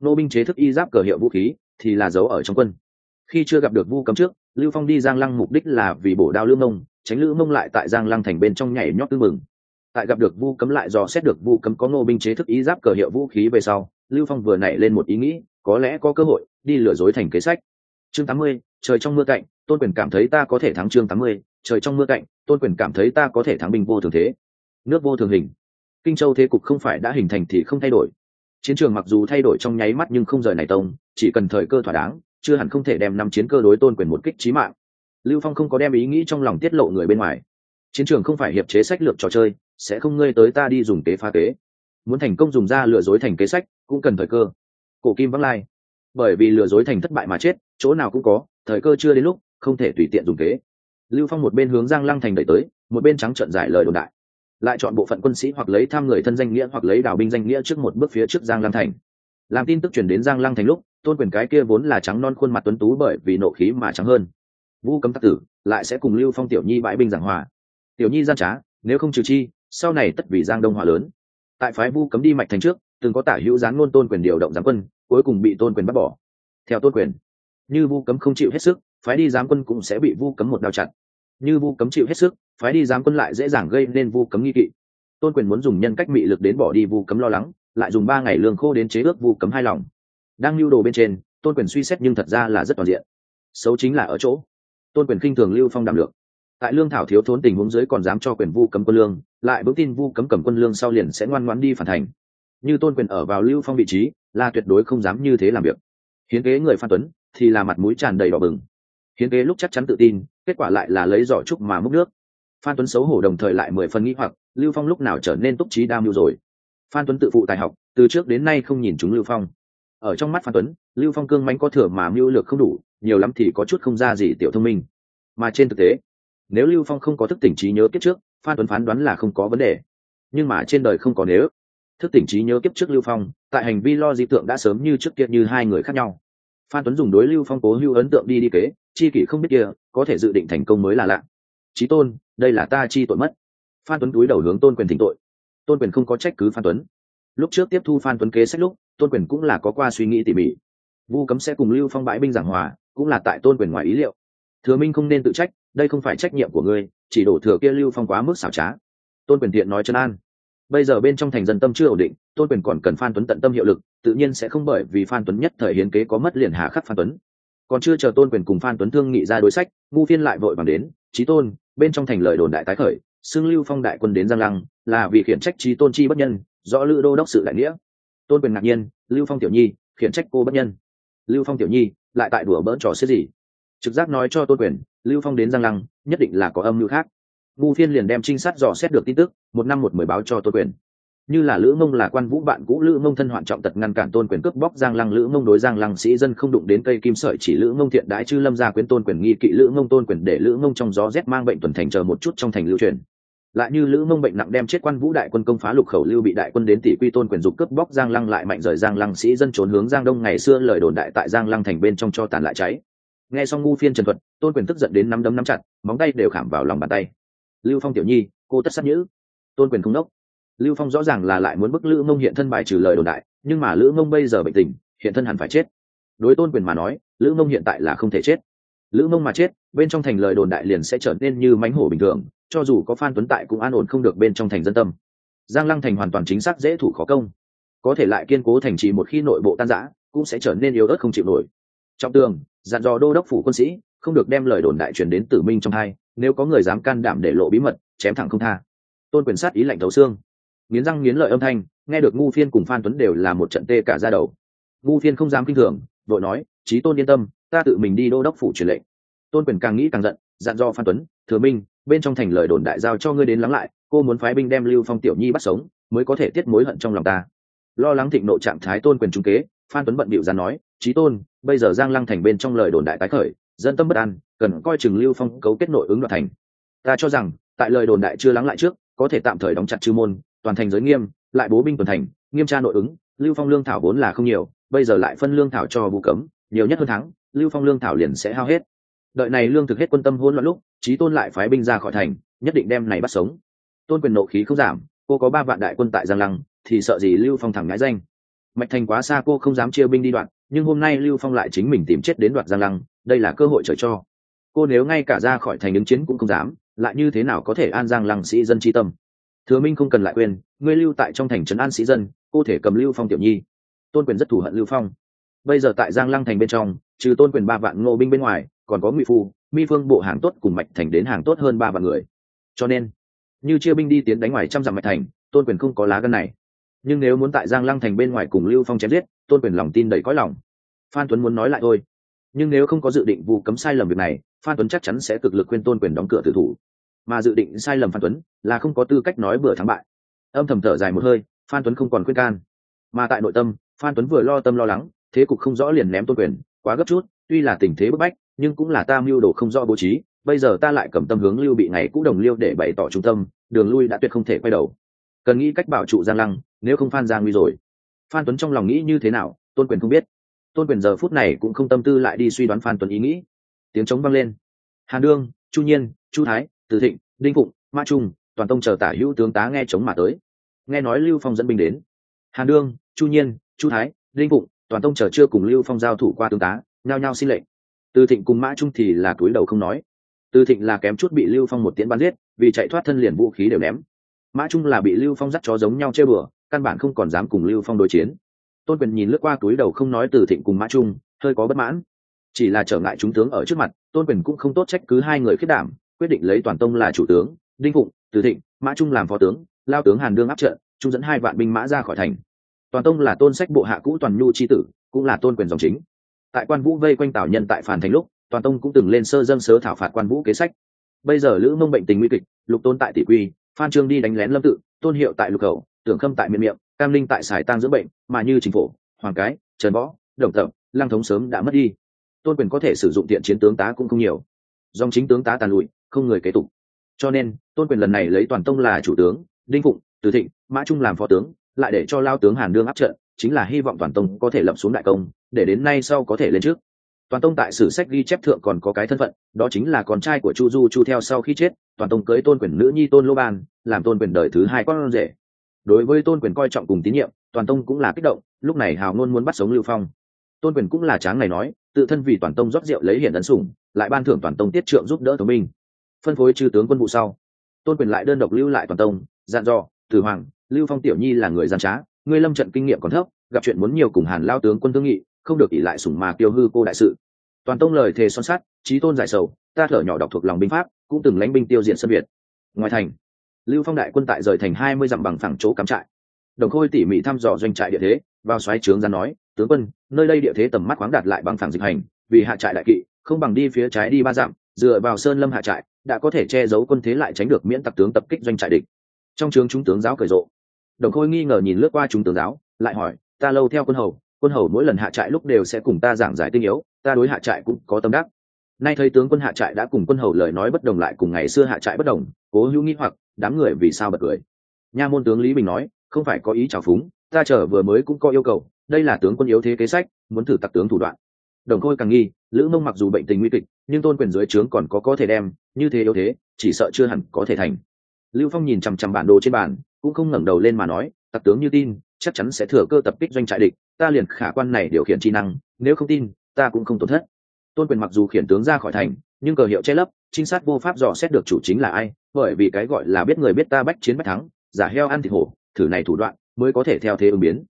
Nô binh chế thức y giáp cờ hiệu vũ khí, thì là giấu ở trong quân. Khi chưa gặp được vu cấm trước, lưu phong đi giang lăng mục đích là vì bổ đao lương mông tránh lữ mông lại tại giang lăng thành bên trong nhảy nhót tư mừng. Tại gặp được vu cấm lại dò xét được vu cấm có ngô binh chế thức ý giáp cờ hiệu vũ khí về sau, lưu phong vừa nảy lên một ý nghĩ, có lẽ có cơ hội, đi lừa dối thành kế sách. Chương tám mươi, trời trong mưa cạnh, tôn quyền cảm thấy ta có thể thắng chương tám mươi, trời trong mưa cạnh, tôn quyền cảm thấy ta có thể thắng binh vô thường thế. Nước vô thường hình. Kinh châu thế cục không phải đã hình thành thì không thay đổi. Chiến trường mặc dù thay đổi trong nháy mắt nhưng không rời này tông, chỉ cần thời cơ thỏa đáng, chưa hẳn không thể đem năm chiến cơ đối tôn quyền một kích trí mạng lưu phong không có đem ý nghĩ trong lòng tiết lộ người bên ngoài. Chiến trường không phải hiệp chế sách lược trò chơi, sẽ không ngơi tới ta đi dùng kế phá kế. Muốn thành công dùng ra lừa dối thành kế sách, cũng cần thời cơ. Cổ kim vắng lai. Bởi vì lừa dối thành thất bại mà chết, chỗ nào cũng có, thời cơ chưa đến lúc, không thể tùy tiện dùng kế. Lưu phong một bên hướng giang lăng thành đẩy tới, một bên trắng trợn giải lời đồn đại. Lại chọn bộ phận quân sĩ hoặc lấy tham người thân danh nghĩa hoặc lấy đào binh danh nghĩa trước một bước phía trước giang lăng thành. Làm tin tức chuyển đến giang lăng thành lúc, tôn quyền cái kia vốn là trắng non khuôn mặt tuấn tú bởi vì nộ khí mà trắng hơn vu cấm tắc tử lại sẽ cùng lưu phong tiểu nhi bãi binh giảng hòa. Tiểu nhi gian trá, nếu không trừ chi, sau này tất vì giang đông hòa lớn. Tại phái vu cấm đi mạch thành trước, từng có tả hữu gián ngôn tôn quyền điều động giám quân, cuối cùng bị tôn quyền bắt bỏ. Theo tôn quyền, như vu cấm không chịu hết sức, phái đi giám quân cũng sẽ bị vu cấm một đao chặt. Như vu cấm chịu hết sức, phái đi giám quân lại dễ dàng gây nên vu cấm nghi kỵ. Tôn quyền muốn dùng nhân cách mị lực đến bỏ đi vu cấm lo lắng, lại dùng ba ngày lương khô đến chế ước vu cấm hai lòng. Đang lưu đồ bên trên, tôn quyền suy xét nhưng thật ra là rất toàn diện. Xấu chính là ở chỗ tôn quyền khinh thường lưu phong đảm lược tại lương thảo thiếu thốn tình huống dưới còn dám cho quyền vu cấm quân lương, lại vững tin vu cấm cầm quân lương sau liền sẽ ngoan ngoãn đi phản thành. Như tôn quyền ở vào lưu phong vị trí, là tuyệt đối không dám như thế làm việc. Hiến kế người phan tuấn, thì là mặt mũi tràn đầy đỏ bừng. Hiến kế lúc chắc chắn tự tin, kết quả lại là lấy giỏ trúc mà múc nước. Phan tuấn xấu hổ đồng thời lại mười phần nghĩ hoặc, lưu phong lúc nào trở nên túc trí đam mưu rồi? Phan tuấn tự phụ tài học, từ trước đến nay không nhìn chúng lưu phong. Ở trong mắt phan tuấn, lưu phong cương mánh có thừa mà mưu lược không đủ nhiều lắm thì có chút không ra gì tiểu thông minh. Mà trên thực tế, nếu lưu phong không có thức tỉnh trí nhớ kiếp trước, phan tuấn phán đoán là không có vấn đề. Nhưng mà trên đời không có nếu. Thức tỉnh trí nhớ kiếp trước lưu phong, tại hành vi lo di tượng đã sớm như trước kia như hai người khác nhau. Phan tuấn dùng đối lưu phong cố hưu ấn tượng đi đi kế, chi kỷ không biết kia, có thể dự định thành công mới là lạ. Trí tôn, đây là ta chi tội mất. Phan tuấn túi đầu hướng tôn quyền thỉnh tội. Tôn quyền không có trách cứ phan tuấn. Lúc trước tiếp thu phan tuấn kế sách lúc, tôn quyền cũng là có qua suy nghĩ tỉ mỉ. Vu cấm sẽ cùng lưu phong bãi binh giảng hòa cũng là tại tôn quyền ngoài ý liệu. Thừa minh không nên tự trách, đây không phải trách nhiệm của ngươi, chỉ đổ thừa kia lưu phong quá mức xảo trá. Tôn quyền thiện nói chân an. Bây giờ bên trong thành dân tâm chưa ổn định, tôn quyền còn cần phan tuấn tận tâm hiệu lực, tự nhiên sẽ không bởi vì phan tuấn nhất thời hiến kế có mất liền hà khắc phan tuấn. Còn chưa chờ tôn quyền cùng phan tuấn thương nghị ra đối sách, ngu phiên lại vội vàng đến trí tôn, bên trong thành lời đồn đại tái khởi, xưng lưu phong đại quân đến giang lăng, là vì khiển trách trí tôn chi bất nhân, rõ lữ đô đốc sự đại nghĩa. Tôn quyền ngạc nhiên, lưu phong tiểu nhi, khiển trách cô bất nhân lưu phong tiểu nhi, lại tại đùa bỡn trò xếp gì? Trực giác nói cho tôn quyền, lưu phong đến giang lăng, nhất định là có âm mưu khác. Ngu phiên liền đem trinh sát dò xét được tin tức, một năm một mười báo cho tôn quyền. Như là lữ mông là quan vũ bạn cũ, lữ mông thân hoạn trọng tật ngăn cản tôn quyền cướp bóc giang lăng, lữ mông đối giang lăng sĩ dân không đụng đến cây kim sợi chỉ lữ mông thiện đãi chư lâm gia quyến tôn quyền nghi kỵ lữ mông, tôn quyền để lữ mông trong gió rét mang bệnh tuần thành chờ một chút trong thành lưu truyền lại như lữ mông bệnh nặng đem chết quan vũ đại quân công phá lục khẩu lưu bị đại quân đến tỷ quy tôn quyền dục cướp bóc giang lăng lại mạnh rời giang lăng sĩ dân trốn hướng giang đông ngày xưa lời đồn đại tại giang lăng thành bên trong cho tàn lại cháy. Nghe xong ngu phiên trần thuật, tôn quyền tức giận đến nắm đấm nắm chặt, móng tay đều khảm vào lòng bàn tay. Lưu phong tiểu nhi, cô tất sát nhữ. Tôn quyền không đốc lưu phong rõ ràng là lại muốn bức lữ mông hiện thân bài trừ lời đồn đại, nhưng mà lữ mông bây giờ bệnh tình, hiện thân hẳn phải chết. Đối tôn quyền mà nói, lữ mông hiện tại là không thể chết. Lữ mông mà chết, bên trong thành lời đồn đại liền sẽ trở nên như mánh hổ bình thường cho dù có phan tuấn tại cũng an ổn không được bên trong thành dân tâm. Giang lăng thành hoàn toàn chính xác dễ thủ khó công. Có thể lại kiên cố thành trì một khi nội bộ tan rã, cũng sẽ trở nên yếu ớt không chịu nổi. Trọng tường, dặn dò đô đốc phủ quân sĩ, không được đem lời đồn đại truyền đến tử minh trong hai, nếu có người dám can đảm để lộ bí mật, chém thẳng không tha. Tôn quyền sát ý lạnh thấu xương. Nghiến răng nghiến lợi âm thanh, nghe được ngu phiên cùng phan tuấn đều là một trận tê cả ra đầu. Ngu phiên không dám kinh thường, vội nói trí tôn yên tâm, ta tự mình đi đô đốc phủ truyền lệnh. Tôn quyền càng nghĩ càng giận, dặn do phan tuấn, thừa minh bên trong thành lời đồn đại giao cho ngươi đến lắng lại, cô muốn phái binh đem lưu phong tiểu nhi bắt sống, mới có thể tiết mối hận trong lòng ta. Lo lắng thịnh nộ trạng thái tôn quyền trung kế, phan tuấn bận bịu ra nói trí tôn, bây giờ giang lăng thành bên trong lời đồn đại tái khởi, dân tâm bất an, cần coi chừng lưu phong cấu kết nội ứng đoạn thành. Ta cho rằng, tại lời đồn đại chưa lắng lại trước, có thể tạm thời đóng chặt chư môn, toàn thành giới nghiêm, lại bố binh tuần thành, nghiêm tra nội ứng, lưu phong lương thảo vốn là không nhiều, bây giờ lại phân lương thảo cho vụ cấm, nhiều nhất hơn thắng, lưu phong lương thảo liền sẽ hao hết đợi này lương thực hết quân tâm hỗn loạn lúc trí tôn lại phái binh ra khỏi thành, nhất định đem này bắt sống. Tôn quyền nộ khí không giảm, cô có ba vạn đại quân tại giang lăng, thì sợ gì lưu phong thẳng ngãi danh. Mạch thành quá xa cô không dám chia binh đi đoạn, nhưng hôm nay lưu phong lại chính mình tìm chết đến đoạt giang lăng, đây là cơ hội trời cho. Cô nếu ngay cả ra khỏi thành ứng chiến cũng không dám, lại như thế nào có thể an giang lăng sĩ dân tri tâm? Thừa minh không cần lại quên ngươi lưu tại trong thành trấn an sĩ dân, cô thể cầm lưu phong tiểu nhi. Tôn quyền rất thù hận lưu phong. Bây giờ tại giang lăng thành bên trong trừ tôn quyền ba vạn ngô binh bên ngoài, còn có ngụy phu, mi phương bộ hàng tốt cùng mạch thành đến hàng tốt hơn ba vạn người. Cho nên, như chia binh đi tiến đánh ngoài trăm dặm mạch thành, tôn quyền không có lá gân này. Nhưng nếu muốn tại giang lăng thành bên ngoài cùng lưu phong chém giết, tôn quyền lòng tin đầy cõi lòng. Phan tuấn muốn nói lại thôi. Nhưng nếu không có dự định vụ cấm sai lầm việc này, phan tuấn chắc chắn sẽ cực lực khuyên tôn quyền đóng cửa tử thủ. Mà dự định sai lầm phan tuấn là không có tư cách nói bừa thắng bại. Âm thầm thở dài một hơi, phan tuấn không còn khuyên can. Mà tại nội tâm, phan tuấn vừa lo tâm lo lắng, thế cục không rõ liền ném tôn quyền quá gấp chút, tuy là tình thế bức bách, nhưng cũng là ta mưu đồ không rõ bố trí, bây giờ ta lại cầm tâm hướng lưu bị ngày cũ đồng liêu để bày tỏ trung tâm, đường lui đã tuyệt không thể quay đầu. Cần nghĩ cách bảo trụ giang lăng, nếu không phan giang nguy rồi. Phan tuấn trong lòng nghĩ như thế nào, tôn quyền không biết. Tôn quyền giờ phút này cũng không tâm tư lại đi suy đoán phan tuấn ý nghĩ. Tiếng trống vang lên. Hàn đương, chu nhiên, chu thái, từ thịnh, đinh phụng mã trung, toàn tông chờ tả hữu tướng tá nghe trống mà tới. Nghe nói lưu phong dẫn binh đến. Hàn đương, chu nhiên, chu thái, đinh phụng toàn tông chờ chưa cùng lưu phong giao thủ qua tướng tá, nhao nhao xin lệnh. Từ thịnh cùng mã trung thì là túi đầu không nói. Từ thịnh là kém chút bị lưu phong một tiễn bắn giết, vì chạy thoát thân liền vũ khí đều ném. Mã trung là bị lưu phong dắt chó giống nhau chơi bừa, căn bản không còn dám cùng lưu phong đối chiến. Tôn quyền nhìn lướt qua túi đầu không nói từ thịnh cùng mã trung, hơi có bất mãn. Chỉ là trở ngại chúng tướng ở trước mặt, tôn quyền cũng không tốt trách cứ hai người khiết đảm, quyết định lấy toàn tông là chủ tướng, đinh phụng, từ thịnh, mã trung làm phó tướng, lao tướng hàn đương áp trận, trung dẫn hai vạn binh mã ra khỏi thành toàn tông là tôn sách bộ hạ cũ toàn nhu c h i tử, cũng là tôn quyền dòng chính. Tại quan vũ vây quanh tảo nhân tại phản thành lúc, toàn tông cũng từng lên sơ dâng sớ thảo phạt quan vũ kế sách. Bây giờ lữ mông bệnh tình nguy kịch, lục tôn tại tỷ quy, phan trương đi đánh lén lâm tự, tôn hiệu tại lục khẩu, tưởng khâm tại miệng miệng, cam linh tại sài tang dưỡng bệnh, mà như chính phủ hoàng cái, trần võ, đồng thập lăng thống sớm đã mất đi. Tôn quyền có thể sử dụng tiện chiến tướng tá cũng không nhiều. Dòng chính tướng tá tàn lụi, không người kế tục. Cho nên, tôn quyền lần này lấy toàn tông là chủ tướng, đinh phụng, từ thịnh, mã trung làm phó tướng lại để cho lao tướng hàn đương áp trận, chính là hy vọng toàn tông có thể lập xuống đại công, để đến nay sau có thể lên trước. Toàn tông tại sử sách ghi chép thượng còn có cái thân phận, đó chính là con trai của chu du chu theo sau khi chết, toàn tông cưới tôn quyền nữ nhi tôn lô ban, làm tôn quyền đời thứ hai con rể. Đối với tôn quyền coi trọng cùng tín nhiệm, toàn tông cũng là kích động, lúc này hào ngôn muốn bắt sống lưu phong. Tôn quyền cũng là tráng này nói, tự thân vì toàn tông rót rượu lấy hiển ấn sủng, lại ban thưởng toàn tông tiết trượng giúp đỡ tống minh. Phân phối chư tướng quân vụ sau. Tôn quyền lại đơn độc lưu lại toàn tông, dặn dò tử hoàng lưu phong tiểu nhi là người gian trá ngươi lâm trận kinh nghiệm còn thấp, gặp chuyện muốn nhiều cùng hàn lao tướng quân thương nghị, không được ỉ lại sủng mà tiêu hư cô đại sự. Toàn tông lời thề son sắt, trí tôn giải sầu, ta thở nhỏ đọc thuộc lòng binh pháp, cũng từng lãnh binh tiêu diệt sân việt. Ngoài thành, lưu phong đại quân tại rời thành hai mươi dặm bằng phẳng chỗ cắm trại. Đồng khôi tỉ mỉ thăm dò doanh trại địa thế, vào xoáy trướng ra nói, tướng quân, nơi đây địa thế tầm mắt khoáng đạt lại bằng phẳng dịch hành, vì hạ trại đại kỵ, không bằng đi phía trái đi ba dặm, dựa vào sơn lâm hạ trại, đã có thể che giấu quân thế lại tránh được miễn tặc tướng tập kích doanh trại địch. Trong trướng chúng tướng giáo cởi rộ đồng khôi nghi ngờ nhìn lướt qua chúng tướng giáo, lại hỏi, ta lâu theo quân hầu quân hầu mỗi lần hạ trại lúc đều sẽ cùng ta giảng giải tinh yếu, ta đối hạ trại cũng có tâm đắc. Nay thấy tướng quân hạ trại đã cùng quân hầu lời nói bất đồng lại cùng ngày xưa hạ trại bất đồng, cố hữu nghĩ hoặc, đám người vì sao bật cười. Nha môn tướng lý bình nói, không phải có ý trào phúng, ta chờ vừa mới cũng có yêu cầu, đây là tướng quân yếu thế kế sách, muốn thử tặc tướng thủ đoạn. Đồng khôi càng nghi, lữ mông mặc dù bệnh tình nguy kịch, nhưng tôn quyền dưới trướng còn có có thể đem, như thế yếu thế, chỉ sợ chưa hẳn có thể thành. Lưu phong nhìn chằm chằm bản đồ trên bàn cũng không ngẩng đầu lên mà nói, tặc tướng như tin, chắc chắn sẽ thừa cơ tập kích doanh trại địch, ta liền khả quan này điều khiển chi năng, nếu không tin, ta cũng không tổn thất. Tôn quyền mặc dù khiển tướng ra khỏi thành, nhưng cờ hiệu che lấp, trinh sát vô pháp dò xét được chủ chính là ai, bởi vì cái gọi là biết người biết ta bách chiến bách thắng, giả heo ăn thịt hổ, thử này thủ đoạn mới có thể theo thế ứng biến.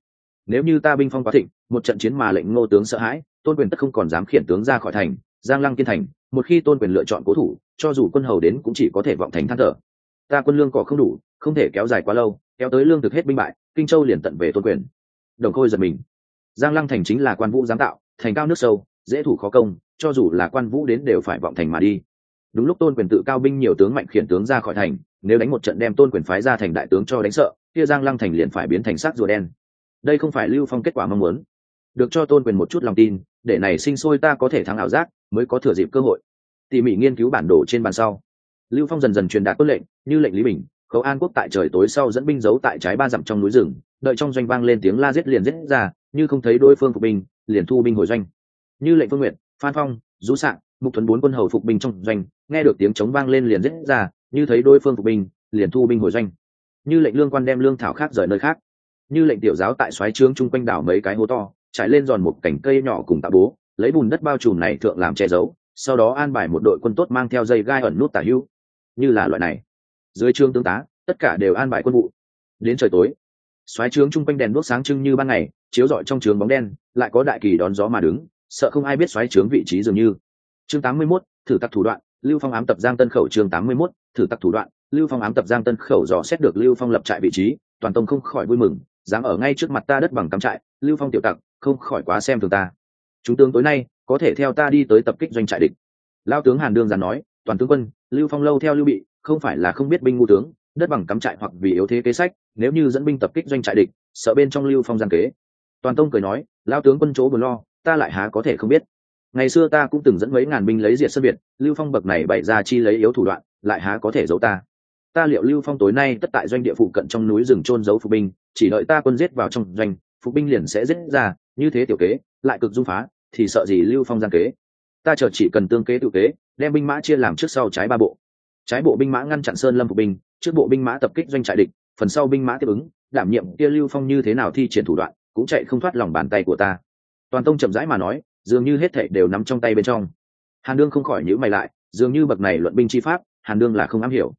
Nếu như ta binh phong quá thịnh, một trận chiến mà lệnh ngô tướng sợ hãi, tôn quyền tất không còn dám khiển tướng ra khỏi thành, giang lăng kiên thành, một khi tôn quyền lựa chọn cố thủ, cho dù quân hầu đến cũng chỉ có thể vọng thành than thở. Ta quân lương cỏ không đủ không thể kéo dài quá lâu, kéo tới lương thực hết binh bại, kinh châu liền tận về tôn quyền. Đồng khôi giật mình. Giang lăng thành chính là quan vũ giám tạo, thành cao nước sâu, dễ thủ khó công, cho dù là quan vũ đến đều phải vọng thành mà đi. Đúng lúc tôn quyền tự cao binh nhiều tướng mạnh khiển tướng ra khỏi thành, nếu đánh một trận đem tôn quyền phái ra thành đại tướng cho đánh sợ, kia giang lăng thành liền phải biến thành xác rùa đen. Đây không phải lưu phong kết quả mong muốn. Được cho tôn quyền một chút lòng tin, để này sinh sôi ta có thể thắng ảo giác, mới có thừa dịp cơ hội. Tỉ mỉ nghiên cứu bản đồ trên bàn sau. Lưu phong dần dần truyền đạt quyết lệnh, như lệnh lý bình khấu an quốc tại trời tối sau dẫn binh giấu tại trái ba dặm trong núi rừng, đợi trong doanh vang lên tiếng la giết liền giết ra, như không thấy đối phương phục binh, liền thu binh hồi doanh. Như lệnh phương nguyện phan phong du sạn mục thuấn bốn quân hầu phục binh trong doanh, nghe được tiếng chống vang lên liền giết ra, như thấy đối phương phục binh, liền thu binh hồi doanh. Như lệnh lương quan đem lương thảo khác rời nơi khác. Như lệnh tiểu giáo tại xoáy trướng chung quanh đảo mấy cái hố to, trải lên giòn một cảnh cây nhỏ cùng tạ bố, lấy bùn đất bao trùm này thượng làm che giấu, sau đó an bài một đội quân tốt mang theo dây gai ẩn nút tả hữu như là loại này dưới trương tướng tá tất cả đều an bài quân vụ. Đến trời tối xoáy trướng chung quanh đèn đuốc sáng trưng như ban ngày chiếu rọi trong trướng bóng đen lại có đại kỳ đón gió mà đứng sợ không ai biết xoáy trướng vị trí dường như. Chương 81, thử tặc thủ đoạn lưu phong ám tập giang tân khẩu. Chương 81, thử tặc thủ đoạn lưu phong ám tập giang tân khẩu dò xét được lưu phong lập trại vị trí toàn tông không khỏi vui mừng dám ở ngay trước mặt ta đất bằng cắm trại lưu phong tiểu tặc không khỏi quá xem thường ta. Chúng tướng tối nay có thể theo ta đi tới tập kích doanh trại địch. Lao tướng hàn đương giàn nói toàn tướng quân lưu phong lâu theo lưu bị không phải là không biết binh ngu tướng, đất bằng cắm trại hoặc vì yếu thế kế sách, nếu như dẫn binh tập kích doanh trại địch, sợ bên trong lưu phong gian kế. Toàn tông cười nói lao tướng quân chỗ buồn lo, ta lại há có thể không biết. Ngày xưa ta cũng từng dẫn mấy ngàn binh lấy diệt sân việt lưu phong bậc này bày ra chi lấy yếu thủ đoạn, lại há có thể giấu ta. Ta liệu lưu phong tối nay tất tại doanh địa phụ cận trong núi rừng trôn giấu phục binh, chỉ đợi ta quân giết vào trong doanh, phục binh liền sẽ giết ra, như thế tiểu kế, lại cực dung phá, thì sợ gì lưu phong gian kế. Ta chờ chỉ cần tương kế tự kế, đem binh mã chia làm trước sau trái ba bộ trái bộ binh mã ngăn chặn sơn lâm phục binh, trước bộ binh mã tập kích doanh trại địch, phần sau binh mã tiếp ứng, đảm nhiệm kia lưu phong như thế nào thi triển thủ đoạn, cũng chạy không thoát lòng bàn tay của ta. Toàn tông chậm rãi mà nói, dường như hết thảy đều nắm trong tay bên trong. Hàn đương không khỏi nhữ mày lại, dường như bậc này luận binh chi pháp, hàn đương là không am hiểu.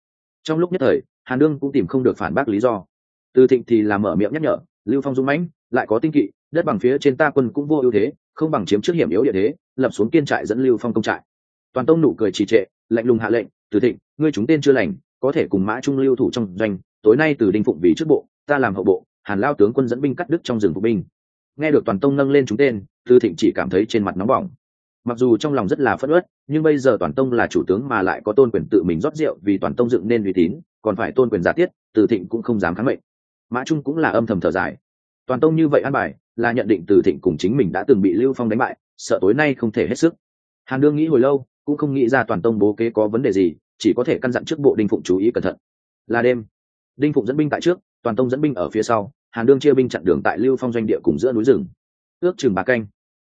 Trong lúc nhất thời, hàn đương cũng tìm không được phản bác lý do. Từ thịnh thì làm mở miệng nhắc nhở, lưu phong dũng mãnh, lại có tinh kỵ, đất bằng phía trên ta quân cũng vô ưu thế, không bằng chiếm trước hiểm yếu địa thế, lập xuống kiên trại dẫn lưu phong công trại. Toàn tông nụ cười trì trệ, lạnh lùng hạ lệnh, từ thịnh ngươi chúng tên chưa lành, có thể cùng mã trung lưu thủ trong doanh, tối nay từ đinh phụng vì trước bộ, ta làm hậu bộ, hàn lao tướng quân dẫn binh cắt đứt trong rừng phục binh. Nghe được toàn tông nâng lên chúng tên, tư thịnh chỉ cảm thấy trên mặt nóng bỏng. Mặc dù trong lòng rất là phất ớt nhưng bây giờ toàn tông là chủ tướng mà lại có tôn quyền tự mình rót rượu vì toàn tông dựng nên uy tín, còn phải tôn quyền giả tiết từ thịnh cũng không dám kháng mệnh. Mã trung cũng là âm thầm thở dài. Toàn tông như vậy an bài, là nhận định từ thịnh cùng chính mình đã từng bị lưu phong đánh bại, sợ tối nay không thể hết sức. Hàn đương nghĩ hồi lâu, cũng không nghĩ ra toàn tông bố kế có vấn đề gì chỉ có thể căn dặn trước bộ đinh phụng chú ý cẩn thận. Là đêm, đinh phụng dẫn binh tại trước, toàn tông dẫn binh ở phía sau, hàn đương chia binh chặn đường tại lưu phong doanh địa cùng giữa núi rừng. Ước chừng ba canh,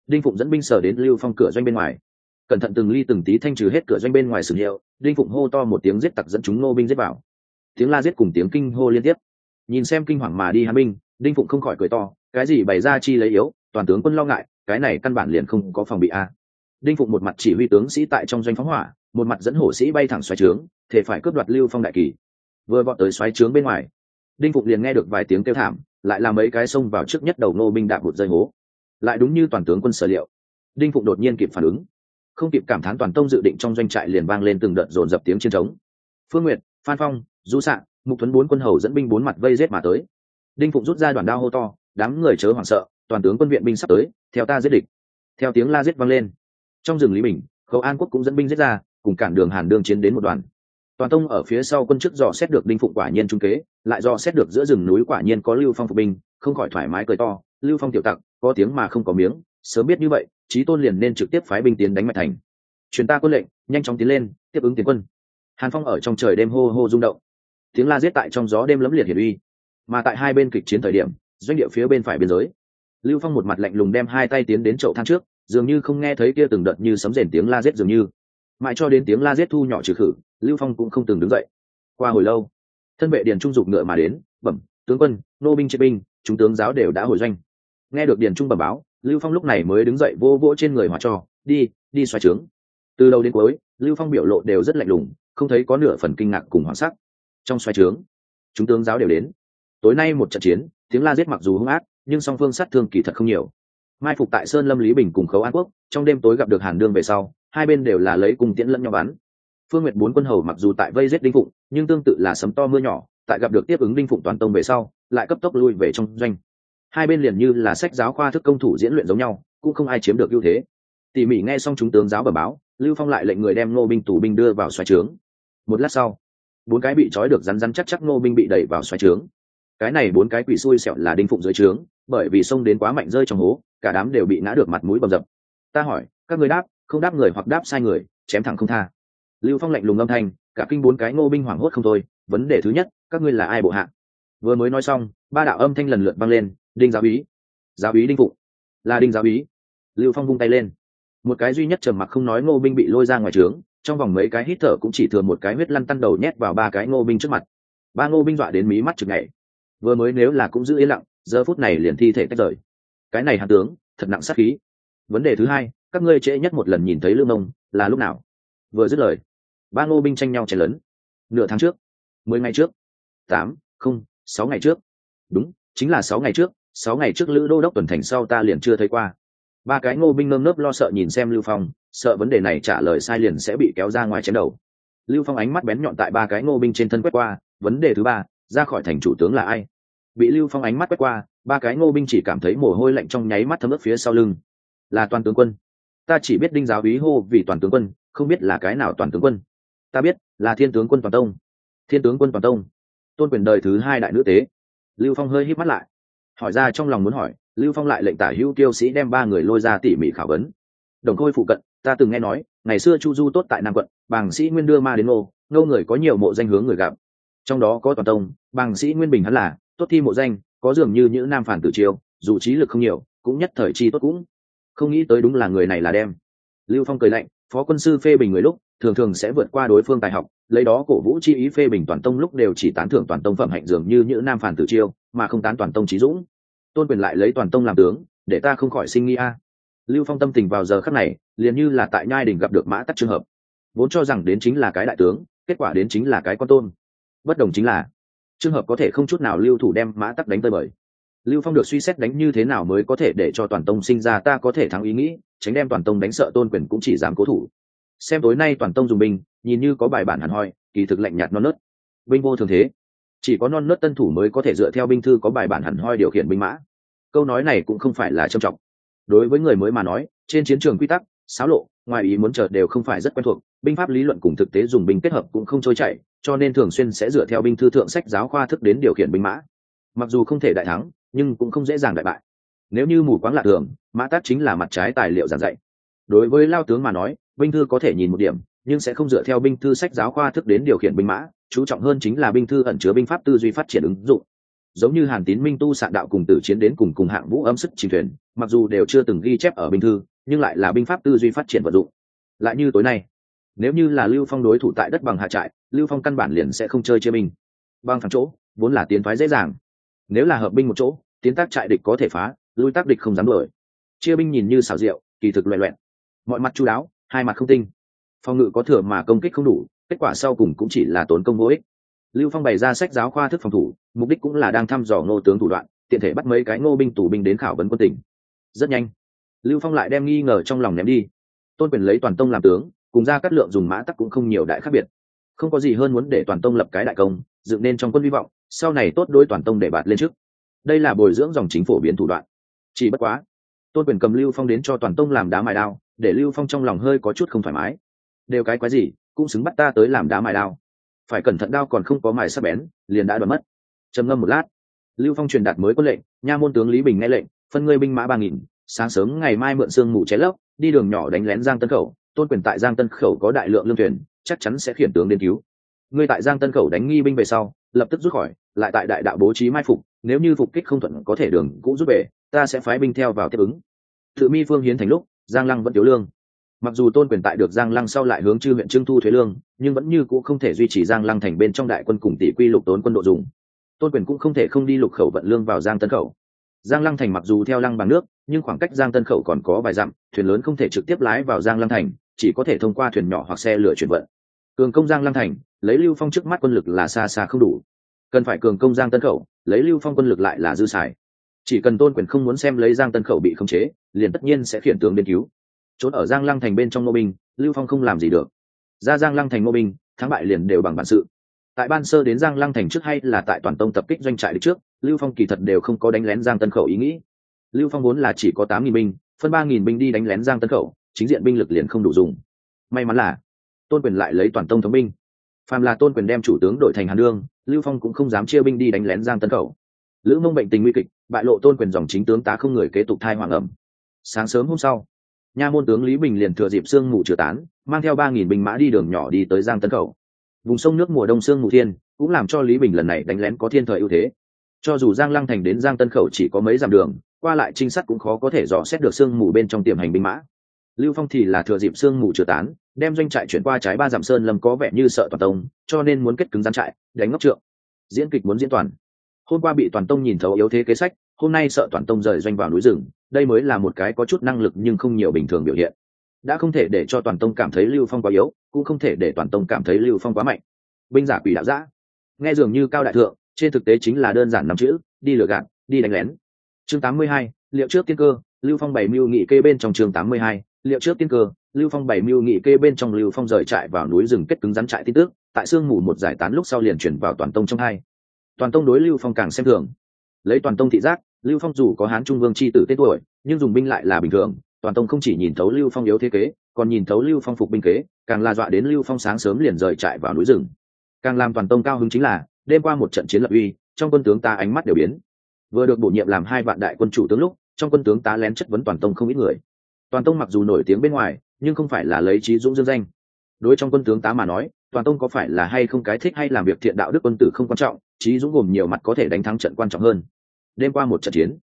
đinh phụng dẫn binh sở đến lưu phong cửa doanh bên ngoài. Cẩn thận từng ly từng tí thanh trừ hết cửa doanh bên ngoài sử hiệu, đinh phụng hô to một tiếng giết tặc dẫn chúng nô binh giết vào. Tiếng la giết cùng tiếng kinh hô liên tiếp. Nhìn xem kinh hoàng mà đi hàn binh đinh phụng không khỏi cười to, cái gì bày ra chi lấy yếu, toàn tướng quân lo ngại, cái này căn bản liền không có phòng bị a. Đinh phụng một mặt chỉ huy tướng sĩ tại trong doanh phóng hỏa một mặt dẫn hổ sĩ bay thẳng xoáy trướng, thể phải cướp đoạt lưu phong đại kỳ. Vừa vọt tới xoáy trướng bên ngoài, đinh phụng liền nghe được vài tiếng kêu thảm, lại làm mấy cái xông vào trước nhất đầu nô binh đạp một rơi hố. Lại đúng như toàn tướng quân sở liệu, đinh phụng đột nhiên kịp phản ứng, không kịp cảm thán toàn tông dự định trong doanh trại liền vang lên từng đợt dồn dập tiếng chiến trống phương nguyệt, phan phong, du sạn, mục tuấn bốn quân hầu dẫn binh bốn mặt vây rết mà tới. Đinh phụng rút ra đoàn đao hô to, đám người chớ hoảng sợ, toàn tướng quân viện binh sắp tới, theo ta giết địch. Theo tiếng la giết vang lên. Trong rừng lý bình, khâu an quốc cũng dẫn binh giết ra cùng cản đường hàn đương chiến đến một đoàn. Toàn tông ở phía sau quân chức dò xét được đinh phụng quả nhiên trung kế, lại dò xét được giữa rừng núi quả nhiên có lưu phong phục binh, không khỏi thoải mái cười to, lưu phong tiểu tặc, có tiếng mà không có miếng, sớm biết như vậy trí tôn liền nên trực tiếp phái binh tiến đánh mạch thành. Truyền ta quân lệnh, nhanh chóng tiến lên, tiếp ứng tiến quân. Hàn phong ở trong trời đêm hô hô rung động. Tiếng la giết tại trong gió đêm lấm liệt hiển uy. Mà tại hai bên kịch chiến thời điểm, doanh địa phía bên phải biên giới, lưu phong một mặt lạnh lùng đem hai tay tiến đến chậu than trước, dường như không nghe thấy kia từng đợt như sấm rền tiếng la giết dường như mãi cho đến tiếng la giết thu nhỏ trừ khử, lưu phong cũng không từng đứng dậy. Qua hồi lâu, thân vệ điền trung dục ngựa mà đến, bẩm, tướng quân, nô binh chế binh, chúng tướng giáo đều đã hồi doanh. Nghe được điền trung bẩm báo, lưu phong lúc này mới đứng dậy vô vỗ trên người hòa cho, đi đi xoay trướng. Từ đầu đến cuối, lưu phong biểu lộ đều rất lạnh lùng, không thấy có nửa phần kinh ngạc cùng hoảng sắc. Trong xoay trướng, chúng tướng giáo đều đến. Tối nay một trận chiến, tiếng la giết mặc dù hung ác, nhưng song phương sát thương kỳ thật không nhiều. Mai phục tại sơn lâm lý bình cùng khấu an quốc, trong đêm tối gặp được hàn đương về sau hai bên đều là lấy cùng tiễn lẫn nhau bắn. Phương nguyệt bốn quân hầu mặc dù tại vây giết đinh phụng, nhưng tương tự là sấm to mưa nhỏ, tại gặp được tiếp ứng đinh phụng toàn tông về sau, lại cấp tốc lui về trong doanh. Hai bên liền như là sách giáo khoa thức công thủ diễn luyện giống nhau, cũng không ai chiếm được ưu thế. Tỉ mỉ nghe xong chúng tướng giáo bẩm báo, lưu phong lại lệnh người đem ngô binh tù binh đưa vào xoáy trướng. Một lát sau, bốn cái bị trói được rắn rắn chắc chắc ngô binh bị đẩy vào xoáy trướng. Cái này bốn cái quỷ xui xẹo là đinh phụng dưới trướng, bởi vì xông đến quá mạnh rơi trong hố, cả đám đều bị ngã được mặt mũi bầm dập. Ta hỏi, các người đáp không đáp người hoặc đáp sai người, chém thẳng không tha. Lưu phong lạnh lùng âm thanh, cả kinh bốn cái ngô binh hoảng hốt không thôi. Vấn đề thứ nhất, các ngươi là ai bộ hạ? Vừa mới nói xong, ba đạo âm thanh lần lượt vang lên, đinh giáo ý giáo ý đinh phụng. Là đinh giáo ý lưu phong vung tay lên. Một cái duy nhất trầm mặc không nói ngô binh bị lôi ra ngoài trướng, trong vòng mấy cái hít thở cũng chỉ thừa một cái huyết lăn tăn đầu nhét vào ba cái ngô binh trước mặt. Ba ngô binh dọa đến mí mắt chừng ngày vừa mới nếu là cũng giữ yên lặng, giờ phút này liền thi thể tách rời. Cái này hạ tướng, thật nặng sát khí vấn đề thứ hai, các ngươi trễ nhất một lần nhìn thấy lương mông là lúc nào? Vừa dứt lời, ba ngô binh tranh nhau chen lớn nửa tháng trước, mười ngày trước, tám, không, sáu ngày trước. Đúng, chính là sáu ngày trước, sáu ngày trước lữ đô đốc tuần thành sau ta liền chưa thấy qua. Ba cái ngô binh nơm nớp lo sợ nhìn xem lưu phong, sợ vấn đề này trả lời sai liền sẽ bị kéo ra ngoài chém đầu. Lưu phong ánh mắt bén nhọn tại ba cái ngô binh trên thân quét qua, vấn đề thứ ba, ra khỏi thành chủ tướng là ai? Bị lưu phong ánh mắt quét qua, ba cái ngô binh chỉ cảm thấy mồ hôi lạnh trong nháy mắt thấm ướt phía sau lưng là toàn tướng quân. Ta chỉ biết đinh giáo úy hô vì toàn tướng quân, không biết là cái nào toàn tướng quân. Ta biết là thiên tướng quân toàn tông. Thiên tướng quân toàn tông. Tôn quyền đời thứ hai đại nữ tế. Lưu phong hơi hít mắt lại. Hỏi ra trong lòng muốn hỏi, lưu phong lại lệnh tả hữu tiêu sĩ đem ba người lôi ra tỉ mỉ khảo vấn. Đồng khôi phụ cận, ta từng nghe nói, ngày xưa chu du tốt tại nam quận, bàng sĩ nguyên đưa ma đến ngô ngô người có nhiều mộ danh hướng người gặp. Trong đó có toàn tông, bàng sĩ nguyên bình hắn là, tốt thi mộ danh, có dường như những nam phản tử triều, dù trí lực không nhiều, cũng nhất thời chi tốt cũng không nghĩ tới đúng là người này là đem. Lưu phong cười lạnh, phó quân sư phê bình người lúc, thường thường sẽ vượt qua đối phương tài học, lấy đó cổ vũ chi ý phê bình toàn tông lúc đều chỉ tán thưởng toàn tông phẩm hạnh dường như những nam phản tử chiêu, mà không tán toàn tông trí dũng. Tôn quyền lại lấy toàn tông làm tướng, để ta không khỏi sinh nghi a. Lưu phong tâm tình vào giờ khắc này, liền như là tại nhai đình gặp được mã tắc trường hợp. Vốn cho rằng đến chính là cái đại tướng, kết quả đến chính là cái con tôn. Bất đồng chính là, trường hợp có thể không chút nào lưu thủ đem mã tắc đánh tơi bời lưu phong được suy xét đánh như thế nào mới có thể để cho toàn tông sinh ra ta có thể thắng ý nghĩ, tránh đem toàn tông đánh sợ tôn quyền cũng chỉ dám cố thủ. Xem tối nay toàn tông dùng binh, nhìn như có bài bản hẳn hoi, kỳ thực lạnh nhạt non nớt. Binh vô thường thế. Chỉ có non nớt tân thủ mới có thể dựa theo binh thư có bài bản hẳn hoi điều khiển binh mã. Câu nói này cũng không phải là trầm trọng đối với người mới mà nói, trên chiến trường quy tắc, xáo lộ, ngoài ý muốn chợt đều không phải rất quen thuộc, binh pháp lý luận cùng thực tế dùng binh kết hợp cũng không trôi chảy, cho nên thường xuyên sẽ dựa theo binh thư thượng sách giáo khoa thức đến điều khiển binh mã. Mặc dù không thể đại thắng nhưng cũng không dễ dàng đại bại. Nếu như mù quáng lạ thường, mã tát chính là mặt trái tài liệu giảng dạy. Đối với lao tướng mà nói, binh thư có thể nhìn một điểm, nhưng sẽ không dựa theo binh thư sách giáo khoa thức đến điều khiển binh mã, chú trọng hơn chính là binh thư ẩn chứa binh pháp tư duy phát triển ứng dụng. Giống như hàn tín minh tu sạn đạo cùng tử chiến đến cùng cùng hạng vũ âm sức trình thuyền, mặc dù đều chưa từng ghi chép ở binh thư, nhưng lại là binh pháp tư duy phát triển vận dụng. Lại như tối nay, nếu như là lưu phong đối thủ tại đất bằng hạ trại, lưu phong căn bản liền sẽ không chơi chia binh. Bằng thẳng chỗ, vốn là tiến thoái dễ dàng. Nếu là hợp binh một chỗ tiến tác trại địch có thể phá, lui tác địch không dám đổi chia binh nhìn như xảo diệu, kỳ thực loẹ loẹn. Mọi mặt chú đáo, hai mặt không tinh. Phòng ngự có thừa mà công kích không đủ, kết quả sau cùng cũng chỉ là tốn công vô ích. Lưu phong bày ra sách giáo khoa thức phòng thủ, mục đích cũng là đang thăm dò ngô tướng thủ đoạn, tiện thể bắt mấy cái ngô binh tù binh đến khảo vấn quân tỉnh rất nhanh, lưu phong lại đem nghi ngờ trong lòng ném đi. Tôn quyền lấy toàn tông làm tướng, cùng ra cắt lượng dùng mã tắc cũng không nhiều đại khác biệt. Không có gì hơn muốn để toàn tông lập cái đại công, dựng nên trong quân hy vọng, sau này tốt đôi toàn tông để bạt lên trước đây là bồi dưỡng dòng chính phổ biến thủ đoạn. Chỉ bất quá, tôn quyền cầm lưu phong đến cho toàn tông làm đá mài đao, để lưu phong trong lòng hơi có chút không thoải mái. Đều cái quái gì, cũng xứng bắt ta tới làm đá mài đao. Phải cẩn thận đao còn không có mài sắc bén, liền đã đoạt mất. Trầm ngâm một lát, lưu phong truyền đạt mới quân lệnh, nha môn tướng lý bình nghe lệnh, phân ngươi binh mã ba nghìn, sáng sớm ngày mai mượn sương mù cháy lốc đi đường nhỏ đánh lén giang tân khẩu. Tôn quyền tại giang tân khẩu có đại lượng lương thuyền, chắc chắn sẽ khiển tướng đến cứu. Ngươi tại giang tân khẩu đánh nghi binh về sau lập tức rút khỏi, lại tại đại đạo bố trí mai phục, nếu như phục kích không thuận có thể đường cũ rút về, ta sẽ phái binh theo vào tiếp ứng. Tự mi phương hiến thành lúc, giang lăng vẫn thiếu lương. Mặc dù tôn quyền tại được giang lăng sau lại hướng chư huyện trưng thu thuế lương, nhưng vẫn như c ũ không thể duy trì giang lăng thành bên trong đại quân cùng tỷ quy lục tốn quân độ dùng. Tôn quyền cũng không thể không đi lục khẩu vận lương vào giang tân khẩu. Giang lăng thành mặc dù theo lăng bằng nước, nhưng khoảng cách giang tân khẩu còn có vài dặm, thuyền lớn không thể trực tiếp lái vào giang lăng thành, chỉ có thể thông qua thuyền nhỏ hoặc xe lửa chuyển vận cường công giang lăng thành, lấy lưu phong trước mắt quân lực là xa xa không đủ. Cần phải cường công giang tân khẩu, lấy lưu phong quân lực lại là dư xài. Chỉ cần tôn quyền không muốn xem lấy giang tân khẩu bị khống chế, liền tất nhiên sẽ khiển tướng đến cứu. Trốn ở giang lăng thành bên trong nô binh lưu phong không làm gì được. Ra giang lăng thành nô binh thắng bại liền đều bằng bản sự. Tại ban sơ đến giang lăng thành trước hay là tại toàn tông tập kích doanh trại địch trước, lưu phong kỳ thật đều không có đánh lén giang tân khẩu ý nghĩ. Lưu phong vốn là chỉ có tám nghìn binh, phân ba nghìn binh đi đánh lén giang tân khẩu, chính diện binh lực liền không đủ dùng. May mắn là tôn quyền lại lấy toàn tông thống binh. Phàm là tôn quyền đem chủ tướng đổi thành hàn đương, lưu phong cũng không dám chia binh đi đánh lén giang tân khẩu. Lữ mông bệnh tình nguy kịch, bại lộ tôn quyền dòng chính tướng tá không người kế tục thai hoàng ẩm. Sáng sớm hôm sau, nha môn tướng lý bình liền thừa dịp sương mù trừ tán, mang theo ba nghìn binh mã đi đường nhỏ đi tới giang tân khẩu. Vùng sông nước mùa đông sương mù thiên, cũng làm cho lý bình lần này đánh lén có thiên thời ưu thế. Cho dù giang lăng thành đến giang tân khẩu chỉ có mấy dặm đường, qua lại trinh sát cũng khó có thể dò xét được sương mù bên trong tiềm hành binh mã lưu phong thì là thừa dịp sương mù chừa tán đem doanh trại chuyển qua trái ba dặm sơn lâm có vẻ như sợ toàn tông cho nên muốn kết cứng gian trại đánh ngốc trượng. Diễn kịch muốn diễn toàn. Hôm qua bị toàn tông nhìn thấu yếu thế kế sách hôm nay sợ toàn tông rời doanh vào núi rừng đây mới là một cái có chút năng lực nhưng không nhiều bình thường biểu hiện. Đã không thể để cho toàn tông cảm thấy lưu phong quá yếu cũng không thể để toàn tông cảm thấy lưu phong quá mạnh. Binh giả quỷ đạo giã nghe dường như cao đại thượng trên thực tế chính là đơn giản năm chữ đi lừa gạt đi đánh lén. Chương 82, liệu trước tiên cơ lưu phong bảy mưu nghị kê bên trong chương 82, liệu trước tiên cơ, lưu phong bảy mưu nghị kê bên trong lưu phong rời trại vào núi rừng kết cứng rắn trại tin tức, tại sương mù một giải tán lúc sau liền chuyển vào toàn tông trong hai. Toàn tông đối lưu phong càng xem thường. Lấy toàn tông thị giác, lưu phong dù có hán trung vương c h i tử tên tuổi, nhưng dùng binh lại là bình thường, toàn tông không chỉ nhìn thấu lưu phong yếu thế kế, còn nhìn thấu lưu phong phục binh kế, càng là dọa đến lưu phong sáng sớm liền rời trại vào núi rừng. Càng làm toàn tông cao hứng chính là, đêm qua một trận chiến lập uy, trong quân tướng ta ánh mắt đều biến. Vừa được bổ nhiệm làm hai vạn đại quân chủ tướng lúc, trong quân tướng ta lén chất vấn toàn tông không ít người toàn tông mặc dù nổi tiếng bên ngoài, nhưng không phải là lấy trí dũng dương danh. Đối trong quân tướng tá mà nói, toàn tông có phải là hay không cái thích hay làm việc thiện đạo đức quân tử không quan trọng, trí dũng gồm nhiều mặt có thể đánh thắng trận quan trọng hơn. Đêm qua một trận chiến,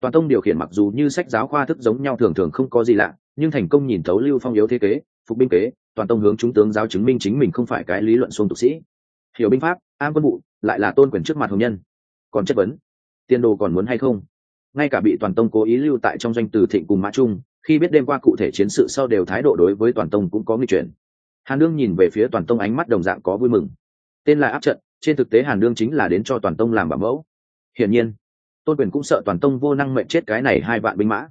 toàn tông điều khiển mặc dù như sách giáo khoa thức giống nhau thường thường không có gì lạ, nhưng thành công nhìn thấu lưu phong yếu thế kế, phục binh kế, toàn tông hướng chúng tướng giáo chứng minh chính mình không phải cái lý luận xuông tục sĩ. Hiểu binh pháp an quân vụ, lại là tôn quyền trước mặt hồng nhân. Còn chất vấn, tiên đồ còn muốn hay không? Ngay cả bị toàn tông cố ý lưu tại trong doanh từ thịnh cùng mã trung khi biết đêm qua cụ thể chiến sự sau đều thái độ đối với toàn tông cũng có nghi chuyển hàn đương nhìn về phía toàn tông ánh mắt đồng dạng có vui mừng. Tên là áp trận, trên thực tế hàn đương chính là đến cho toàn tông làm bảo mẫu. Hiển nhiên, tôn quyền cũng sợ toàn tông vô năng mệnh chết cái này hai vạn binh mã.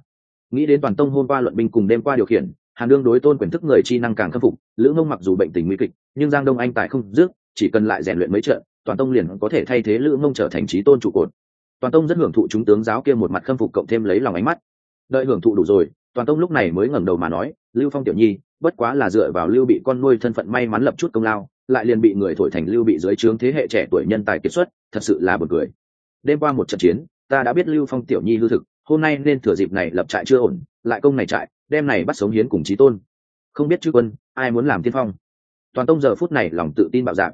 Nghĩ đến toàn tông hôm qua luận binh cùng đêm qua điều khiển, hàn đương đối tôn quyền thức người chi năng càng khâm phục, lữ ngông mặc dù bệnh tình nguy kịch, nhưng giang đông anh tài không dứt, chỉ cần lại rèn luyện mấy trận, toàn tông liền có thể thay thế lữ ngông trở thành trí tôn trụ cột. Toàn tông rất hưởng thụ chúng tướng giáo kia một mặt khâm phục cộng thêm lấy lòng ánh mắt đợi hưởng thụ đủ rồi, toàn tông lúc này mới ngẩng đầu mà nói, lưu phong tiểu nhi, bất quá là dựa vào lưu bị con nuôi thân phận may mắn lập chút công lao, lại liền bị người thổi thành lưu bị dưới trướng thế hệ trẻ tuổi nhân tài kiệt xuất, thật sự là buồn cười. Đêm qua một trận chiến, ta đã biết lưu phong tiểu nhi hư thực, hôm nay nên thừa dịp này lập trại chưa ổn, lại công này trại đem này bắt sống hiến cùng chí tôn. Không biết chư quân, ai muốn làm tiên phong? Toàn tông giờ phút này lòng tự tin bạo dạng.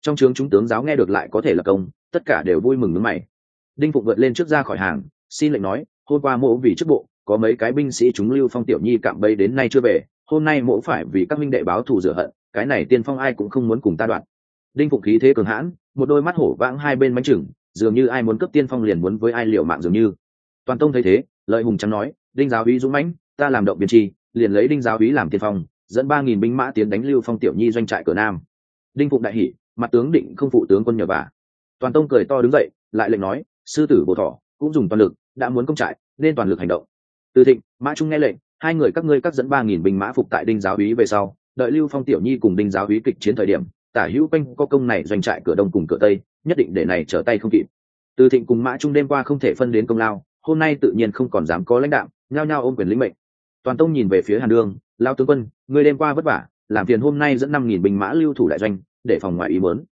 Trong trướng chúng tướng giáo nghe được lại có thể là công, tất cả đều vui mừng nước mày. Đinh phụng vượt lên trước ra khỏi hàng, xin lệnh nói, hôm qua mỗ vì chức bộ có mấy cái binh sĩ chúng lưu phong tiểu nhi cạm bẫy đến nay chưa về, hôm nay mỗ phải vì các minh đệ báo thù rửa hận, cái này tiên phong ai cũng không muốn cùng ta đoạn. Đinh phụng khí thế cường hãn, một đôi mắt hổ vãng hai bên bánh chừng, dường như ai muốn cướp tiên phong liền muốn với ai liệu mạng dường như. Toàn tông thấy thế lợi hùng trắng nói, đinh giáo úy dũng mãnh, ta làm động biên chi, liền lấy đinh giáo úy làm tiên phong, dẫn ba nghìn binh mã tiến đánh lưu phong tiểu nhi doanh trại cửa nam. Đinh phụng đại hỷ mặt tướng định không phụ tướng quân nhờ bà. Toàn tông cười to đứng dậy, lại lệnh nói, sư tử bộ thọ cũng dùng toàn lực, đã muốn công trại, nên toàn lực hành động từ thịnh, mã trung nghe lệnh, hai người các ngươi các dẫn ba nghìn binh mã phục tại đinh giáo úy về sau, đợi lưu phong, tiểu nhi cùng đinh giáo úy kịch chiến thời điểm, tả hữu quanh có công này doanh trại cửa đông cùng cửa tây, nhất định để này trở tay không kịp. Từ thịnh cùng mã trung đêm qua không thể phân đến công lao, hôm nay tự nhiên không còn dám có lãnh đạo, nhao nhao ôm quyền lĩnh mệnh. Toàn tông nhìn về phía hàn đương lao tướng quân người đêm qua vất vả, làm phiền hôm nay dẫn năm nghìn binh mã lưu thủ đại doanh, để phòng ngoại ý muốn.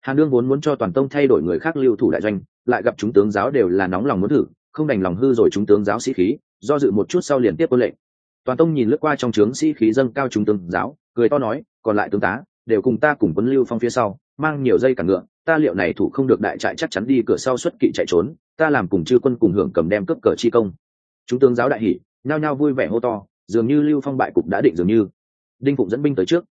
hàn đương vốn muốn cho toàn tông thay đổi người khác lưu thủ đại doanh, lại gặp chúng tướng giáo đều là nóng lòng muốn thử, không đành lòng hư rồi chúng tướng giáo sĩ khí do dự một chút sau liền tiếp quân lệnh. Toàn tông nhìn lướt qua trong trướng sĩ khí dâng cao trung tướng giáo cười to nói còn lại tướng tá đều cùng ta cùng quân lưu phong phía sau mang nhiều dây cả ngựa ta liệu này thủ không được đại trại chắc chắn đi cửa sau xuất kỵ chạy trốn ta làm cùng chư quân cùng hưởng cầm đem cướp cờ chi công. Chúng tướng giáo đại hỉ, nhao nhao vui vẻ hô to dường như lưu phong bại cục đã định dường như. Đinh phụng dẫn binh tới trước.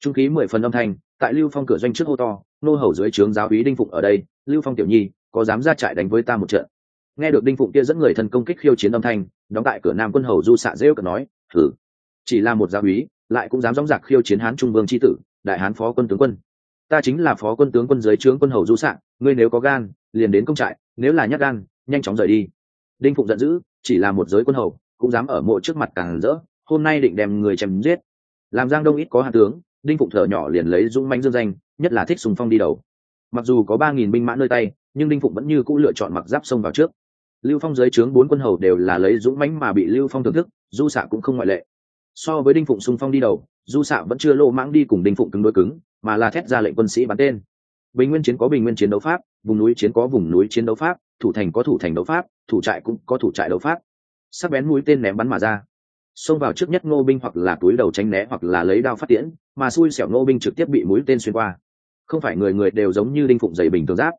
Trung khí mười phần âm thanh tại lưu phong cửa doanh trước hô to nô hầu dưới trướng giáo úy đinh phụng ở đây lưu phong tiểu nhi có dám ra trại đánh với ta một trận? Nghe được đinh phụng kia dẫn người thần công kích khiêu chiến âm thanh, đóng tại cửa nam quân hầu du xạ rêu cờ nói, thử. Chỉ là một gia úy, lại cũng dám dóng dạc khiêu chiến hán trung vương tri tử, đại hán phó quân tướng quân. Ta chính là phó quân tướng quân dưới trướng quân hầu du xạ ngươi nếu có gan, liền đến công trại, nếu là nhát gan, nhanh chóng rời đi. Đinh phụng giận dữ, chỉ là một giới quân hầu, cũng dám ở mộ trước mặt càng rỡ, hôm nay định đem người chém giết. Làm giang đông ít có hạ tướng, đinh phụng thở nhỏ liền lấy dũng manh dương danh, nhất là thích sùng phong đi đầu. Mặc dù có ba nghìn binh mã nơi tay, nhưng đinh phụng vẫn như cũ lựa chọn mặc giáp sông vào trước lưu phong dưới trướng bốn quân hầu đều là lấy dũng mãnh mà bị lưu phong thưởng thức, du xạ cũng không ngoại lệ. So với đinh phụng xung phong đi đầu, du xạ vẫn chưa lộ mãng đi cùng đinh phụng cứng đối cứng, mà là thét ra lệnh quân sĩ bắn tên. Bình nguyên chiến có bình nguyên chiến đấu pháp, vùng núi chiến có vùng núi chiến đấu pháp, thủ thành có thủ thành đấu pháp, thủ trại cũng có thủ trại đấu pháp. Sắc bén mũi tên ném bắn mà ra. Xông vào trước nhất ngô binh hoặc là túi đầu tránh né hoặc là lấy đao phát tiễn, mà xui xẻo ngô binh trực tiếp bị mũi tên xuyên qua. Không phải người người đều giống như đinh phụng dày bình thường giáp.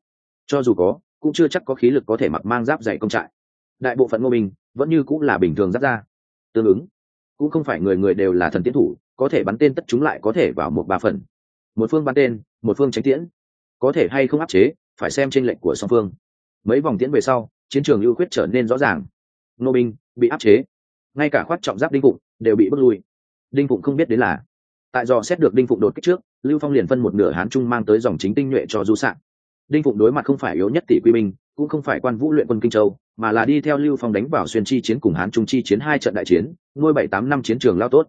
Cho dù có cũng chưa chắc có khí lực có thể mặc mang giáp dày công trại. Đại bộ phận ngô binh vẫn như cũng là bình thường giáp ra tương ứng, cũng không phải người người đều là thần tiến thủ, có thể bắn tên tất chúng lại có thể vào một ba phần. Một phương bắn tên, một phương tránh tiễn. Có thể hay không áp chế, phải xem trên lệnh của song phương. Mấy vòng tiễn về sau, chiến trường ưu khuyết trở nên rõ ràng. Nô binh bị áp chế. Ngay cả khoát trọng giáp đinh phụng đều bị bước lui. Đinh phụng không biết đến là. Tại do xét được đinh phụng đột kích trước, lưu phong liền phân một nửa hán trung mang tới dòng chính tinh nhuệ cho du sạn đinh phụng đối mặt không phải yếu nhất tỷ quy minh, cũng không phải quan vũ luyện quân kinh châu mà là đi theo lưu phong đánh vào xuyên chi chiến cùng hán trung chi chiến hai trận đại chiến nuôi bảy tám năm chiến trường lao tốt.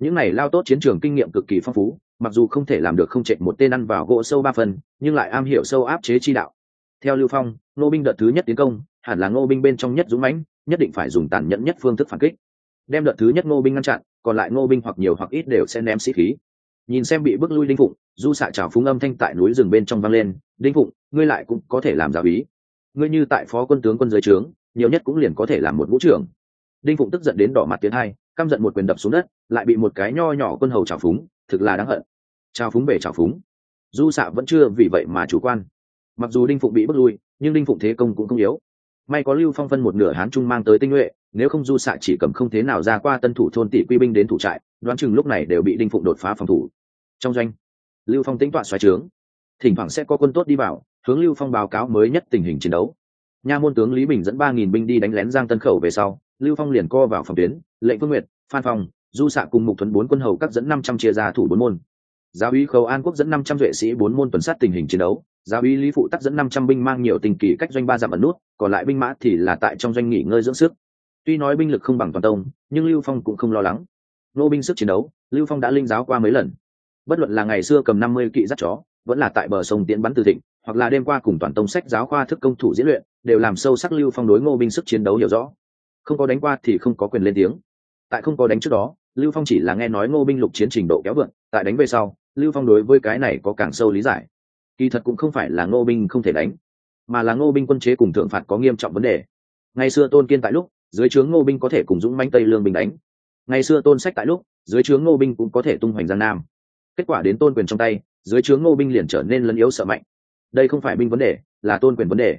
Những này lao tốt chiến trường kinh nghiệm cực kỳ phong phú mặc dù không thể làm được không chạy một tên ăn vào gỗ sâu ba phần nhưng lại am hiểu sâu áp chế chi đạo. Theo lưu phong ngô binh đợt thứ nhất tiến công hẳn là ngô binh bên trong nhất dũng mãnh nhất định phải dùng tàn nhẫn nhất phương thức phản kích. Đem đợt thứ nhất ngô binh ngăn chặn còn lại ngô binh hoặc nhiều hoặc ít đều sẽ ném sĩ khí. Nhìn xem bị bước lui linh phụng du xạ trào phúng âm thanh tại núi rừng bên trong vang lên đinh phụng, ngươi lại cũng có thể làm giáo ý ngươi như tại phó quân tướng quân giới trướng, nhiều nhất cũng liền có thể làm một vũ trưởng. Đinh phụng tức giận đến đỏ mặt tiến hai, căm giận một quyền đập xuống đất, lại bị một cái nho nhỏ quân hầu trào phúng, thực là đáng hận. Trào phúng về trào phúng. Du xạ vẫn chưa vì vậy mà chủ quan. Mặc dù đinh phụng bị bước lui, nhưng đinh phụng thế công cũng không yếu. May có lưu phong phân một nửa hán trung mang tới tinh nhuệ, nếu không du xạ chỉ cầm không thế nào ra qua tân thủ thôn tỷ quy binh đến thủ trại, đoán chừng lúc này đều bị đinh phụng đột phá phòng thủ. Trong doanh, lưu phong tính toạ xoáy trướng thỉnh thoảng sẽ có quân tốt đi vào, hướng lưu phong báo cáo mới nhất tình hình chiến đấu. Nha môn tướng lý bình dẫn ba nghìn binh đi đánh lén giang tân khẩu về sau, lưu phong liền co vào phòng tuyến, lệnh phương nguyệt, phan phong, du xạ cùng mục thuấn bốn quân hầu các dẫn năm trăm chia ra thủ bốn môn. Giáo úy khâu an quốc dẫn năm trăm duệ sĩ bốn môn tuần sát tình hình chiến đấu. Giáo úy lý phụ tắc dẫn năm trăm binh mang nhiều tình kỳ cách doanh ba dặm ẩn nút, còn lại binh mã thì là tại trong doanh nghỉ ngơi dưỡng sức. Tuy nói binh lực không bằng toàn tông, nhưng lưu phong cũng không lo lắng. Nô binh sức chiến đấu, lưu phong đã linh giáo qua mấy lần. Bất luận là ngày xưa cầm năm mươi kỵ dắt chó vẫn là tại bờ sông tiến bắn từ thịnh, hoặc là đêm qua cùng toàn tông sách giáo khoa thức công thủ diễn luyện, đều làm sâu sắc lưu phong đối ngô binh sức chiến đấu hiểu rõ. Không có đánh qua thì không có quyền lên tiếng. Tại không có đánh trước đó, lưu phong chỉ là nghe nói ngô binh lục chiến trình độ kéo vượn tại đánh về sau, lưu phong đối với cái này có càng sâu lý giải. Kỳ thật cũng không phải là ngô binh không thể đánh, mà là ngô binh quân chế cùng thượng phạt có nghiêm trọng vấn đề. Ngày xưa tôn kiên tại lúc, dưới trướng ngô binh có thể cùng dũng manh tây lương binh đánh. Ngày xưa tôn sách tại lúc, dưới trướng ngô binh cũng có thể tung hoành giang nam. Kết quả đến tôn quyền trong tay dưới trướng ngô binh liền trở nên lấn yếu sợ mạnh. Đây không phải binh vấn đề, là tôn quyền vấn đề.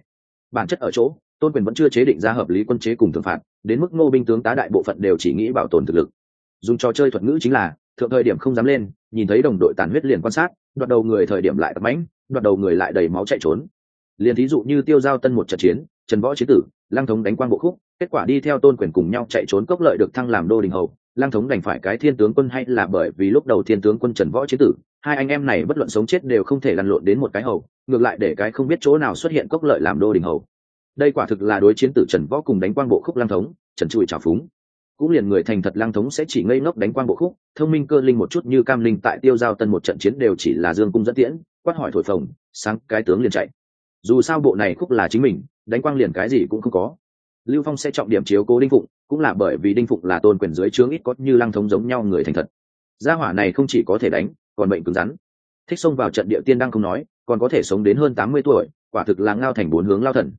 Bản chất ở chỗ, tôn quyền vẫn chưa chế định ra hợp lý quân chế cùng thượng phạt, đến mức ngô binh tướng tá đại bộ phận đều chỉ nghĩ bảo tồn thực lực. Dùng trò chơi thuật ngữ chính là, thượng thời điểm không dám lên, nhìn thấy đồng đội tàn huyết liền quan sát, đoạt đầu người thời điểm lại tập mãnh, đoạt đầu người lại đầy máu chạy trốn. Liền thí dụ như tiêu giao tân một trận chiến, trần võ chế tử lang thống đánh quan bộ khúc, kết quả đi theo tôn quyền cùng nhau chạy trốn cốc lợi được thăng làm đô đình hầu. Lang thống đành phải cái thiên tướng quân hay là bởi vì lúc đầu thiên tướng quân trần võ chế tử hai anh em này bất luận sống chết đều không thể lăn lộn đến một cái hầu, ngược lại để cái không biết chỗ nào xuất hiện cốc lợi làm đô đình hầu. Đây quả thực là đối chiến tử trần võ cùng đánh quang bộ khúc lăng thống, trần trụi trào phúng. Cũng liền người thành thật lăng thống sẽ chỉ ngây ngốc đánh quang bộ khúc, thông minh cơ linh một chút như cam linh tại tiêu giao tân một trận chiến đều chỉ là dương cung dẫn tiễn, quát hỏi thổi phồng, sáng cái tướng liền chạy. Dù sao bộ này khúc là chính mình, đánh quang liền cái gì cũng không có. Lưu phong sẽ trọng điểm chiếu cố đinh phụng, cũng là bởi vì đinh phụng là tôn quyền dưới trướng ít có như lăng thống giống nhau người thành thật. Gia hỏa này không chỉ có thể đánh còn bệnh cứng rắn. Thích xông vào trận địa tiên đang không nói, còn có thể sống đến hơn tám mươi tuổi, quả thực là ngao thành bốn hướng lao thần.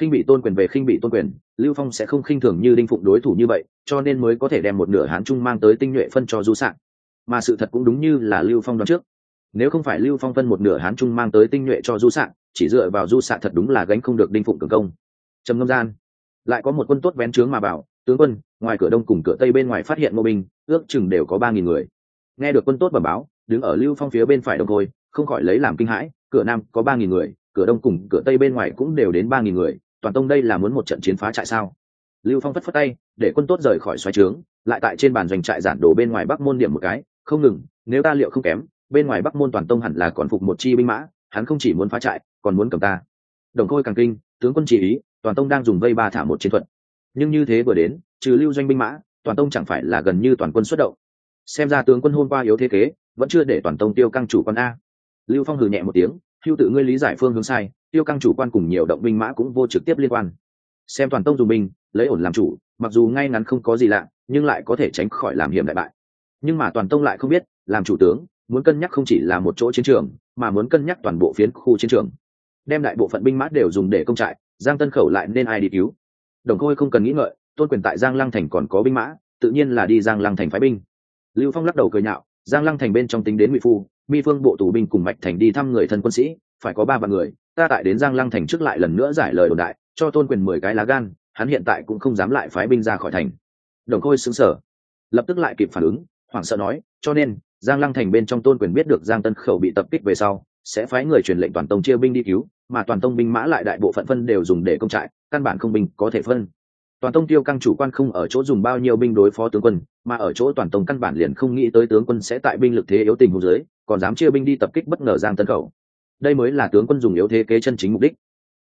Khinh bị tôn quyền về khinh bị tôn quyền, lưu phong sẽ không khinh thường như đinh phụng đối thủ như vậy, cho nên mới có thể đem một nửa hán trung mang tới tinh nhuệ phân cho du sạn mà sự thật cũng đúng như là lưu phong đoán trước. Nếu không phải lưu phong phân một nửa hán trung mang tới tinh nhuệ cho du sạn chỉ dựa vào du sạn thật đúng là gánh không được đinh phụng cường công. Trầm ngâm gian, lại có một quân tốt vén trướng mà bảo, tướng quân, ngoài cửa đông cùng cửa tây bên ngoài phát hiện mô binh, ước chừng đều có ba nghìn người. Nghe được quân tốt bẩm báo đứng ở lưu phong phía bên phải đồng côi không khỏi lấy làm kinh hãi, cửa nam có ba nghìn người, cửa đông cùng cửa tây bên ngoài cũng đều đến ba nghìn người, toàn tông đây là muốn một trận chiến phá trại sao? Lưu phong phất phất tay, để quân tốt rời khỏi xoáy trướng, lại tại trên bàn doanh trại giản đổ bên ngoài bắc môn điểm một cái, không ngừng, nếu ta liệu không kém, bên ngoài bắc môn toàn tông hẳn là còn phục một chi binh mã, hắn không chỉ muốn phá trại, còn muốn cầm ta. Đồng khôi càng kinh, tướng quân chỉ ý, toàn tông đang dùng vây ba thả một chiến thuật. Nhưng như thế vừa đến, trừ lưu doanh binh mã, toàn tông chẳng phải là gần như toàn quân xuất động. Xem ra tướng quân hôm qua yếu thế kế vẫn chưa để toàn tông tiêu căng chủ quan a. Lưu phong hừ nhẹ một tiếng, hưu tự ngươi lý giải phương hướng sai, tiêu căng chủ quan cùng nhiều động binh mã cũng vô trực tiếp liên quan. Xem toàn tông dùng binh, lấy ổn làm chủ, mặc dù ngay ngắn không có gì lạ, nhưng lại có thể tránh khỏi làm hiểm đại bại. Nhưng mà toàn tông lại không biết, làm chủ tướng, muốn cân nhắc không chỉ là một chỗ chiến trường, mà muốn cân nhắc toàn bộ phiến khu chiến trường. Đem đại bộ phận binh mã đều dùng để công trại, giang tân khẩu lại nên ai đi cứu? Đồng khôi không cần nghĩ ngợi, tôn quyền tại giang lăng thành còn có binh mã, tự nhiên là đi giang lăng thành phái binh. Lưu phong lắc đầu cười nhạo giang lăng thành bên trong tính đến ngụy phu, mi phương bộ tù binh cùng mạch thành đi thăm người thân quân sĩ, phải có ba vạn người, ta tại đến giang lăng thành trước lại lần nữa giải lời đồn đại, cho tôn quyền mười cái lá gan, hắn hiện tại cũng không dám lại phái binh ra khỏi thành. Đồng khôi xứng sở lập tức lại kịp phản ứng, hoảng sợ nói, cho nên, giang lăng thành bên trong tôn quyền biết được giang tân khẩu bị tập kích về sau, sẽ phái người truyền lệnh toàn tông chia binh đi cứu, mà toàn tông binh mã lại đại bộ phận phân đều dùng để công trại, căn bản không binh có thể phân toàn tông tiêu căng chủ quan không ở chỗ dùng bao nhiêu binh đối phó tướng quân, mà ở chỗ toàn tông căn bản liền không nghĩ tới tướng quân sẽ tại binh lực thế yếu tình hồ dưới, còn dám chia binh đi tập kích bất ngờ giang tân khẩu. Đây mới là tướng quân dùng yếu thế kế chân chính mục đích.